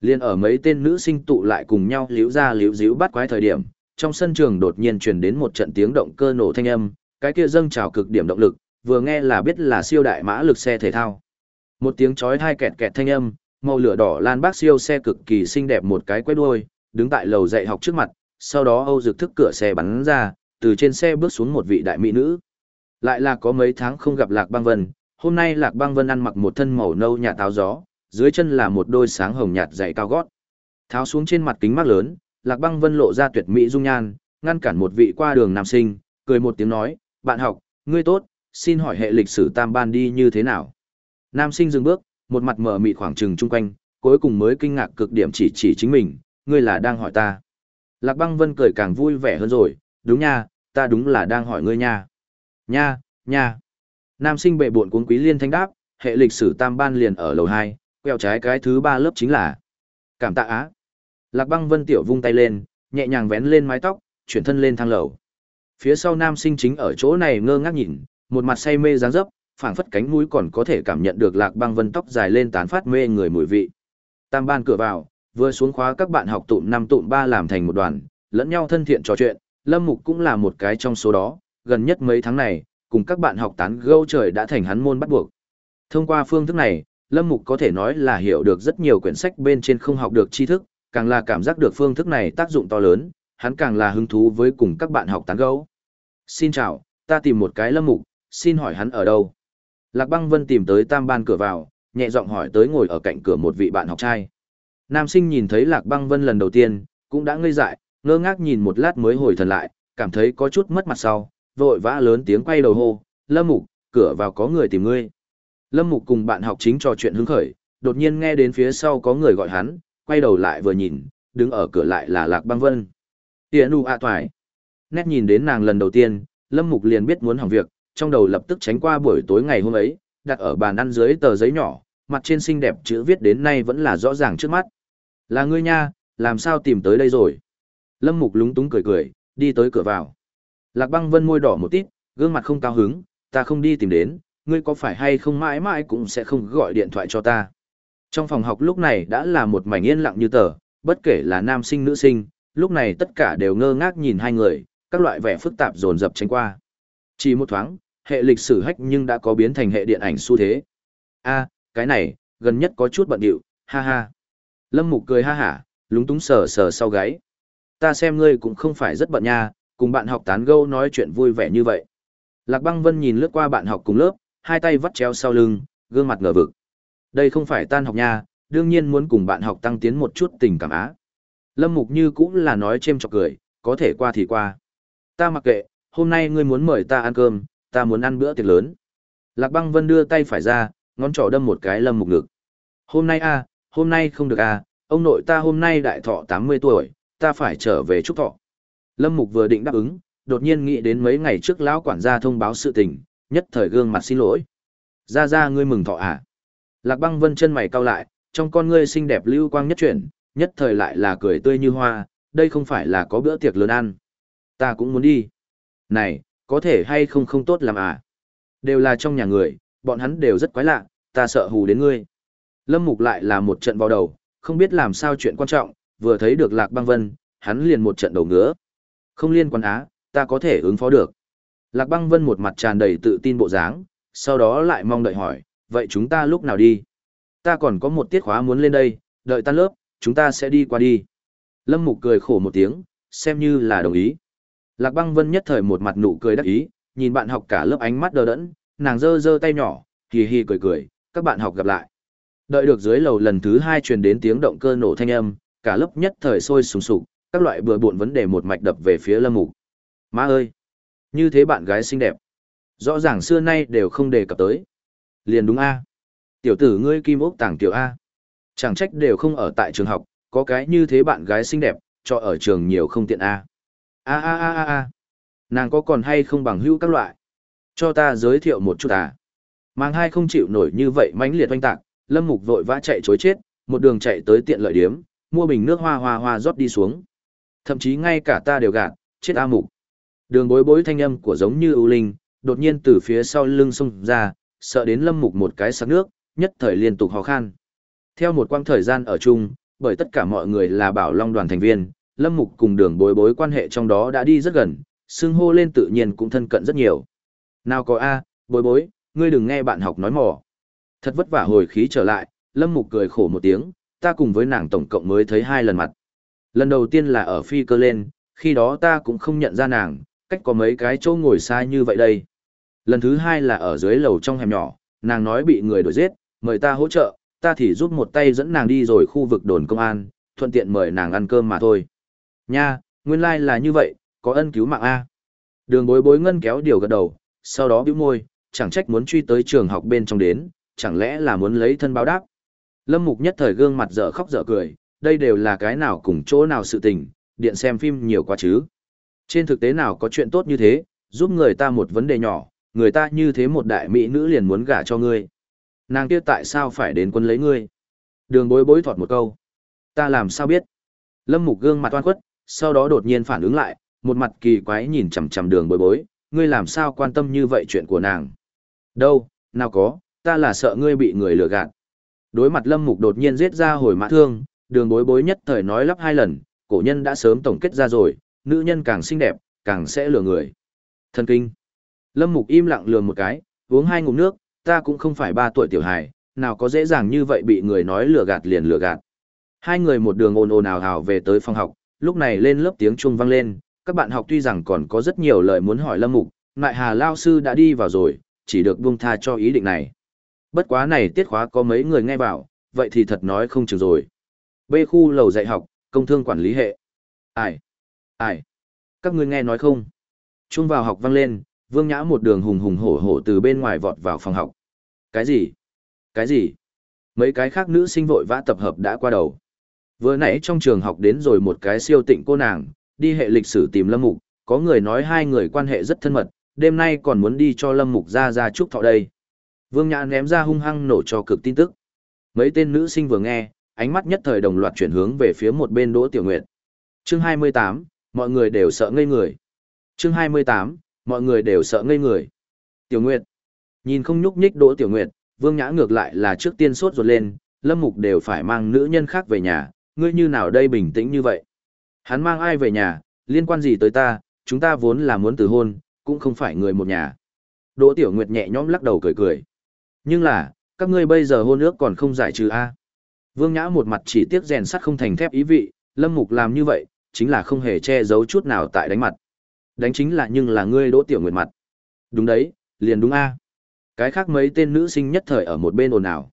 Liên ở mấy tên nữ sinh tụ lại cùng nhau liễu ra liễu díu bắt quái thời điểm, trong sân trường đột nhiên truyền đến một trận tiếng động cơ nổ thanh âm, cái kia dâng trào cực điểm động lực, vừa nghe là biết là siêu đại mã lực xe thể thao. Một tiếng chói tai kẹt kẹt thanh âm, màu lửa đỏ lan bác siêu xe cực kỳ xinh đẹp một cái quét đuôi, đứng tại lầu dạy học trước mặt, sau đó Âu Dực thức cửa xe bắn ra, từ trên xe bước xuống một vị đại mỹ nữ. Lại là có mấy tháng không gặp Lạc Băng Vân, hôm nay Lạc Băng Vân ăn mặc một thân màu nâu nhạt táo gió, dưới chân là một đôi sáng hồng nhạt dày cao gót. Tháo xuống trên mặt kính mắt lớn, Lạc Băng Vân lộ ra tuyệt mỹ dung nhan, ngăn cản một vị qua đường nam sinh, cười một tiếng nói, "Bạn học, ngươi tốt, xin hỏi hệ lịch sử tam ban đi như thế nào?" Nam sinh dừng bước, một mặt mở mịt khoảng trừng chung quanh, cuối cùng mới kinh ngạc cực điểm chỉ chỉ chính mình, "Ngươi là đang hỏi ta?" Lạc Băng Vân cười càng vui vẻ hơn rồi, "Đúng nha, ta đúng là đang hỏi ngươi nha." "Nha, nha." Nam sinh bệ buộn cuốn quý liên thanh đáp, hệ lịch sử tam ban liền ở lầu 2, quẹo trái cái thứ ba lớp chính là Cảm tạ á. Lạc băng vân tiểu vung tay lên, nhẹ nhàng vén lên mái tóc, chuyển thân lên thang lầu. Phía sau nam sinh chính ở chỗ này ngơ ngác nhìn, một mặt say mê dáng dấp, phảng phất cánh mũi còn có thể cảm nhận được lạc băng vân tóc dài lên tán phát mê người mùi vị. Tam ban cửa vào, vừa xuống khóa các bạn học tụm năm tụm ba làm thành một đoàn, lẫn nhau thân thiện trò chuyện, Lâm Mục cũng là một cái trong số đó, gần nhất mấy tháng này, cùng các bạn học tán gâu trời đã thành hắn môn bắt buộc. Thông qua phương thức này, Lâm Mục có thể nói là hiểu được rất nhiều quyển sách bên trên không học được tri thức, càng là cảm giác được phương thức này tác dụng to lớn, hắn càng là hứng thú với cùng các bạn học tán gẫu. Xin chào, ta tìm một cái Lâm Mục, xin hỏi hắn ở đâu? Lạc Băng Vân tìm tới tam ban cửa vào, nhẹ giọng hỏi tới ngồi ở cạnh cửa một vị bạn học trai. Nam sinh nhìn thấy Lạc Băng Vân lần đầu tiên, cũng đã ngây dại, ngơ ngác nhìn một lát mới hồi thần lại, cảm thấy có chút mất mặt sau, vội vã lớn tiếng quay đầu hô, Lâm Mục, cửa vào có người tìm ngươi. Lâm Mục cùng bạn học chính trò chuyện hứng khởi, đột nhiên nghe đến phía sau có người gọi hắn, quay đầu lại vừa nhìn, đứng ở cửa lại là Lạc Băng Vân. Tiễn u ạ toại. Nét nhìn đến nàng lần đầu tiên, Lâm Mục liền biết muốn hỏng việc, trong đầu lập tức tránh qua buổi tối ngày hôm ấy, đặt ở bàn ăn dưới tờ giấy nhỏ, mặt trên xinh đẹp chữ viết đến nay vẫn là rõ ràng trước mắt. Là ngươi nha, làm sao tìm tới đây rồi? Lâm Mục lúng túng cười cười, đi tới cửa vào. Lạc Băng Vân môi đỏ một tít, gương mặt không cao hứng, ta không đi tìm đến, ngươi có phải hay không mãi mãi cũng sẽ không gọi điện thoại cho ta. Trong phòng học lúc này đã là một mảnh yên lặng như tờ, bất kể là nam sinh nữ sinh, lúc này tất cả đều ngơ ngác nhìn hai người, các loại vẻ phức tạp dồn dập tránh qua. Chỉ một thoáng, hệ lịch sử hách nhưng đã có biến thành hệ điện ảnh xu thế. A, cái này, gần nhất có chút bận điệu, ha ha. Lâm Mục cười ha hả, lúng túng sờ sờ sau gáy. Ta xem ngươi cũng không phải rất bận nha, cùng bạn học tán gẫu nói chuyện vui vẻ như vậy. Lạc Băng Vân nhìn lướt qua bạn học cùng lớp, hai tay vắt treo sau lưng, gương mặt ngờ vực. Đây không phải tan học nha, đương nhiên muốn cùng bạn học tăng tiến một chút tình cảm á. Lâm Mục Như cũng là nói chêm chọc cười, có thể qua thì qua. Ta mặc kệ, hôm nay ngươi muốn mời ta ăn cơm, ta muốn ăn bữa tiệc lớn. Lạc Băng Vân đưa tay phải ra, ngón trỏ đâm một cái Lâm Mục ngực. Hôm nay a, hôm nay không được a, ông nội ta hôm nay đại thọ 80 tuổi, ta phải trở về chúc thọ. Lâm Mục vừa định đáp ứng, đột nhiên nghĩ đến mấy ngày trước lão quản gia thông báo sự tình, nhất thời gương mặt xin lỗi. Ra ra ngươi mừng thọ à? Lạc băng vân chân mày cau lại, trong con ngươi xinh đẹp lưu quang nhất chuyển, nhất thời lại là cười tươi như hoa, đây không phải là có bữa tiệc lớn ăn. Ta cũng muốn đi. Này, có thể hay không không tốt làm à? Đều là trong nhà người, bọn hắn đều rất quái lạ, ta sợ hù đến ngươi. Lâm Mục lại là một trận vào đầu, không biết làm sao chuyện quan trọng, vừa thấy được Lạc băng vân, hắn liền một trận đầu ngứa. Không liên quan á, ta có thể ứng phó được. Lạc băng vân một mặt tràn đầy tự tin bộ dáng, sau đó lại mong đợi hỏi, vậy chúng ta lúc nào đi? Ta còn có một tiết khóa muốn lên đây, đợi tan lớp, chúng ta sẽ đi qua đi. Lâm Mục cười khổ một tiếng, xem như là đồng ý. Lạc băng vân nhất thời một mặt nụ cười đắc ý, nhìn bạn học cả lớp ánh mắt đờ đẫn, nàng giơ giơ tay nhỏ, hì hì cười cười, các bạn học gặp lại. Đợi được dưới lầu lần thứ hai truyền đến tiếng động cơ nổ thanh âm, cả lớp nhất thời sôi sùng sục, các loại bừa bộn vấn đề một mạch đập về phía Lâm Mục. Má ơi, Như thế bạn gái xinh đẹp. Rõ ràng xưa nay đều không đề cập tới. Liền đúng A. Tiểu tử ngươi kim ốc tàng tiểu A. Chẳng trách đều không ở tại trường học, có cái như thế bạn gái xinh đẹp, cho ở trường nhiều không tiện A. A a a a a. Nàng có còn hay không bằng hữu các loại. Cho ta giới thiệu một chút à. Mang hai không chịu nổi như vậy mãnh liệt oanh tạc, Lâm Mục vội vã chạy chối chết, một đường chạy tới tiện lợi điếm, mua bình nước hoa hoa hoa rót đi xuống. Thậm chí ngay cả ta đều gạt, chết A Mục. Đường bối bối thanh âm của giống như ưu linh, đột nhiên từ phía sau lưng xông ra, sợ đến Lâm Mục một cái sắc nước, nhất thời liên tục khó khăn. Theo một quãng thời gian ở chung, bởi tất cả mọi người là bảo long đoàn thành viên, Lâm Mục cùng đường bối bối quan hệ trong đó đã đi rất gần, xưng hô lên tự nhiên cũng thân cận rất nhiều. Nào có A, bối bối, ngươi đừng nghe bạn học nói mỏ. Thật vất vả hồi khí trở lại, Lâm Mục cười khổ một tiếng, ta cùng với nàng tổng cộng mới thấy hai lần mặt. Lần đầu tiên là ở phi cơ lên, khi đó ta cũng không nhận ra nàng, cách có mấy cái chỗ ngồi xa như vậy đây. Lần thứ hai là ở dưới lầu trong hẻm nhỏ, nàng nói bị người đuổi giết, mời ta hỗ trợ, ta thì giúp một tay dẫn nàng đi rồi khu vực đồn công an, thuận tiện mời nàng ăn cơm mà thôi. Nha, nguyên lai like là như vậy, có ân cứu mạng A. Đường bối bối ngân kéo điều gật đầu, sau đó bĩu môi, chẳng trách muốn truy tới trường học bên trong đến, chẳng lẽ là muốn lấy thân báo đáp. Lâm Mục nhất thời gương mặt dở khóc dở cười, đây đều là cái nào cùng chỗ nào sự tình, điện xem phim nhiều quá chứ. Trên thực tế nào có chuyện tốt như thế, giúp người ta một vấn đề nhỏ, người ta như thế một đại mỹ nữ liền muốn gả cho ngươi. Nàng kia tại sao phải đến quân lấy ngươi? Đường bối bối thọt một câu. Ta làm sao biết? Lâm Mục gương mặt oan khuất, sau đó đột nhiên phản ứng lại, một mặt kỳ quái nhìn chằm chằm đường bối bối, ngươi làm sao quan tâm như vậy chuyện của nàng? Đâu, nào có, ta là sợ ngươi bị người lừa gạt. Đối mặt Lâm Mục đột nhiên giết ra hồi mã thương, đường bối bối nhất thời nói lắp hai lần, cổ nhân đã sớm tổng kết ra rồi, nữ nhân càng xinh đẹp, càng sẽ lừa người. Thần kinh. Lâm Mục im lặng lừa một cái, uống hai ngụm nước, ta cũng không phải ba tuổi tiểu hài, nào có dễ dàng như vậy bị người nói lừa gạt liền lừa gạt. Hai người một đường ồn ồn ào ào về tới phòng học, lúc này lên lớp tiếng chuông vang lên, các bạn học tuy rằng còn có rất nhiều lời muốn hỏi Lâm Mục, ngại Hà Lao Sư đã đi vào rồi, chỉ được buông tha cho ý định này. Bất quá này tiết khóa có mấy người nghe bảo, vậy thì thật nói không chừng rồi. B khu lầu dạy học, công thương quản lý hệ. Ai? Ai? Các ngươi nghe nói không? Chuông vào học vang lên, Vương Nhã một đường hùng hùng hổ hổ từ bên ngoài vọt vào phòng học. Cái gì? Cái gì? Mấy cái khác nữ sinh vội vã tập hợp đã qua đầu. Vừa nãy trong trường học đến rồi một cái siêu tịnh cô nàng, đi hệ lịch sử tìm Lâm Mục, có người nói hai người quan hệ rất thân mật, đêm nay còn muốn đi cho Lâm Mục ra ra chúc thọ đây. Vương Nhã ném ra hung hăng nổ cho cực tin tức. Mấy tên nữ sinh vừa nghe, ánh mắt nhất thời đồng loạt chuyển hướng về phía một bên Đỗ Tiểu Nguyệt. Chương 28, mọi người đều sợ ngây người. Chương 28, mọi người đều sợ ngây người. Tiểu Nguyệt. Nhìn không nhúc nhích Đỗ Tiểu Nguyệt, Vương Nhã ngược lại là trước tiên sốt ruột lên, Lâm Mục đều phải mang nữ nhân khác về nhà, ngươi như nào đây bình tĩnh như vậy? Hắn mang ai về nhà, liên quan gì tới ta, chúng ta vốn là muốn từ hôn, cũng không phải người một nhà. Đỗ Tiểu Nguyệt nhẹ nhõm lắc đầu cười cười. Nhưng là, các ngươi bây giờ hôn ước còn không giải trừ a. Vương Nhã một mặt chỉ tiếc rèn sắt không thành thép ý vị, Lâm Mục làm như vậy, chính là không hề che giấu chút nào tại đánh mặt. Đánh chính là nhưng là ngươi Đỗ Tiểu Nguyệt mặt. Đúng đấy, liền đúng a. Cái khác mấy tên nữ sinh nhất thời ở một bên ồn ào.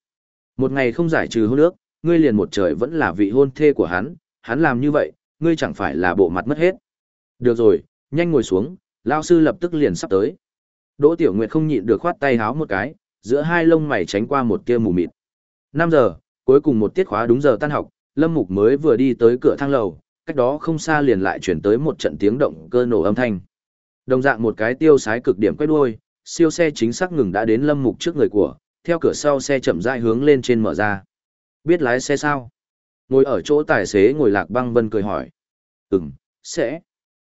Một ngày không giải trừ hôn ước, ngươi liền một trời vẫn là vị hôn thê của hắn, hắn làm như vậy, ngươi chẳng phải là bộ mặt mất hết. Được rồi, nhanh ngồi xuống, lao sư lập tức liền sắp tới. Đỗ Tiểu Nguyệt không nhịn được khoát tay háo một cái, giữa hai lông mày tránh qua một kia mù mịt. năm giờ, cuối cùng một tiết khóa đúng giờ tan học, Lâm Mục mới vừa đi tới cửa thang lầu, cách đó không xa liền lại chuyển tới một trận tiếng động cơ nổ âm thanh. Đồng dạng một cái tiêu sái cực điểm quét đuôi, siêu xe chính xác ngừng đã đến Lâm Mục trước người của, theo cửa sau xe chậm rãi hướng lên trên mở ra. Biết lái xe sao? Ngồi ở chỗ tài xế ngồi lạc băng vân cười hỏi. Ừm, sẽ.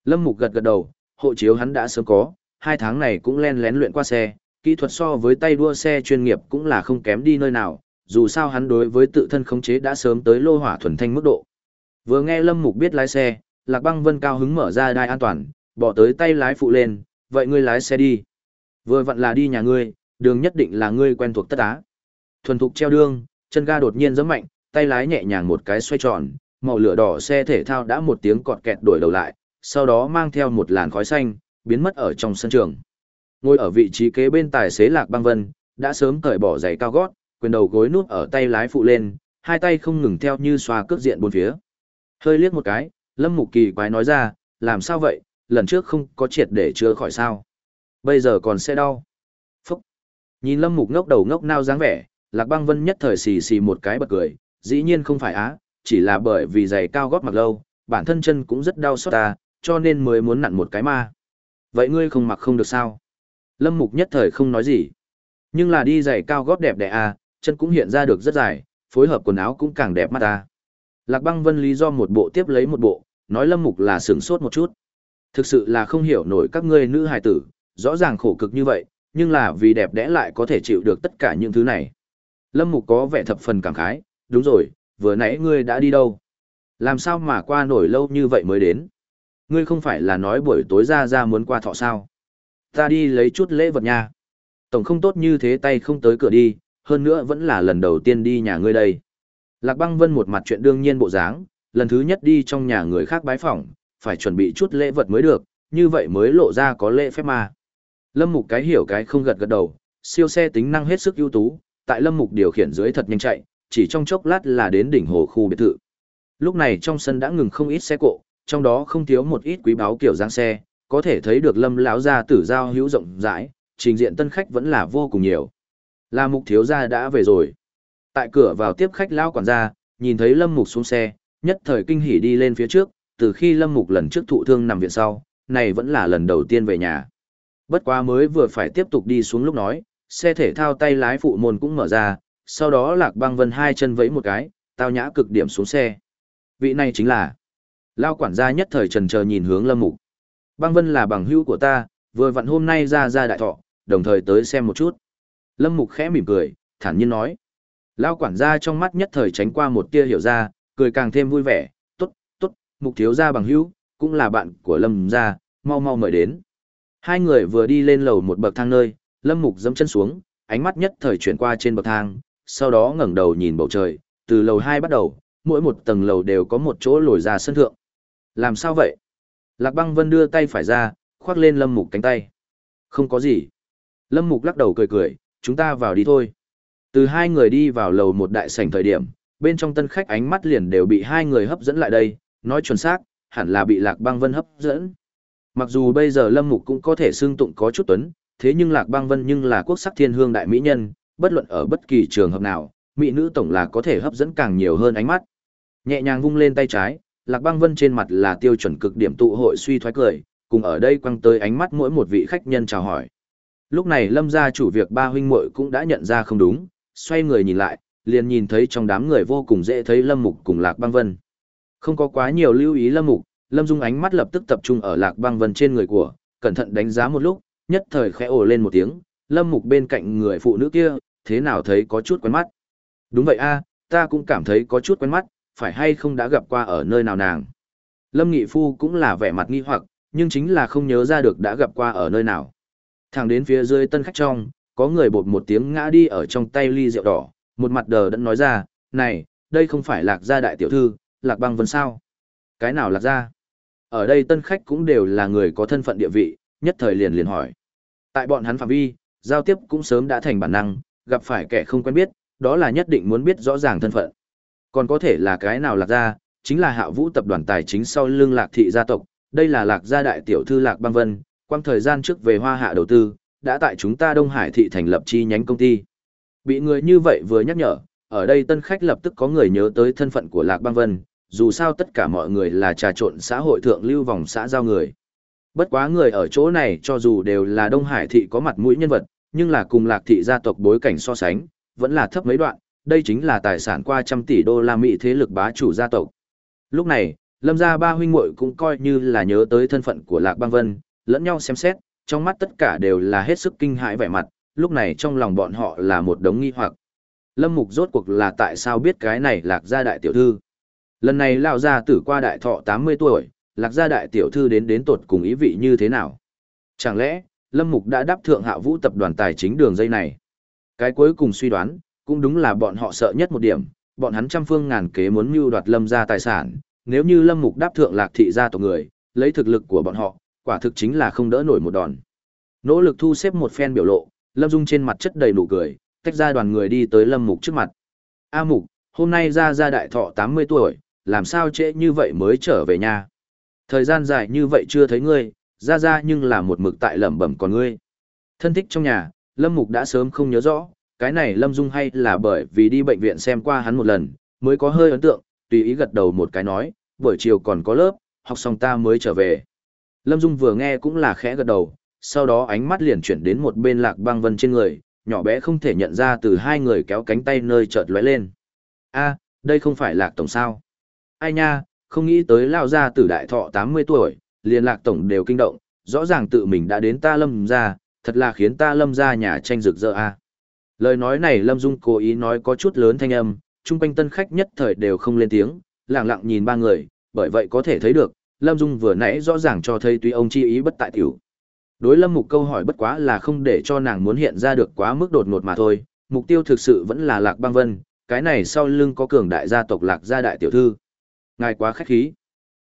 Lâm Mục gật gật đầu, hộ chiếu hắn đã sớm có, hai tháng này cũng len lén luyện qua xe, kỹ thuật so với tay đua xe chuyên nghiệp cũng là không kém đi nơi nào, dù sao hắn đối với tự thân khống chế đã sớm tới lô hỏa thuần thanh mức độ. Vừa nghe Lâm Mục biết lái xe, Lạc Băng Vân cao hứng mở ra đai an toàn, bỏ tới tay lái phụ lên, vậy ngươi lái xe đi. Vừa vặn là đi nhà ngươi, đường nhất định là ngươi quen thuộc tất á. Thuần thục treo đương, chân ga đột nhiên giẫm mạnh, tay lái nhẹ nhàng một cái xoay tròn, màu lửa đỏ xe thể thao đã một tiếng cọt kẹt đổi đầu lại, sau đó mang theo một làn khói xanh, biến mất ở trong sân trường. Ngồi ở vị trí kế bên tài xế Lạc Băng Vân, đã sớm cởi bỏ giày cao gót, quyền đầu gối nút ở tay lái phụ lên, hai tay không ngừng theo như xoa cước diện bốn phía. Hơi liếc một cái, Lâm Mục Kỳ quái nói ra, làm sao vậy, lần trước không có triệt để chữa khỏi sao. Bây giờ còn sẽ đau. Phúc. Nhìn lâm mục ngốc đầu ngốc nao dáng vẻ, lạc băng vân nhất thời xì xì một cái bật cười, dĩ nhiên không phải á, chỉ là bởi vì giày cao gót mặc lâu, bản thân chân cũng rất đau xót ta, cho nên mới muốn nặn một cái ma. Vậy ngươi không mặc không được sao? Lâm mục nhất thời không nói gì. Nhưng là đi giày cao gót đẹp đẽ à, chân cũng hiện ra được rất dài, phối hợp quần áo cũng càng đẹp mắt ta. Lạc băng vân lý do một bộ tiếp lấy một bộ, nói lâm mục là sửng sốt một chút. Thực sự là không hiểu nổi các ngươi nữ hài tử, rõ ràng khổ cực như vậy, nhưng là vì đẹp đẽ lại có thể chịu được tất cả những thứ này. Lâm mục có vẻ thập phần cảm khái, đúng rồi, vừa nãy ngươi đã đi đâu? Làm sao mà qua nổi lâu như vậy mới đến? Ngươi không phải là nói buổi tối ra ra muốn qua thọ sao? Ta đi lấy chút lễ vật nha. Tổng không tốt như thế tay không tới cửa đi, hơn nữa vẫn là lần đầu tiên đi nhà ngươi đây. Lạc băng vân một mặt chuyện đương nhiên bộ dáng, lần thứ nhất đi trong nhà người khác bái phỏng, phải chuẩn bị chút lễ vật mới được, như vậy mới lộ ra có lễ phép mà. Lâm Mục cái hiểu cái không gật gật đầu, siêu xe tính năng hết sức ưu tú, tại Lâm Mục điều khiển dưới thật nhanh chạy, chỉ trong chốc lát là đến đỉnh hồ khu biệt thự. Lúc này trong sân đã ngừng không ít xe cộ, trong đó không thiếu một ít quý báu kiểu dáng xe, có thể thấy được Lâm lão gia tử giao hữu rộng rãi, trình diện tân khách vẫn là vô cùng nhiều. Là Mục thiếu gia đã về rồi. Tại cửa vào tiếp khách lão quản gia, nhìn thấy Lâm Mục xuống xe, nhất thời kinh hỉ đi lên phía trước, từ khi Lâm Mục lần trước thụ thương nằm viện sau, này vẫn là lần đầu tiên về nhà. Bất quá mới vừa phải tiếp tục đi xuống lúc nói, xe thể thao tay lái phụ môn cũng mở ra, sau đó Lạc Băng Vân hai chân vẫy một cái, tao nhã cực điểm xuống xe. Vị này chính là Lao quản gia nhất thời trần chờ nhìn hướng Lâm Mục. Băng Vân là bằng hữu của ta, vừa vặn hôm nay ra ra đại thọ, đồng thời tới xem một chút. Lâm Mục khẽ mỉm cười, thản nhiên nói. Lao quản gia trong mắt nhất thời tránh qua một tia hiểu ra, cười càng thêm vui vẻ, tốt, tốt, Mục thiếu gia bằng hữu, cũng là bạn của Lâm gia, mau mau mời đến. Hai người vừa đi lên lầu một bậc thang nơi, Lâm Mục dẫm chân xuống, ánh mắt nhất thời chuyển qua trên bậc thang, sau đó ngẩng đầu nhìn bầu trời, từ lầu hai bắt đầu, mỗi một tầng lầu đều có một chỗ lồi ra sân thượng. Làm sao vậy? Lạc Băng Vân đưa tay phải ra, khoác lên Lâm Mục cánh tay. Không có gì. Lâm Mục lắc đầu cười cười, chúng ta vào đi thôi. Từ hai người đi vào lầu một đại sảnh thời điểm, bên trong tân khách ánh mắt liền đều bị hai người hấp dẫn lại đây, nói chuẩn xác, hẳn là bị Lạc Băng Vân hấp dẫn. Mặc dù bây giờ Lâm Mục cũng có thể xưng tụng có chút tuấn, thế nhưng Lạc Băng Vân nhưng là quốc sắc thiên hương đại mỹ nhân, bất luận ở bất kỳ trường hợp nào, mỹ nữ tổng là có thể hấp dẫn càng nhiều hơn ánh mắt. Nhẹ nhàng vung lên tay trái, Lạc Băng Vân trên mặt là tiêu chuẩn cực điểm tụ hội suy thoái cười, cùng ở đây quăng tới ánh mắt mỗi một vị khách nhân chào hỏi. Lúc này Lâm gia chủ việc ba huynh muội cũng đã nhận ra không đúng, xoay người nhìn lại, liền nhìn thấy trong đám người vô cùng dễ thấy Lâm Mục cùng Lạc Băng Vân. Không có quá nhiều lưu ý Lâm Mục, Lâm Dung ánh mắt lập tức tập trung ở Lạc Băng Vân trên người của, cẩn thận đánh giá một lúc, nhất thời khẽ ồ lên một tiếng, Lâm Mục bên cạnh người phụ nữ kia, thế nào thấy có chút quen mắt. Đúng vậy a, ta cũng cảm thấy có chút quen mắt, phải hay không đã gặp qua ở nơi nào nàng. Lâm Nghị Phu cũng là vẻ mặt nghi hoặc, nhưng chính là không nhớ ra được đã gặp qua ở nơi nào. Thẳng đến phía dưới tân khách trong, có người bột một tiếng ngã đi ở trong tay ly rượu đỏ, một mặt đờ đẫn nói ra, này, đây không phải lạc gia đại tiểu thư, lạc băng vân sao? Cái nào lạc gia? Ở đây tân khách cũng đều là người có thân phận địa vị, nhất thời liền liền hỏi. Tại bọn hắn phạm vi, giao tiếp cũng sớm đã thành bản năng, gặp phải kẻ không quen biết, đó là nhất định muốn biết rõ ràng thân phận. Còn có thể là cái nào lạc gia, chính là hạ vũ tập đoàn tài chính sau lưng lạc thị gia tộc, đây là lạc gia đại tiểu thư lạc băng vân, quang thời gian trước về hoa hạ đầu tư, đã tại chúng ta Đông Hải thị thành lập chi nhánh công ty. Bị người như vậy vừa nhắc nhở, ở đây tân khách lập tức có người nhớ tới thân phận của lạc băng vân, dù sao tất cả mọi người là trà trộn xã hội thượng lưu vòng xã giao người. Bất quá người ở chỗ này cho dù đều là Đông Hải thị có mặt mũi nhân vật, nhưng là cùng lạc thị gia tộc bối cảnh so sánh, vẫn là thấp mấy đoạn, đây chính là tài sản qua trăm tỷ đô la Mỹ thế lực bá chủ gia tộc. Lúc này, Lâm gia ba huynh muội cũng coi như là nhớ tới thân phận của Lạc Băng Vân, lẫn nhau xem xét, trong mắt tất cả đều là hết sức kinh hãi vẻ mặt, lúc này trong lòng bọn họ là một đống nghi hoặc. Lâm Mục rốt cuộc là tại sao biết cái này Lạc gia đại tiểu thư? Lần này lão gia tử qua đại thọ 80 tuổi, Lạc gia đại tiểu thư đến đến tột cùng ý vị như thế nào? Chẳng lẽ, Lâm Mục đã đáp thượng hạ vũ tập đoàn tài chính đường dây này? Cái cuối cùng suy đoán, cũng đúng là bọn họ sợ nhất một điểm, bọn hắn trăm phương ngàn kế muốn mưu đoạt Lâm gia tài sản, nếu như Lâm Mục đáp thượng Lạc thị gia tộc người, lấy thực lực của bọn họ, quả thực chính là không đỡ nổi một đòn. Nỗ lực thu xếp một phen biểu lộ, Lâm Dung trên mặt chất đầy nụ cười, tách ra đoàn người đi tới Lâm Mục trước mặt. A Mục, hôm nay ra gia đại thọ 80 tuổi, làm sao trễ như vậy mới trở về nhà. Thời gian dài như vậy chưa thấy ngươi, ra ra nhưng là một mực tại lẩm bẩm còn ngươi. Thân thích trong nhà, Lâm Mục đã sớm không nhớ rõ, cái này Lâm Dung hay là bởi vì đi bệnh viện xem qua hắn một lần, mới có hơi ấn tượng, tùy ý gật đầu một cái nói, buổi chiều còn có lớp, học xong ta mới trở về. Lâm Dung vừa nghe cũng là khẽ gật đầu, sau đó ánh mắt liền chuyển đến một bên lạc băng vân trên người, nhỏ bé không thể nhận ra từ hai người kéo cánh tay nơi chợt lóe lên. a đây không phải lạc tổng sao? Ai nha, không nghĩ tới lao ra từ đại thọ 80 tuổi, liền lạc tổng đều kinh động, rõ ràng tự mình đã đến ta lâm ra, thật là khiến ta lâm ra nhà tranh rực rỡ a. Lời nói này Lâm Dung cố ý nói có chút lớn thanh âm, chung quanh tân khách nhất thời đều không lên tiếng, lặng lặng nhìn ba người, bởi vậy có thể thấy được, Lâm Dung vừa nãy rõ ràng cho thấy tuy ông chi ý bất tại tiểu. Đối Lâm Mục câu hỏi bất quá là không để cho nàng muốn hiện ra được quá mức đột ngột mà thôi, mục tiêu thực sự vẫn là Lạc Băng Vân, cái này sau lưng có cường đại gia tộc Lạc gia đại tiểu thư. Ngài quá khách khí.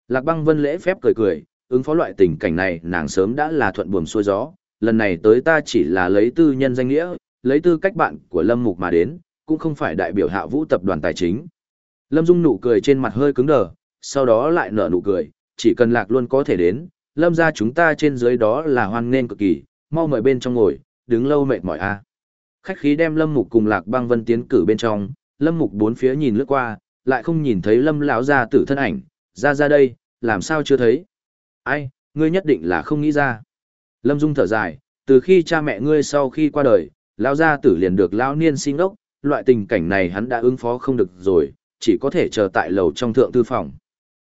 Lạc Băng Vân lễ phép cười cười, ứng phó loại tình cảnh này nàng sớm đã là thuận buồm xuôi gió, lần này tới ta chỉ là lấy tư nhân danh nghĩa, lấy tư cách bạn của Lâm Mục mà đến, cũng không phải đại biểu hạ vũ tập đoàn tài chính. Lâm Dung nụ cười trên mặt hơi cứng đờ, sau đó lại nở nụ cười, chỉ cần lạc luôn có thể đến, lâm ra chúng ta trên dưới đó là hoan nghênh cực kỳ, mau mời bên trong ngồi, đứng lâu mệt mỏi a. Khách khí đem Lâm Mục cùng Lạc Băng Vân tiến cử bên trong, Lâm Mục bốn phía nhìn lướt qua, lại không nhìn thấy Lâm lão gia tử thân ảnh, ra ra đây, làm sao chưa thấy? Ai, ngươi nhất định là không nghĩ ra. Lâm Dung thở dài, từ khi cha mẹ ngươi sau khi qua đời, lão gia tử liền được lão niên sinh đốc, loại tình cảnh này hắn đã ứng phó không được rồi, chỉ có thể chờ tại lầu trong thượng tư phòng.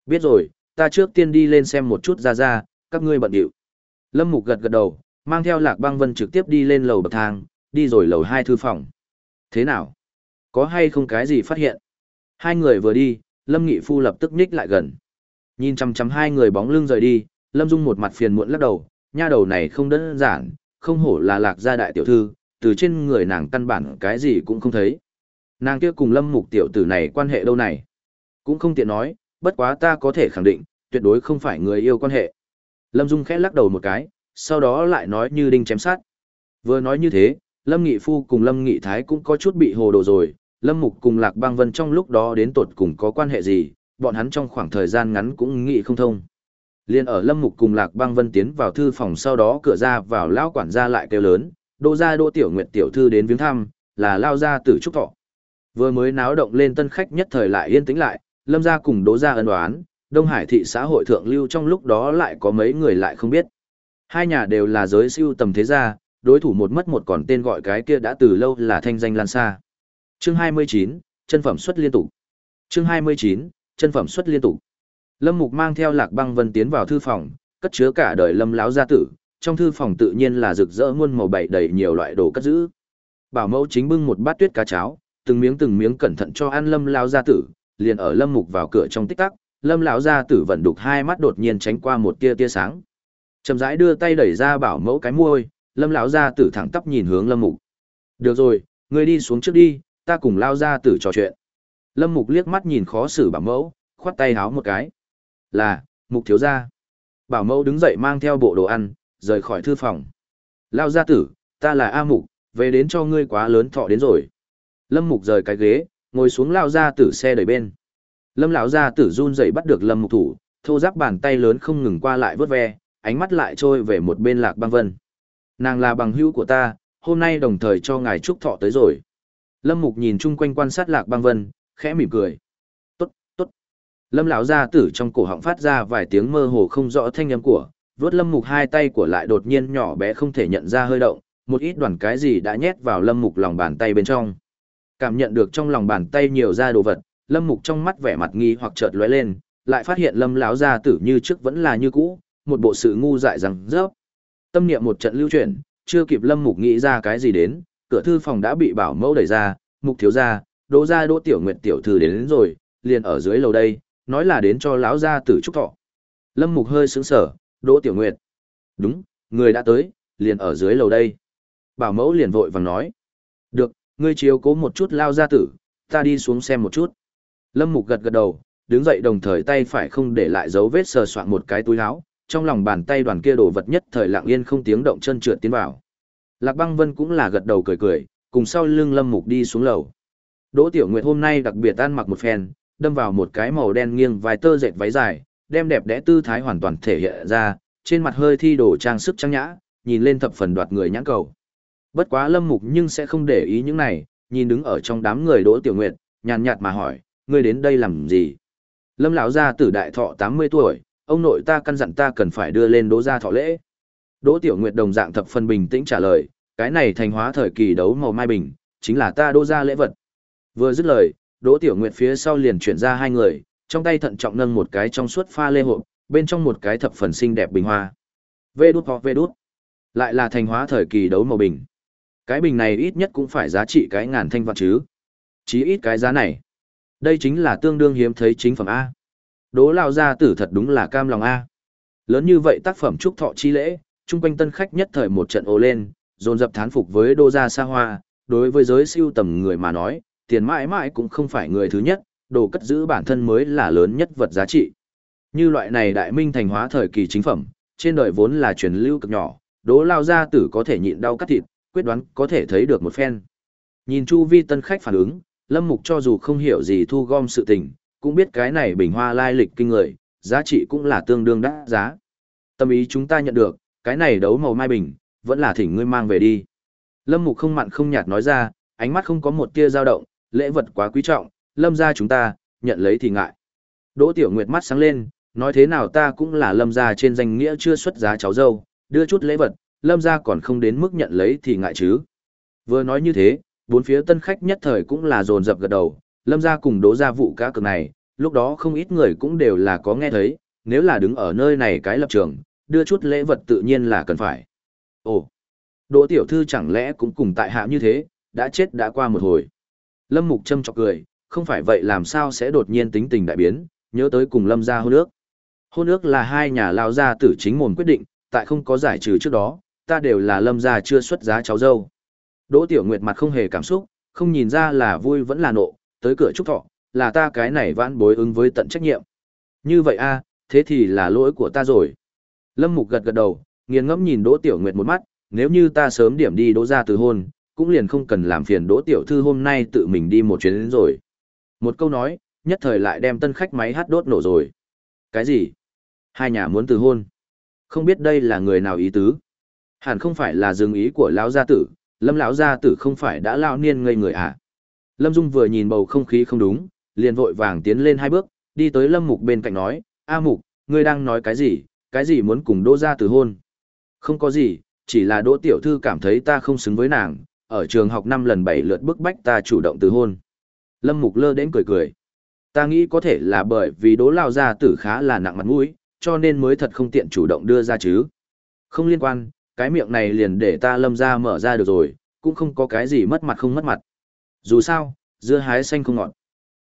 Biết rồi, ta trước tiên đi lên xem một chút ra ra, các ngươi bận điệu. Lâm Mục gật gật đầu, mang theo Lạc Băng Vân trực tiếp đi lên lầu bậc thang, đi rồi lầu hai thư phòng. Thế nào? Có hay không cái gì phát hiện? Hai người vừa đi, Lâm Nghị Phu lập tức nhích lại gần. Nhìn chăm chăm hai người bóng lưng rời đi, Lâm Dung một mặt phiền muộn lắc đầu, nha đầu này không đơn giản, không hổ là Lạc gia đại tiểu thư, từ trên người nàng căn bản cái gì cũng không thấy. Nàng kia cùng Lâm Mục tiểu tử này quan hệ đâu này? Cũng không tiện nói, bất quá ta có thể khẳng định, tuyệt đối không phải người yêu quan hệ. Lâm Dung khẽ lắc đầu một cái, sau đó lại nói như đinh chém sát. Vừa nói như thế, Lâm Nghị Phu cùng Lâm Nghị Thái cũng có chút bị hồ đồ rồi, Lâm Mục cùng Lạc Bang Vân trong lúc đó đến tột cùng có quan hệ gì, bọn hắn trong khoảng thời gian ngắn cũng nghĩ không thông. Liên ở Lâm Mục cùng Lạc Bang Vân tiến vào thư phòng sau đó cửa ra vào lão quản gia lại kêu lớn, đô gia đô tiểu nguyệt tiểu thư đến viếng thăm, là lao gia tử trúc thọ. Vừa mới náo động lên tân khách nhất thời lại yên tĩnh lại, Lâm gia cùng Đỗ gia ân đoán, Đông Hải thị xã hội thượng lưu trong lúc đó lại có mấy người lại không biết. Hai nhà đều là giới siêu tầm thế gia, đối thủ một mất một còn tên gọi cái kia đã từ lâu là thanh danh lan xa. Chương 29, chân phẩm xuất liên tục. Chương 29, chân phẩm xuất liên tục. Lâm Mục mang theo Lạc Băng Vân tiến vào thư phòng, cất chứa cả đời Lâm lão gia tử, trong thư phòng tự nhiên là rực rỡ muôn màu bảy đầy nhiều loại đồ cất giữ. Bảo mẫu chính bưng một bát tuyết cá cháo, từng miếng từng miếng cẩn thận cho ăn Lâm lão gia tử, liền ở Lâm Mục vào cửa trong tích tắc, lâm lão gia tử vận đục hai mắt đột nhiên tránh qua một tia tia sáng. Chậm rãi đưa tay đẩy ra bảo mẫu cái môi, lâm lão gia tử thẳng tắp nhìn hướng lâm mục. Được rồi, ngươi đi xuống trước đi, ta cùng lao gia tử trò chuyện. Lâm mục liếc mắt nhìn khó xử bảo mẫu, khoát tay háo một cái. Là, mục thiếu gia. Bảo mẫu đứng dậy mang theo bộ đồ ăn, rời khỏi thư phòng. Lao gia tử, ta là a mục, về đến cho ngươi quá lớn thọ đến rồi. Lâm mục rời cái ghế, ngồi xuống lao gia tử xe đẩy bên lâm lão gia tử run rẩy bắt được lâm mục thủ, thô giáp bàn tay lớn không ngừng qua lại vớt ve, ánh mắt lại trôi về một bên lạc băng vân. Nàng là bằng hữu của ta, hôm nay đồng thời cho ngài chúc thọ tới rồi. Lâm mục nhìn chung quanh quan sát lạc băng vân, khẽ mỉm cười. Tốt tốt. Lâm lão gia tử trong cổ họng phát ra vài tiếng mơ hồ không rõ thanh âm của, vớt lâm mục hai tay của lại đột nhiên nhỏ bé không thể nhận ra hơi động, một ít đoàn cái gì đã nhét vào lâm mục lòng bàn tay bên trong. Cảm nhận được trong lòng bàn tay nhiều ra đồ vật lâm mục trong mắt vẻ mặt nghi hoặc chợt lóe lên lại phát hiện lâm lão gia tử như trước vẫn là như cũ một bộ sự ngu dại rằng rớp. Tâm niệm một trận lưu chuyển chưa kịp lâm mục nghĩ ra cái gì đến cửa thư phòng đã bị bảo mẫu đẩy ra mục thiếu gia đỗ gia đỗ tiểu nguyệt tiểu thư đến, đến rồi liền ở dưới lầu đây nói là đến cho lão gia tử chúc thọ. Lâm mục hơi sững sờ đỗ tiểu nguyệt. Đúng người đã tới liền ở dưới lầu đây. Bảo mẫu liền vội vàng nói được ngươi chiếu cố một chút lao gia tử ta đi xuống xem một chút. Lâm Mục gật gật đầu, đứng dậy đồng thời tay phải không để lại dấu vết sờ soạn một cái túi áo, trong lòng bàn tay đoàn kia đồ vật nhất thời lặng yên không tiếng động chân trượt tiến vào. Lạc Băng Vân cũng là gật đầu cười cười, cùng sau lưng Lâm Mục đi xuống lầu. Đỗ Tiểu Nguyệt hôm nay đặc biệt ăn mặc một phen, đâm vào một cái màu đen nghiêng vài tơ dệt váy dài, đem đẹp đẽ tư thái hoàn toàn thể hiện ra, trên mặt hơi thi đồ trang sức trang nhã, nhìn lên thập phần đoạt người nhãn cầu. Bất quá Lâm Mục nhưng sẽ không để ý những này, nhìn đứng ở trong đám người Đỗ Tiểu Nguyệt, nhàn nhạt mà hỏi, ngươi đến đây làm gì? Lâm lão gia tử đại thọ 80 tuổi, ông nội ta căn dặn ta cần phải đưa lên Đỗ gia thọ lễ. Đỗ Tiểu Nguyệt đồng dạng thập phần bình tĩnh trả lời, cái này thành hóa thời kỳ đấu màu mai bình, chính là ta Đỗ gia lễ vật. Vừa dứt lời, Đỗ Tiểu Nguyệt phía sau liền chuyển ra hai người, trong tay thận trọng nâng một cái trong suốt pha lê hộp, bên trong một cái thập phần xinh đẹp bình hoa. Vê đút hoặc vê đút. Lại là thành hóa thời kỳ đấu màu bình. Cái bình này ít nhất cũng phải giá trị cái ngàn thanh vạn chứ. Chí ít cái giá này. Đây chính là tương đương hiếm thấy chính phẩm A. Đỗ lao gia tử thật đúng là cam lòng A. Lớn như vậy tác phẩm trúc thọ chi lễ, chung quanh tân khách nhất thời một trận ồ lên, dồn dập thán phục với đô gia xa hoa, đối với giới siêu tầm người mà nói, tiền mãi mãi cũng không phải người thứ nhất, đồ cất giữ bản thân mới là lớn nhất vật giá trị. Như loại này đại minh thành hóa thời kỳ chính phẩm, trên đời vốn là truyền lưu cực nhỏ, đố lao gia tử có thể nhịn đau cắt thịt, quyết đoán có thể thấy được một phen. Nhìn chu vi tân khách phản ứng, Lâm Mục cho dù không hiểu gì thu gom sự tình, cũng biết cái này bình hoa lai lịch kinh người, giá trị cũng là tương đương đắt giá. Tâm ý chúng ta nhận được, cái này đấu màu mai bình, vẫn là thỉnh ngươi mang về đi. Lâm Mục không mặn không nhạt nói ra, ánh mắt không có một tia dao động, lễ vật quá quý trọng, lâm gia chúng ta, nhận lấy thì ngại. Đỗ Tiểu Nguyệt mắt sáng lên, nói thế nào ta cũng là lâm gia trên danh nghĩa chưa xuất giá cháu dâu, đưa chút lễ vật, lâm gia còn không đến mức nhận lấy thì ngại chứ. Vừa nói như thế, bốn phía tân khách nhất thời cũng là dồn dập gật đầu, lâm gia cùng đỗ gia vụ cá cược này, lúc đó không ít người cũng đều là có nghe thấy, nếu là đứng ở nơi này cái lập trường, đưa chút lễ vật tự nhiên là cần phải. Ồ, Đỗ tiểu thư chẳng lẽ cũng cùng tại hạ như thế, đã chết đã qua một hồi. Lâm Mục châm chọc cười, không phải vậy làm sao sẽ đột nhiên tính tình đại biến, nhớ tới cùng Lâm gia hôn ước. Hôn ước là hai nhà lao gia tử chính mồm quyết định, tại không có giải trừ trước đó, ta đều là Lâm gia chưa xuất giá cháu dâu. Đỗ Tiểu Nguyệt mặt không hề cảm xúc, không nhìn ra là vui vẫn là nộ, tới cửa chúc thọ, là ta cái này vãn bối ứng với tận trách nhiệm. Như vậy a, thế thì là lỗi của ta rồi. Lâm Mục gật gật đầu, nghiền ngẫm nhìn Đỗ Tiểu Nguyệt một mắt, nếu như ta sớm điểm đi Đỗ gia từ hôn, cũng liền không cần làm phiền Đỗ tiểu thư hôm nay tự mình đi một chuyến đến rồi. Một câu nói, nhất thời lại đem tân khách máy hát đốt nổ rồi. Cái gì? Hai nhà muốn từ hôn. Không biết đây là người nào ý tứ. Hẳn không phải là dừng ý của lão gia tử, Lâm lão gia tử không phải đã lão niên ngây người à? Lâm Dung vừa nhìn bầu không khí không đúng, liền vội vàng tiến lên hai bước, đi tới Lâm Mục bên cạnh nói, "A Mục, ngươi đang nói cái gì? Cái gì muốn cùng Đỗ gia tử hôn?" "Không có gì, chỉ là Đỗ tiểu thư cảm thấy ta không xứng với nàng, ở trường học năm lần bảy lượt bức bách ta chủ động từ hôn. Lâm Mục lơ đến cười cười. Ta nghĩ có thể là bởi vì đố lao gia tử khá là nặng mặt mũi, cho nên mới thật không tiện chủ động đưa ra chứ. Không liên quan, cái miệng này liền để ta lâm ra mở ra được rồi, cũng không có cái gì mất mặt không mất mặt. Dù sao, dưa hái xanh không ngọt.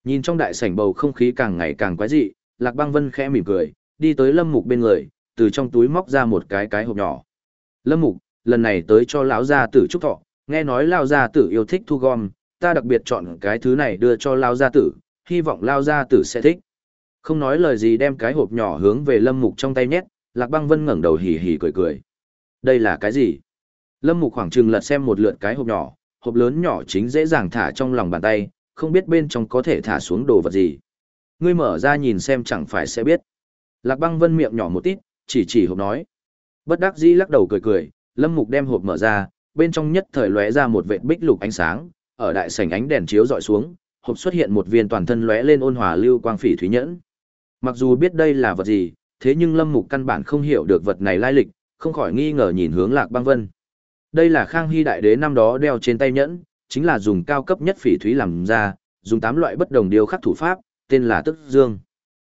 Nhìn trong đại sảnh bầu không khí càng ngày càng quái dị, Lạc Băng Vân khẽ mỉm cười, đi tới Lâm Mục bên người, từ trong túi móc ra một cái cái hộp nhỏ. Lâm Mục, lần này tới cho lão gia tử chúc thọ, nghe nói lão gia tử yêu thích thu gom, ta đặc biệt chọn cái thứ này đưa cho lão gia tử, hy vọng lão gia tử sẽ thích. Không nói lời gì đem cái hộp nhỏ hướng về Lâm Mục trong tay nhét, Lạc Băng Vân ngẩng đầu hì hì cười cười. Đây là cái gì? Lâm Mục khoảng chừng lật xem một lượt cái hộp nhỏ, hộp lớn nhỏ chính dễ dàng thả trong lòng bàn tay, không biết bên trong có thể thả xuống đồ vật gì. Ngươi mở ra nhìn xem chẳng phải sẽ biết. Lạc Băng Vân miệng nhỏ một tít, chỉ chỉ hộp nói. Bất đắc dĩ lắc đầu cười cười, Lâm Mục đem hộp mở ra, bên trong nhất thời lóe ra một vệt bích lục ánh sáng, ở đại sảnh ánh đèn chiếu dọi xuống, hộp xuất hiện một viên toàn thân lóe lên ôn hòa lưu quang phỉ thúy nhẫn. Mặc dù biết đây là vật gì, thế nhưng Lâm Mục căn bản không hiểu được vật này lai lịch, không khỏi nghi ngờ nhìn hướng Lạc Băng Vân. Đây là Khang Hy đại đế năm đó đeo trên tay nhẫn, chính là dùng cao cấp nhất phỉ thúy làm ra, dùng tám loại bất đồng điêu khắc thủ pháp, tên là Tức Dương.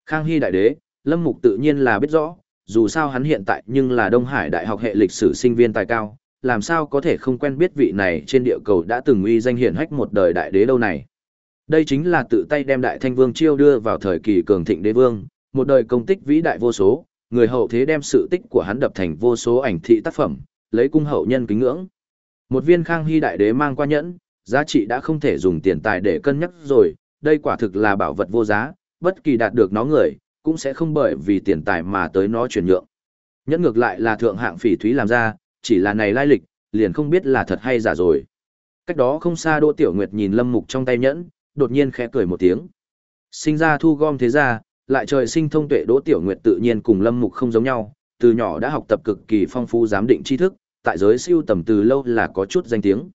Khang Hy đại đế, Lâm Mục tự nhiên là biết rõ, dù sao hắn hiện tại nhưng là Đông Hải Đại học hệ lịch sử sinh viên tài cao, làm sao có thể không quen biết vị này trên địa cầu đã từng uy danh hiển hách một đời đại đế đâu này. Đây chính là tự tay đem đại thanh vương chiêu đưa vào thời kỳ cường thịnh đế vương, một đời công tích vĩ đại vô số, người hậu thế đem sự tích của hắn đập thành vô số ảnh thị tác phẩm, lấy cung hậu nhân kính ngưỡng. Một viên khang hy đại đế mang qua nhẫn, giá trị đã không thể dùng tiền tài để cân nhắc rồi, đây quả thực là bảo vật vô giá, bất kỳ đạt được nó người, cũng sẽ không bởi vì tiền tài mà tới nó chuyển nhượng. Nhẫn ngược lại là thượng hạng phỉ thúy làm ra, chỉ là này lai lịch, liền không biết là thật hay giả rồi. Cách đó không xa Đỗ Tiểu Nguyệt nhìn Lâm Mục trong tay nhẫn, đột nhiên khẽ cười một tiếng. Sinh ra thu gom thế ra, lại trời sinh thông tuệ Đỗ Tiểu Nguyệt tự nhiên cùng Lâm Mục không giống nhau, từ nhỏ đã học tập cực kỳ phong phú giám định tri thức, tại giới siêu tầm từ lâu là có chút danh tiếng.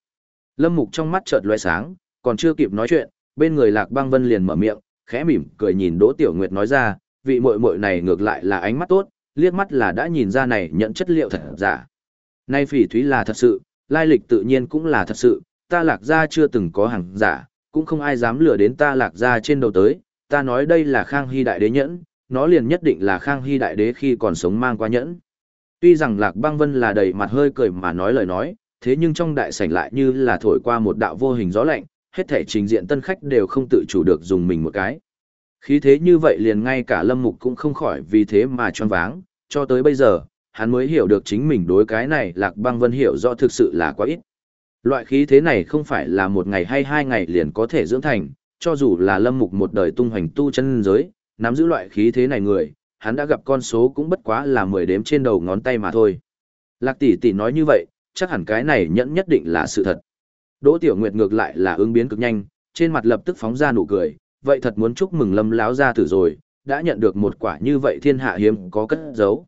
Lâm Mục trong mắt chợt lóe sáng, còn chưa kịp nói chuyện, bên người Lạc Băng Vân liền mở miệng, khẽ mỉm cười nhìn Đỗ Tiểu Nguyệt nói ra, vị muội muội này ngược lại là ánh mắt tốt, liếc mắt là đã nhìn ra này nhận chất liệu thật giả. Nay phỉ thúy là thật sự, lai lịch tự nhiên cũng là thật sự, ta Lạc gia chưa từng có hàng giả, cũng không ai dám lừa đến ta Lạc gia trên đầu tới, ta nói đây là Khang Hy đại đế nhẫn, nó liền nhất định là Khang Hy đại đế khi còn sống mang qua nhẫn. Tuy rằng Lạc Băng Vân là đầy mặt hơi cười mà nói lời nói, thế nhưng trong đại sảnh lại như là thổi qua một đạo vô hình gió lạnh, hết thể trình diện tân khách đều không tự chủ được dùng mình một cái. Khí thế như vậy liền ngay cả Lâm Mục cũng không khỏi vì thế mà choáng váng, cho tới bây giờ, hắn mới hiểu được chính mình đối cái này Lạc Băng Vân hiểu rõ thực sự là quá ít. Loại khí thế này không phải là một ngày hay hai ngày liền có thể dưỡng thành, cho dù là Lâm Mục một đời tung hoành tu chân giới, nắm giữ loại khí thế này người, hắn đã gặp con số cũng bất quá là 10 đếm trên đầu ngón tay mà thôi. Lạc tỷ tỷ nói như vậy, chắc hẳn cái này nhẫn nhất định là sự thật. Đỗ Tiểu Nguyệt ngược lại là ứng biến cực nhanh, trên mặt lập tức phóng ra nụ cười, vậy thật muốn chúc mừng Lâm láo gia tử rồi, đã nhận được một quả như vậy thiên hạ hiếm có cất giấu.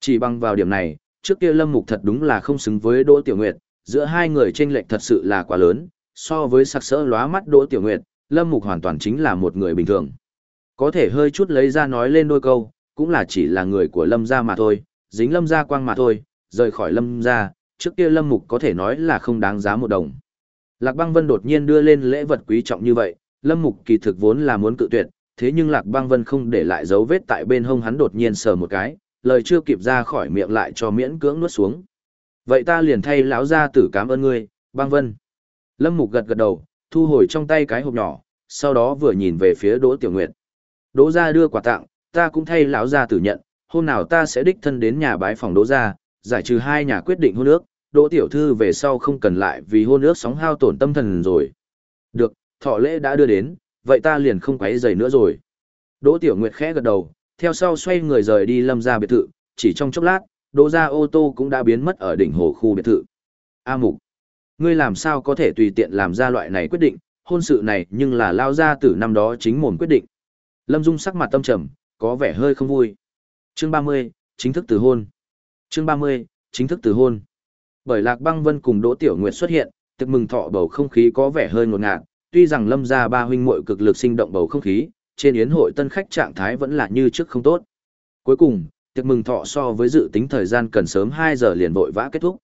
Chỉ bằng vào điểm này, trước kia Lâm Mục thật đúng là không xứng với Đỗ Tiểu Nguyệt, giữa hai người chênh lệch thật sự là quá lớn, so với sặc sỡ lóa mắt Đỗ Tiểu Nguyệt, Lâm Mục hoàn toàn chính là một người bình thường. Có thể hơi chút lấy ra nói lên đôi câu, cũng là chỉ là người của Lâm gia mà thôi, dính Lâm gia quang mà thôi, rời khỏi Lâm gia, trước kia Lâm Mục có thể nói là không đáng giá một đồng. Lạc Băng Vân đột nhiên đưa lên lễ vật quý trọng như vậy, Lâm Mục kỳ thực vốn là muốn cự tuyệt, thế nhưng Lạc Băng Vân không để lại dấu vết tại bên hông hắn đột nhiên sờ một cái, lời chưa kịp ra khỏi miệng lại cho miễn cưỡng nuốt xuống. Vậy ta liền thay lão gia tử cảm ơn ngươi, Băng Vân. Lâm Mục gật gật đầu, thu hồi trong tay cái hộp nhỏ, sau đó vừa nhìn về phía Đỗ Tiểu Nguyệt. Đỗ gia đưa quà tặng, ta cũng thay lão gia tử nhận, hôm nào ta sẽ đích thân đến nhà bái phòng Đỗ gia, giải trừ hai nhà quyết định hôn ước, Đỗ tiểu thư về sau không cần lại vì hôn ước sóng hao tổn tâm thần rồi. Được, thọ lễ đã đưa đến, vậy ta liền không quấy rầy nữa rồi. Đỗ tiểu nguyệt khẽ gật đầu, theo sau xoay người rời đi lâm gia biệt thự, chỉ trong chốc lát, đỗ Gia ô tô cũng đã biến mất ở đỉnh hồ khu biệt thự. A mục, ngươi làm sao có thể tùy tiện làm ra loại này quyết định, hôn sự này nhưng là lao ra từ năm đó chính mồm quyết định. Lâm Dung sắc mặt tâm trầm, có vẻ hơi không vui. Chương 30, chính thức từ hôn. Chương 30, chính thức từ hôn. Bởi Lạc Băng Vân cùng Đỗ Tiểu Nguyệt xuất hiện, tiệc mừng thọ bầu không khí có vẻ hơi ngột ngạt, tuy rằng Lâm gia ba huynh muội cực lực sinh động bầu không khí, trên yến hội tân khách trạng thái vẫn là như trước không tốt. Cuối cùng, tiệc mừng thọ so với dự tính thời gian cần sớm 2 giờ liền vội vã kết thúc.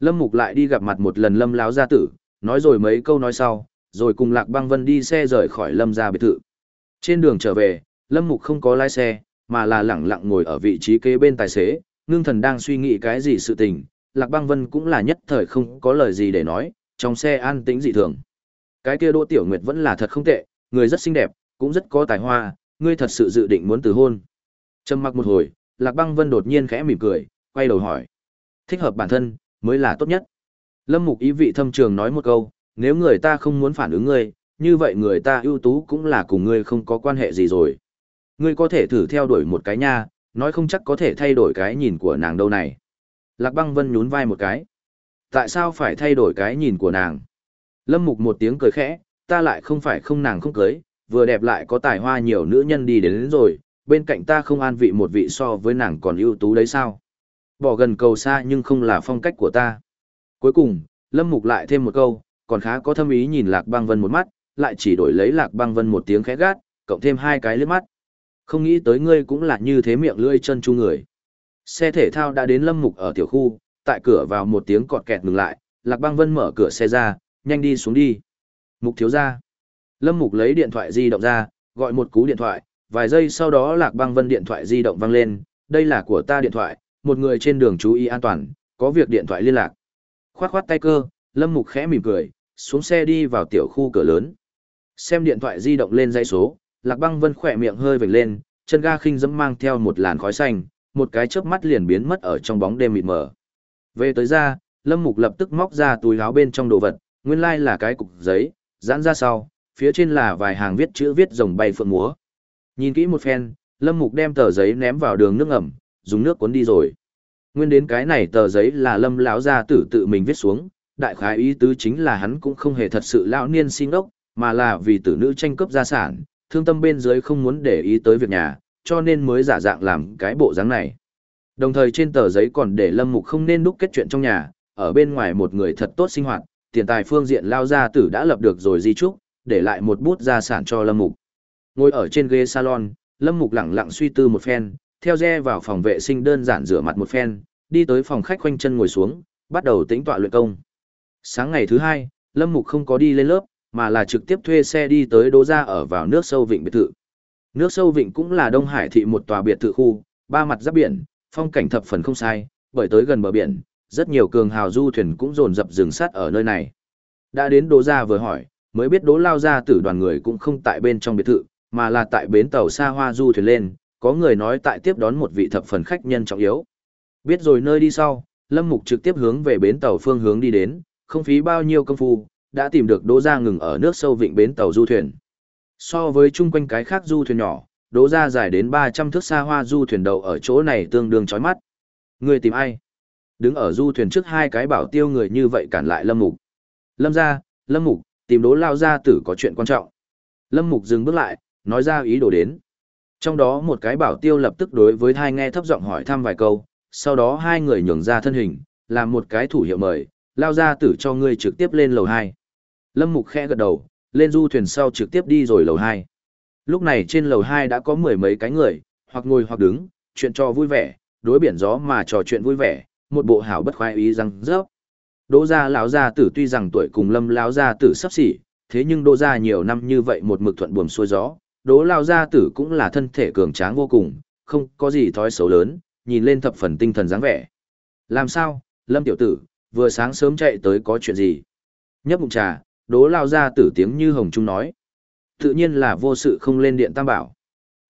Lâm Mục lại đi gặp mặt một lần Lâm Lão gia tử, nói rồi mấy câu nói sau, rồi cùng Lạc Băng Vân đi xe rời khỏi Lâm gia biệt thự. Trên đường trở về, Lâm Mục không có lái xe, mà là lẳng lặng ngồi ở vị trí kế bên tài xế, ngưng thần đang suy nghĩ cái gì sự tình, Lạc Băng Vân cũng là nhất thời không có lời gì để nói, trong xe an tĩnh dị thường. Cái kia Đỗ Tiểu Nguyệt vẫn là thật không tệ, người rất xinh đẹp, cũng rất có tài hoa, ngươi thật sự dự định muốn từ hôn. Trầm mặc một hồi, Lạc Băng Vân đột nhiên khẽ mỉm cười, quay đầu hỏi. Thích hợp bản thân, mới là tốt nhất. Lâm Mục ý vị thâm trường nói một câu, nếu người ta không muốn phản ứng ngươi, như vậy người ta ưu tú cũng là cùng ngươi không có quan hệ gì rồi. Ngươi có thể thử theo đuổi một cái nha, nói không chắc có thể thay đổi cái nhìn của nàng đâu này. Lạc băng vân nhún vai một cái. Tại sao phải thay đổi cái nhìn của nàng? Lâm mục một tiếng cười khẽ, ta lại không phải không nàng không cưới, vừa đẹp lại có tài hoa nhiều nữ nhân đi đến, đến rồi, bên cạnh ta không an vị một vị so với nàng còn ưu tú đấy sao? Bỏ gần cầu xa nhưng không là phong cách của ta. Cuối cùng, Lâm Mục lại thêm một câu, còn khá có thâm ý nhìn Lạc Băng Vân một mắt, lại chỉ đổi lấy Lạc Băng Vân một tiếng khẽ gát, cộng thêm hai cái liếc mắt. Không nghĩ tới ngươi cũng là như thế miệng lưỡi chân chu người. Xe thể thao đã đến Lâm Mục ở tiểu khu, tại cửa vào một tiếng cọt kẹt ngừng lại, Lạc Băng Vân mở cửa xe ra, nhanh đi xuống đi. Mục thiếu ra. Lâm Mục lấy điện thoại di động ra, gọi một cú điện thoại, vài giây sau đó Lạc Băng Vân điện thoại di động vang lên, đây là của ta điện thoại, một người trên đường chú ý an toàn, có việc điện thoại liên lạc. Khoát khoát tay cơ, Lâm Mục khẽ mỉm cười, xuống xe đi vào tiểu khu cửa lớn. Xem điện thoại di động lên dãy số, Lạc Băng Vân khỏe miệng hơi vểnh lên, chân ga khinh dẫm mang theo một làn khói xanh, một cái chớp mắt liền biến mất ở trong bóng đêm mịt mờ. Về tới ra, Lâm Mục lập tức móc ra túi áo bên trong đồ vật, nguyên lai là cái cục giấy, giãn ra sau, phía trên là vài hàng viết chữ viết rồng bay phượng múa. Nhìn kỹ một phen, Lâm Mục đem tờ giấy ném vào đường nước ẩm, dùng nước cuốn đi rồi. Nguyên đến cái này tờ giấy là Lâm lão gia tử tự mình viết xuống, đại khái ý tứ chính là hắn cũng không hề thật sự lão niên xin ốc, mà là vì tử nữ tranh cướp gia sản, thương tâm bên dưới không muốn để ý tới việc nhà, cho nên mới giả dạng làm cái bộ dáng này. Đồng thời trên tờ giấy còn để Lâm Mục không nên đúc kết chuyện trong nhà, ở bên ngoài một người thật tốt sinh hoạt, tiền tài phương diện lao gia tử đã lập được rồi di trúc, để lại một bút gia sản cho Lâm Mục. Ngồi ở trên ghế salon, Lâm Mục lặng lặng suy tư một phen, theo re vào phòng vệ sinh đơn giản rửa mặt một phen, đi tới phòng khách khoanh chân ngồi xuống, bắt đầu tĩnh tọa luyện công. Sáng ngày thứ hai, Lâm Mục không có đi lên lớp, mà là trực tiếp thuê xe đi tới Đỗ Gia ở vào nước sâu vịnh biệt thự. Nước sâu vịnh cũng là Đông Hải thị một tòa biệt thự khu, ba mặt giáp biển, phong cảnh thập phần không sai, bởi tới gần bờ biển, rất nhiều cường hào du thuyền cũng dồn dập dừng sát ở nơi này. Đã đến Đỗ Gia vừa hỏi, mới biết Đỗ Lao Gia tử đoàn người cũng không tại bên trong biệt thự, mà là tại bến tàu xa hoa du thuyền lên, có người nói tại tiếp đón một vị thập phần khách nhân trọng yếu. Biết rồi nơi đi sau, Lâm Mục trực tiếp hướng về bến tàu phương hướng đi đến, không phí bao nhiêu công phu, đã tìm được Đỗ Gia ngừng ở nước sâu vịnh bến tàu du thuyền. So với chung quanh cái khác du thuyền nhỏ, Đỗ Gia dài đến 300 thước xa hoa du thuyền đậu ở chỗ này tương đương chói mắt. Người tìm ai? Đứng ở du thuyền trước hai cái bảo tiêu người như vậy cản lại Lâm Mục. Lâm gia, Lâm Mục, tìm Đỗ Lao gia tử có chuyện quan trọng. Lâm Mục dừng bước lại, nói ra ý đồ đến. Trong đó một cái bảo tiêu lập tức đối với thai nghe thấp giọng hỏi thăm vài câu, sau đó hai người nhường ra thân hình, làm một cái thủ hiệu mời, lao ra tử cho ngươi trực tiếp lên lầu 2. Lâm Mục khẽ gật đầu, lên du thuyền sau trực tiếp đi rồi lầu 2. Lúc này trên lầu 2 đã có mười mấy cái người, hoặc ngồi hoặc đứng, chuyện trò vui vẻ, đối biển gió mà trò chuyện vui vẻ, một bộ hảo bất khoái ý răng rớp. Đỗ gia lão gia tử tuy rằng tuổi cùng Lâm lão gia tử sắp xỉ, thế nhưng Đỗ gia nhiều năm như vậy một mực thuận buồm xuôi gió, Đỗ lão gia tử cũng là thân thể cường tráng vô cùng, không có gì thói xấu lớn, nhìn lên thập phần tinh thần dáng vẻ. Làm sao, Lâm tiểu tử, vừa sáng sớm chạy tới có chuyện gì? Nhấp bụng trà, Đỗ lão gia tử tiếng như hồng trung nói. Tự nhiên là vô sự không lên điện tam bảo.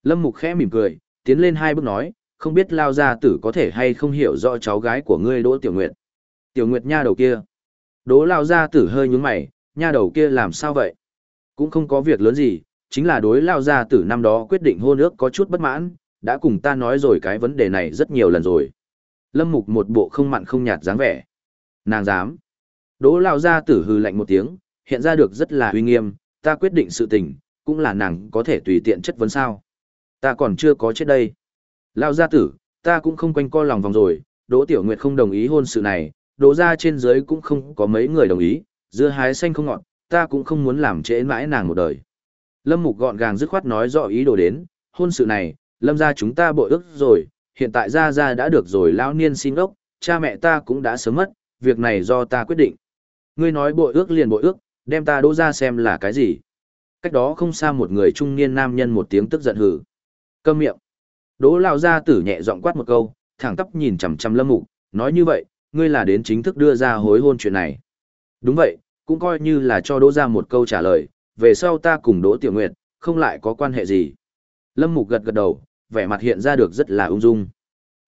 Lâm Mục khẽ mỉm cười, tiến lên hai bước nói, không biết lao gia tử có thể hay không hiểu rõ cháu gái của ngươi Đỗ Tiểu Nguyệt. Tiểu Nguyệt nha đầu kia. Đỗ lao gia tử hơi nhướng mày, nha đầu kia làm sao vậy? Cũng không có việc lớn gì, chính là đối lao gia tử năm đó quyết định hôn ước có chút bất mãn, đã cùng ta nói rồi cái vấn đề này rất nhiều lần rồi. Lâm Mục một bộ không mặn không nhạt dáng vẻ. Nàng dám. Đỗ lao gia tử hừ lạnh một tiếng, hiện ra được rất là uy nghiêm, ta quyết định sự tình, cũng là nàng có thể tùy tiện chất vấn sao. Ta còn chưa có chết đây. Lao gia tử, ta cũng không quanh co lòng vòng rồi, Đỗ Tiểu Nguyệt không đồng ý hôn sự này, Đỗ gia trên dưới cũng không có mấy người đồng ý, dưa hái xanh không ngọt, ta cũng không muốn làm trễ mãi nàng một đời. Lâm Mục gọn gàng dứt khoát nói rõ ý đồ đến, hôn sự này, Lâm gia chúng ta bội ước rồi, hiện tại gia gia đã được rồi lão niên xin ốc, cha mẹ ta cũng đã sớm mất, việc này do ta quyết định. Ngươi nói bội ước liền bội ước, đem ta đỗ ra xem là cái gì. Cách đó không xa một người trung niên nam nhân một tiếng tức giận hừ. Câm miệng. Đỗ lão gia tử nhẹ giọng quát một câu, thẳng tắp nhìn chằm chằm Lâm Mục, nói như vậy, ngươi là đến chính thức đưa ra hối hôn chuyện này. Đúng vậy, cũng coi như là cho Đỗ ra một câu trả lời, về sau ta cùng Đỗ Tiểu Nguyệt, không lại có quan hệ gì. Lâm Mục gật gật đầu, vẻ mặt hiện ra được rất là ung dung.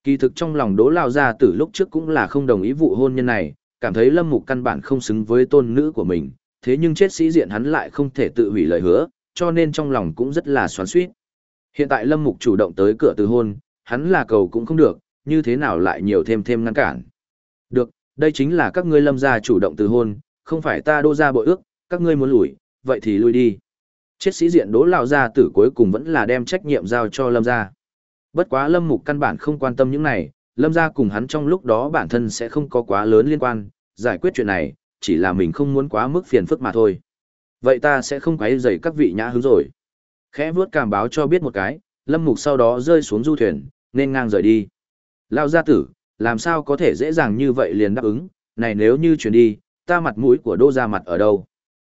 Kỳ thực trong lòng Đỗ Lao gia tử lúc trước cũng là không đồng ý vụ hôn nhân này, cảm thấy Lâm Mục căn bản không xứng với tôn nữ của mình, thế nhưng chết sĩ diện hắn lại không thể tự hủy lời hứa, cho nên trong lòng cũng rất là xoắn xuýt. Hiện tại Lâm Mục chủ động tới cửa từ hôn, hắn là cầu cũng không được, như thế nào lại nhiều thêm thêm ngăn cản. Được, đây chính là các ngươi Lâm gia chủ động từ hôn, không phải ta đô ra bội ước, các ngươi muốn lùi, vậy thì lui đi. Chết sĩ diện đỗ lão gia tử cuối cùng vẫn là đem trách nhiệm giao cho Lâm gia. Bất quá Lâm Mục căn bản không quan tâm những này, Lâm gia cùng hắn trong lúc đó bản thân sẽ không có quá lớn liên quan, giải quyết chuyện này, chỉ là mình không muốn quá mức phiền phức mà thôi. Vậy ta sẽ không quấy rầy các vị nhã hứng rồi. Khẽ vuốt cảm báo cho biết một cái, Lâm Mục sau đó rơi xuống du thuyền, nên ngang rời đi. Lao gia tử, làm sao có thể dễ dàng như vậy liền đáp ứng, này nếu như chuyển đi, ta mặt mũi của đô ra mặt ở đâu?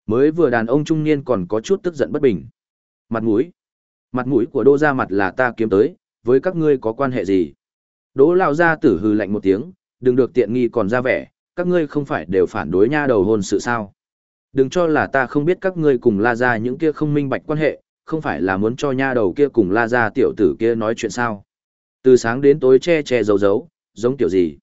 Mới vừa đàn ông trung niên còn có chút tức giận bất bình. Mặt mũi? Mặt mũi của đô ra mặt là ta kiếm tới, với các ngươi có quan hệ gì? Đỗ Lao gia tử hừ lạnh một tiếng, đừng được tiện nghi còn ra vẻ, các ngươi không phải đều phản đối nha đầu hôn sự sao? Đừng cho là ta không biết các ngươi cùng la ra những kia không minh bạch quan hệ, không phải là muốn cho nha đầu kia cùng la ra tiểu tử kia nói chuyện sao? Từ sáng đến tối che che giấu giấu, giống tiểu gì?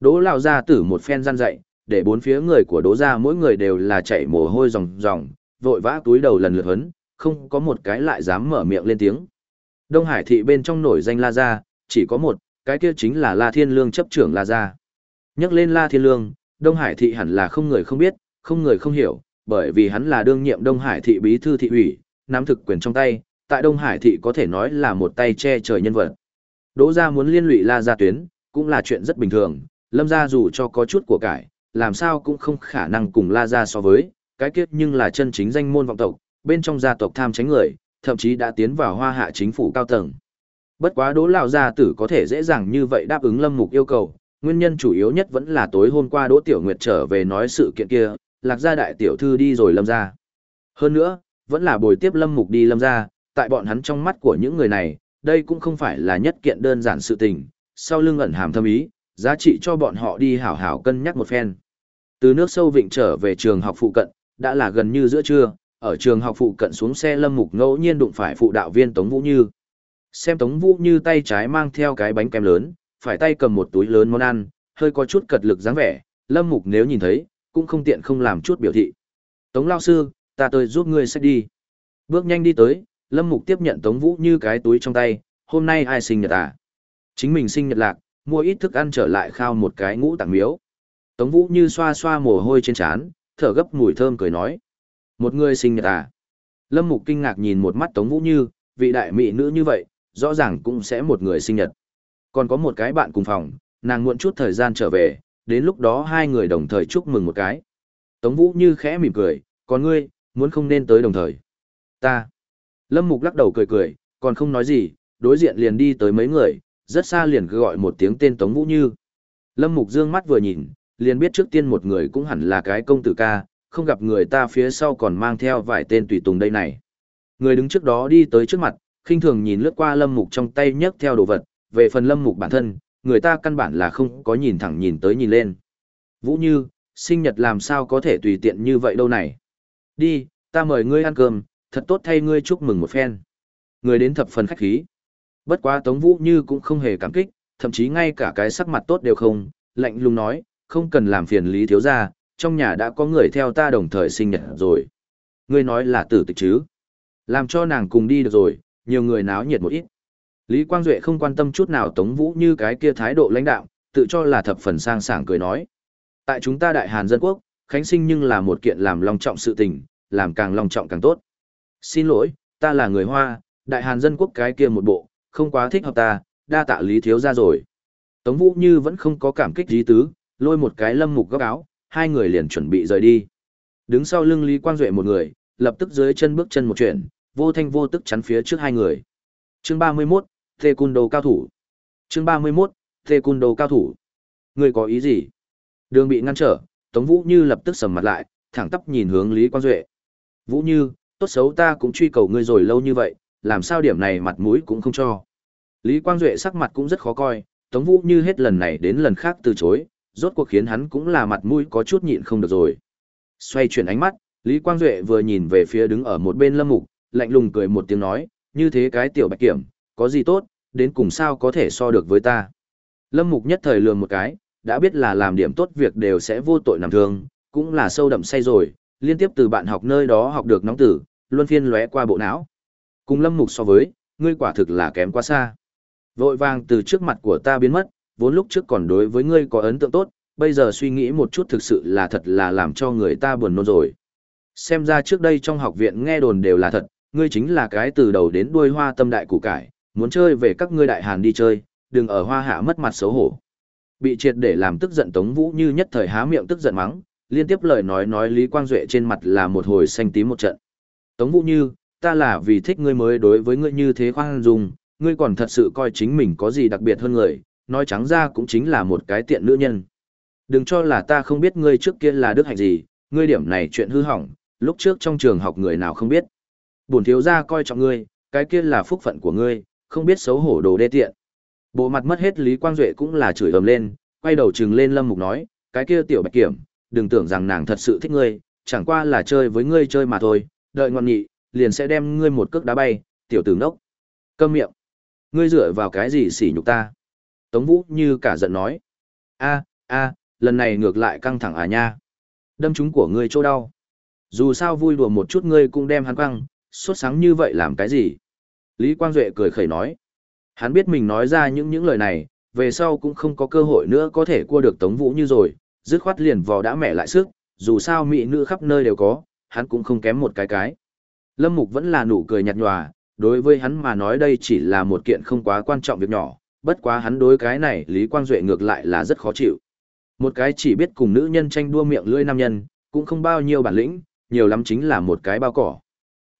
Đỗ Lao gia tử một phen gian dạy, để bốn phía người của Đỗ gia mỗi người đều là chạy mồ hôi ròng ròng, vội vã túi đầu lần lượt hấn, không có một cái lại dám mở miệng lên tiếng. Đông Hải thị bên trong nổi danh La gia, chỉ có một, cái kia chính là La Thiên Lương chấp trưởng La gia. Nhắc lên La Thiên Lương, Đông Hải thị hẳn là không người không biết, không người không hiểu, bởi vì hắn là đương nhiệm Đông Hải thị bí thư thị ủy, nắm thực quyền trong tay, tại Đông Hải thị có thể nói là một tay che trời nhân vật. Đỗ gia muốn liên lụy La gia tuyến, cũng là chuyện rất bình thường, Lâm gia dù cho có chút của cải, làm sao cũng không khả năng cùng La gia so với, cái kiếp nhưng là chân chính danh môn vọng tộc, bên trong gia tộc tham tránh người, thậm chí đã tiến vào hoa hạ chính phủ cao tầng. Bất quá Đỗ lão gia tử có thể dễ dàng như vậy đáp ứng Lâm Mục yêu cầu, nguyên nhân chủ yếu nhất vẫn là tối hôm qua Đỗ Tiểu Nguyệt trở về nói sự kiện kia, Lạc gia đại tiểu thư đi rồi Lâm gia. Hơn nữa, vẫn là bồi tiếp Lâm Mục đi Lâm gia, tại bọn hắn trong mắt của những người này, đây cũng không phải là nhất kiện đơn giản sự tình, sau lưng ẩn hàm thâm ý, giá trị cho bọn họ đi hảo hảo cân nhắc một phen. Từ nước sâu vịnh trở về trường học phụ cận, đã là gần như giữa trưa, ở trường học phụ cận xuống xe Lâm Mục ngẫu nhiên đụng phải phụ đạo viên Tống Vũ Như. Xem Tống Vũ Như tay trái mang theo cái bánh kem lớn, phải tay cầm một túi lớn món ăn, hơi có chút cật lực dáng vẻ, Lâm Mục nếu nhìn thấy, cũng không tiện không làm chút biểu thị. Tống lao sư, ta tới giúp ngươi xách đi. Bước nhanh đi tới, Lâm Mục tiếp nhận Tống Vũ Như cái túi trong tay, hôm nay ai sinh nhật à? Chính mình sinh nhật lạc, mua ít thức ăn trở lại khao một cái ngũ tặng miếu. Tống Vũ Như xoa xoa mồ hôi trên trán, thở gấp mùi thơm cười nói. Một người sinh nhật à? Lâm Mục kinh ngạc nhìn một mắt Tống Vũ Như, vị đại mỹ nữ như vậy, rõ ràng cũng sẽ một người sinh nhật. Còn có một cái bạn cùng phòng, nàng muộn chút thời gian trở về, đến lúc đó hai người đồng thời chúc mừng một cái. Tống Vũ Như khẽ mỉm cười, còn ngươi, muốn không nên tới đồng thời. Ta. Lâm Mục lắc đầu cười cười, còn không nói gì, đối diện liền đi tới mấy người, rất xa liền cứ gọi một tiếng tên Tống Vũ Như. Lâm Mục dương mắt vừa nhìn, liền biết trước tiên một người cũng hẳn là cái công tử ca, không gặp người ta phía sau còn mang theo vài tên tùy tùng đây này. Người đứng trước đó đi tới trước mặt, khinh thường nhìn lướt qua Lâm Mục trong tay nhấc theo đồ vật, về phần Lâm Mục bản thân, người ta căn bản là không có nhìn thẳng nhìn tới nhìn lên. Vũ Như, sinh nhật làm sao có thể tùy tiện như vậy đâu này. Đi, ta mời ngươi ăn cơm, thật tốt thay ngươi chúc mừng một phen. Người đến thập phần khách khí. Bất quá Tống Vũ Như cũng không hề cảm kích, thậm chí ngay cả cái sắc mặt tốt đều không, lạnh lùng nói, không cần làm phiền Lý Thiếu Gia, trong nhà đã có người theo ta đồng thời sinh nhật rồi. Ngươi nói là tử tịch chứ. Làm cho nàng cùng đi được rồi, nhiều người náo nhiệt một ít. Lý Quang Duệ không quan tâm chút nào Tống Vũ như cái kia thái độ lãnh đạo, tự cho là thập phần sang sảng cười nói. Tại chúng ta đại Hàn dân quốc, khánh sinh nhưng là một kiện làm long trọng sự tình, làm càng long trọng càng tốt. Xin lỗi, ta là người Hoa, đại Hàn dân quốc cái kia một bộ, không quá thích hợp ta, đa tạ Lý thiếu ra rồi. Tống Vũ như vẫn không có cảm kích gì tứ, lôi một cái lâm mục góc áo, hai người liền chuẩn bị rời đi. Đứng sau lưng Lý Quang Duệ một người, lập tức dưới chân bước chân một chuyện, vô thanh vô tức chắn phía trước hai người. Chương 31, Thê Cun Đồ cao thủ. Chương 31, Thê Cun Đồ cao thủ. Người có ý gì? Đường bị ngăn trở, Tống Vũ Như lập tức sầm mặt lại, thẳng tắp nhìn hướng Lý Quang Duệ. Vũ Như, tốt xấu ta cũng truy cầu ngươi rồi lâu như vậy, làm sao điểm này mặt mũi cũng không cho. Lý Quang Duệ sắc mặt cũng rất khó coi, Tống Vũ Như hết lần này đến lần khác từ chối, rốt cuộc khiến hắn cũng là mặt mũi có chút nhịn không được rồi. Xoay chuyển ánh mắt, Lý Quang Duệ vừa nhìn về phía đứng ở một bên Lâm Mục, lạnh lùng cười một tiếng nói, như thế cái tiểu bạch kiểm, có gì tốt, đến cùng sao có thể so được với ta. Lâm Mục nhất thời lườm một cái, đã biết là làm điểm tốt việc đều sẽ vô tội nằm thương, cũng là sâu đậm say rồi, liên tiếp từ bạn học nơi đó học được nóng tử, luân phiên lóe qua bộ não. Cùng Lâm Mục so với, ngươi quả thực là kém quá xa. Vội vàng từ trước mặt của ta biến mất, vốn lúc trước còn đối với ngươi có ấn tượng tốt, bây giờ suy nghĩ một chút thực sự là thật là làm cho người ta buồn nôn rồi. Xem ra trước đây trong học viện nghe đồn đều là thật, ngươi chính là cái từ đầu đến đuôi hoa tâm đại củ cải, muốn chơi về các ngươi đại hàn đi chơi, đừng ở hoa hạ mất mặt xấu hổ. Bị triệt để làm tức giận Tống Vũ như nhất thời há miệng tức giận mắng, liên tiếp lời nói nói Lý Quang Duệ trên mặt là một hồi xanh tím một trận. Tống Vũ như, ta là vì thích ngươi mới đối với ngươi như thế khoan dung, ngươi còn thật sự coi chính mình có gì đặc biệt hơn người, nói trắng ra cũng chính là một cái tiện nữ nhân. Đừng cho là ta không biết ngươi trước kia là đức hạnh gì, ngươi điểm này chuyện hư hỏng, lúc trước trong trường học người nào không biết. Bổn thiếu gia coi trọng ngươi, cái kia là phúc phận của ngươi, không biết xấu hổ đồ đê tiện. Bộ mặt mất hết Lý Quang Duệ cũng là chửi ầm lên, quay đầu trừng lên Lâm Mục nói, cái kia tiểu bạch kiểm, đừng tưởng rằng nàng thật sự thích ngươi, chẳng qua là chơi với ngươi chơi mà thôi, đợi ngọn nhị, liền sẽ đem ngươi một cước đá bay, tiểu tử ngốc. Câm miệng. Ngươi dựa vào cái gì sỉ nhục ta? Tống Vũ như cả giận nói. a a lần này ngược lại căng thẳng à nha. Đâm chúng của ngươi chỗ đau. Dù sao vui đùa một chút ngươi cũng đem hắn quăng, suốt sáng như vậy làm cái gì? Lý Quang Duệ cười khẩy nói. Hắn biết mình nói ra những những lời này, về sau cũng không có cơ hội nữa có thể cua được Tống Vũ như rồi, dứt khoát liền vò đã mẹ lại sức, dù sao mỹ nữ khắp nơi đều có, hắn cũng không kém một cái cái. Lâm Mục vẫn là nụ cười nhạt nhòa, đối với hắn mà nói đây chỉ là một kiện không quá quan trọng việc nhỏ, bất quá hắn đối cái này Lý Quang Duệ ngược lại là rất khó chịu. Một cái chỉ biết cùng nữ nhân tranh đua miệng lưỡi nam nhân, cũng không bao nhiêu bản lĩnh, nhiều lắm chính là một cái bao cỏ.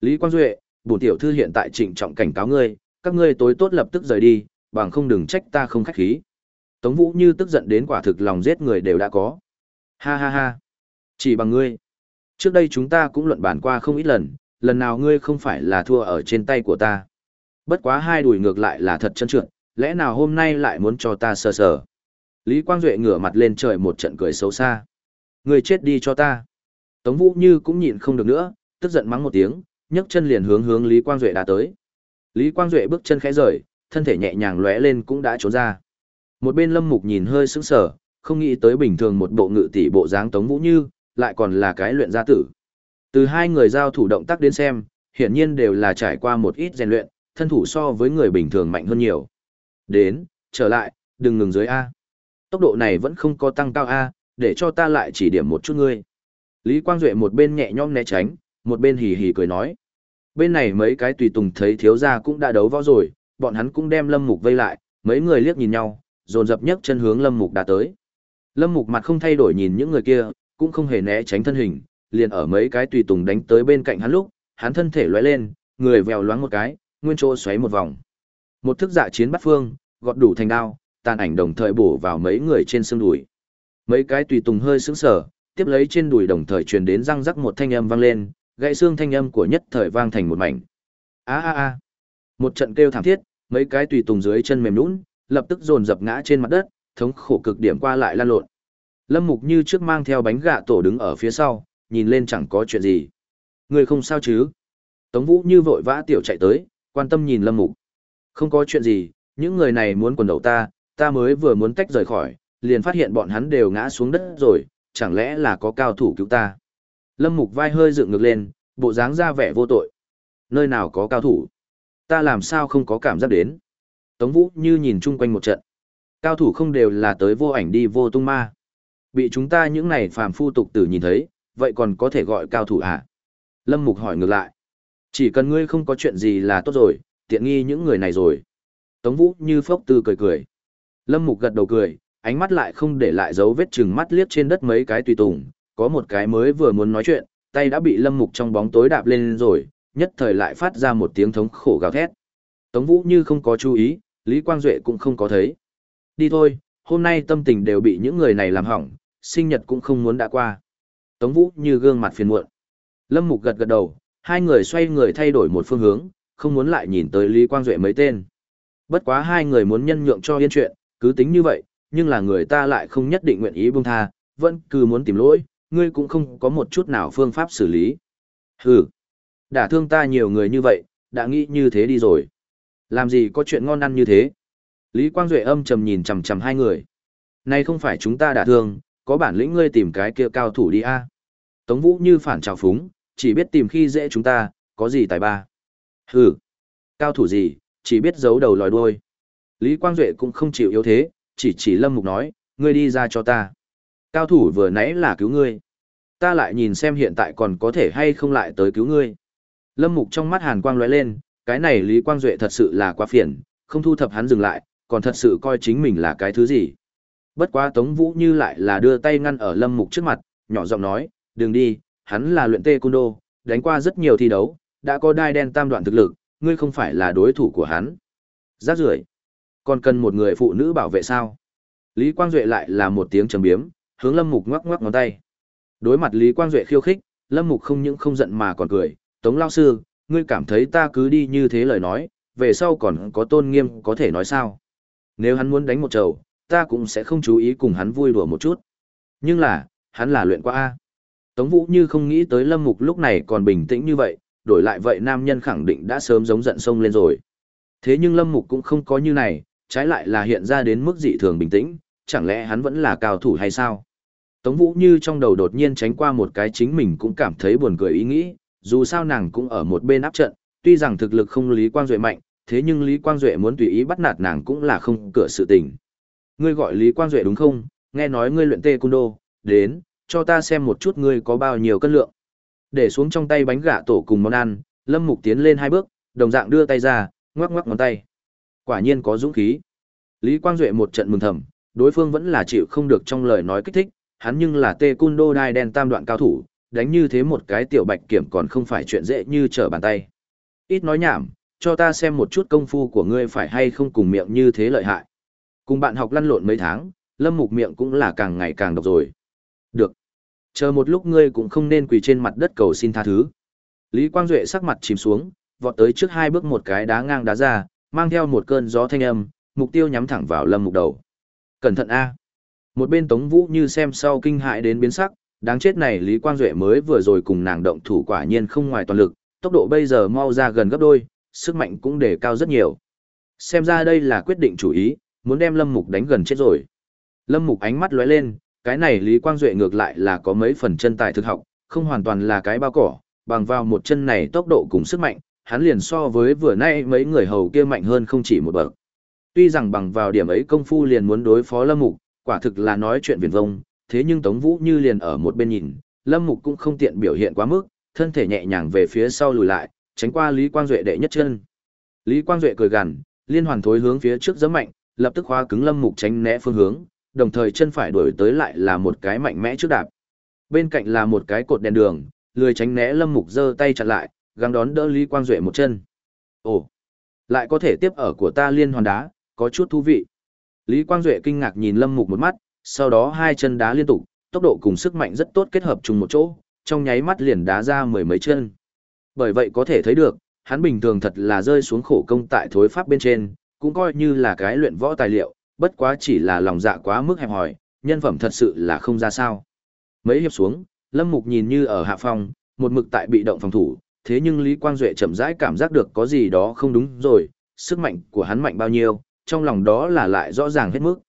Lý Quang Duệ, bổn tiểu thư hiện tại trịnh trọng cảnh cáo ngươi, các ngươi tối tốt lập tức rời đi, bằng không đừng trách ta không khách khí. Tống Vũ như tức giận đến quả thực lòng giết người đều đã có. Ha ha ha. Chỉ bằng ngươi. Trước đây chúng ta cũng luận bàn qua không ít lần, lần nào ngươi không phải là thua ở trên tay của ta. Bất quá hai đùi ngược lại là thật chân trượt, lẽ nào hôm nay lại muốn cho ta sờ sờ. Lý Quang Duệ ngửa mặt lên trời một trận cười xấu xa. Người chết đi cho ta. Tống Vũ Như cũng nhịn không được nữa, tức giận mắng một tiếng, nhấc chân liền hướng hướng Lý Quang Duệ đã tới. Lý Quang Duệ bước chân khẽ rời, thân thể nhẹ nhàng lóe lên cũng đã trốn ra. Một bên Lâm Mục nhìn hơi sững sờ, không nghĩ tới bình thường một bộ ngự tỷ bộ dáng Tống Vũ Như, lại còn là cái luyện gia tử. Từ hai người giao thủ động tác đến xem, hiển nhiên đều là trải qua một ít rèn luyện, thân thủ so với người bình thường mạnh hơn nhiều. Đến, trở lại, đừng ngừng dưới A. Tốc độ này vẫn không có tăng cao A, để cho ta lại chỉ điểm một chút ngươi. Lý Quang Duệ một bên nhẹ nhõm né tránh, một bên hì hì cười nói. Bên này mấy cái tùy tùng thấy thiếu gia cũng đã đấu võ rồi, bọn hắn cũng đem Lâm Mục vây lại, mấy người liếc nhìn nhau, dồn dập nhấc chân hướng Lâm Mục đã tới. Lâm Mục mặt không thay đổi nhìn những người kia, cũng không hề né tránh thân hình, liền ở mấy cái tùy tùng đánh tới bên cạnh hắn lúc, hắn thân thể lóe lên, người vèo loáng một cái, nguyên chỗ xoáy một vòng. Một thức dạ chiến bắt phương, gọt đủ thành đao, tàn ảnh đồng thời bổ vào mấy người trên xương đùi. Mấy cái tùy tùng hơi sững sờ, tiếp lấy trên đùi đồng thời truyền đến răng rắc một thanh âm vang lên, gãy xương thanh âm của nhất thời vang thành một mảnh. A a a. Một trận kêu thảm thiết, mấy cái tùy tùng dưới chân mềm nhũn, lập tức dồn dập ngã trên mặt đất, thống khổ cực điểm qua lại lan lộn. Lâm Mục như trước mang theo bánh gạ tổ đứng ở phía sau, nhìn lên chẳng có chuyện gì. Người không sao chứ? Tống Vũ như vội vã tiểu chạy tới, quan tâm nhìn Lâm Mục. Không có chuyện gì, những người này muốn quần đầu ta, ta mới vừa muốn tách rời khỏi, liền phát hiện bọn hắn đều ngã xuống đất rồi, chẳng lẽ là có cao thủ cứu ta. Lâm Mục vai hơi dựng ngược lên, bộ dáng ra vẻ vô tội. Nơi nào có cao thủ? Ta làm sao không có cảm giác đến? Tống Vũ như nhìn chung quanh một trận. Cao thủ không đều là tới vô ảnh đi vô tung ma. Bị chúng ta những này phàm phu tục tử nhìn thấy, vậy còn có thể gọi cao thủ à? Lâm Mục hỏi ngược lại. Chỉ cần ngươi không có chuyện gì là tốt rồi, tiện nghi những người này rồi. Tống Vũ như phốc tư cười cười. Lâm Mục gật đầu cười, ánh mắt lại không để lại dấu vết chừng mắt liếc trên đất mấy cái tùy tùng, có một cái mới vừa muốn nói chuyện, tay đã bị Lâm Mục trong bóng tối đạp lên rồi, nhất thời lại phát ra một tiếng thống khổ gào thét. Tống Vũ như không có chú ý, Lý Quang Duệ cũng không có thấy. Đi thôi, hôm nay tâm tình đều bị những người này làm hỏng, sinh nhật cũng không muốn đã qua. Tống Vũ như gương mặt phiền muộn. Lâm Mục gật gật đầu, hai người xoay người thay đổi một phương hướng, không muốn lại nhìn tới Lý Quang Duệ mấy tên. Bất quá hai người muốn nhân nhượng cho yên chuyện, cứ tính như vậy, nhưng là người ta lại không nhất định nguyện ý buông tha, vẫn cứ muốn tìm lỗi, ngươi cũng không có một chút nào phương pháp xử lý. Hừ, đã thương ta nhiều người như vậy, đã nghĩ như thế đi rồi. Làm gì có chuyện ngon ăn như thế? Lý Quang Duệ âm trầm nhìn chằm chằm hai người. Này không phải chúng ta đã thương, có bản lĩnh ngươi tìm cái kia cao thủ đi a. Tống Vũ như phản trào phúng, chỉ biết tìm khi dễ chúng ta, có gì tài ba. Hừ, cao thủ gì, chỉ biết giấu đầu lòi đuôi. Lý Quang Duệ cũng không chịu yếu thế, chỉ chỉ Lâm Mục nói, ngươi đi ra cho ta. Cao thủ vừa nãy là cứu ngươi. Ta lại nhìn xem hiện tại còn có thể hay không lại tới cứu ngươi. Lâm Mục trong mắt hàn quang lóe lên, cái này Lý Quang Duệ thật sự là quá phiền, không thu thập hắn dừng lại, còn thật sự coi chính mình là cái thứ gì. Bất quá Tống Vũ như lại là đưa tay ngăn ở Lâm Mục trước mặt, nhỏ giọng nói, đừng đi, hắn là luyện tê cung đô, đánh qua rất nhiều thi đấu, đã có đai đen tam đoạn thực lực, ngươi không phải là đối thủ của hắn. Giác rưởi còn cần một người phụ nữ bảo vệ sao? Lý Quang Duệ lại là một tiếng trầm biếm, hướng Lâm Mục ngoắc ngoắc ngón tay. Đối mặt Lý Quang Duệ khiêu khích, Lâm Mục không những không giận mà còn cười, Tống Lao Sư, ngươi cảm thấy ta cứ đi như thế lời nói, về sau còn có tôn nghiêm có thể nói sao? Nếu hắn muốn đánh một trầu, ta cũng sẽ không chú ý cùng hắn vui đùa một chút. Nhưng là, hắn là luyện qua A. Tống Vũ như không nghĩ tới Lâm Mục lúc này còn bình tĩnh như vậy, đổi lại vậy nam nhân khẳng định đã sớm giống giận sông lên rồi. Thế nhưng Lâm Mục cũng không có như này, trái lại là hiện ra đến mức dị thường bình tĩnh, chẳng lẽ hắn vẫn là cao thủ hay sao? Tống Vũ như trong đầu đột nhiên tránh qua một cái chính mình cũng cảm thấy buồn cười ý nghĩ, dù sao nàng cũng ở một bên áp trận, tuy rằng thực lực không Lý Quang Duệ mạnh, thế nhưng Lý Quang Duệ muốn tùy ý bắt nạt nàng cũng là không cửa sự tình. Ngươi gọi Lý Quang Duệ đúng không? Nghe nói ngươi luyện tê cung đô, đến, cho ta xem một chút ngươi có bao nhiêu cân lượng. Để xuống trong tay bánh gà tổ cùng món ăn, Lâm Mục tiến lên hai bước, đồng dạng đưa tay ra, ngoắc ngoắc ngón tay. Quả nhiên có dũng khí. Lý Quang Duệ một trận mừng thầm, đối phương vẫn là chịu không được trong lời nói kích thích, hắn nhưng là tê cun đô đai đen tam đoạn cao thủ, đánh như thế một cái tiểu bạch kiểm còn không phải chuyện dễ như trở bàn tay. Ít nói nhảm, cho ta xem một chút công phu của ngươi phải hay không cùng miệng như thế lợi hại. Cùng bạn học lăn lộn mấy tháng, lâm mục miệng cũng là càng ngày càng độc rồi. Được. Chờ một lúc ngươi cũng không nên quỳ trên mặt đất cầu xin tha thứ. Lý Quang Duệ sắc mặt chìm xuống, vọt tới trước hai bước một cái đá ngang đá ra, mang theo một cơn gió thanh âm, mục tiêu nhắm thẳng vào lâm mục đầu. Cẩn thận A. Một bên Tống Vũ như xem sau kinh hại đến biến sắc, đáng chết này Lý Quang Duệ mới vừa rồi cùng nàng động thủ quả nhiên không ngoài toàn lực, tốc độ bây giờ mau ra gần gấp đôi, sức mạnh cũng đề cao rất nhiều. Xem ra đây là quyết định chủ ý, muốn đem Lâm Mục đánh gần chết rồi. Lâm Mục ánh mắt lóe lên, cái này Lý Quang Duệ ngược lại là có mấy phần chân tài thực học, không hoàn toàn là cái bao cỏ, bằng vào một chân này tốc độ cùng sức mạnh, hắn liền so với vừa nay mấy người hầu kia mạnh hơn không chỉ một bậc. Tuy rằng bằng vào điểm ấy công phu liền muốn đối phó Lâm Mục, quả thực là nói chuyện viển vông, thế nhưng Tống Vũ như liền ở một bên nhìn, Lâm Mục cũng không tiện biểu hiện quá mức, thân thể nhẹ nhàng về phía sau lùi lại, tránh qua Lý Quang Duệ đệ nhất chân. Lý Quang Duệ cười gằn, liên hoàn thối hướng phía trước giẫm mạnh, lập tức khóa cứng Lâm Mục tránh né phương hướng, đồng thời chân phải đổi tới lại là một cái mạnh mẽ trước đạp. Bên cạnh là một cái cột đèn đường, lười tránh né Lâm Mục giơ tay chặn lại, gắng đón đỡ Lý Quang Duệ một chân. Ồ, lại có thể tiếp ở của ta liên hoàn đá, có chút thú vị. Lý Quang Duệ kinh ngạc nhìn Lâm Mục một mắt, sau đó hai chân đá liên tục, tốc độ cùng sức mạnh rất tốt kết hợp chung một chỗ, trong nháy mắt liền đá ra mười mấy chân. Bởi vậy có thể thấy được, hắn bình thường thật là rơi xuống khổ công tại thối pháp bên trên, cũng coi như là cái luyện võ tài liệu, bất quá chỉ là lòng dạ quá mức hẹp hòi, nhân phẩm thật sự là không ra sao. Mấy hiệp xuống, Lâm Mục nhìn như ở hạ phòng, một mực tại bị động phòng thủ, thế nhưng Lý Quang Duệ chậm rãi cảm giác được có gì đó không đúng rồi, sức mạnh của hắn mạnh bao nhiêu, trong lòng đó là lại rõ ràng hết mức.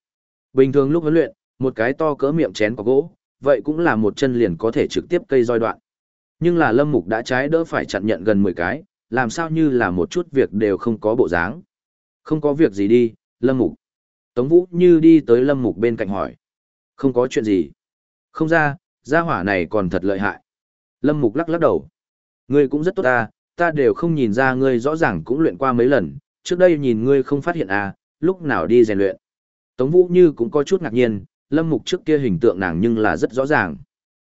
Bình thường lúc huấn luyện, một cái to cỡ miệng chén có gỗ, vậy cũng là một chân liền có thể trực tiếp cây roi đoạn. Nhưng là Lâm Mục đã trái đỡ phải chặn nhận gần 10 cái, làm sao như là một chút việc đều không có bộ dáng. Không có việc gì đi, Lâm Mục. Tống Vũ như đi tới Lâm Mục bên cạnh hỏi. Không có chuyện gì. Không ra, gia hỏa này còn thật lợi hại. Lâm Mục lắc lắc đầu. Ngươi cũng rất tốt ta, ta đều không nhìn ra ngươi rõ ràng cũng luyện qua mấy lần, trước đây nhìn ngươi không phát hiện à, lúc nào đi rèn luyện. Tống Vũ như cũng có chút ngạc nhiên, Lâm Mục trước kia hình tượng nàng nhưng là rất rõ ràng.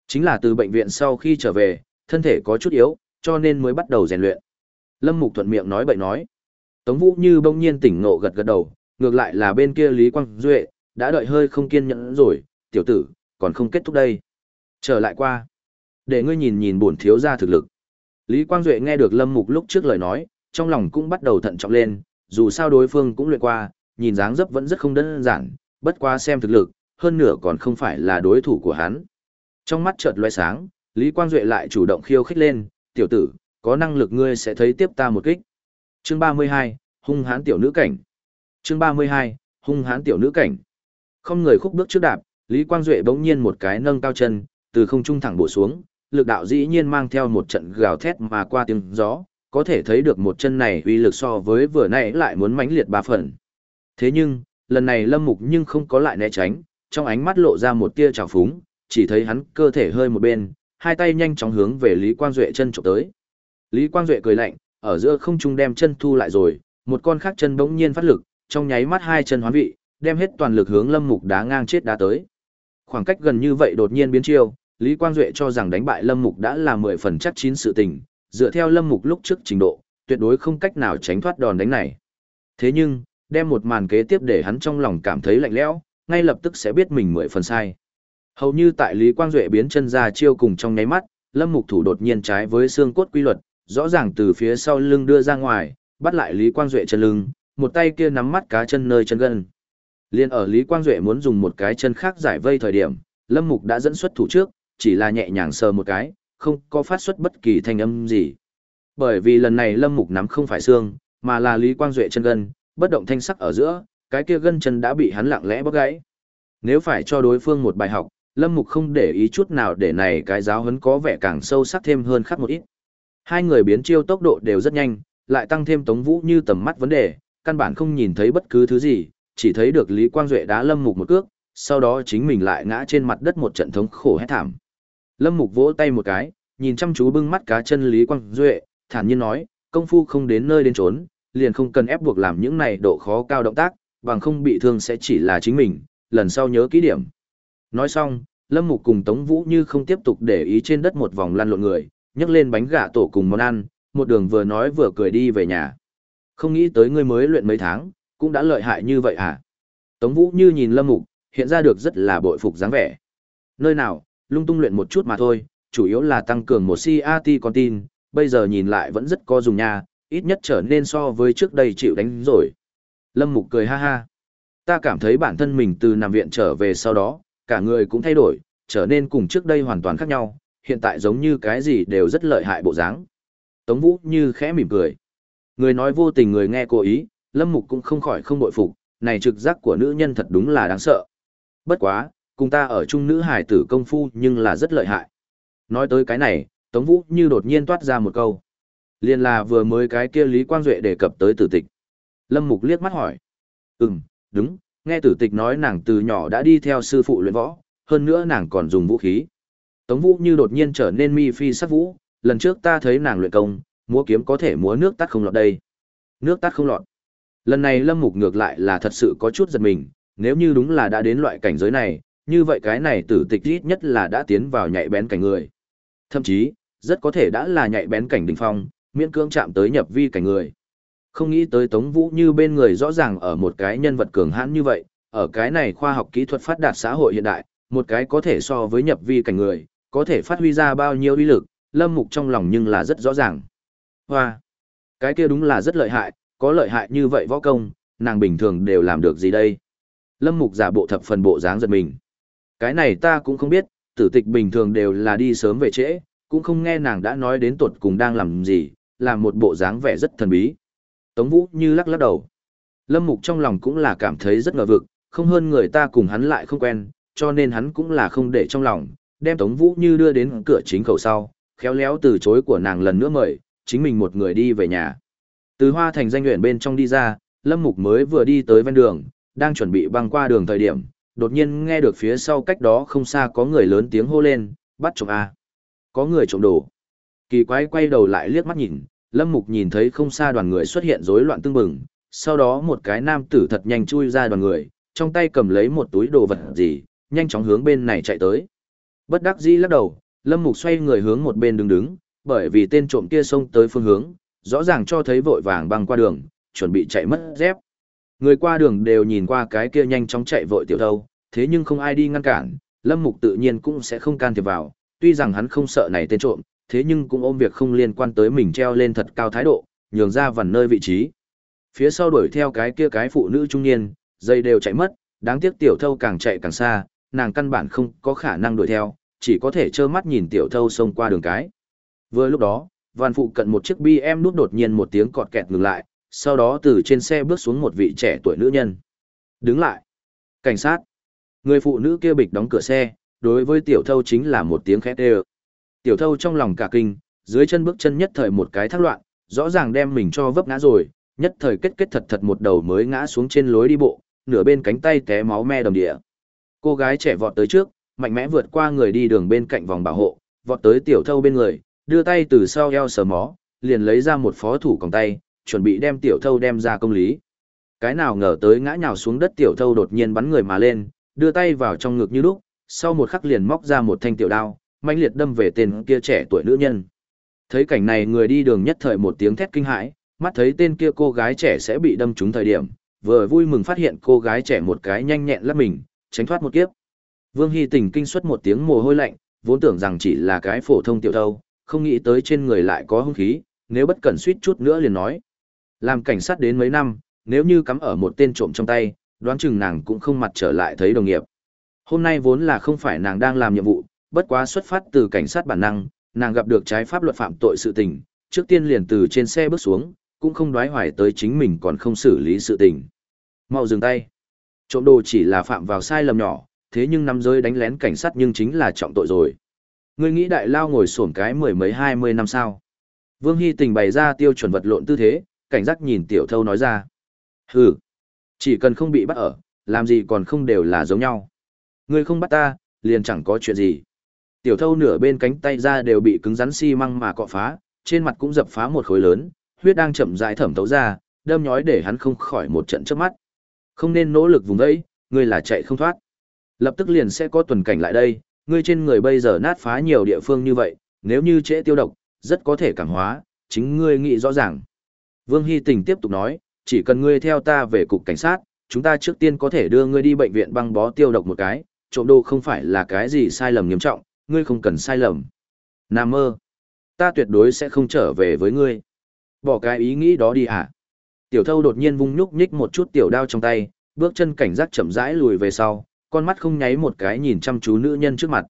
Chính là từ bệnh viện sau khi trở về, thân thể có chút yếu, cho nên mới bắt đầu rèn luyện. Lâm Mục thuận miệng nói bậy nói. Tống Vũ như bỗng nhiên tỉnh ngộ gật gật đầu, ngược lại là bên kia Lý Quang Duệ, đã đợi hơi không kiên nhẫn rồi, tiểu tử, còn không kết thúc đây. Trở lại qua. Để ngươi nhìn nhìn bổn thiếu gia thực lực. Lý Quang Duệ nghe được Lâm Mục lúc trước lời nói, trong lòng cũng bắt đầu thận trọng lên, dù sao đối phương cũng luyện qua, nhìn dáng dấp vẫn rất không đơn giản, bất quá xem thực lực, hơn nửa còn không phải là đối thủ của hắn. Trong mắt chợt loe sáng, Lý Quang Duệ lại chủ động khiêu khích lên, tiểu tử, có năng lực ngươi sẽ thấy tiếp ta một kích. Chương 32, hung hãn tiểu nữ cảnh. Chương 32, hung hãn tiểu nữ cảnh. Không người khúc bước trước đạp, Lý Quang Duệ bỗng nhiên một cái nâng cao chân, từ không trung thẳng bổ xuống, lực đạo dĩ nhiên mang theo một trận gào thét mà qua tiếng gió, có thể thấy được một chân này uy lực so với vừa nãy lại muốn mãnh liệt ba phần. Thế nhưng, lần này Lâm Mục nhưng không có lại né tránh, trong ánh mắt lộ ra một tia trào phúng, chỉ thấy hắn cơ thể hơi một bên, hai tay nhanh chóng hướng về Lý Quang Duệ chân chụp tới. Lý Quang Duệ cười lạnh, ở giữa không trung đem chân thu lại rồi, một con khác chân bỗng nhiên phát lực, trong nháy mắt hai chân hoán vị, đem hết toàn lực hướng Lâm Mục đá ngang chết đá tới. Khoảng cách gần như vậy đột nhiên biến chiêu, Lý Quang Duệ cho rằng đánh bại Lâm Mục đã là mười phần chắc chín sự tình, dựa theo Lâm Mục lúc trước trình độ, tuyệt đối không cách nào tránh thoát đòn đánh này. Thế nhưng, đem một màn kế tiếp để hắn trong lòng cảm thấy lạnh lẽo, ngay lập tức sẽ biết mình mười phần sai. Hầu như tại Lý Quang Duệ biến chân ra chiêu cùng trong nháy mắt, Lâm Mục thủ đột nhiên trái với xương cốt quy luật, rõ ràng từ phía sau lưng đưa ra ngoài, bắt lại Lý Quang Duệ chân lưng, một tay kia nắm mắt cá chân nơi chân gân. Liên ở Lý Quang Duệ muốn dùng một cái chân khác giải vây thời điểm, Lâm Mục đã dẫn xuất thủ trước, chỉ là nhẹ nhàng sờ một cái, không có phát xuất bất kỳ thanh âm gì. Bởi vì lần này Lâm Mục nắm không phải xương, mà là Lý Quang Duệ chân gân, bất động thanh sắc ở giữa, cái kia gân chân đã bị hắn lặng lẽ bóc gãy. Nếu phải cho đối phương một bài học, Lâm Mục không để ý chút nào để này cái giáo huấn có vẻ càng sâu sắc thêm hơn khắc một ít. Hai người biến chiêu tốc độ đều rất nhanh, lại tăng thêm Tống Vũ như tầm mắt vấn đề, căn bản không nhìn thấy bất cứ thứ gì, chỉ thấy được Lý Quang Duệ đá Lâm Mục một cước, sau đó chính mình lại ngã trên mặt đất một trận thống khổ hét thảm. Lâm Mục vỗ tay một cái, nhìn chăm chú bưng mắt cá chân Lý Quang Duệ, thản nhiên nói, công phu không đến nơi đến trốn, liền không cần ép buộc làm những này độ khó cao động tác, bằng không bị thương sẽ chỉ là chính mình, lần sau nhớ kỹ điểm. Nói xong, Lâm Mục cùng Tống Vũ như không tiếp tục để ý trên đất một vòng lăn lộn người, nhấc lên bánh gà tổ cùng món ăn, một đường vừa nói vừa cười đi về nhà. Không nghĩ tới ngươi mới luyện mấy tháng, cũng đã lợi hại như vậy à? Tống Vũ như nhìn Lâm Mục, hiện ra được rất là bội phục dáng vẻ. Nơi nào, lung tung luyện một chút mà thôi, chủ yếu là tăng cường một CAT con tin, bây giờ nhìn lại vẫn rất có dùng nha, ít nhất trở nên so với trước đây chịu đánh rồi. Lâm Mục cười ha ha. Ta cảm thấy bản thân mình từ nằm viện trở về sau đó, cả người cũng thay đổi, trở nên cùng trước đây hoàn toàn khác nhau, hiện tại giống như cái gì đều rất lợi hại bộ dáng. Tống Vũ như khẽ mỉm cười. Người nói vô tình người nghe cố ý, Lâm Mục cũng không khỏi không bội phục, này trực giác của nữ nhân thật đúng là đáng sợ. Bất quá, cùng ta ở chung nữ hải tử công phu nhưng là rất lợi hại. Nói tới cái này, Tống Vũ như đột nhiên toát ra một câu. Liên là vừa mới cái kia Lý Quang Duệ đề cập tới tử tịch. Lâm Mục liếc mắt hỏi. Ừm, đúng, nghe tử tịch nói nàng từ nhỏ đã đi theo sư phụ luyện võ, hơn nữa nàng còn dùng vũ khí. Tống Vũ như đột nhiên trở nên mi phi sắc vũ, lần trước ta thấy nàng luyện công, múa kiếm có thể múa nước tắt không lọt đây. Nước tắt không lọt. Lần này Lâm Mục ngược lại là thật sự có chút giật mình, nếu như đúng là đã đến loại cảnh giới này, như vậy cái này tử tịch ít nhất là đã tiến vào nhạy bén cảnh người. Thậm chí, rất có thể đã là nhạy bén cảnh đỉnh phong, miễn cưỡng chạm tới nhập vi cảnh người. Không nghĩ tới Tống Vũ như bên người rõ ràng ở một cái nhân vật cường hãn như vậy, ở cái này khoa học kỹ thuật phát đạt xã hội hiện đại, một cái có thể so với nhập vi cảnh người, có thể phát huy ra bao nhiêu uy lực, Lâm Mục trong lòng nhưng là rất rõ ràng. Hoa! Cái kia đúng là rất lợi hại, có lợi hại như vậy võ công, nàng bình thường đều làm được gì đây? Lâm Mục giả bộ thập phần bộ dáng giật mình. Cái này ta cũng không biết, tử tịch bình thường đều là đi sớm về trễ, cũng không nghe nàng đã nói đến tuột cùng đang làm gì, làm một bộ dáng vẻ rất thần bí. Tống Vũ như lắc lắc đầu. Lâm Mục trong lòng cũng là cảm thấy rất ngờ vực, không hơn người ta cùng hắn lại không quen, cho nên hắn cũng là không để trong lòng, đem Tống Vũ như đưa đến cửa chính khẩu sau, khéo léo từ chối của nàng lần nữa mời, chính mình một người đi về nhà. Từ hoa thành danh nguyện bên trong đi ra, Lâm Mục mới vừa đi tới ven đường, đang chuẩn bị băng qua đường thời điểm, đột nhiên nghe được phía sau cách đó không xa có người lớn tiếng hô lên, bắt trộm A. Có người trộm đồ. Kỳ quái quay đầu lại liếc mắt nhìn, Lâm Mục nhìn thấy không xa đoàn người xuất hiện rối loạn tương bừng, sau đó một cái nam tử thật nhanh chui ra đoàn người, trong tay cầm lấy một túi đồ vật gì, nhanh chóng hướng bên này chạy tới. Bất đắc dĩ lắc đầu, Lâm Mục xoay người hướng một bên đứng đứng, bởi vì tên trộm kia xông tới phương hướng, rõ ràng cho thấy vội vàng băng qua đường, chuẩn bị chạy mất dép. Người qua đường đều nhìn qua cái kia nhanh chóng chạy vội tiểu thâu, thế nhưng không ai đi ngăn cản, Lâm Mục tự nhiên cũng sẽ không can thiệp vào, tuy rằng hắn không sợ này tên trộm, thế nhưng cũng ôm việc không liên quan tới mình treo lên thật cao thái độ, nhường ra vằn nơi vị trí. Phía sau đuổi theo cái kia cái phụ nữ trung niên, dây đều chạy mất, đáng tiếc tiểu thâu càng chạy càng xa, nàng căn bản không có khả năng đuổi theo, chỉ có thể trơ mắt nhìn tiểu thâu xông qua đường cái. Vừa lúc đó, văn phụ cận một chiếc BM nút đột nhiên một tiếng cọt kẹt ngừng lại, sau đó từ trên xe bước xuống một vị trẻ tuổi nữ nhân. Đứng lại. Cảnh sát. Người phụ nữ kia bịch đóng cửa xe, đối với tiểu thâu chính là một tiếng khét đều. Tiểu thâu trong lòng cả kinh, dưới chân bước chân nhất thời một cái thác loạn, rõ ràng đem mình cho vấp ngã rồi, nhất thời kết kết thật thật một đầu mới ngã xuống trên lối đi bộ, nửa bên cánh tay té máu me đầm địa. Cô gái trẻ vọt tới trước, mạnh mẽ vượt qua người đi đường bên cạnh vòng bảo hộ, vọt tới tiểu thâu bên người, đưa tay từ sau eo sờ mó, liền lấy ra một phó thủ còng tay, chuẩn bị đem tiểu thâu đem ra công lý. Cái nào ngờ tới ngã nhào xuống đất tiểu thâu đột nhiên bắn người mà lên, đưa tay vào trong ngực như lúc, sau một khắc liền móc ra một thanh tiểu đao, mãnh liệt đâm về tên kia trẻ tuổi nữ nhân. Thấy cảnh này người đi đường nhất thời một tiếng thét kinh hãi, mắt thấy tên kia cô gái trẻ sẽ bị đâm trúng thời điểm, vừa vui mừng phát hiện cô gái trẻ một cái nhanh nhẹn lắp mình, tránh thoát một kiếp. Vương Hy Tình kinh xuất một tiếng mồ hôi lạnh, vốn tưởng rằng chỉ là cái phổ thông tiểu thâu, không nghĩ tới trên người lại có hung khí, nếu bất cẩn suýt chút nữa liền nói. Làm cảnh sát đến mấy năm, nếu như cắm ở một tên trộm trong tay, đoán chừng nàng cũng không mặt trở lại thấy đồng nghiệp. Hôm nay vốn là không phải nàng đang làm nhiệm vụ, bất quá xuất phát từ cảnh sát bản năng, nàng gặp được trái pháp luật phạm tội sự tình, trước tiên liền từ trên xe bước xuống, cũng không đoái hoài tới chính mình còn không xử lý sự tình. Mau dừng tay. Trộm đồ chỉ là phạm vào sai lầm nhỏ, thế nhưng nắm rơi đánh lén cảnh sát nhưng chính là trọng tội rồi. Ngươi nghĩ đại lao ngồi xổm cái mười mấy hai mươi năm sao? Vương Hy tình bày ra tiêu chuẩn vật lộn tư thế, cảnh giác nhìn tiểu thâu nói ra. Hừ, chỉ cần không bị bắt ở, làm gì còn không đều là giống nhau. Ngươi không bắt ta, liền chẳng có chuyện gì. Tiểu thâu nửa bên cánh tay ra đều bị cứng rắn xi măng mà cọ phá, trên mặt cũng dập phá một khối lớn, huyết đang chậm rãi thẩm thấu ra, đâm nhói để hắn không khỏi một trận trước mắt. Không nên nỗ lực vùng đấy, ngươi là chạy không thoát. Lập tức liền sẽ có tuần cảnh lại đây, ngươi trên người bây giờ nát phá nhiều địa phương như vậy, nếu như trễ tiêu độc, rất có thể cảm hóa, chính ngươi nghĩ rõ ràng. Vương Hy Tình tiếp tục nói, chỉ cần ngươi theo ta về cục cảnh sát, chúng ta trước tiên có thể đưa ngươi đi bệnh viện băng bó tiêu độc một cái, trộm đồ không phải là cái gì sai lầm nghiêm trọng, ngươi không cần sai lầm. Nam mơ, ta tuyệt đối sẽ không trở về với ngươi. Bỏ cái ý nghĩ đó đi hả? Tiểu thâu đột nhiên vung nhúc nhích một chút tiểu đao trong tay, bước chân cảnh giác chậm rãi lùi về sau, con mắt không nháy một cái nhìn chăm chú nữ nhân trước mặt.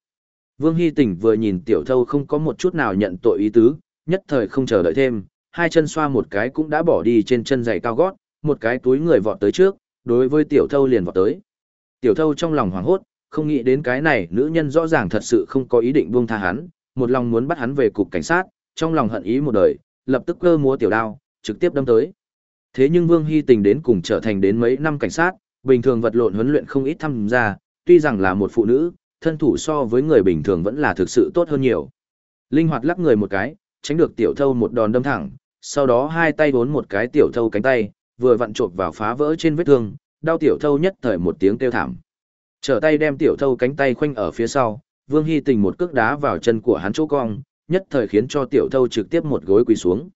Vương Hy Tình vừa nhìn tiểu thâu không có một chút nào nhận tội ý tứ, nhất thời không chờ đợi thêm, hai chân xoa một cái cũng đã bỏ đi trên chân giày cao gót, một cái túi người vọt tới trước, đối với tiểu thâu liền vọt tới. Tiểu thâu trong lòng hoảng hốt, không nghĩ đến cái này nữ nhân rõ ràng thật sự không có ý định buông tha hắn, một lòng muốn bắt hắn về cục cảnh sát, trong lòng hận ý một đời, lập tức cơ múa tiểu đao, trực tiếp đâm tới. Thế nhưng Vương Hy Tình đến cùng trở thành đến mấy năm cảnh sát, bình thường vật lộn huấn luyện không ít tham gia, tuy rằng là một phụ nữ, thân thủ so với người bình thường vẫn là thực sự tốt hơn nhiều. Linh hoạt lắc người một cái, tránh được tiểu thâu một đòn đâm thẳng, sau đó hai tay bốn một cái tiểu thâu cánh tay, vừa vặn trộm vào phá vỡ trên vết thương, đau tiểu thâu nhất thời một tiếng kêu thảm. Trở tay đem tiểu thâu cánh tay khoanh ở phía sau, Vương Hy Tình một cước đá vào chân của hắn chỗ cong, nhất thời khiến cho tiểu thâu trực tiếp một gối quỳ xuống.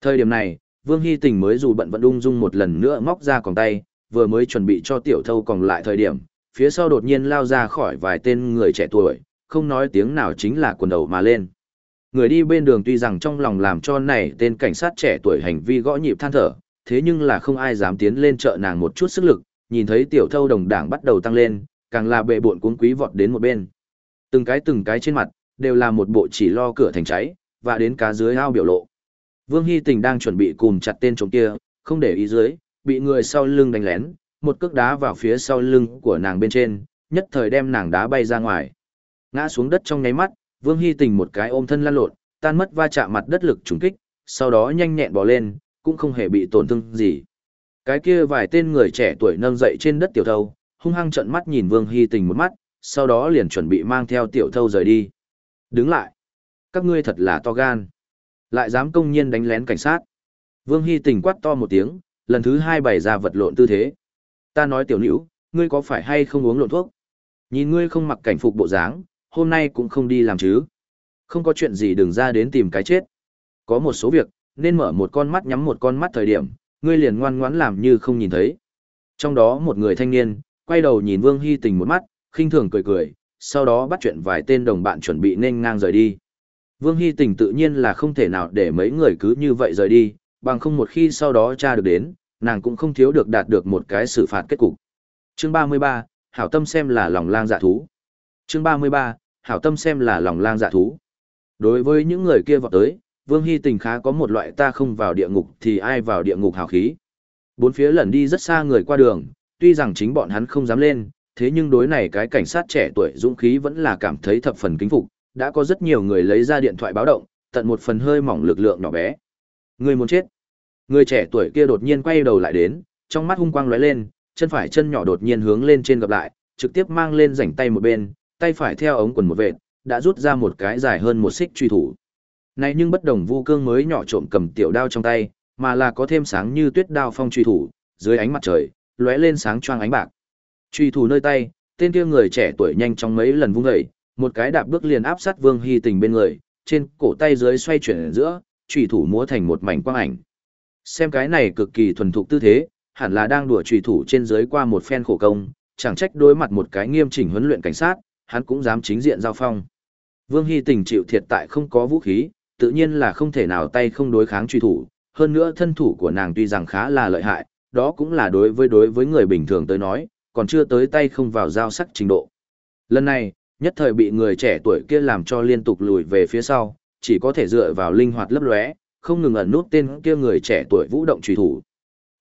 Thời điểm này, Vương Hy Tình mới dù bận vận ung dung một lần nữa móc ra còng tay, vừa mới chuẩn bị cho tiểu thâu còn lại thời điểm, phía sau đột nhiên lao ra khỏi vài tên người trẻ tuổi, không nói tiếng nào chính là quần đầu mà lên. Người đi bên đường tuy rằng trong lòng làm cho này tên cảnh sát trẻ tuổi hành vi gõ nhịp than thở, thế nhưng là không ai dám tiến lên trợ nàng một chút sức lực, nhìn thấy tiểu thâu đồng đảng bắt đầu tăng lên, càng là bệ buộn cuốn quý vọt đến một bên. Từng cái từng cái trên mặt, đều là một bộ chỉ lo cửa thành cháy, và đến cá dưới ao biểu lộ. Vương Hy Tình đang chuẩn bị cùm chặt tên trộm kia, không để ý dưới, bị người sau lưng đánh lén, một cước đá vào phía sau lưng của nàng bên trên, nhất thời đem nàng đá bay ra ngoài. Ngã xuống đất trong nháy mắt, Vương Hy Tình một cái ôm thân lăn lộn, tan mất va chạm mặt đất lực trùng kích, sau đó nhanh nhẹn bò lên, cũng không hề bị tổn thương gì. Cái kia vài tên người trẻ tuổi nâng dậy trên đất tiểu thâu, hung hăng trợn mắt nhìn Vương Hy Tình một mắt, sau đó liền chuẩn bị mang theo tiểu thâu rời đi. Đứng lại. Các ngươi thật là to gan. Lại dám công nhiên đánh lén cảnh sát. Vương Hy Tình quát to một tiếng, lần thứ hai bày ra vật lộn tư thế. Ta nói tiểu nữ, ngươi có phải hay không uống lộn thuốc? Nhìn ngươi không mặc cảnh phục bộ dáng, hôm nay cũng không đi làm chứ. Không có chuyện gì đừng ra đến tìm cái chết. Có một số việc, nên mở một con mắt nhắm một con mắt thời điểm, ngươi liền ngoan ngoãn làm như không nhìn thấy. Trong đó một người thanh niên, quay đầu nhìn Vương Hy Tình một mắt, khinh thường cười cười, sau đó bắt chuyện vài tên đồng bạn chuẩn bị nên ngang rời đi. Vương Hy Tình tự nhiên là không thể nào để mấy người cứ như vậy rời đi, bằng không một khi sau đó tra được đến, nàng cũng không thiếu được đạt được một cái xử phạt kết cục. Chương 33, hảo tâm xem là lòng lang dạ thú. Chương 33, hảo tâm xem là lòng lang dạ thú. Đối với những người kia vọt tới, Vương Hy Tình khá có một loại ta không vào địa ngục thì ai vào địa ngục hào khí. Bốn phía lẩn đi rất xa người qua đường, tuy rằng chính bọn hắn không dám lên, thế nhưng đối này cái cảnh sát trẻ tuổi dũng khí vẫn là cảm thấy thập phần kính phục, đã có rất nhiều người lấy ra điện thoại báo động, tận một phần hơi mỏng lực lượng nhỏ bé. Người muốn chết. Người trẻ tuổi kia đột nhiên quay đầu lại đến, trong mắt hung quang lóe lên, chân phải chân nhỏ đột nhiên hướng lên trên gặp lại, trực tiếp mang lên rảnh tay một bên, tay phải theo ống quần một vệt, đã rút ra một cái dài hơn một xích truy thủ. Này nhưng bất đồng Vu Cương mới nhỏ trộm cầm tiểu đao trong tay, mà là có thêm sáng như tuyết đao phong truy thủ, dưới ánh mặt trời, lóe lên sáng choang ánh bạc. Truy thủ nơi tay, tên kia người trẻ tuổi nhanh trong mấy lần vung dậy, một cái đạp bước liền áp sát Vương Hy Tình bên người, trên cổ tay dưới xoay chuyển ở giữa, Trùy thủ múa thành một mảnh quang ảnh. Xem cái này cực kỳ thuần thục tư thế, hẳn là đang đùa Trùy thủ trên dưới qua một phen khổ công, chẳng trách đối mặt một cái nghiêm chỉnh huấn luyện cảnh sát, hắn cũng dám chính diện giao phong. Vương Hy Tình chịu thiệt tại không có vũ khí, tự nhiên là không thể nào tay không đối kháng truy thủ, hơn nữa thân thủ của nàng tuy rằng khá là lợi hại, đó cũng là đối với đối với người bình thường tới nói, còn chưa tới tay không vào giao sắc trình độ. Lần này, nhất thời bị người trẻ tuổi kia làm cho liên tục lùi về phía sau, chỉ có thể dựa vào linh hoạt lấp lóe, không ngừng ẩn nút tên kia người trẻ tuổi vũ động truy thủ.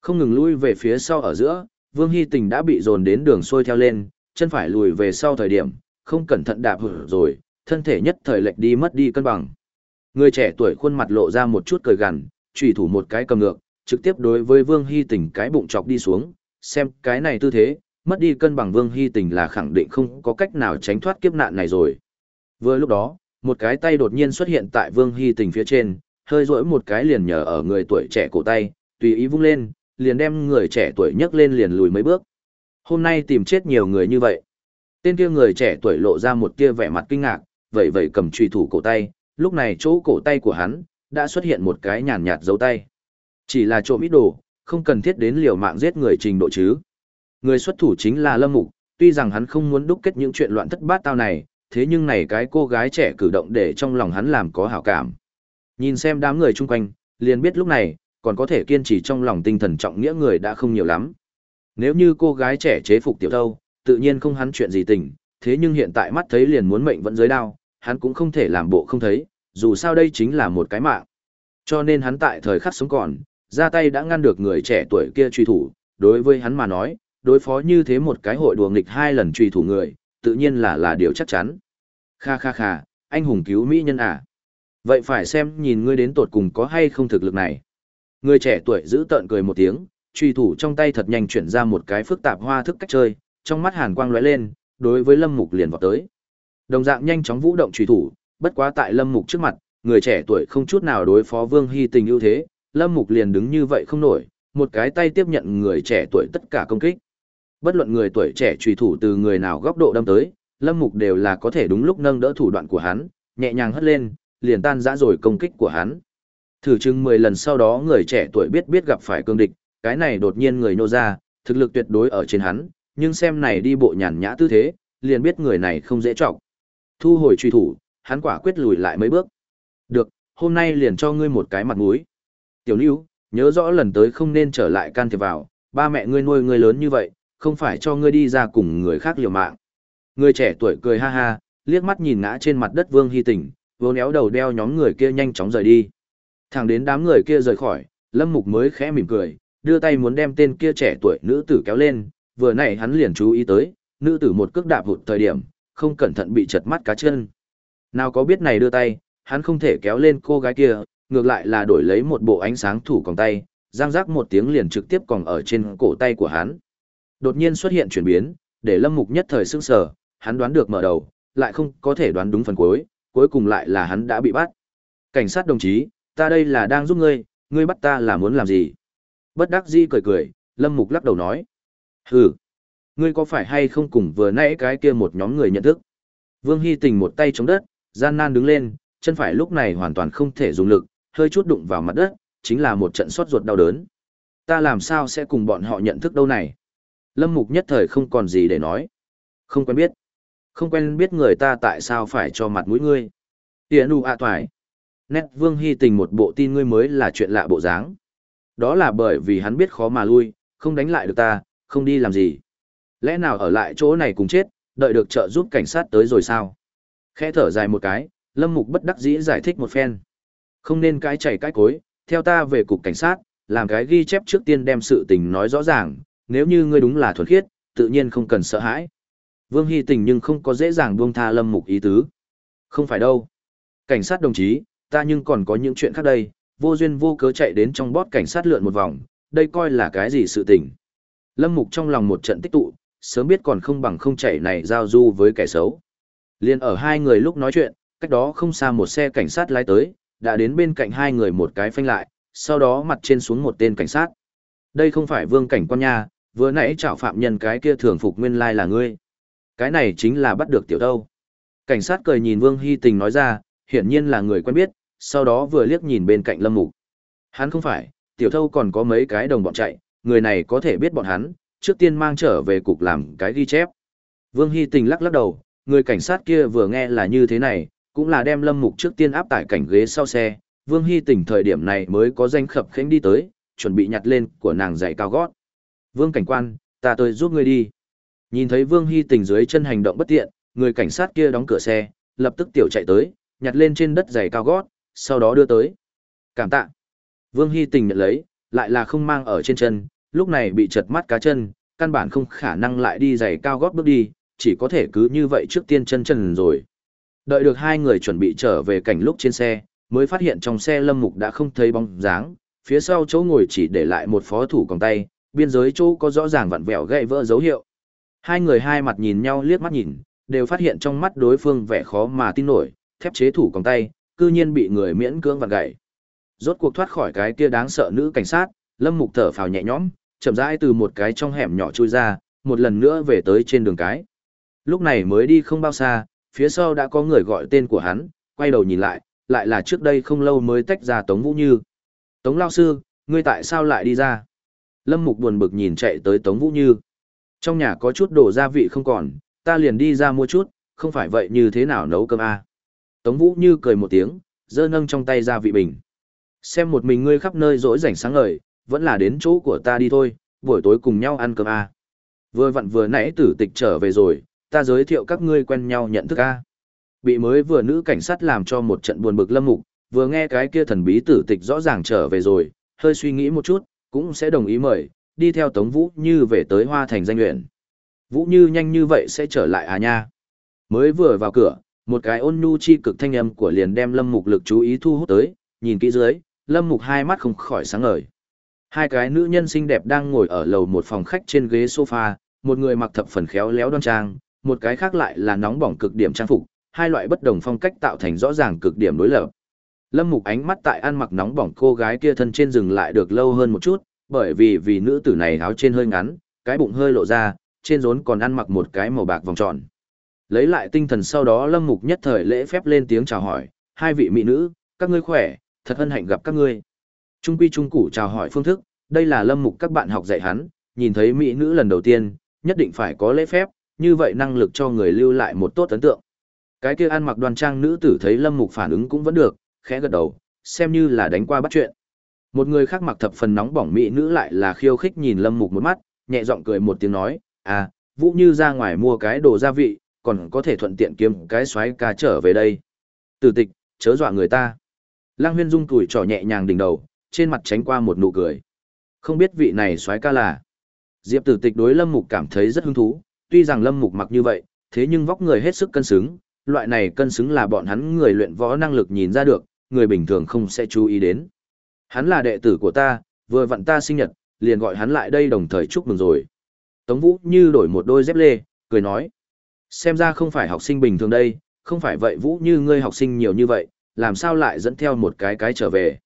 Không ngừng lui về phía sau ở giữa, Vương Hy Tình đã bị dồn đến đường xuôi theo lên, chân phải lùi về sau thời điểm, không cẩn thận đạp rồi, thân thể nhất thời lệch đi mất đi cân bằng. Người trẻ tuổi khuôn mặt lộ ra một chút cười gằn, chủy thủ một cái cầm ngược, trực tiếp đối với Vương Hy Tình cái bụng chọc đi xuống, xem cái này tư thế, mất đi cân bằng Vương Hy Tình là khẳng định không có cách nào tránh thoát kiếp nạn này rồi. Vừa lúc đó, một cái tay đột nhiên xuất hiện tại Vương Hy Tình phía trên, hơi rỗi một cái liền nhờ ở người tuổi trẻ cổ tay, tùy ý vung lên, liền đem người trẻ tuổi nhấc lên liền lùi mấy bước. Hôm nay tìm chết nhiều người như vậy. Tên kia người trẻ tuổi lộ ra một tia vẻ mặt kinh ngạc, vậy vậy cầm truy thủ cổ tay, lúc này chỗ cổ tay của hắn đã xuất hiện một cái nhàn nhạt dấu tay. Chỉ là trộm ít đồ, không cần thiết đến liều mạng giết người trình độ chứ. Người xuất thủ chính là Lâm Mục, tuy rằng hắn không muốn đúc kết những chuyện loạn thất bát tao này, thế nhưng này cái cô gái trẻ cử động để trong lòng hắn làm có hảo cảm. Nhìn xem đám người chung quanh, liền biết lúc này, còn có thể kiên trì trong lòng tinh thần trọng nghĩa người đã không nhiều lắm. Nếu như cô gái trẻ chế phục tiểu thâu, tự nhiên không hắn chuyện gì tình, thế nhưng hiện tại mắt thấy liền muốn mệnh vẫn dưới đao, hắn cũng không thể làm bộ không thấy, dù sao đây chính là một cái mạng. Cho nên hắn tại thời khắc sống còn, ra tay đã ngăn được người trẻ tuổi kia truy thủ, đối với hắn mà nói, đối phó như thế một cái hội đùa nghịch hai lần truy thủ người, tự nhiên là là điều chắc chắn. Kha kha kha, anh hùng cứu mỹ nhân à. Vậy phải xem nhìn ngươi đến tột cùng có hay không thực lực này. Người trẻ tuổi giữ tợn cười một tiếng, truy thủ trong tay thật nhanh chuyển ra một cái phức tạp hoa thức cách chơi, trong mắt hàn quang lóe lên, đối với Lâm Mục liền vọt tới. Đồng dạng nhanh chóng vũ động truy thủ, bất quá tại Lâm Mục trước mặt, người trẻ tuổi không chút nào đối phó Vương Hy tình ưu thế, Lâm Mục liền đứng như vậy không nổi, một cái tay tiếp nhận người trẻ tuổi tất cả công kích. Bất luận người tuổi trẻ truy thủ từ người nào góc độ đâm tới, Lâm Mục đều là có thể đúng lúc nâng đỡ thủ đoạn của hắn, nhẹ nhàng hất lên, liền tan rã rồi công kích của hắn. Thử chừng 10 lần sau đó người trẻ tuổi biết biết gặp phải cương địch, cái này đột nhiên người nô ra, thực lực tuyệt đối ở trên hắn, nhưng xem này đi bộ nhàn nhã tư thế, liền biết người này không dễ trọng. Thu hồi truy thủ, hắn quả quyết lùi lại mấy bước. Được, hôm nay liền cho ngươi một cái mặt mũi. Tiểu Lưu, nhớ rõ lần tới không nên trở lại can thiệp vào, ba mẹ ngươi nuôi ngươi lớn như vậy, không phải cho ngươi đi ra cùng người khác liều mạng. Người trẻ tuổi cười ha ha, liếc mắt nhìn ngã trên mặt đất Vương Hy Tỉnh, vô néo đầu đeo nhóm người kia nhanh chóng rời đi. Thẳng đến đám người kia rời khỏi, Lâm Mục mới khẽ mỉm cười, đưa tay muốn đem tên kia trẻ tuổi nữ tử kéo lên, vừa nãy hắn liền chú ý tới, nữ tử một cước đạp hụt thời điểm, không cẩn thận bị chật mắt cá chân. Nào có biết này đưa tay, hắn không thể kéo lên cô gái kia, ngược lại là đổi lấy một bộ ánh sáng thủ còng tay, giang giác một tiếng liền trực tiếp còn ở trên cổ tay của hắn. Đột nhiên xuất hiện chuyển biến, để Lâm Mục nhất thời sững sờ, hắn đoán được mở đầu, lại không có thể đoán đúng phần cuối, cuối cùng lại là hắn đã bị bắt. Cảnh sát đồng chí, ta đây là đang giúp ngươi, ngươi bắt ta là muốn làm gì? Bất đắc dĩ cười cười, Lâm Mục lắc đầu nói. Hừ, ngươi có phải hay không cùng vừa nãy cái kia một nhóm người nhận thức? Vương Hy Tình một tay chống đất, gian nan đứng lên, chân phải lúc này hoàn toàn không thể dùng lực, hơi chút đụng vào mặt đất, chính là một trận sốt ruột đau đớn. Ta làm sao sẽ cùng bọn họ nhận thức đâu này? Lâm Mục nhất thời không còn gì để nói. Không quen biết. Không quen biết người ta tại sao phải cho mặt mũi ngươi. Tiễn đù ạ toài. Nét Vương Hy Tình một bộ tin ngươi mới là chuyện lạ bộ dáng. Đó là bởi vì hắn biết khó mà lui, không đánh lại được ta, không đi làm gì. Lẽ nào ở lại chỗ này cùng chết, đợi được trợ giúp cảnh sát tới rồi sao? Khẽ thở dài một cái, Lâm Mục bất đắc dĩ giải thích một phen. Không nên cái chảy cái cối, theo ta về cục cảnh sát, làm cái ghi chép trước tiên đem sự tình nói rõ ràng, nếu như ngươi đúng là thuần khiết, tự nhiên không cần sợ hãi. Vương Hy Tình nhưng không có dễ dàng buông tha Lâm Mục ý tứ. Không phải đâu. Cảnh sát đồng chí, ta nhưng còn có những chuyện khác đây, vô duyên vô cớ chạy đến trong bót cảnh sát lượn một vòng, đây coi là cái gì sự tình. Lâm Mục trong lòng một trận tích tụ, sớm biết còn không bằng không chạy này giao du với kẻ xấu. Liên ở hai người lúc nói chuyện, cách đó không xa một xe cảnh sát lái tới, đã đến bên cạnh hai người một cái phanh lại, sau đó mặt trên xuống một tên cảnh sát. Đây không phải vương cảnh quan nha, vừa nãy chảo phạm nhân cái kia thường phục nguyên lai là ngươi. Cái này chính là bắt được tiểu đâu. Cảnh sát cười nhìn Vương Hy Tình nói ra, hiển nhiên là người quen biết, sau đó vừa liếc nhìn bên cạnh Lâm Mục. Hắn không phải, tiểu thâu còn có mấy cái đồng bọn chạy, người này có thể biết bọn hắn, trước tiên mang trở về cục làm cái ghi chép. Vương Hy Tình lắc lắc đầu, người cảnh sát kia vừa nghe là như thế này, cũng là đem Lâm Mục trước tiên áp tải cảnh ghế sau xe, Vương Hy Tình thời điểm này mới có danh khập khánh đi tới, chuẩn bị nhặt lên của nàng giày cao gót. Vương cảnh quan, ta tới giúp ngươi đi. Nhìn thấy Vương Hy Tình dưới chân hành động bất tiện, người cảnh sát kia đóng cửa xe, lập tức tiểu chạy tới, nhặt lên trên đất giày cao gót, sau đó đưa tới. Cảm tạ. Vương Hy Tình nhận lấy, lại là không mang ở trên chân, lúc này bị chật mắt cá chân, căn bản không khả năng lại đi giày cao gót bước đi, chỉ có thể cứ như vậy trước tiên chân chân rồi. Đợi được hai người chuẩn bị trở về cảnh lúc trên xe, mới phát hiện trong xe Lâm Mục đã không thấy bóng dáng, phía sau chỗ ngồi chỉ để lại một phó thủ còng tay, biên giới chỗ có rõ ràng vặn vẹo gãy vỡ dấu hiệu. Hai người hai mặt nhìn nhau liếc mắt nhìn, đều phát hiện trong mắt đối phương vẻ khó mà tin nổi, thép chế thủ còng tay, cư nhiên bị người miễn cưỡng vặn gãy. Rốt cuộc thoát khỏi cái kia đáng sợ nữ cảnh sát, Lâm Mục thở phào nhẹ nhõm, chậm rãi từ một cái trong hẻm nhỏ chui ra, một lần nữa về tới trên đường cái. Lúc này mới đi không bao xa, phía sau đã có người gọi tên của hắn, quay đầu nhìn lại, lại là trước đây không lâu mới tách ra Tống Vũ Như. Tống Lao Sư, ngươi tại sao lại đi ra? Lâm Mục buồn bực nhìn chạy tới Tống Vũ Như. Trong nhà có chút đồ gia vị không còn, ta liền đi ra mua chút, không phải vậy như thế nào nấu cơm a? À? Tống Vũ Như cười một tiếng, giơ nâng trong tay ra vị bình. Xem một mình ngươi khắp nơi rỗi rảnh sáng ngời, vẫn là đến chỗ của ta đi thôi, buổi tối cùng nhau ăn cơm a. À? Vừa vặn vừa nãy tử tịch trở về rồi, ta giới thiệu các ngươi quen nhau nhận thức a. Bị mới vừa nữ cảnh sát làm cho một trận buồn bực lâm mục, vừa nghe cái kia thần bí tử tịch rõ ràng trở về rồi, hơi suy nghĩ một chút, cũng sẽ đồng ý mời, đi theo Tống Vũ Như về tới Hoa Thành danh nguyện. Vũ Như nhanh như vậy sẽ trở lại à nha. Mới vừa vào cửa, một cái ôn nhu chi cực thanh âm của liền đem Lâm Mục lực chú ý thu hút tới, nhìn kỹ dưới, Lâm Mục hai mắt không khỏi sáng ngời. Hai cái nữ nhân xinh đẹp đang ngồi ở lầu một phòng khách trên ghế sofa, một người mặc thập phần khéo léo đoan trang, một cái khác lại là nóng bỏng cực điểm trang phục, hai loại bất đồng phong cách tạo thành rõ ràng cực điểm đối lập. Lâm Mục ánh mắt tại ăn mặc nóng bỏng cô gái kia thân trên dừng lại được lâu hơn một chút, bởi vì vì nữ tử này áo trên hơi ngắn, cái bụng hơi lộ ra, trên rốn còn ăn mặc một cái màu bạc vòng tròn. Lấy lại tinh thần sau đó Lâm Mục nhất thời lễ phép lên tiếng chào hỏi, hai vị mỹ nữ, các ngươi khỏe, thật hân hạnh gặp các ngươi. Trung quy trung củ chào hỏi phương thức, đây là Lâm Mục các bạn học dạy hắn, nhìn thấy mỹ nữ lần đầu tiên, nhất định phải có lễ phép, như vậy năng lực cho người lưu lại một tốt ấn tượng. Cái kia ăn mặc đoan trang nữ tử thấy Lâm Mục phản ứng cũng vẫn được, khẽ gật đầu, xem như là đánh qua bắt chuyện. Một người khác mặc thập phần nóng bỏng mỹ nữ lại là khiêu khích nhìn Lâm Mục một mắt, nhẹ giọng cười một tiếng nói, "À, Vũ Như ra ngoài mua cái đồ gia vị, còn có thể thuận tiện kiếm cái xoáy ca trở về đây." Tử tịch, chớ dọa người ta. Lăng Huyên Dung tuổi trỏ nhẹ nhàng đỉnh đầu, trên mặt tránh qua một nụ cười. Không biết vị này xoáy ca là. Diệp Tử Tịch đối Lâm Mục cảm thấy rất hứng thú, tuy rằng Lâm Mục mặc như vậy, thế nhưng vóc người hết sức cân xứng, loại này cân xứng là bọn hắn người luyện võ năng lực nhìn ra được, người bình thường không sẽ chú ý đến. Hắn là đệ tử của ta, vừa vặn ta sinh nhật, liền gọi hắn lại đây đồng thời chúc mừng rồi. Tống Vũ như đổi một đôi dép lê, cười nói. Xem ra không phải học sinh bình thường đây, không phải vậy Vũ như ngươi học sinh nhiều như vậy, làm sao lại dẫn theo một cái cái trở về.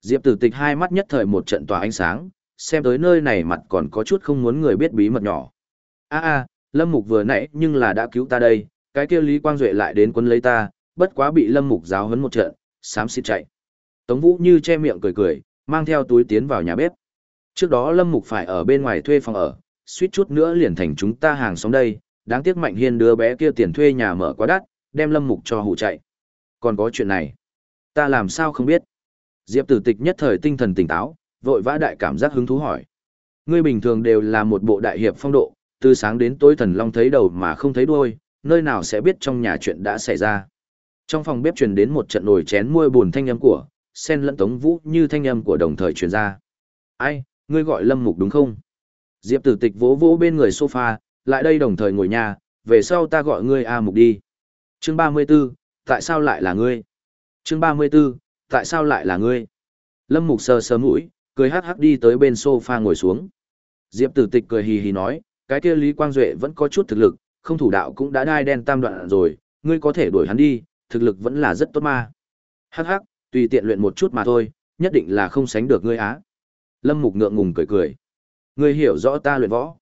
Diệp tử tịch hai mắt nhất thời một trận tỏa ánh sáng, xem tới nơi này mặt còn có chút không muốn người biết bí mật nhỏ. a a Lâm Mục vừa nãy nhưng là đã cứu ta đây, cái kia Lý Quang Duệ lại đến quân lấy ta, bất quá bị Lâm Mục giáo huấn một trận, sám xịt chạy. Tống Vũ như che miệng cười cười, mang theo túi tiến vào nhà bếp. Trước đó Lâm Mục phải ở bên ngoài thuê phòng ở, suýt chút nữa liền thành chúng ta hàng xóm đây, đáng tiếc Mạnh Hiên đứa bé kia tiền thuê nhà mở quá đắt, đem Lâm Mục cho hù chạy. Còn có chuyện này, ta làm sao không biết. Diệp Tử Tịch nhất thời tinh thần tỉnh táo, vội vã đại cảm giác hứng thú hỏi. Ngươi bình thường đều là một bộ đại hiệp phong độ, từ sáng đến tối thần long thấy đầu mà không thấy đuôi, nơi nào sẽ biết trong nhà chuyện đã xảy ra. Trong phòng bếp truyền đến một trận nồi chén muôi buồn thanh âm của, sen lẫn tống vũ như thanh âm của đồng thời truyền ra. Ai, ngươi gọi lâm mục đúng không? Diệp tử tịch vỗ vỗ bên người sofa, lại đây đồng thời ngồi nhà, về sau ta gọi ngươi A mục đi. Chương 34, tại sao lại là ngươi? Chương 34, tại sao lại là ngươi? Lâm mục sờ sờ mũi, cười hắc hắc đi tới bên sofa ngồi xuống. Diệp tử tịch cười hì hì nói, cái kia Lý Quang Duệ vẫn có chút thực lực, không thủ đạo cũng đã đai đen tam đoạn rồi, ngươi có thể đuổi hắn đi, thực lực vẫn là rất tốt ma. Hắc hắc, tùy tiện luyện một chút mà thôi, nhất định là không sánh được ngươi á. Lâm Mục ngượng ngùng cười cười. Ngươi hiểu rõ ta luyện võ.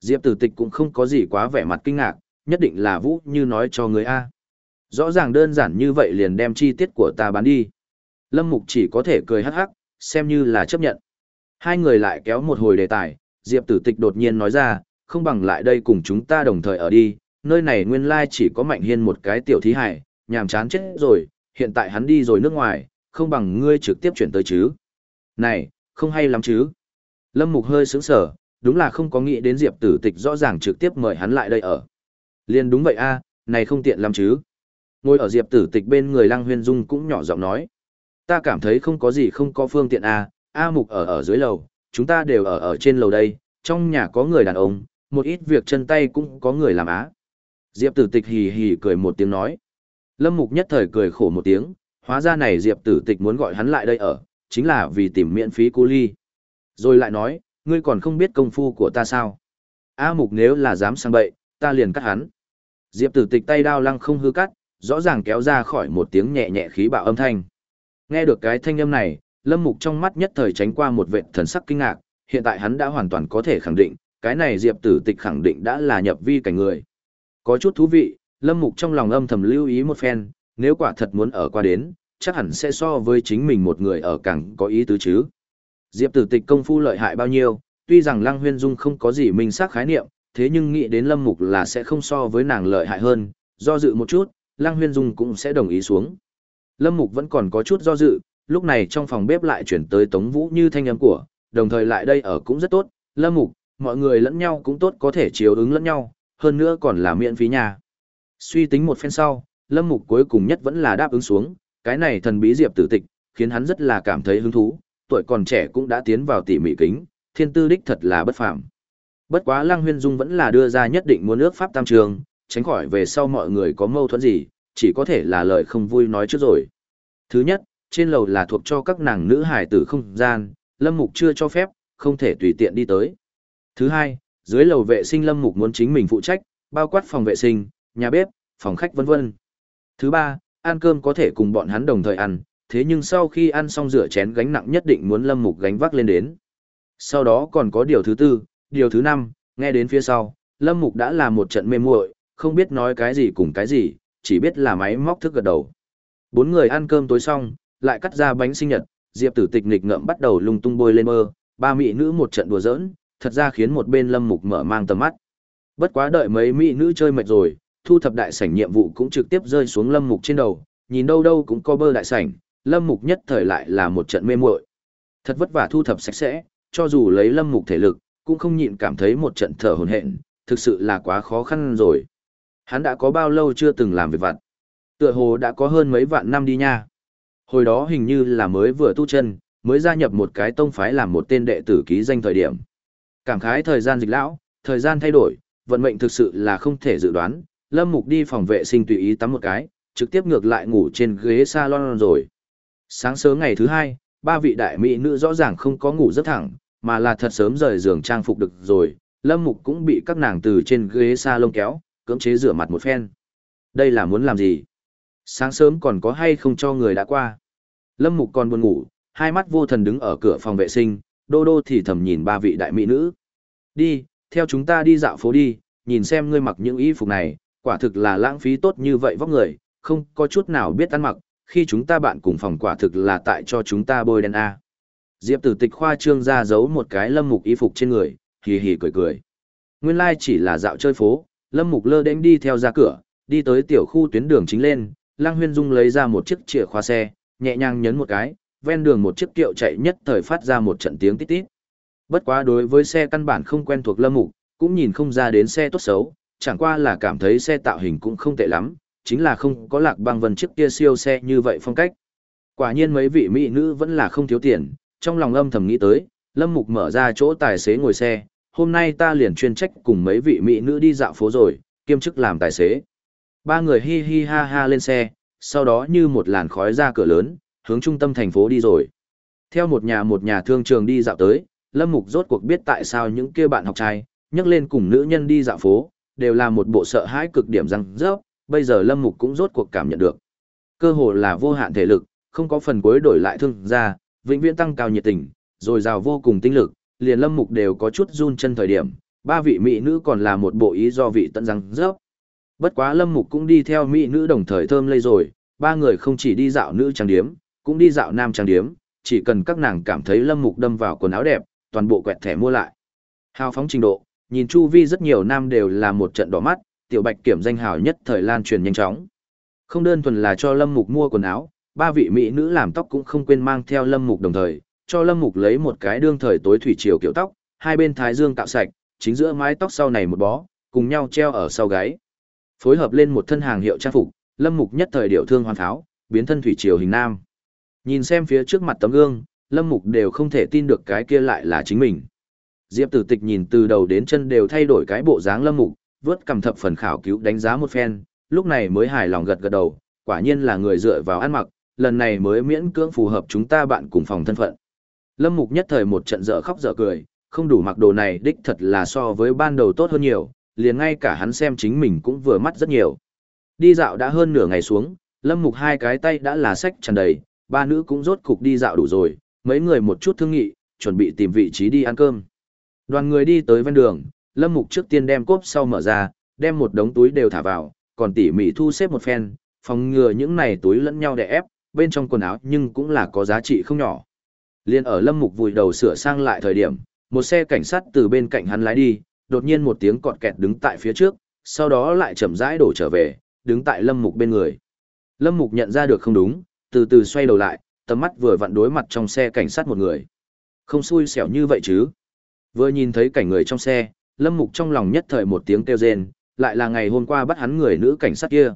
Diệp Tử Tịch cũng không có gì quá vẻ mặt kinh ngạc, nhất định là Vũ như nói cho ngươi a. Rõ ràng đơn giản như vậy liền đem chi tiết của ta bán đi. Lâm Mục chỉ có thể cười hắc hắc, xem như là chấp nhận. Hai người lại kéo một hồi đề tài, Diệp Tử Tịch đột nhiên nói ra, không bằng lại đây cùng chúng ta đồng thời ở đi, nơi này nguyên lai chỉ có Mạnh Hiên một cái tiểu thí hải, nhàm chán chết rồi, hiện tại hắn đi rồi nước ngoài, không bằng ngươi trực tiếp chuyển tới chứ. Này, không hay lắm chứ. Lâm Mục hơi sướng sở, đúng là không có nghĩ đến Diệp Tử Tịch rõ ràng trực tiếp mời hắn lại đây ở. Liên đúng vậy a, này không tiện lắm chứ. Ngồi ở Diệp Tử Tịch bên người Lăng Huyên Dung cũng nhỏ giọng nói. Ta cảm thấy không có gì không có phương tiện a, A Mục ở ở dưới lầu, chúng ta đều ở ở trên lầu đây, trong nhà có người đàn ông, một ít việc chân tay cũng có người làm á. Diệp tử tịch hì hì cười một tiếng nói. Lâm Mục nhất thời cười khổ một tiếng, hóa ra này Diệp tử tịch muốn gọi hắn lại đây ở, chính là vì tìm miễn phí cô ly. Rồi lại nói, ngươi còn không biết công phu của ta sao. A Mục nếu là dám sang bậy, ta liền cắt hắn. Diệp tử tịch tay đao lăng không hư cắt, rõ ràng kéo ra khỏi một tiếng nhẹ nhẹ khí bạo âm thanh. Nghe được cái thanh âm này, Lâm Mục trong mắt nhất thời tránh qua một vệt thần sắc kinh ngạc, hiện tại hắn đã hoàn toàn có thể khẳng định, cái này Diệp Tử Tịch khẳng định đã là nhập vi cảnh người. Có chút thú vị, Lâm Mục trong lòng âm thầm lưu ý một phen, nếu quả thật muốn ở qua đến, chắc hẳn sẽ so với chính mình một người ở càng có ý tứ chứ. Diệp Tử Tịch công phu lợi hại bao nhiêu, tuy rằng Lăng Huyên Dung không có gì minh xác khái niệm, thế nhưng nghĩ đến Lâm Mục là sẽ không so với nàng lợi hại hơn, do dự một chút, Lăng Huyên Dung cũng sẽ đồng ý xuống. Lâm Mục vẫn còn có chút do dự, lúc này trong phòng bếp lại chuyển tới Tống Vũ như thanh âm của, đồng thời lại đây ở cũng rất tốt, Lâm Mục, mọi người lẫn nhau cũng tốt có thể chiếu ứng lẫn nhau, hơn nữa còn là miễn phí nhà. Suy tính một phen sau, Lâm Mục cuối cùng nhất vẫn là đáp ứng xuống, cái này thần bí diệp tử tịch, khiến hắn rất là cảm thấy hứng thú, tuổi còn trẻ cũng đã tiến vào tỉ mỉ kính, thiên tư đích thật là bất phàm. Bất quá Lăng Huyên Dung vẫn là đưa ra nhất định muốn ước pháp tam trường, tránh khỏi về sau mọi người có mâu thuẫn gì, chỉ có thể là lời không vui nói trước rồi. Thứ nhất, trên lầu là thuộc cho các nàng nữ hải tử không gian, Lâm Mục chưa cho phép, không thể tùy tiện đi tới. Thứ hai, dưới lầu vệ sinh Lâm Mục muốn chính mình phụ trách, bao quát phòng vệ sinh, nhà bếp, phòng khách vân vân. Thứ ba, ăn cơm có thể cùng bọn hắn đồng thời ăn, thế nhưng sau khi ăn xong rửa chén gánh nặng nhất định muốn Lâm Mục gánh vác lên đến. Sau đó còn có điều thứ tư, điều thứ năm, nghe đến phía sau, Lâm Mục đã là một trận mê muội, không biết nói cái gì cùng cái gì, chỉ biết là máy móc thức gật đầu. Bốn người ăn cơm tối xong, lại cắt ra bánh sinh nhật, Diệp Tử Tịch nghịch ngợm bắt đầu lung tung bôi lên mơ, ba mỹ nữ một trận đùa giỡn, thật ra khiến một bên Lâm Mục mở mang tầm mắt. Bất quá đợi mấy mỹ nữ chơi mệt rồi, thu thập đại sảnh nhiệm vụ cũng trực tiếp rơi xuống Lâm Mục trên đầu, nhìn đâu đâu cũng có bơ đại sảnh, Lâm Mục nhất thời lại là một trận mê muội. Thật vất vả thu thập sạch sẽ, cho dù lấy Lâm Mục thể lực, cũng không nhịn cảm thấy một trận thở hổn hển, thực sự là quá khó khăn rồi. Hắn đã có bao lâu chưa từng làm việc vặt? Tựa hồ đã có hơn mấy vạn năm đi nha. Hồi đó hình như là mới vừa tu chân, mới gia nhập một cái tông phái làm một tên đệ tử ký danh thời điểm. Cảm khái thời gian dịch lão, thời gian thay đổi, vận mệnh thực sự là không thể dự đoán, Lâm Mục đi phòng vệ sinh tùy ý tắm một cái, trực tiếp ngược lại ngủ trên ghế salon rồi. Sáng sớm ngày thứ hai, ba vị đại mỹ nữ rõ ràng không có ngủ rất thẳng, mà là thật sớm rời giường trang phục được rồi, Lâm Mục cũng bị các nàng từ trên ghế salon kéo, cưỡng chế rửa mặt một phen. Đây là muốn làm gì? Sáng sớm còn có hay không cho người đã qua? Lâm Mục còn buồn ngủ, hai mắt vô thần đứng ở cửa phòng vệ sinh, đô đô thì thầm nhìn ba vị đại mỹ nữ. Đi, theo chúng ta đi dạo phố đi, nhìn xem ngươi mặc những y phục này, quả thực là lãng phí tốt như vậy vóc người, không có chút nào biết ăn mặc, khi chúng ta bạn cùng phòng quả thực là tại cho chúng ta bôi đen A. Diệp tử tịch khoa trương ra giấu một cái lâm mục y phục trên người, hì hì cười cười. Nguyên lai like chỉ là dạo chơi phố, lâm mục lơ đễnh đi theo ra cửa, đi tới tiểu khu tuyến đường chính lên, Lang Huyên Dung lấy ra một chiếc chìa khóa xe, nhẹ nhàng nhấn một cái, ven đường một chiếc kiệu chạy nhất thời phát ra một trận tiếng tít tít. Bất quá đối với xe căn bản không quen thuộc Lâm Mục, cũng nhìn không ra đến xe tốt xấu, chẳng qua là cảm thấy xe tạo hình cũng không tệ lắm, chính là không có lạc băng vân chiếc kia siêu xe như vậy phong cách. Quả nhiên mấy vị mỹ nữ vẫn là không thiếu tiền, trong lòng âm thầm nghĩ tới, Lâm Mục mở ra chỗ tài xế ngồi xe, hôm nay ta liền chuyên trách cùng mấy vị mỹ nữ đi dạo phố rồi, kiêm chức làm tài xế. Ba người hi hi ha ha lên xe, sau đó như một làn khói ra cửa lớn, hướng trung tâm thành phố đi rồi. Theo một nhà một nhà thương trường đi dạo tới, Lâm Mục rốt cuộc biết tại sao những kia bạn học trai, nhắc lên cùng nữ nhân đi dạo phố, đều là một bộ sợ hãi cực điểm răng rớp, bây giờ Lâm Mục cũng rốt cuộc cảm nhận được. Cơ hồ là vô hạn thể lực, không có phần cuối đổi lại thương ra, vĩnh viễn tăng cao nhiệt tình, rồi rào vô cùng tinh lực, liền Lâm Mục đều có chút run chân thời điểm, ba vị mỹ nữ còn là một bộ ý do vị tận răng rớp. Bất quá Lâm Mục cũng đi theo mỹ nữ đồng thời thơm lây rồi, ba người không chỉ đi dạo nữ trang điếm, cũng đi dạo nam trang điếm, chỉ cần các nàng cảm thấy Lâm Mục đâm vào quần áo đẹp, toàn bộ quẹt thẻ mua lại. Hào phóng trình độ, nhìn chu vi rất nhiều nam đều là một trận đỏ mắt, tiểu bạch kiểm danh hào nhất thời lan truyền nhanh chóng. Không đơn thuần là cho Lâm Mục mua quần áo, ba vị mỹ nữ làm tóc cũng không quên mang theo Lâm Mục đồng thời, cho Lâm Mục lấy một cái đương thời tối thủy triều kiểu tóc, hai bên thái dương tạo sạch, chính giữa mái tóc sau này một bó, cùng nhau treo ở sau gáy. Phối hợp lên một thân hàng hiệu trang phục, Lâm Mục nhất thời điệu thương hoàn tháo, biến thân thủy triều hình nam. Nhìn xem phía trước mặt tấm gương, Lâm Mục đều không thể tin được cái kia lại là chính mình. Diệp Tử Tịch nhìn từ đầu đến chân đều thay đổi cái bộ dáng Lâm Mục, vớt cầm thập phần khảo cứu đánh giá một phen, lúc này mới hài lòng gật gật đầu, quả nhiên là người dựa vào ăn mặc, lần này mới miễn cưỡng phù hợp chúng ta bạn cùng phòng thân phận. Lâm Mục nhất thời một trận dở khóc dở cười, không đủ mặc đồ này đích thật là so với ban đầu tốt hơn nhiều, liền ngay cả hắn xem chính mình cũng vừa mắt rất nhiều. Đi dạo đã hơn nửa ngày xuống, Lâm Mục hai cái tay đã là sách tràn đầy, ba nữ cũng rốt cục đi dạo đủ rồi, Mấy người một chút thương nghị, chuẩn bị tìm vị trí đi ăn cơm. Đoàn người đi tới ven đường, Lâm Mục trước tiên đem cốp sau mở ra, đem một đống túi đều thả vào, còn tỉ mỉ thu xếp một phen, phòng ngừa những này túi lẫn nhau để ép, bên trong quần áo nhưng cũng là có giá trị không nhỏ. Liên ở Lâm Mục vùi đầu sửa sang lại thời điểm, một xe cảnh sát từ bên cạnh hắn lái đi, đột nhiên một tiếng cọt kẹt đứng tại phía trước, sau đó lại chậm rãi đổ trở về, đứng tại Lâm Mục bên người. Lâm Mục nhận ra được không đúng, từ từ xoay đầu lại, tầm mắt vừa vặn đối mặt trong xe cảnh sát một người. Không xui xẻo như vậy chứ. Vừa nhìn thấy cảnh người trong xe, Lâm Mục trong lòng nhất thời một tiếng kêu rên, lại là ngày hôm qua bắt hắn người nữ cảnh sát kia.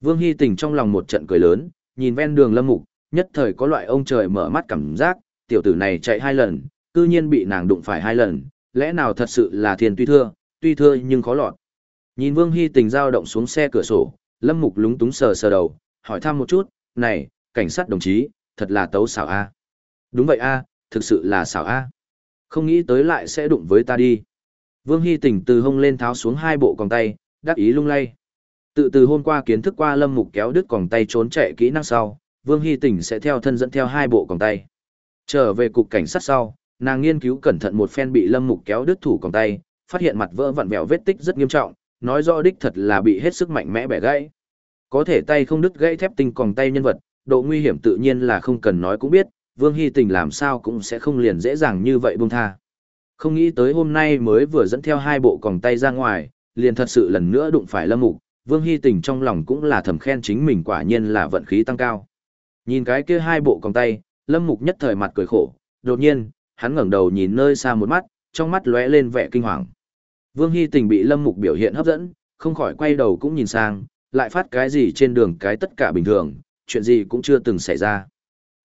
Vương Hy Tình trong lòng một trận cười lớn, nhìn ven đường Lâm Mục, nhất thời có loại ông trời mở mắt cảm giác, tiểu tử này chạy hai lần, cư nhiên bị nàng đụng phải hai lần, lẽ nào thật sự là thiên tuy thưa, tuy thưa nhưng khó lọt. Nhìn Vương Hy Tình dao động xuống xe cửa sổ, Lâm Mục lúng túng sờ sờ đầu, hỏi thăm một chút, này, cảnh sát đồng chí, thật là tấu xảo a. Đúng vậy a, thực sự là xảo a. Không nghĩ tới lại sẽ đụng với ta đi. Vương Hy Tình từ hông lên tháo xuống hai bộ còng tay, đắc ý lung lay. Tự từ hôm qua kiến thức qua Lâm Mục kéo đứt còng tay trốn chạy kỹ năng sau, Vương Hy Tình sẽ theo thân dẫn theo hai bộ còng tay. Trở về cục cảnh sát sau, nàng nghiên cứu cẩn thận một phen bị Lâm Mục kéo đứt thủ còng tay, phát hiện mặt vỡ vặn vẹo vết tích rất nghiêm trọng, nói rõ đích thật là bị hết sức mạnh mẽ bẻ gãy. Có thể tay không đứt gãy thép tinh còng tay nhân vật, độ nguy hiểm tự nhiên là không cần nói cũng biết, Vương Hy Tình làm sao cũng sẽ không liền dễ dàng như vậy buông tha. Không nghĩ tới hôm nay mới vừa dẫn theo hai bộ còng tay ra ngoài, liền thật sự lần nữa đụng phải Lâm Mục, Vương Hy Tình trong lòng cũng là thầm khen chính mình quả nhiên là vận khí tăng cao. Nhìn cái kia hai bộ còng tay, Lâm Mục nhất thời mặt cười khổ, đột nhiên, hắn ngẩng đầu nhìn nơi xa một mắt, trong mắt lóe lên vẻ kinh hoàng. Vương Hy Tình bị Lâm Mục biểu hiện hấp dẫn, không khỏi quay đầu cũng nhìn sang, lại phát cái gì trên đường cái tất cả bình thường, chuyện gì cũng chưa từng xảy ra.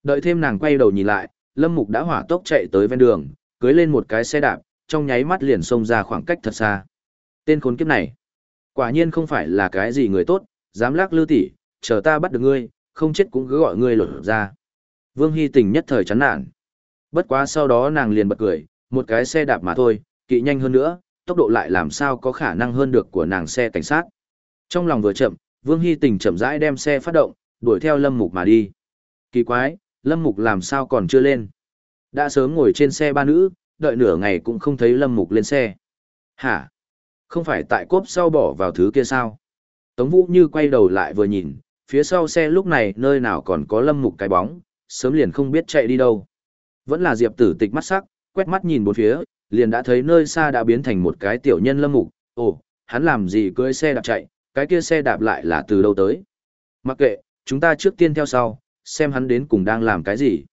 Đợi thêm nàng quay đầu nhìn lại, Lâm Mục đã hỏa tốc chạy tới ven đường, cưới lên một cái xe đạp, trong nháy mắt liền xông ra khoảng cách thật xa. Tên khốn kiếp này, quả nhiên không phải là cái gì người tốt, dám lắc lư tỉ, chờ ta bắt được ngươi, không chết cũng cứ gọi ngươi lột ra. Vương Hy Tình nhất thời chán nản. Bất quá sau đó nàng liền bật cười, một cái xe đạp mà thôi, kỵ nhanh hơn nữa, tốc độ lại làm sao có khả năng hơn được của nàng xe cảnh sát. Trong lòng vừa chậm, Vương Hy Tình chậm rãi đem xe phát động, đuổi theo Lâm Mục mà đi. Kỳ quái, Lâm Mục làm sao còn chưa lên? Đã sớm ngồi trên xe ba nữ, đợi nửa ngày cũng không thấy Lâm Mục lên xe. Hả? Không phải tại cốp sau bỏ vào thứ kia sao? Tống Vũ như quay đầu lại vừa nhìn, phía sau xe lúc này nơi nào còn có Lâm Mục cái bóng, sớm liền không biết chạy đi đâu. Vẫn là Diệp tử tịch mắt sắc, quét mắt nhìn bốn phía, liền đã thấy nơi xa đã biến thành một cái tiểu nhân Lâm Mục. Ồ, hắn làm gì cưỡi xe đạp chạy, cái kia xe đạp lại là từ đâu tới? Mặc kệ, chúng ta trước tiên theo sau, xem hắn đến cùng đang làm cái gì.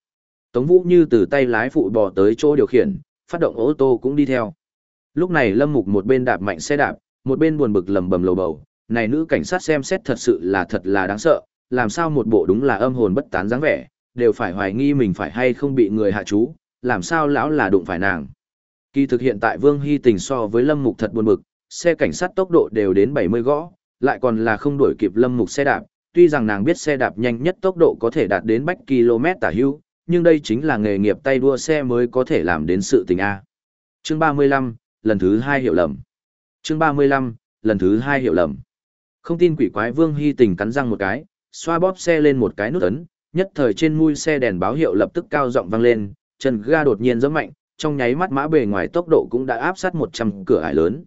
Tống Vũ như từ tay lái phụ bò tới chỗ điều khiển, phát động ô tô cũng đi theo. Lúc này Lâm Mục một bên đạp mạnh xe đạp, một bên buồn bực lầm bầm lầu bầu, này nữ cảnh sát xem xét thật sự là thật là đáng sợ, làm sao một bộ đúng là âm hồn bất tán dáng vẻ, đều phải hoài nghi mình phải hay không bị người hạ chú, làm sao lão là đụng phải nàng. Kỳ thực hiện tại Vương Hy tình so với Lâm Mục thật buồn bực, xe cảnh sát tốc độ đều đến 70 gõ, lại còn là không đuổi kịp Lâm Mục xe đạp, tuy rằng nàng biết xe đạp nhanh nhất tốc độ có thể đạt đến bách km tả hưu, nhưng đây chính là nghề nghiệp tay đua xe mới có thể làm đến sự tình A. Chương 35, lần thứ hai hiểu lầm. Chương 35, lần thứ hai hiểu lầm. Không tin quỷ quái Vương Hy tình cắn răng một cái, xoa bóp xe lên một cái nút ấn, nhất thời trên mui xe đèn báo hiệu lập tức cao giọng vang lên, chân ga đột nhiên giẫm mạnh, trong nháy mắt mã bề ngoài tốc độ cũng đã áp sát 100 cửa ải lớn.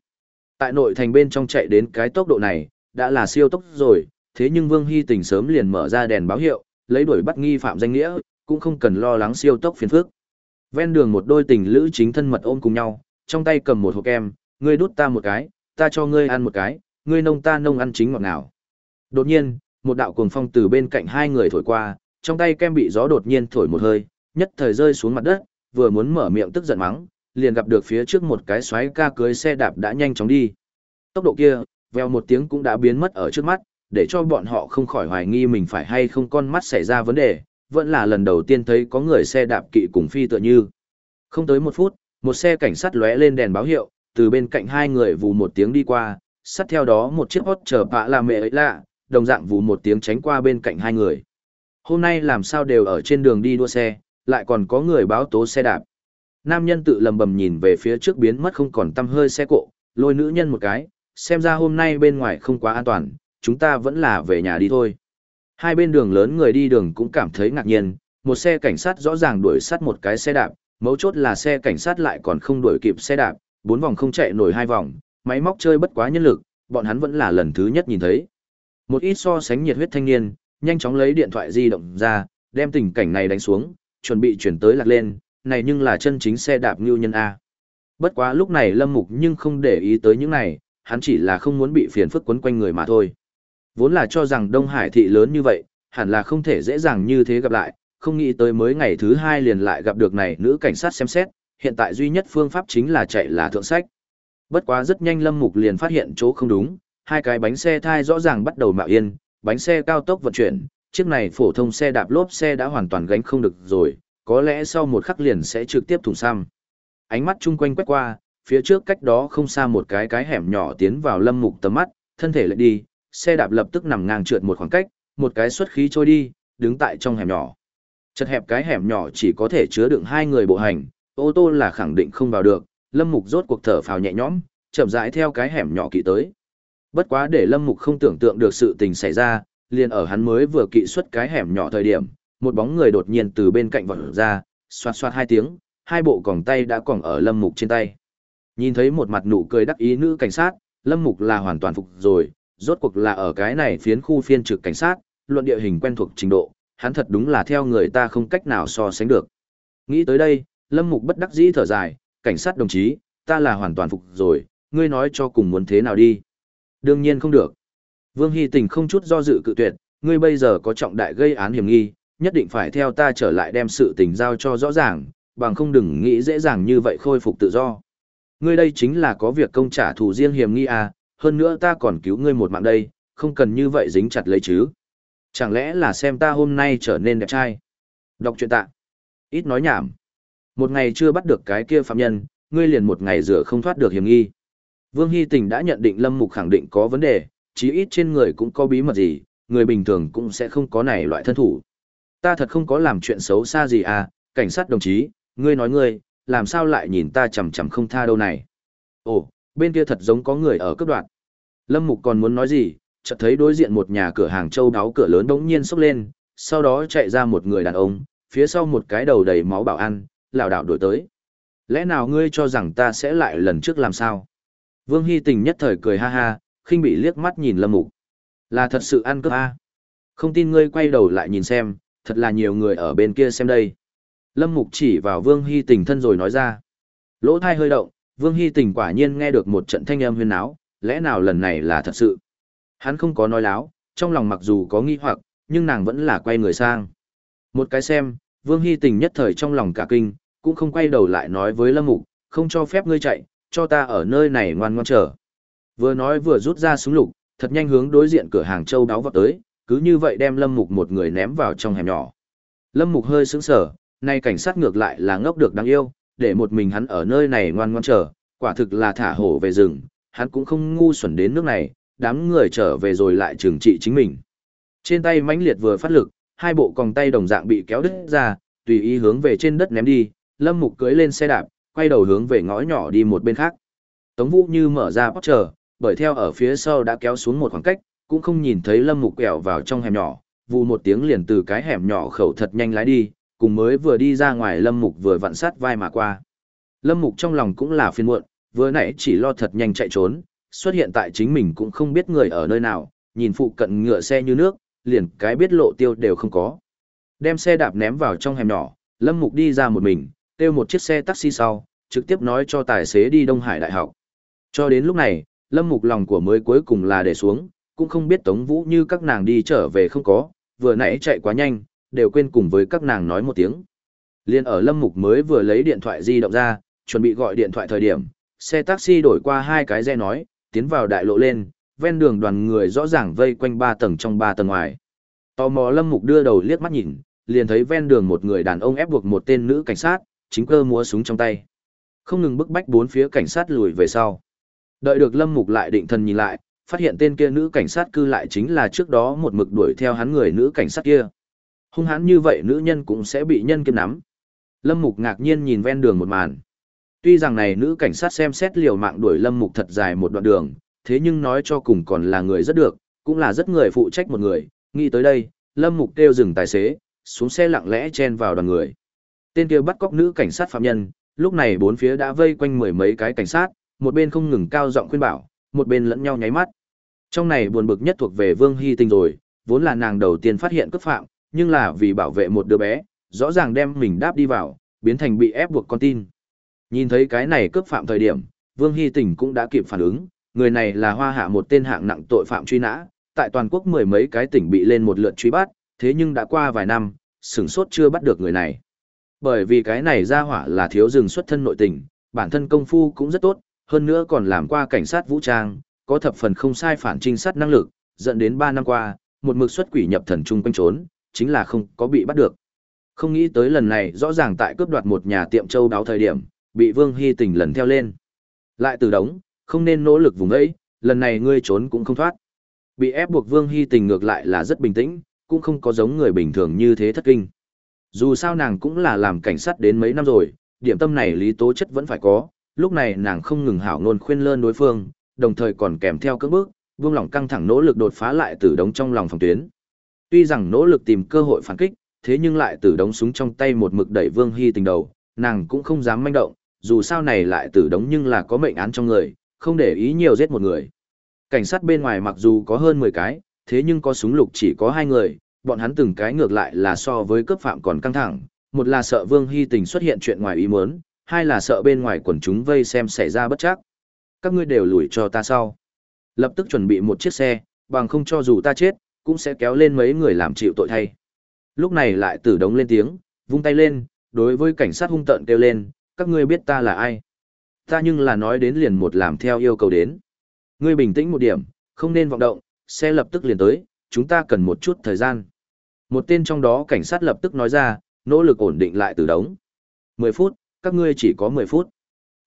Tại nội thành bên trong chạy đến cái tốc độ này, đã là siêu tốc rồi, thế nhưng Vương Hy Tình sớm liền mở ra đèn báo hiệu, lấy đuổi bắt nghi phạm danh nghĩa, cũng không cần lo lắng siêu tốc phiền phức. Ven đường một đôi tình lữ chính thân mật ôm cùng nhau, trong tay cầm một hộp kem, ngươi đút ta một cái, ta cho ngươi ăn một cái, ngươi nông ta nông ăn chính ngọt nào Đột nhiên, một đạo cuồng phong từ bên cạnh hai người thổi qua, trong tay kem bị gió đột nhiên thổi một hơi, nhất thời rơi xuống mặt đất, vừa muốn mở miệng tức giận mắng, liền gặp được phía trước một cái xoáy ca cưới xe đạp đã nhanh chóng đi. Tốc độ kia, veo một tiếng cũng đã biến mất ở trước mắt, để cho bọn họ không khỏi hoài nghi mình phải hay không con mắt xảy ra vấn đề, vẫn là lần đầu tiên thấy có người xe đạp kỵ cùng phi tựa như. Không tới một phút, một xe cảnh sát lóe lên đèn báo hiệu, từ bên cạnh hai người vù một tiếng đi qua, sát theo đó một chiếc hot chờ bạ là mẹ ấy lạ, đồng dạng vù một tiếng tránh qua bên cạnh hai người. Hôm nay làm sao đều ở trên đường đi đua xe, lại còn có người báo tố xe đạp. Nam nhân tự lầm bầm nhìn về phía trước biến mất không còn tăm hơi xe cộ, lôi nữ nhân một cái, xem ra hôm nay bên ngoài không quá an toàn, chúng ta vẫn là về nhà đi thôi. Hai bên đường lớn người đi đường cũng cảm thấy ngạc nhiên, một xe cảnh sát rõ ràng đuổi sát một cái xe đạp, mấu chốt là xe cảnh sát lại còn không đuổi kịp xe đạp, bốn vòng không chạy nổi hai vòng, máy móc chơi bất quá nhân lực, bọn hắn vẫn là lần thứ nhất nhìn thấy. Một ít so sánh nhiệt huyết thanh niên, nhanh chóng lấy điện thoại di động ra, đem tình cảnh này đánh xuống, chuẩn bị chuyển tới lạc lên, này nhưng là chân chính xe đạp ngưu nhân A. Bất quá lúc này Lâm Mục nhưng không để ý tới những này, hắn chỉ là không muốn bị phiền phức quấn quanh người mà thôi. Vốn là cho rằng Đông Hải thị lớn như vậy, hẳn là không thể dễ dàng như thế gặp lại, không nghĩ tới mới ngày thứ hai liền lại gặp được này nữ cảnh sát xem xét, hiện tại duy nhất phương pháp chính là chạy là thượng sách. Bất quá rất nhanh Lâm Mục liền phát hiện chỗ không đúng, hai cái bánh xe thai rõ ràng bắt đầu mạo yên, bánh xe cao tốc vận chuyển, chiếc này phổ thông xe đạp lốp xe đã hoàn toàn gánh không được rồi, có lẽ sau một khắc liền sẽ trực tiếp thủng xăm. Ánh mắt chung quanh quét qua, phía trước cách đó không xa một cái cái hẻm nhỏ tiến vào Lâm Mục tầm mắt, thân thể lại đi, xe đạp lập tức nằm ngang trượt một khoảng cách, một cái xuất khí trôi đi, đứng tại trong hẻm nhỏ. Chật hẹp cái hẻm nhỏ chỉ có thể chứa đựng hai người bộ hành, ô tô là khẳng định không vào được, Lâm Mục rốt cuộc thở phào nhẹ nhõm, chậm rãi theo cái hẻm nhỏ kỵ tới. Bất quá để Lâm Mục không tưởng tượng được sự tình xảy ra, liền ở hắn mới vừa kỵ xuất cái hẻm nhỏ thời điểm, một bóng người đột nhiên từ bên cạnh vọt ra, xoạt xoạt hai tiếng, hai bộ còng tay đã còng ở Lâm Mục trên tay. Nhìn thấy một mặt nụ cười đắc ý nữ cảnh sát, Lâm Mục là hoàn toàn phục rồi, rốt cuộc là ở cái này phiến khu phiên trực cảnh sát, luận địa hình quen thuộc trình độ, hắn thật đúng là theo người ta không cách nào so sánh được. Nghĩ tới đây, Lâm Mục bất đắc dĩ thở dài, cảnh sát đồng chí, ta là hoàn toàn phục rồi, ngươi nói cho cùng muốn thế nào đi. Đương nhiên không được. Vương Hy Tình không chút do dự cự tuyệt, ngươi bây giờ có trọng đại gây án hiểm nghi, nhất định phải theo ta trở lại đem sự tình giao cho rõ ràng, bằng không đừng nghĩ dễ dàng như vậy khôi phục tự do. Ngươi đây chính là có việc công trả thù riêng hiểm nghi à, hơn nữa ta còn cứu ngươi một mạng đây, không cần như vậy dính chặt lấy chứ. Chẳng lẽ là xem ta hôm nay trở nên đẹp trai? Đọc truyện tạ. Ít nói nhảm. Một ngày chưa bắt được cái kia phạm nhân, ngươi liền một ngày rửa không thoát được hiểm nghi. Vương Hy Tình đã nhận định Lâm Mục khẳng định có vấn đề, chí ít trên người cũng có bí mật gì, người bình thường cũng sẽ không có này loại thân thủ. Ta thật không có làm chuyện xấu xa gì à, cảnh sát đồng chí, ngươi nói ngươi, làm sao lại nhìn ta chằm chằm không tha đâu này. Ồ, bên kia thật giống có người ở cấp đoạn. Lâm Mục còn muốn nói gì, chợt thấy đối diện một nhà cửa hàng châu đáo cửa lớn đống nhiên sốc lên, sau đó chạy ra một người đàn ông, phía sau một cái đầu đầy máu bảo ăn, lảo đảo đổi tới. Lẽ nào ngươi cho rằng ta sẽ lại lần trước làm sao? Vương Hy Tình nhất thời cười ha ha, khinh bị liếc mắt nhìn Lâm Mục. Là thật sự ăn cướp a? Không tin ngươi quay đầu lại nhìn xem, thật là nhiều người ở bên kia xem đây. Lâm Mục chỉ vào Vương Hy Tình thân rồi nói ra. Lỗ thai hơi động, Vương Hy Tình quả nhiên nghe được một trận thanh âm huyên áo, lẽ nào lần này là thật sự? Hắn không có nói láo, trong lòng mặc dù có nghi hoặc, nhưng nàng vẫn là quay người sang. Một cái xem, Vương Hy Tình nhất thời trong lòng cả kinh, cũng không quay đầu lại nói với Lâm Mục, không cho phép ngươi chạy, cho ta ở nơi này ngoan ngoan chờ. Vừa nói vừa rút ra súng lục, thật nhanh hướng đối diện cửa hàng châu đáo vọt tới, cứ như vậy đem Lâm Mục một người ném vào trong hẻm nhỏ. Lâm Mục hơi sững sờ, nay cảnh sát ngược lại là ngốc được đáng yêu, để một mình hắn ở nơi này ngoan ngoan chờ, quả thực là thả hổ về rừng, hắn cũng không ngu xuẩn đến nước này, đám người trở về rồi lại trừng trị chính mình. Trên tay mãnh liệt vừa phát lực, hai bộ còng tay đồng dạng bị kéo đứt ra, tùy ý hướng về trên đất ném đi, Lâm Mục cưỡi lên xe đạp, quay đầu hướng về ngõ nhỏ đi một bên khác. Tống Vũ như mở ra bóc chờ, bởi theo ở phía sau đã kéo xuống một khoảng cách, cũng không nhìn thấy Lâm Mục quẹo vào trong hẻm nhỏ, vù một tiếng liền từ cái hẻm nhỏ khẩu thật nhanh lái đi, cùng mới vừa đi ra ngoài Lâm Mục vừa vặn sát vai mà qua. Lâm Mục trong lòng cũng là phiền muộn, vừa nãy chỉ lo thật nhanh chạy trốn, xuất hiện tại chính mình cũng không biết người ở nơi nào, nhìn phụ cận ngựa xe như nước, liền cái biết lộ tiêu đều không có. Đem xe đạp ném vào trong hẻm nhỏ, Lâm Mục đi ra một mình, kêu một chiếc xe taxi sau, trực tiếp nói cho tài xế đi Đông Hải Đại học. Cho đến lúc này, Lâm Mục lòng của mới cuối cùng là để xuống, cũng không biết Tống Vũ như các nàng đi trở về không có, vừa nãy chạy quá nhanh, đều quên cùng với các nàng nói một tiếng. Liên ở Lâm Mục mới vừa lấy điện thoại di động ra, chuẩn bị gọi điện thoại thời điểm, xe taxi đổi qua hai cái xe nói, tiến vào đại lộ lên, ven đường đoàn người rõ ràng vây quanh ba tầng trong ba tầng ngoài. Tò mò Lâm Mục đưa đầu liếc mắt nhìn, liền thấy ven đường một người đàn ông ép buộc một tên nữ cảnh sát, chính cơ múa súng trong tay. Không ngừng bức bách bốn phía cảnh sát lùi về sau. Đợi được Lâm Mục lại định thần nhìn lại, phát hiện tên kia nữ cảnh sát cư lại chính là trước đó một mực đuổi theo hắn người nữ cảnh sát kia. Hung hãn như vậy nữ nhân cũng sẽ bị nhân kiếm nắm. Lâm Mục ngạc nhiên nhìn ven đường một màn. Tuy rằng này nữ cảnh sát xem xét liều mạng đuổi Lâm Mục thật dài một đoạn đường, thế nhưng nói cho cùng còn là người rất được, cũng là rất người phụ trách một người. Nghĩ tới đây, Lâm Mục kêu dừng tài xế, xuống xe lặng lẽ chen vào đoàn người. Tên kia bắt cóc nữ cảnh sát phạm nhân, lúc này bốn phía đã vây quanh mười mấy cái cảnh sát, một bên không ngừng cao giọng khuyên bảo, một bên lẫn nhau nháy mắt. Trong này buồn bực nhất thuộc về Vương Hy Tinh rồi, vốn là nàng đầu tiên phát hiện cướp phạm, nhưng là vì bảo vệ một đứa bé, rõ ràng đem mình đáp đi vào, biến thành bị ép buộc con tin. Nhìn thấy cái này cướp phạm thời điểm, Vương Hy Tình cũng đã kịp phản ứng, người này là hoa hạ một tên hạng nặng tội phạm truy nã, tại toàn quốc mười mấy cái tỉnh bị lên một lượt truy bắt, thế nhưng đã qua vài năm, sửng sốt chưa bắt được người này. Bởi vì cái này ra hỏa là thiếu rừng xuất thân nội tình, bản thân công phu cũng rất tốt, hơn nữa còn làm qua cảnh sát vũ trang, có thập phần không sai phản trinh sát năng lực, dẫn đến 3 năm qua, một mực xuất quỷ nhập thần trung quanh trốn, chính là không có bị bắt được. Không nghĩ tới lần này rõ ràng tại cướp đoạt một nhà tiệm châu đáo thời điểm, bị Vương Hy Tình lần theo lên. Lại từ đống, không nên nỗ lực vùng ấy, lần này ngươi trốn cũng không thoát. Bị ép buộc Vương Hy Tình ngược lại là rất bình tĩnh, cũng không có giống người bình thường như thế thất kinh. Dù sao nàng cũng là làm cảnh sát đến mấy năm rồi, điểm tâm này lý tố chất vẫn phải có, lúc này nàng không ngừng hảo ngôn khuyên lơn đối phương, đồng thời còn kèm theo các bước, vương lòng căng thẳng nỗ lực đột phá lại từ đống trong lòng phòng tuyến. Tuy rằng nỗ lực tìm cơ hội phản kích, thế nhưng lại từ đống súng trong tay một mực đẩy Vương Hy tình đầu, nàng cũng không dám manh động, dù sao này lại tử đống nhưng là có mệnh án trong người, không để ý nhiều giết một người. Cảnh sát bên ngoài mặc dù có hơn 10 cái, thế nhưng có súng lục chỉ có hai người, bọn hắn từng cái ngược lại là so với cướp phạm còn căng thẳng, một là sợ Vương Hy Tình xuất hiện chuyện ngoài ý muốn, hai là sợ bên ngoài quần chúng vây xem xảy ra bất chắc. Các ngươi đều lùi cho ta sau. Lập tức chuẩn bị một chiếc xe, bằng không cho dù ta chết, cũng sẽ kéo lên mấy người làm chịu tội thay. Lúc này lại tử đống lên tiếng, vung tay lên, đối với cảnh sát hung tợn kêu lên, các ngươi biết ta là ai. Ta nhưng là nói đến liền một làm theo yêu cầu đến. Ngươi bình tĩnh một điểm, không nên vọng động, xe lập tức liền tới, chúng ta cần một chút thời gian. Một tên trong đó cảnh sát lập tức nói ra, nỗ lực ổn định lại từ đống. 10 phút, các ngươi chỉ có 10 phút.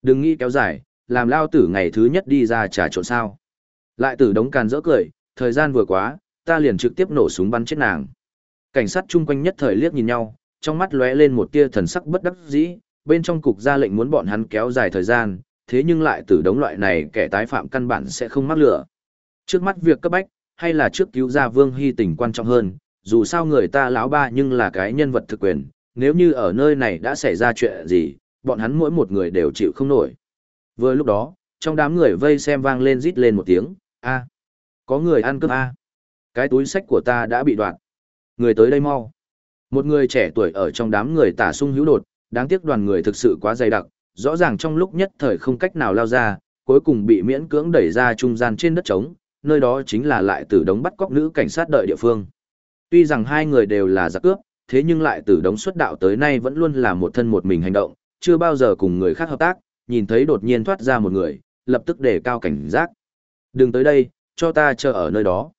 Đừng nghĩ kéo dài, làm lao tử ngày thứ nhất đi ra trà trộn sao. Lại từ đống càn rỡ cười, thời gian vừa quá, ta liền trực tiếp nổ súng bắn chết nàng. Cảnh sát chung quanh nhất thời liếc nhìn nhau, trong mắt lóe lên một tia thần sắc bất đắc dĩ, bên trong cục ra lệnh muốn bọn hắn kéo dài thời gian, thế nhưng lại từ đống loại này kẻ tái phạm căn bản sẽ không mắc lửa. Trước mắt việc cấp bách, hay là trước cứu ra Vương Hy tình quan trọng hơn, dù sao người ta lão ba nhưng là cái nhân vật thực quyền, nếu như ở nơi này đã xảy ra chuyện gì, bọn hắn mỗi một người đều chịu không nổi. Vừa lúc đó, trong đám người vây xem vang lên rít lên một tiếng, a có người ăn cơm a cái túi sách của ta đã bị đoạn. Người tới đây mau. Một người trẻ tuổi ở trong đám người tả sung hữu đột, đáng tiếc đoàn người thực sự quá dày đặc, rõ ràng trong lúc nhất thời không cách nào lao ra, cuối cùng bị miễn cưỡng đẩy ra trung gian trên đất trống, nơi đó chính là lại tử đống bắt cóc nữ cảnh sát đợi địa phương. Tuy rằng hai người đều là giặc cướp, thế nhưng lại tử đống xuất đạo tới nay vẫn luôn là một thân một mình hành động, chưa bao giờ cùng người khác hợp tác, nhìn thấy đột nhiên thoát ra một người, lập tức đề cao cảnh giác. Đừng tới đây, cho ta chờ ở nơi đó.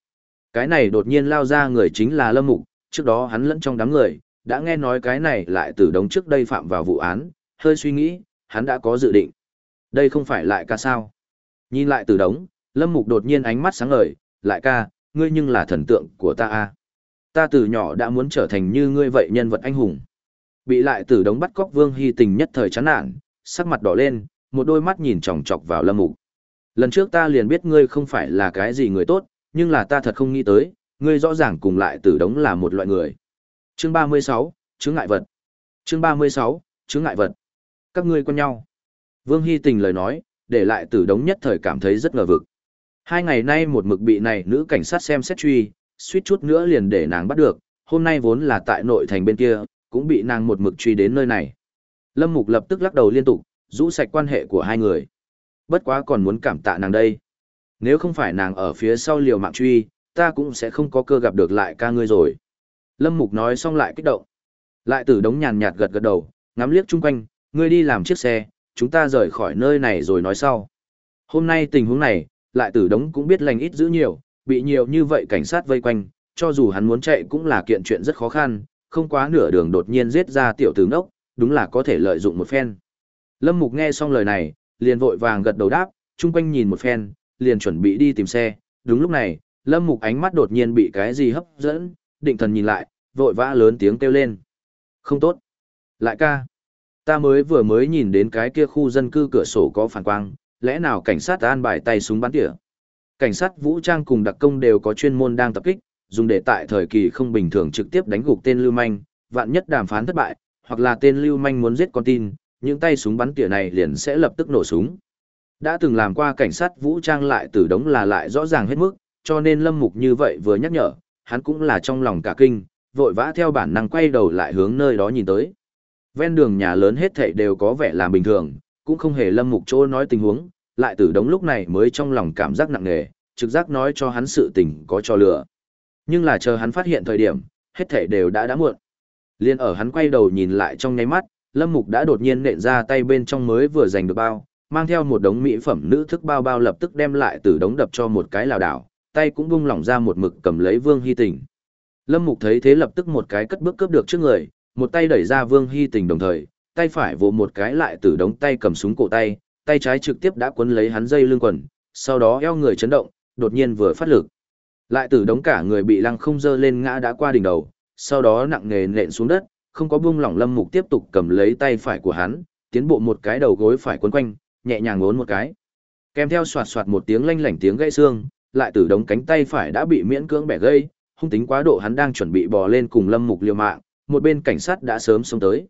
Cái này đột nhiên lao ra người chính là Lâm Mục, trước đó hắn lẫn trong đám người, đã nghe nói cái này lại từ đống trước đây phạm vào vụ án, hơi suy nghĩ, hắn đã có dự định. Đây không phải lại ca sao. Nhìn lại từ đống, Lâm Mục đột nhiên ánh mắt sáng ngời, lại ca, ngươi nhưng là thần tượng của ta a. Ta từ nhỏ đã muốn trở thành như ngươi vậy nhân vật anh hùng. Bị lại từ đống bắt cóc Vương Hy tình nhất thời chán nản, sắc mặt đỏ lên, một đôi mắt nhìn chòng chọc vào Lâm Mục. Lần trước ta liền biết ngươi không phải là cái gì người tốt, nhưng là ta thật không nghĩ tới, ngươi rõ ràng cùng lại tử đống là một loại người. Chương 36, chứng ngại vật. Chương 36, chứng ngại vật. Các ngươi quen nhau. Vương Hy Tình lời nói, để lại tử đống nhất thời cảm thấy rất ngờ vực. Hai ngày nay một mực bị này nữ cảnh sát xem xét truy, suýt chút nữa liền để nàng bắt được, hôm nay vốn là tại nội thành bên kia, cũng bị nàng một mực truy đến nơi này. Lâm Mục lập tức lắc đầu liên tục, rũ sạch quan hệ của hai người. Bất quá còn muốn cảm tạ nàng đây. Nếu không phải nàng ở phía sau liều mạng truy, ta cũng sẽ không có cơ gặp được lại ca ngươi rồi. Lâm Mục nói xong lại kích động. Lại tử đống nhàn nhạt gật gật đầu, ngắm liếc chung quanh, ngươi đi làm chiếc xe, chúng ta rời khỏi nơi này rồi nói sau. Hôm nay tình huống này, lại tử đống cũng biết lành ít giữ nhiều, bị nhiều như vậy cảnh sát vây quanh, cho dù hắn muốn chạy cũng là kiện chuyện rất khó khăn, không quá nửa đường đột nhiên giết ra tiểu tử ngốc, đúng là có thể lợi dụng một phen. Lâm Mục nghe xong lời này, liền vội vàng gật đầu đáp, chung quanh nhìn một phen, liền chuẩn bị đi tìm xe. Đúng lúc này, Lâm Mục ánh mắt đột nhiên bị cái gì hấp dẫn, định thần nhìn lại, vội vã lớn tiếng kêu lên. Không tốt. Lại ca. Ta mới vừa mới nhìn đến cái kia khu dân cư cửa sổ có phản quang, lẽ nào cảnh sát an bài tay súng bắn tỉa. Cảnh sát vũ trang cùng đặc công đều có chuyên môn đang tập kích, dùng để tại thời kỳ không bình thường trực tiếp đánh gục tên lưu manh, vạn nhất đàm phán thất bại, hoặc là tên lưu manh muốn giết con tin, những tay súng bắn tỉa này liền sẽ lập tức nổ súng. Đã từng làm qua cảnh sát vũ trang lại từ đống là lại rõ ràng hết mức, cho nên Lâm Mục như vậy vừa nhắc nhở, hắn cũng là trong lòng cả kinh, vội vã theo bản năng quay đầu lại hướng nơi đó nhìn tới. Ven đường nhà lớn hết thảy đều có vẻ làm bình thường, cũng không hề Lâm Mục chỗ nói tình huống, lại từ đống lúc này mới trong lòng cảm giác nặng nề, trực giác nói cho hắn sự tình có cho lửa. Nhưng là chờ hắn phát hiện thời điểm, hết thảy đều đã đã muộn. Liên ở hắn quay đầu nhìn lại trong nháy mắt, Lâm Mục đã đột nhiên nện ra tay bên trong mới vừa giành được bao, mang theo một đống mỹ phẩm nữ thức bao bao lập tức đem lại từ đống đập cho một cái lào đảo, tay cũng bung lỏng ra một mực cầm lấy Vương Hy Tình. Lâm Mục thấy thế lập tức một cái cất bước cướp được trước người, một tay đẩy ra Vương Hy Tình đồng thời, tay phải vỗ một cái lại từ đống tay cầm súng cổ tay, tay trái trực tiếp đã quấn lấy hắn dây lưng quần, sau đó eo người chấn động, đột nhiên vừa phát lực. Lại từ đống cả người bị lăng không dơ lên ngã đã qua đỉnh đầu, sau đó nặng nề nện xuống đất, không có buông lỏng Lâm Mục tiếp tục cầm lấy tay phải của hắn, tiến bộ một cái đầu gối phải quấn quanh, nhẹ nhàng ngốn một cái. Kèm theo soạt soạt một tiếng lanh lảnh tiếng gãy xương, lại từ đống cánh tay phải đã bị miễn cưỡng bẻ gãy, hung tính quá độ hắn đang chuẩn bị bò lên cùng Lâm Mục liều mạng, một bên cảnh sát đã sớm xông tới.